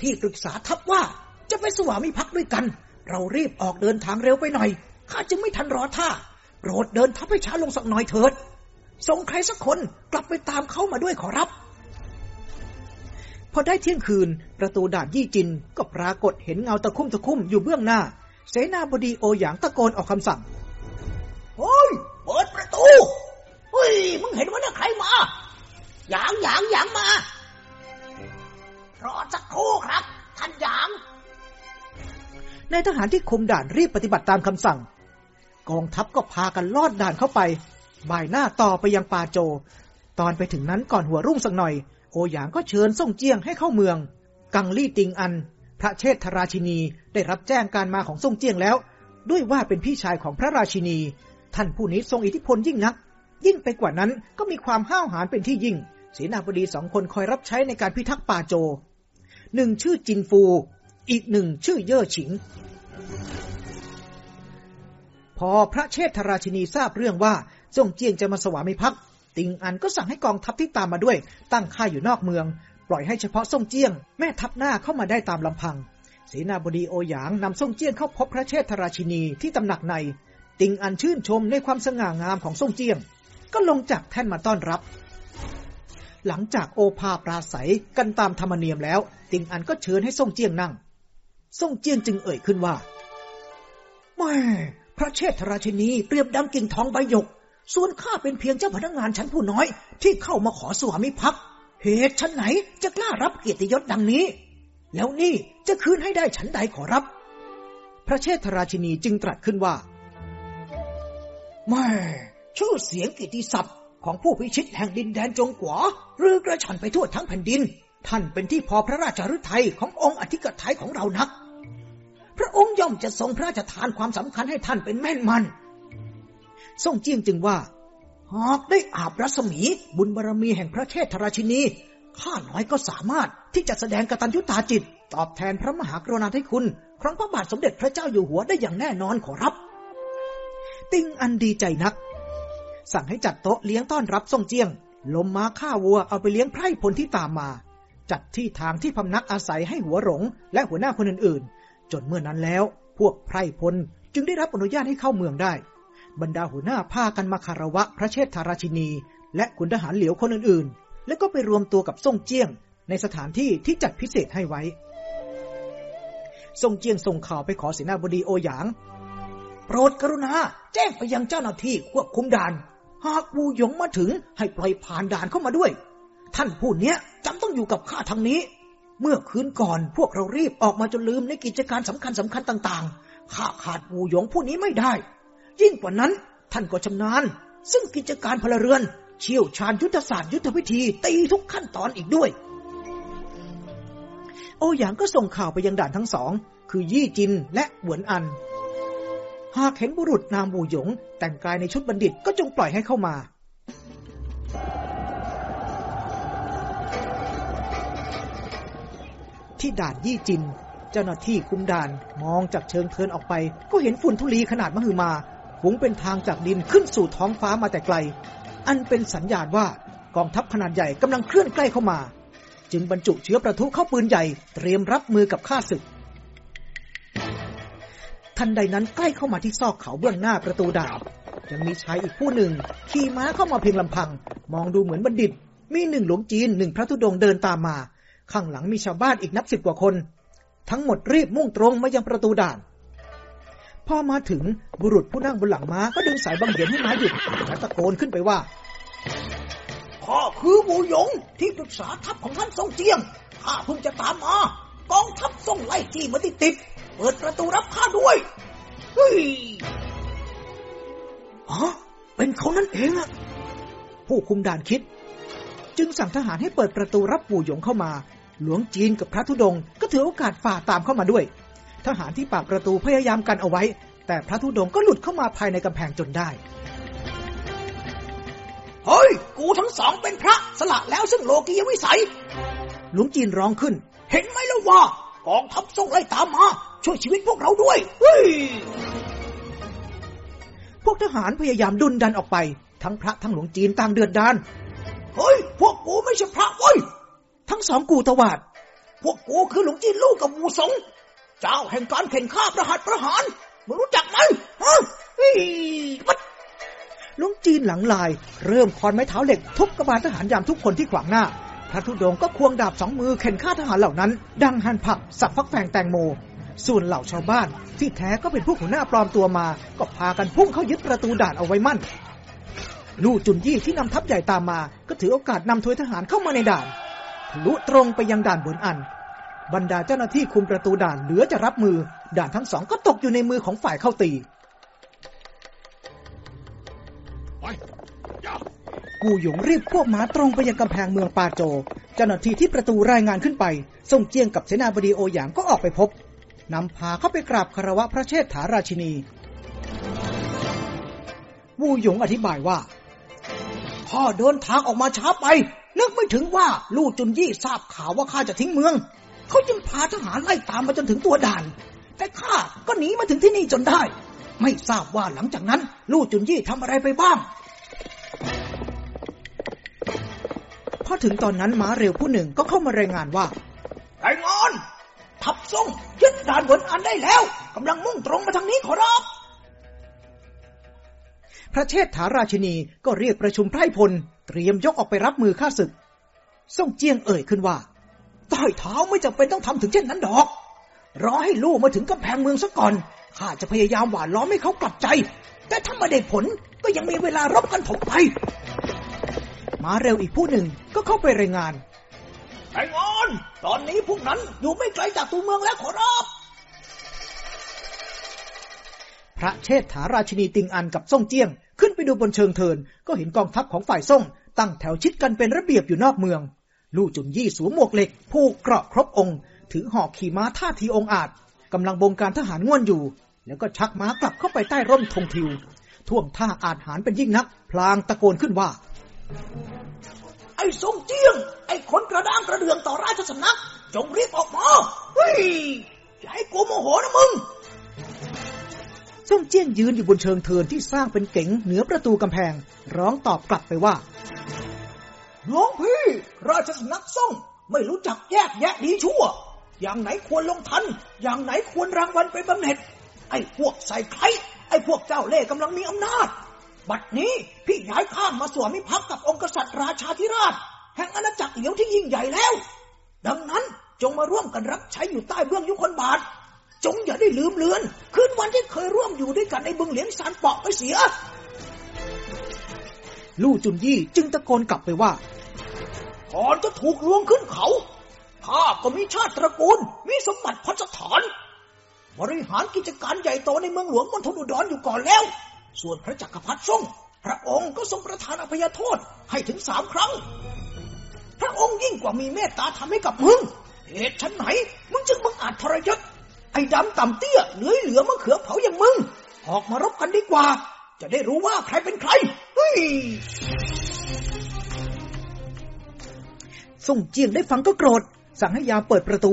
ที่ปรึกษาทัพว่าจะไปสวามิภักดิ์ด้วยกัน เรารีบออกเดินทางเร็วไปหน่อย ข้าจึงไม่ทันรอท่าโปรดเดินทัพให้ช้าลงสักหน่อยเถิด ส่งใครสักคนกลับไปตามเขามาด้วยขอรับ พอได้เที่ยงคืน ประตูด่านยี่จินก็ปรากฏเห็นเงาตะคุ่มตะคุ่มอยู่เบื้องหน้า เสนาบดีโอหยางตะโกนออกคำสั่งเฮ้ยเปิดประตูเฮ้ยมึงเห็นว่าน่ะใครมาหยางหยางหยางมา รอสักครู่ครับ ท่านหยางนายทหารที่คุมด่านรีบปฏิบัติตามคำสั่ง กองทัพก็พากันลอดด่านเข้าไป บ่ายหน้าต่อไปยังปาโจ ตอนไปถึงนั้นก่อนหัวรุ่งสักหน่อย โอหยางก็เชิญส่งเจียงให้เข้าเมือง กังลี่ติงอัน พระเชษฐราชินีได้รับแจ้งการมาของส่งเจียงแล้ว ด้วยว่าเป็นพี่ชายของพระราชินี ท่านผู้นี้ทรงอิทธิพลยิ่งนัก ยิ่งไปกว่านั้นก็มีความห้าวหาญเป็นที่ยิ่งเสนาบดีสองคนคอยรับใช้ในการพิทักษ์ป่าโจ หนึ่งชื่อจินฟู อีกหนึ่งชื่อเย่อฉิง พอพระเชษฐราชินีทราบเรื่องว่าส่งเจียงจะมาสวามิภักดิ์ติงอันก็สั่งให้กองทัพที่ตามมาด้วย ตั้งค่ายอยู่นอกเมือง ปล่อยให้เฉพาะส่งเจียง แม่ทัพหน้าเข้ามาได้ตามลำพังเสนาบดีโอหยางนำส่งเจียงเข้าพบพระเชษฐราชินีที่ตำหนักใน ติงอันชื่นชมในความสง่างามของส่งเจียง ก็ลงจากแท่นมาต้อนรับ หลังจากโอภาปราศัยกันตามธรรมเนียมแล้ว ติงอันก็เชิญให้ส่งเจียงนั่ง ส่งเจียงจึงเอ่ยขึ้นว่าแม่พระเชษฐราชินีเปรียบดังกิ่งทองใบหยก ส่วนข้าเป็นเพียงเจ้าพนักงานชั้นผู้น้อย ที่เข้ามาขอสวามิภักดิ์เหตุชั้นไหนจะกล้ารับเกียรติยศดังนี้ แล้วนี่จะคืนให้ได้ชั้นใดขอรับ พระเชษฐราชินีจึงตรัสขึ้นว่าแม่ชื่อเสียงกิตติศัพท์ ของผู้พิชิตแห่งดินแดนจงกวาหรือกระชอนไปทั่วทั้งแผ่นดิน ท่านเป็นที่พอพระราชฤทัยขององค์อธิกไทยของเรานัก พระองค์ย่อมจะทรงพระราชทานความสำคัญให้ท่านเป็นแม่นมันทรงเจียงจึงว่า หากได้อาบรัศมีบุญบารรมีแห่งพระเทศราชินีข้าน้อยก็สามารถที่จะแสดงกตัญญูตาจิต ตอบแทนพระมหากรุณาธิคุณ ครั้งพระบาทสมเด็จพระเจ้าอยู่หัวได้อย่างแน่นอนขอรับ ติงอันดีใจนัก สั่งให้จัดโต๊ะเลี้ยงต้อนรับทรงเจียง ลมม้าฆ่าวัวเอาไปเลี้ยงไพร่พลที่ตามมา จัดที่ทางที่พำนักอาศัยให้หัวหลง และหัวหน้าคนอื่นๆ จนเมื่อนั้นแล้ว พวกไพร่พลจึงได้รับอนุญาตให้เข้าเมืองได้ บรรดาหัวหน้าพากันมาคารวะพระเชษฐาราชินี และขุนทหารเหลียวคนอื่นๆ และก็ไปรวมตัวกับส่งเจียง ในสถานที่ที่จัดพิเศษให้ไว้ส่งเจียงส่งข่าวไปขอเสนาบดีโอหยาง โปรดกรุณา แจ้งไปยังเจ้าหน้าที่ควบคุมด่าน หากบูหยงมาถึงให้ปล่อยผ่านด่านเข้ามาด้วย ท่านผู้นี้จำต้องอยู่กับข้าทางนี้ เมื่อคืนก่อนพวกเรารีบออกมาจนลืมในกิจการสำคัญสำคัญต่างๆ ข้าขาดบูหยงผู้นี้ไม่ได้ ยิ่งกว่านั้นท่านก็ชำนาญ ซึ่งกิจการพลเรือน เชี่ยวชาญยุทธศาสตร์ยุทธวิธีตีทุกขั้นตอนอีกด้วย โอหยางก็ส่งข่าวไปยังด่านทั้งสอง คือยี่จินและหวนอัน หากเห็นบุรุษนามบูหยง แต่งกายในชุดบัณฑิตก็จงปล่อยให้เข้ามา ที่ด่านยี่จิน เจ้าหน้าที่คุมด่านมองจากเชิงเทินออกไป ก็เห็นฝุ่นทุลีขนาดมหึมาหุงเป็นทางจากดินขึ้นสู่ท้องฟ้ามาแต่ไกล อันเป็นสัญญาณว่ากองทัพขนาดใหญ่กำลังเคลื่อนใกล้เข้ามา จึงบรรจุเชื้อประทุเข้าปืนใหญ่เตรียมรับมือกับข้าศึก ทันใดนั้นใกล้เข้ามาที่ซอกเขาเบื้องหน้าประตูด่านยังมีชายอีกผู้หนึ่ง ขี่ม้าเข้ามาเพียงลำพัง มองดูเหมือนบัณฑิต มีหนึ่งหลวงจีนหนึ่งพระธุดงเดินตามมา ข้างหลังมีชาวบ้านอีกนับสิบกว่าคน ทั้งหมดรีบมุ่งตรงมายังประตูด่านพอมาถึงบุรุษผู้นั่งบนหลังม้าก็ดึงสายบังเหียนให้ม้าหยุดและตะโกนขึ้นไปว่าข้าคือบูหยงที่ปรึกษาทัพของท่านทรงเจียงข้าเพิ่งจะตามมากองทัพทรงไล่จี้มาติดติด เปิดประตูรับข้าด้วย เฮ้ยอ๋อเป็นเขานั่นเองอะผู้คุมด่านคิด จึงสั่งทหารให้เปิดประตูรับปู่หยงเข้ามา หลวงจีนกับพระธุดงค์ก็ถือโอกาสฝ่าตามเข้ามาด้วย ทหารที่ปากประตูพยายามกันเอาไว้ แต่พระธุดงค์ก็หลุดเข้ามาภายในกำแพงจนได้เฮ้ย กูทั้งสองเป็นพระสละแล้วซึ่งโลกียวิสัย หลวงจีนร้องขึ้น เห็นไหมล่ะว่า กองทัพทรงไล่ตามมา ช่วยชีวิตพวกเราด้วย เฮ้ย พวกทหารพยายามดุนดันออกไป ทั้งพระทั้งหลวงจีนต่างเดือดดานเฮ้ย พวกกูไม่ใช่พระเว้ย ทั้งสองกูตวาด พวกกูคือหลวงจีนลูกกับวูสง เจ้าแห่งการเข็นฆ่าประหัตประหารมึงรู้จักไหมฮะเฮ้ยมันหลวงจีนหลังลาย เริ่มคอนไม้เท้าเหล็กทุบกระบาลทหารยามทุกคนที่ขวางหน้าพ ระธุดงก็ควงดาบสองมือเข็นฆ่าทหารเหล่านั้น ดังหันผักสับฟักแฟงแตงโม ส่วนเหล่าชาวบ้าน ที่แท้ก็เป็นพวกหัวหน้าปลอมตัวมา ก็พากันพุ่งเข้ายึดประตูด่านเอาไว้มั่น ลู่จุนยี่ที่นำทัพใหญ่ตามมา ก็ถือโอกาสนำทวยทหารเข้ามาในด่านทะลุตรงไปยังด่านบนอัน บรรดาเจ้าหน้าที่คุมประตูด่านเหลือจะรับมือ ด่านทั้งสองก็ตกอยู่ในมือของฝ่ายเข้าตี กูหยงรีบควบม้าตรงไปยังกำแพงเมืองปาโจ เจ้าหน้าที่ที่ประตูรายงานขึ้นไปส่งเจียงกับเสนาบดีโอหยางก็ออกไปพบนำพาเข้าไปกราบคารวะพระเชษฐาราชินี วูหยงอธิบายว่า พ่อเดินทางออกมาช้าไป นึกไม่ถึงว่าลู่จุนยี่ทราบข่าวว่าข้าจะทิ้งเมือง เขาจึงพาทหารไล่ตามมาจนถึงตัวด่าน แต่ข้าก็หนีมาถึงที่นี่จนได้ ไม่ทราบว่าหลังจากนั้น ลู่จุนยี่ทำอะไรไปบ้าง พอถึงตอนนั้นม้าเร็วผู้หนึ่งก็เข้ามารายงานว่ารายงานทัพส่งยึดด่านบนอันได้แล้วกำลังมุ่งตรงมาทางนี้ขอรับ พระเชษฐาราชินีก็เรียกประชุมไพร่พล เตรียมยกออกไปรับมือข้าศึกส่งเจียงเอ่ยขึ้นว่าใต้เท้าไม่จำเป็นต้องทำถึงเช่นนั้นดอก รอให้ลู่มาถึงกำแพงเมืองซะก่อนข้าจะพยายามหวานล้อมให้เขากลับใจ แต่ถ้าไม่ได้ผลก็ยังมีเวลารบกันถกไป ม้าเร็วอีกผู้หนึ่งก็เข้าไปรายงานรายงานตอนนี้พวกนั้นอยู่ไม่ไกลจากตัวเมืองแล้วขอรับพระเชษฐาราชินีติงอันกับซ่งเจียง ขึ้นไปดูบนเชิงเทิน ก็เห็นกองทัพของฝ่ายซ่ง ตั้งแถวชิดกันเป็นระเบียบอยู่นอกเมือง ลู่จุนยี่สวมหมวกเหล็ก ผูกเกราะครบองค์ ถือหอกขี่ม้าท่าทีองอาจกำลังบงการทหารง่วนอยู่ แล้วก็ชักม้ากลับเข้าไปใต้ร่มธงทิว ท่วงท่าอาจหารเป็นยิ่งนัก พลางตะโกนขึ้นว่า ไอ้ทรงเจียง ไอ้คนกระด้างกระเดืองต่อราชสำนัก จงรีบออกมาเฮ้ยอย่าให้กูโมโหนะมึงซ่งเจี้ยนยืนอยู่บนเชิงเทินที่สร้างเป็นเก๋งเหนือประตูกำแพง ร้องตอบกลับไปว่าน้องพี่ ราชสำนักส่งไม่รู้จักแยกแยะดีชั่ว อย่างไหนควรลงทัน อย่างไหนควรรางวัลไปบำเหน็จ ไอ้พวกใส่ไข่ไอ้พวกเจ้าเล่ห์กำลังมีอำนาจ บัดนี้พี่ย้ายข้ามมาสวมิภักดิ์กับองค์กษัตริย์ราชาธิราช แห่งอาณาจักรเหลียวที่ยิ่งใหญ่แล้ว ดังนั้นจงมาร่วมกันรับใช้อยู่ใต้เบื้องยุคนบาท จงอย่าได้ลืมเลือน คืนวันที่เคยร่วมอยู่ด้วยกันในบึงเหลียงสารเปาะไปเสีย ลู่จุนยี่จึงตะโกนกลับไปว่าก่อนจะถูกลวงขึ้นเขาข้าก็มีชาติตระกูล มีสมบัติพัสถาน บริหารกิจการใหญ่โตในเมืองหลวงมณฑลอุดรอยู่ก่อนแล้ว ส่วนพระจักรพรรดิทรงพระองค์ก็ทรงประทานอภัยโทษให้ถึงสามครั้ง พระองค์ยิ่งกว่ามีเมตตาทำให้กับมึง เหตุฉันไหน มึงจึงบังอาจทรยศ ไอ้ดำต่ำเตี้ยเหลือเหลือมะเขือเผาอย่างมึง ออกมารบกันดีกว่า จะได้รู้ว่าใครเป็นใคร เฮ้ยส่งเจียงได้ฟังก็โกรธ สั่งให้ยาเปิดประตู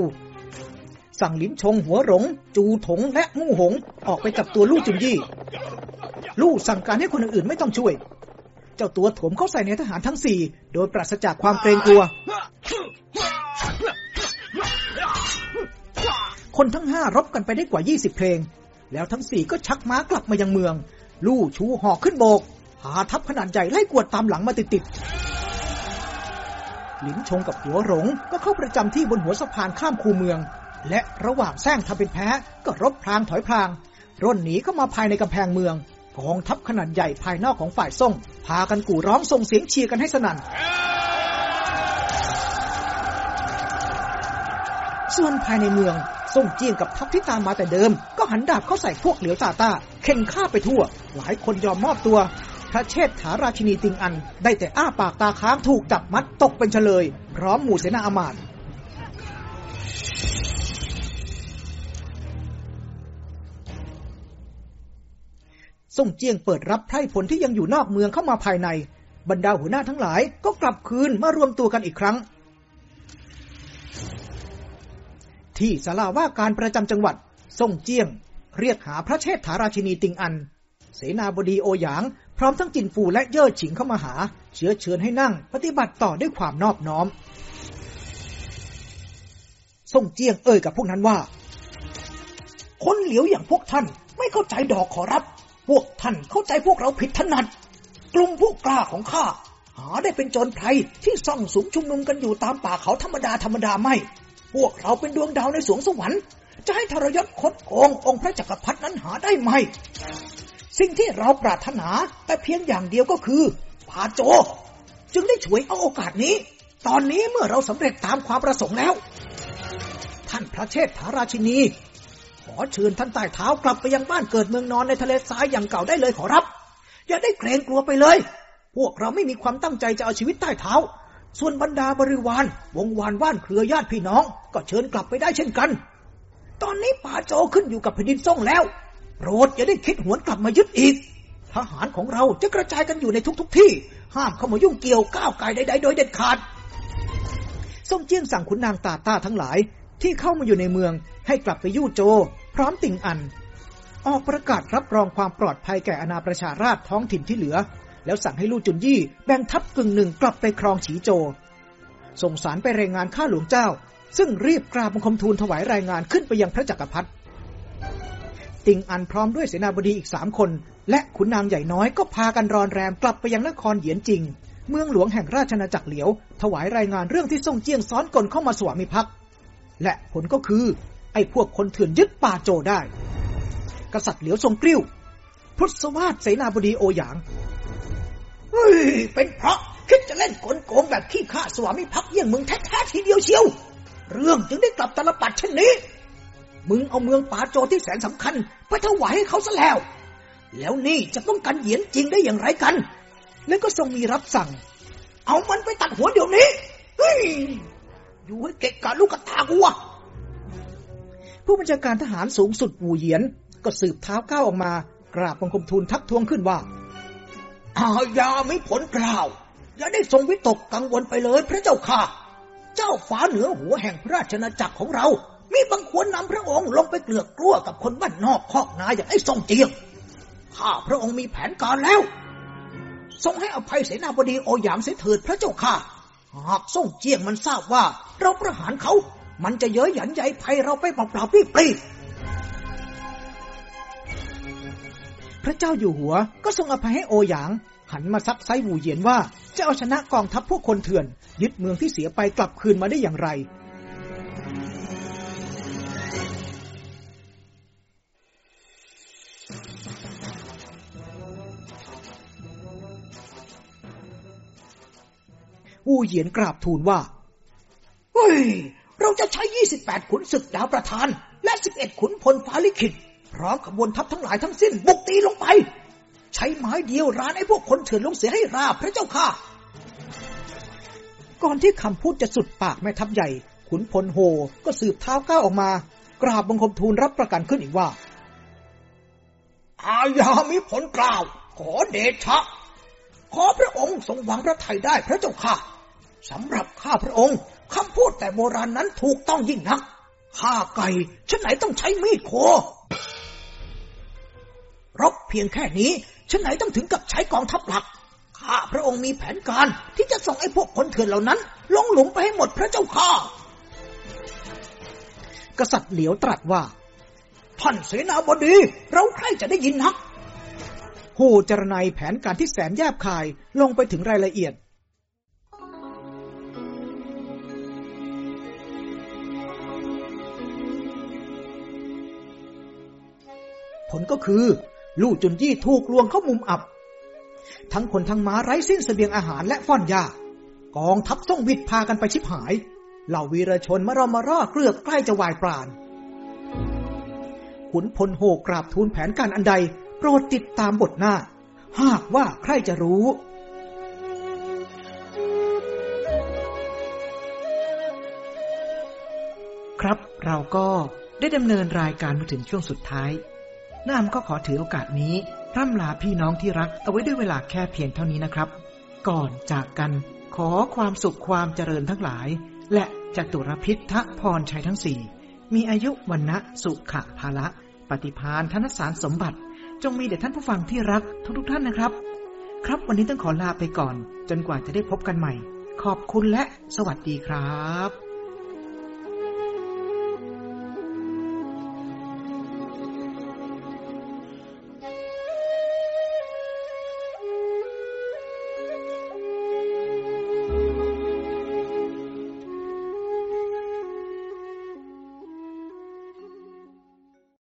สั่งลิ้นชงหัวหลง จูถงและมู่หง ออกไปกับตัวลู่จุนยี่ ลู่สั่งการให้คนอื่นๆไม่ต้องช่วย เจ้าตัวถมเข้าใส่ในทหารทั้งสี่ โดยปราศจากความเกรงกลัว คนทั้งห้ารบกันไปได้กว่า 20 เพลง แล้วทั้งสี่ก็ชักม้ากลับมายังเมือง ลู่ชูหอกขึ้นโบก หาทัพขนาดใหญ่ไล่กวดตามหลังมาติดๆหลินชงกับหัวหลงก็เข้าประจำที่บนหัวสะพานข้ามคูเมือง และระหว่างแซงทำเป็นแพ้ก็รบพลางถอยพลางร่นหนีเข้ามาภายในกำแพงเมือง กองทัพขนาดใหญ่ภายนอกของฝ่ายส่ง พากันกู่ร้องส่งเสียงเชียร์กันให้สนั่น ส่วนภายในเมืองส่งเจียงกับทัพที่ตามมาแต่เดิม ก็หันดาบเข้าใส่พวกเหลียวตาตาเข่งฆ่าไปทั่ว หลายคนยอมมอบตัว พระเชษฐาราชินีติงอัน ได้แต่อ้าปากตาค้างถูกจับมัดตกเป็นเฉลย พร้อมหมู่เสนาอมาตย์ ส่งเจียงเปิดรับไพร่ผลที่ยังอยู่นอกเมืองเข้ามาภายใน บรรดาหัวหน้าทั้งหลายก็กลับคืนมารวมตัวกันอีกครั้ง ที่สาราว่าการประจำจังหวัด ส่งเจียง เรียกหาพระเชษฐาราชินีติงอัน เสนาบดีโอหยาง พร้อมทั้งจินฟูและเย่อฉิงเข้ามาหา เชื้อเชิญให้นั่ง ปฏิบัติต่อด้วยความนอบน้อม ส่งเจียงเอ่ยกับพวกนั้นว่า คนเหลียวอย่างพวกท่านไม่เข้าใจดอกขอรับ พวกท่านเข้าใจพวกเราผิดถนัด กลุ่มผู้กล้าของข้าหาได้เป็นโจรไพรที่ซ่องสุมชุมนุมกันอยู่ตามป่าเขาธรรมดาธรรมดาไม่ พวกเราเป็นดวงดาวในสวงสวรรค์ จะให้ทรยศคดโกงองค์พระจักรพรรดินั้นหาได้ไหม สิ่งที่เราปรารถนาแต่เพียงอย่างเดียวก็คือพาโจ จึงได้ฉวยเอาโอกาสนี้ ตอนนี้เมื่อเราสำเร็จตามความประสงค์แล้ว ท่านพระเชษฐาราชินี อเชิญท่านใต้เท้ากลับไปยังบ้านเกิดเมืองนอนในทะเลทรายอย่างเก่าได้เลยขอรับ อย่าได้เกรงกลัวไปเลย พวกเราไม่มีความตั้งใจจะเอาชีวิตใต้เท้า ส่วนบรรดาบริวาร วงวานว่านเครือญาติพี่น้อง ก็เชิญกลับไปได้เช่นกัน ตอนนี้ป่าโจขึ้นอยู่กับแผ่นดินซ่งแล้วโปรดอย่าได้คิดหวนกลับมายึดอีก ทหารของเราจะกระจายกันอยู่ในทุกๆทที่ ห้ามเข้ามายุ่งเกี่ยวก้าวไกลใดๆโดยเด็ดขาดส่งเจียงสั่งขุนนางตาต้าทั้งหลายที่เข้ามาอยู่ในเมืองให้กลับไปยู่โจ พร้อมติ่งอัน ออกประกาศรับรองความปลอดภัยแก่อาณาประชาราชท้องถิ่นที่เหลือ แล้วสั่งให้ลู่จุนยี่แบ่งทัพกึ่งหนึ่งกลับไปครองฉีโจ ส่งสารไปรายงานข้าหลวงเจ้า ซึ่งรีบกราบบังคมทูลถวายรายงานขึ้นไปยังพระจักรพรรดิติงอันพร้อมด้วยเสนาบดีอีกสามคน และขุนนางใหญ่น้อยก็พากันรอนแรมกลับไปยังนครเหยียนจริง เมืองหลวงแห่งราชนาจักรเหลียว ถวายรายงานเรื่องที่ส่งเจียงซ้อนกลเข้ามาสวามิภักดิ์และผลก็คือ ไอ้พวกคนเถื่อนยึดป่าโจได้ กษัตริย์เหลียวทรงกริ้วพุทธสวาสเสนาบดีโอหยางเฮ้ยเป็นเพราะคิดจะเล่นกลโกงแบบขี้ข้าสวามิภักดิ์เยี่ยงมึงแท้ๆทีเดียวเชียว เรื่องจึงได้กลับตลปัดเช่นนี้ มึงเอาเมืองป่าโจที่แสนสำคัญ ไปถวายให้เขาซะแล้ว แล้วนี่จะป้องกันเหยียนจริงได้อย่างไรกัน แล้วก็ทรงมีรับสั่ง เอามันไปตัดหัวเดี๋ยวนี้ เฮ้ย อยู่ให้เกะกะลูกกระตากูวะ ผู้บัญชาการทหารสูงสุดปูเหยียน ก็สืบเท้าก้าวออกมา กราบบังคมทูลทักท้วงขึ้นว่าอาญาไม่ผลกล่าว อย่าได้ทรงวิตกกังวลไปเลยพระเจ้าค่ะ เจ้าฟ้าเหนือหัวแห่งพระราชนาจักรของเรา มีบางควรนำพระองค์ลงไปเกลือกกลัวกับคนบ้านนอกคอกนาอย่างไอ้ทรงเจียง ข้าพระองค์มีแผนการแล้ว ทรงให้อภัยเสนาบดีโอหยางเสถิดพระเจ้าค่ะ หากส่งเจียงมันทราบว่า เราประหารเขา มันจะเย้ยหยันใยภัยเราไปเปล่าๆปี้ปรีพระเจ้าอยู่หัวก็ทรงอภัยให้โอหยาง หันมาซักไซวูเหยียนว่าจะเอาชนะกองทัพพวกคนเถื่อน ยึดเมืองที่เสียไปกลับคืนมาได้อย่างไรวูเหยียนกราบทูลว่า เฮ้ย เราจะใช้ 28 ขุนศึกดาวประธาน และ 11 ขุนพลฟ้าลิขิต พร้อมขบวนทัพทั้งหลายทั้งสิ้น บุกตีลงไป ใช้ไม้เดียวรานไอ้พวกคนเถื่อนลงเสียให้ราบพระเจ้าค่ะ ก่อนที่คำพูดจะสุดปากแม่ทัพใหญ่ ขุนพลโฮก็สืบเท้าก้าวออกมา กราบบังคมทูลรับประกันขึ้นอีกว่า อาญามีผลกล่าว ขอเดชะ ขอพระองค์ทรงวางพระทัยได้พระเจ้าค่ะสำหรับข้าพระองค์ คำพูดแต่โบราณนั้นถูกต้องยิ่งนักฆ่าไก่ฉันไหนต้องใช้มีดโครบเพียงแค่นี้ฉันไหนต้องถึงกับใช้กองทัพหลักข้าพระองค์มีแผนการที่จะส่งไอ้พวกคนเถื่อนเหล่านั้น ลงหลุมไปให้หมดพระเจ้าข้ากษัตริย์เหลียวตรัสว่า ท่านเสนาบดี เราใครจะได้ยินนักหูจรนัยแผนการที่แสนแยบคายลงไปถึงรายละเอียด ผลก็คือ ลู่จุนยี่ถูกลวงเข้ามุมอับ ทั้งคนทั้งม้าไร้สิ้นเสบียงอาหารและฟ่อนยากองทัพส่งวิดพากันไปชิบหาย เหล่าวีรชนมารอมารอเกลือกใกล้จะวายปราณขุนพลโหกราบทูลแผนการอันใด โปรดติดตามบทหน้า หากว่าใครจะรู้ครับเราก็ได้ดำเนินรายการมาถึงช่วงสุดท้าย น้ามก็ขอถือโอกาสนี้ ร่ำลาพี่น้องที่รัก เอาไว้ด้วยเวลาแค่เพียงเท่านี้นะครับ ก่อนจากกันขอความสุขความเจริญทั้งหลาย และจตุรพิษทะพรชัยทั้งสี่ มีอายุวันนะสุขะภาละปฏิพานธนสารสมบัติ จงมีเด็ดท่านผู้ฟังที่รักทุกๆทท่านนะครับ ครับวันนี้ต้องขอลาไปก่อน จนกว่าจะได้พบกันใหม่ ขอบคุณและสวัสดีครับ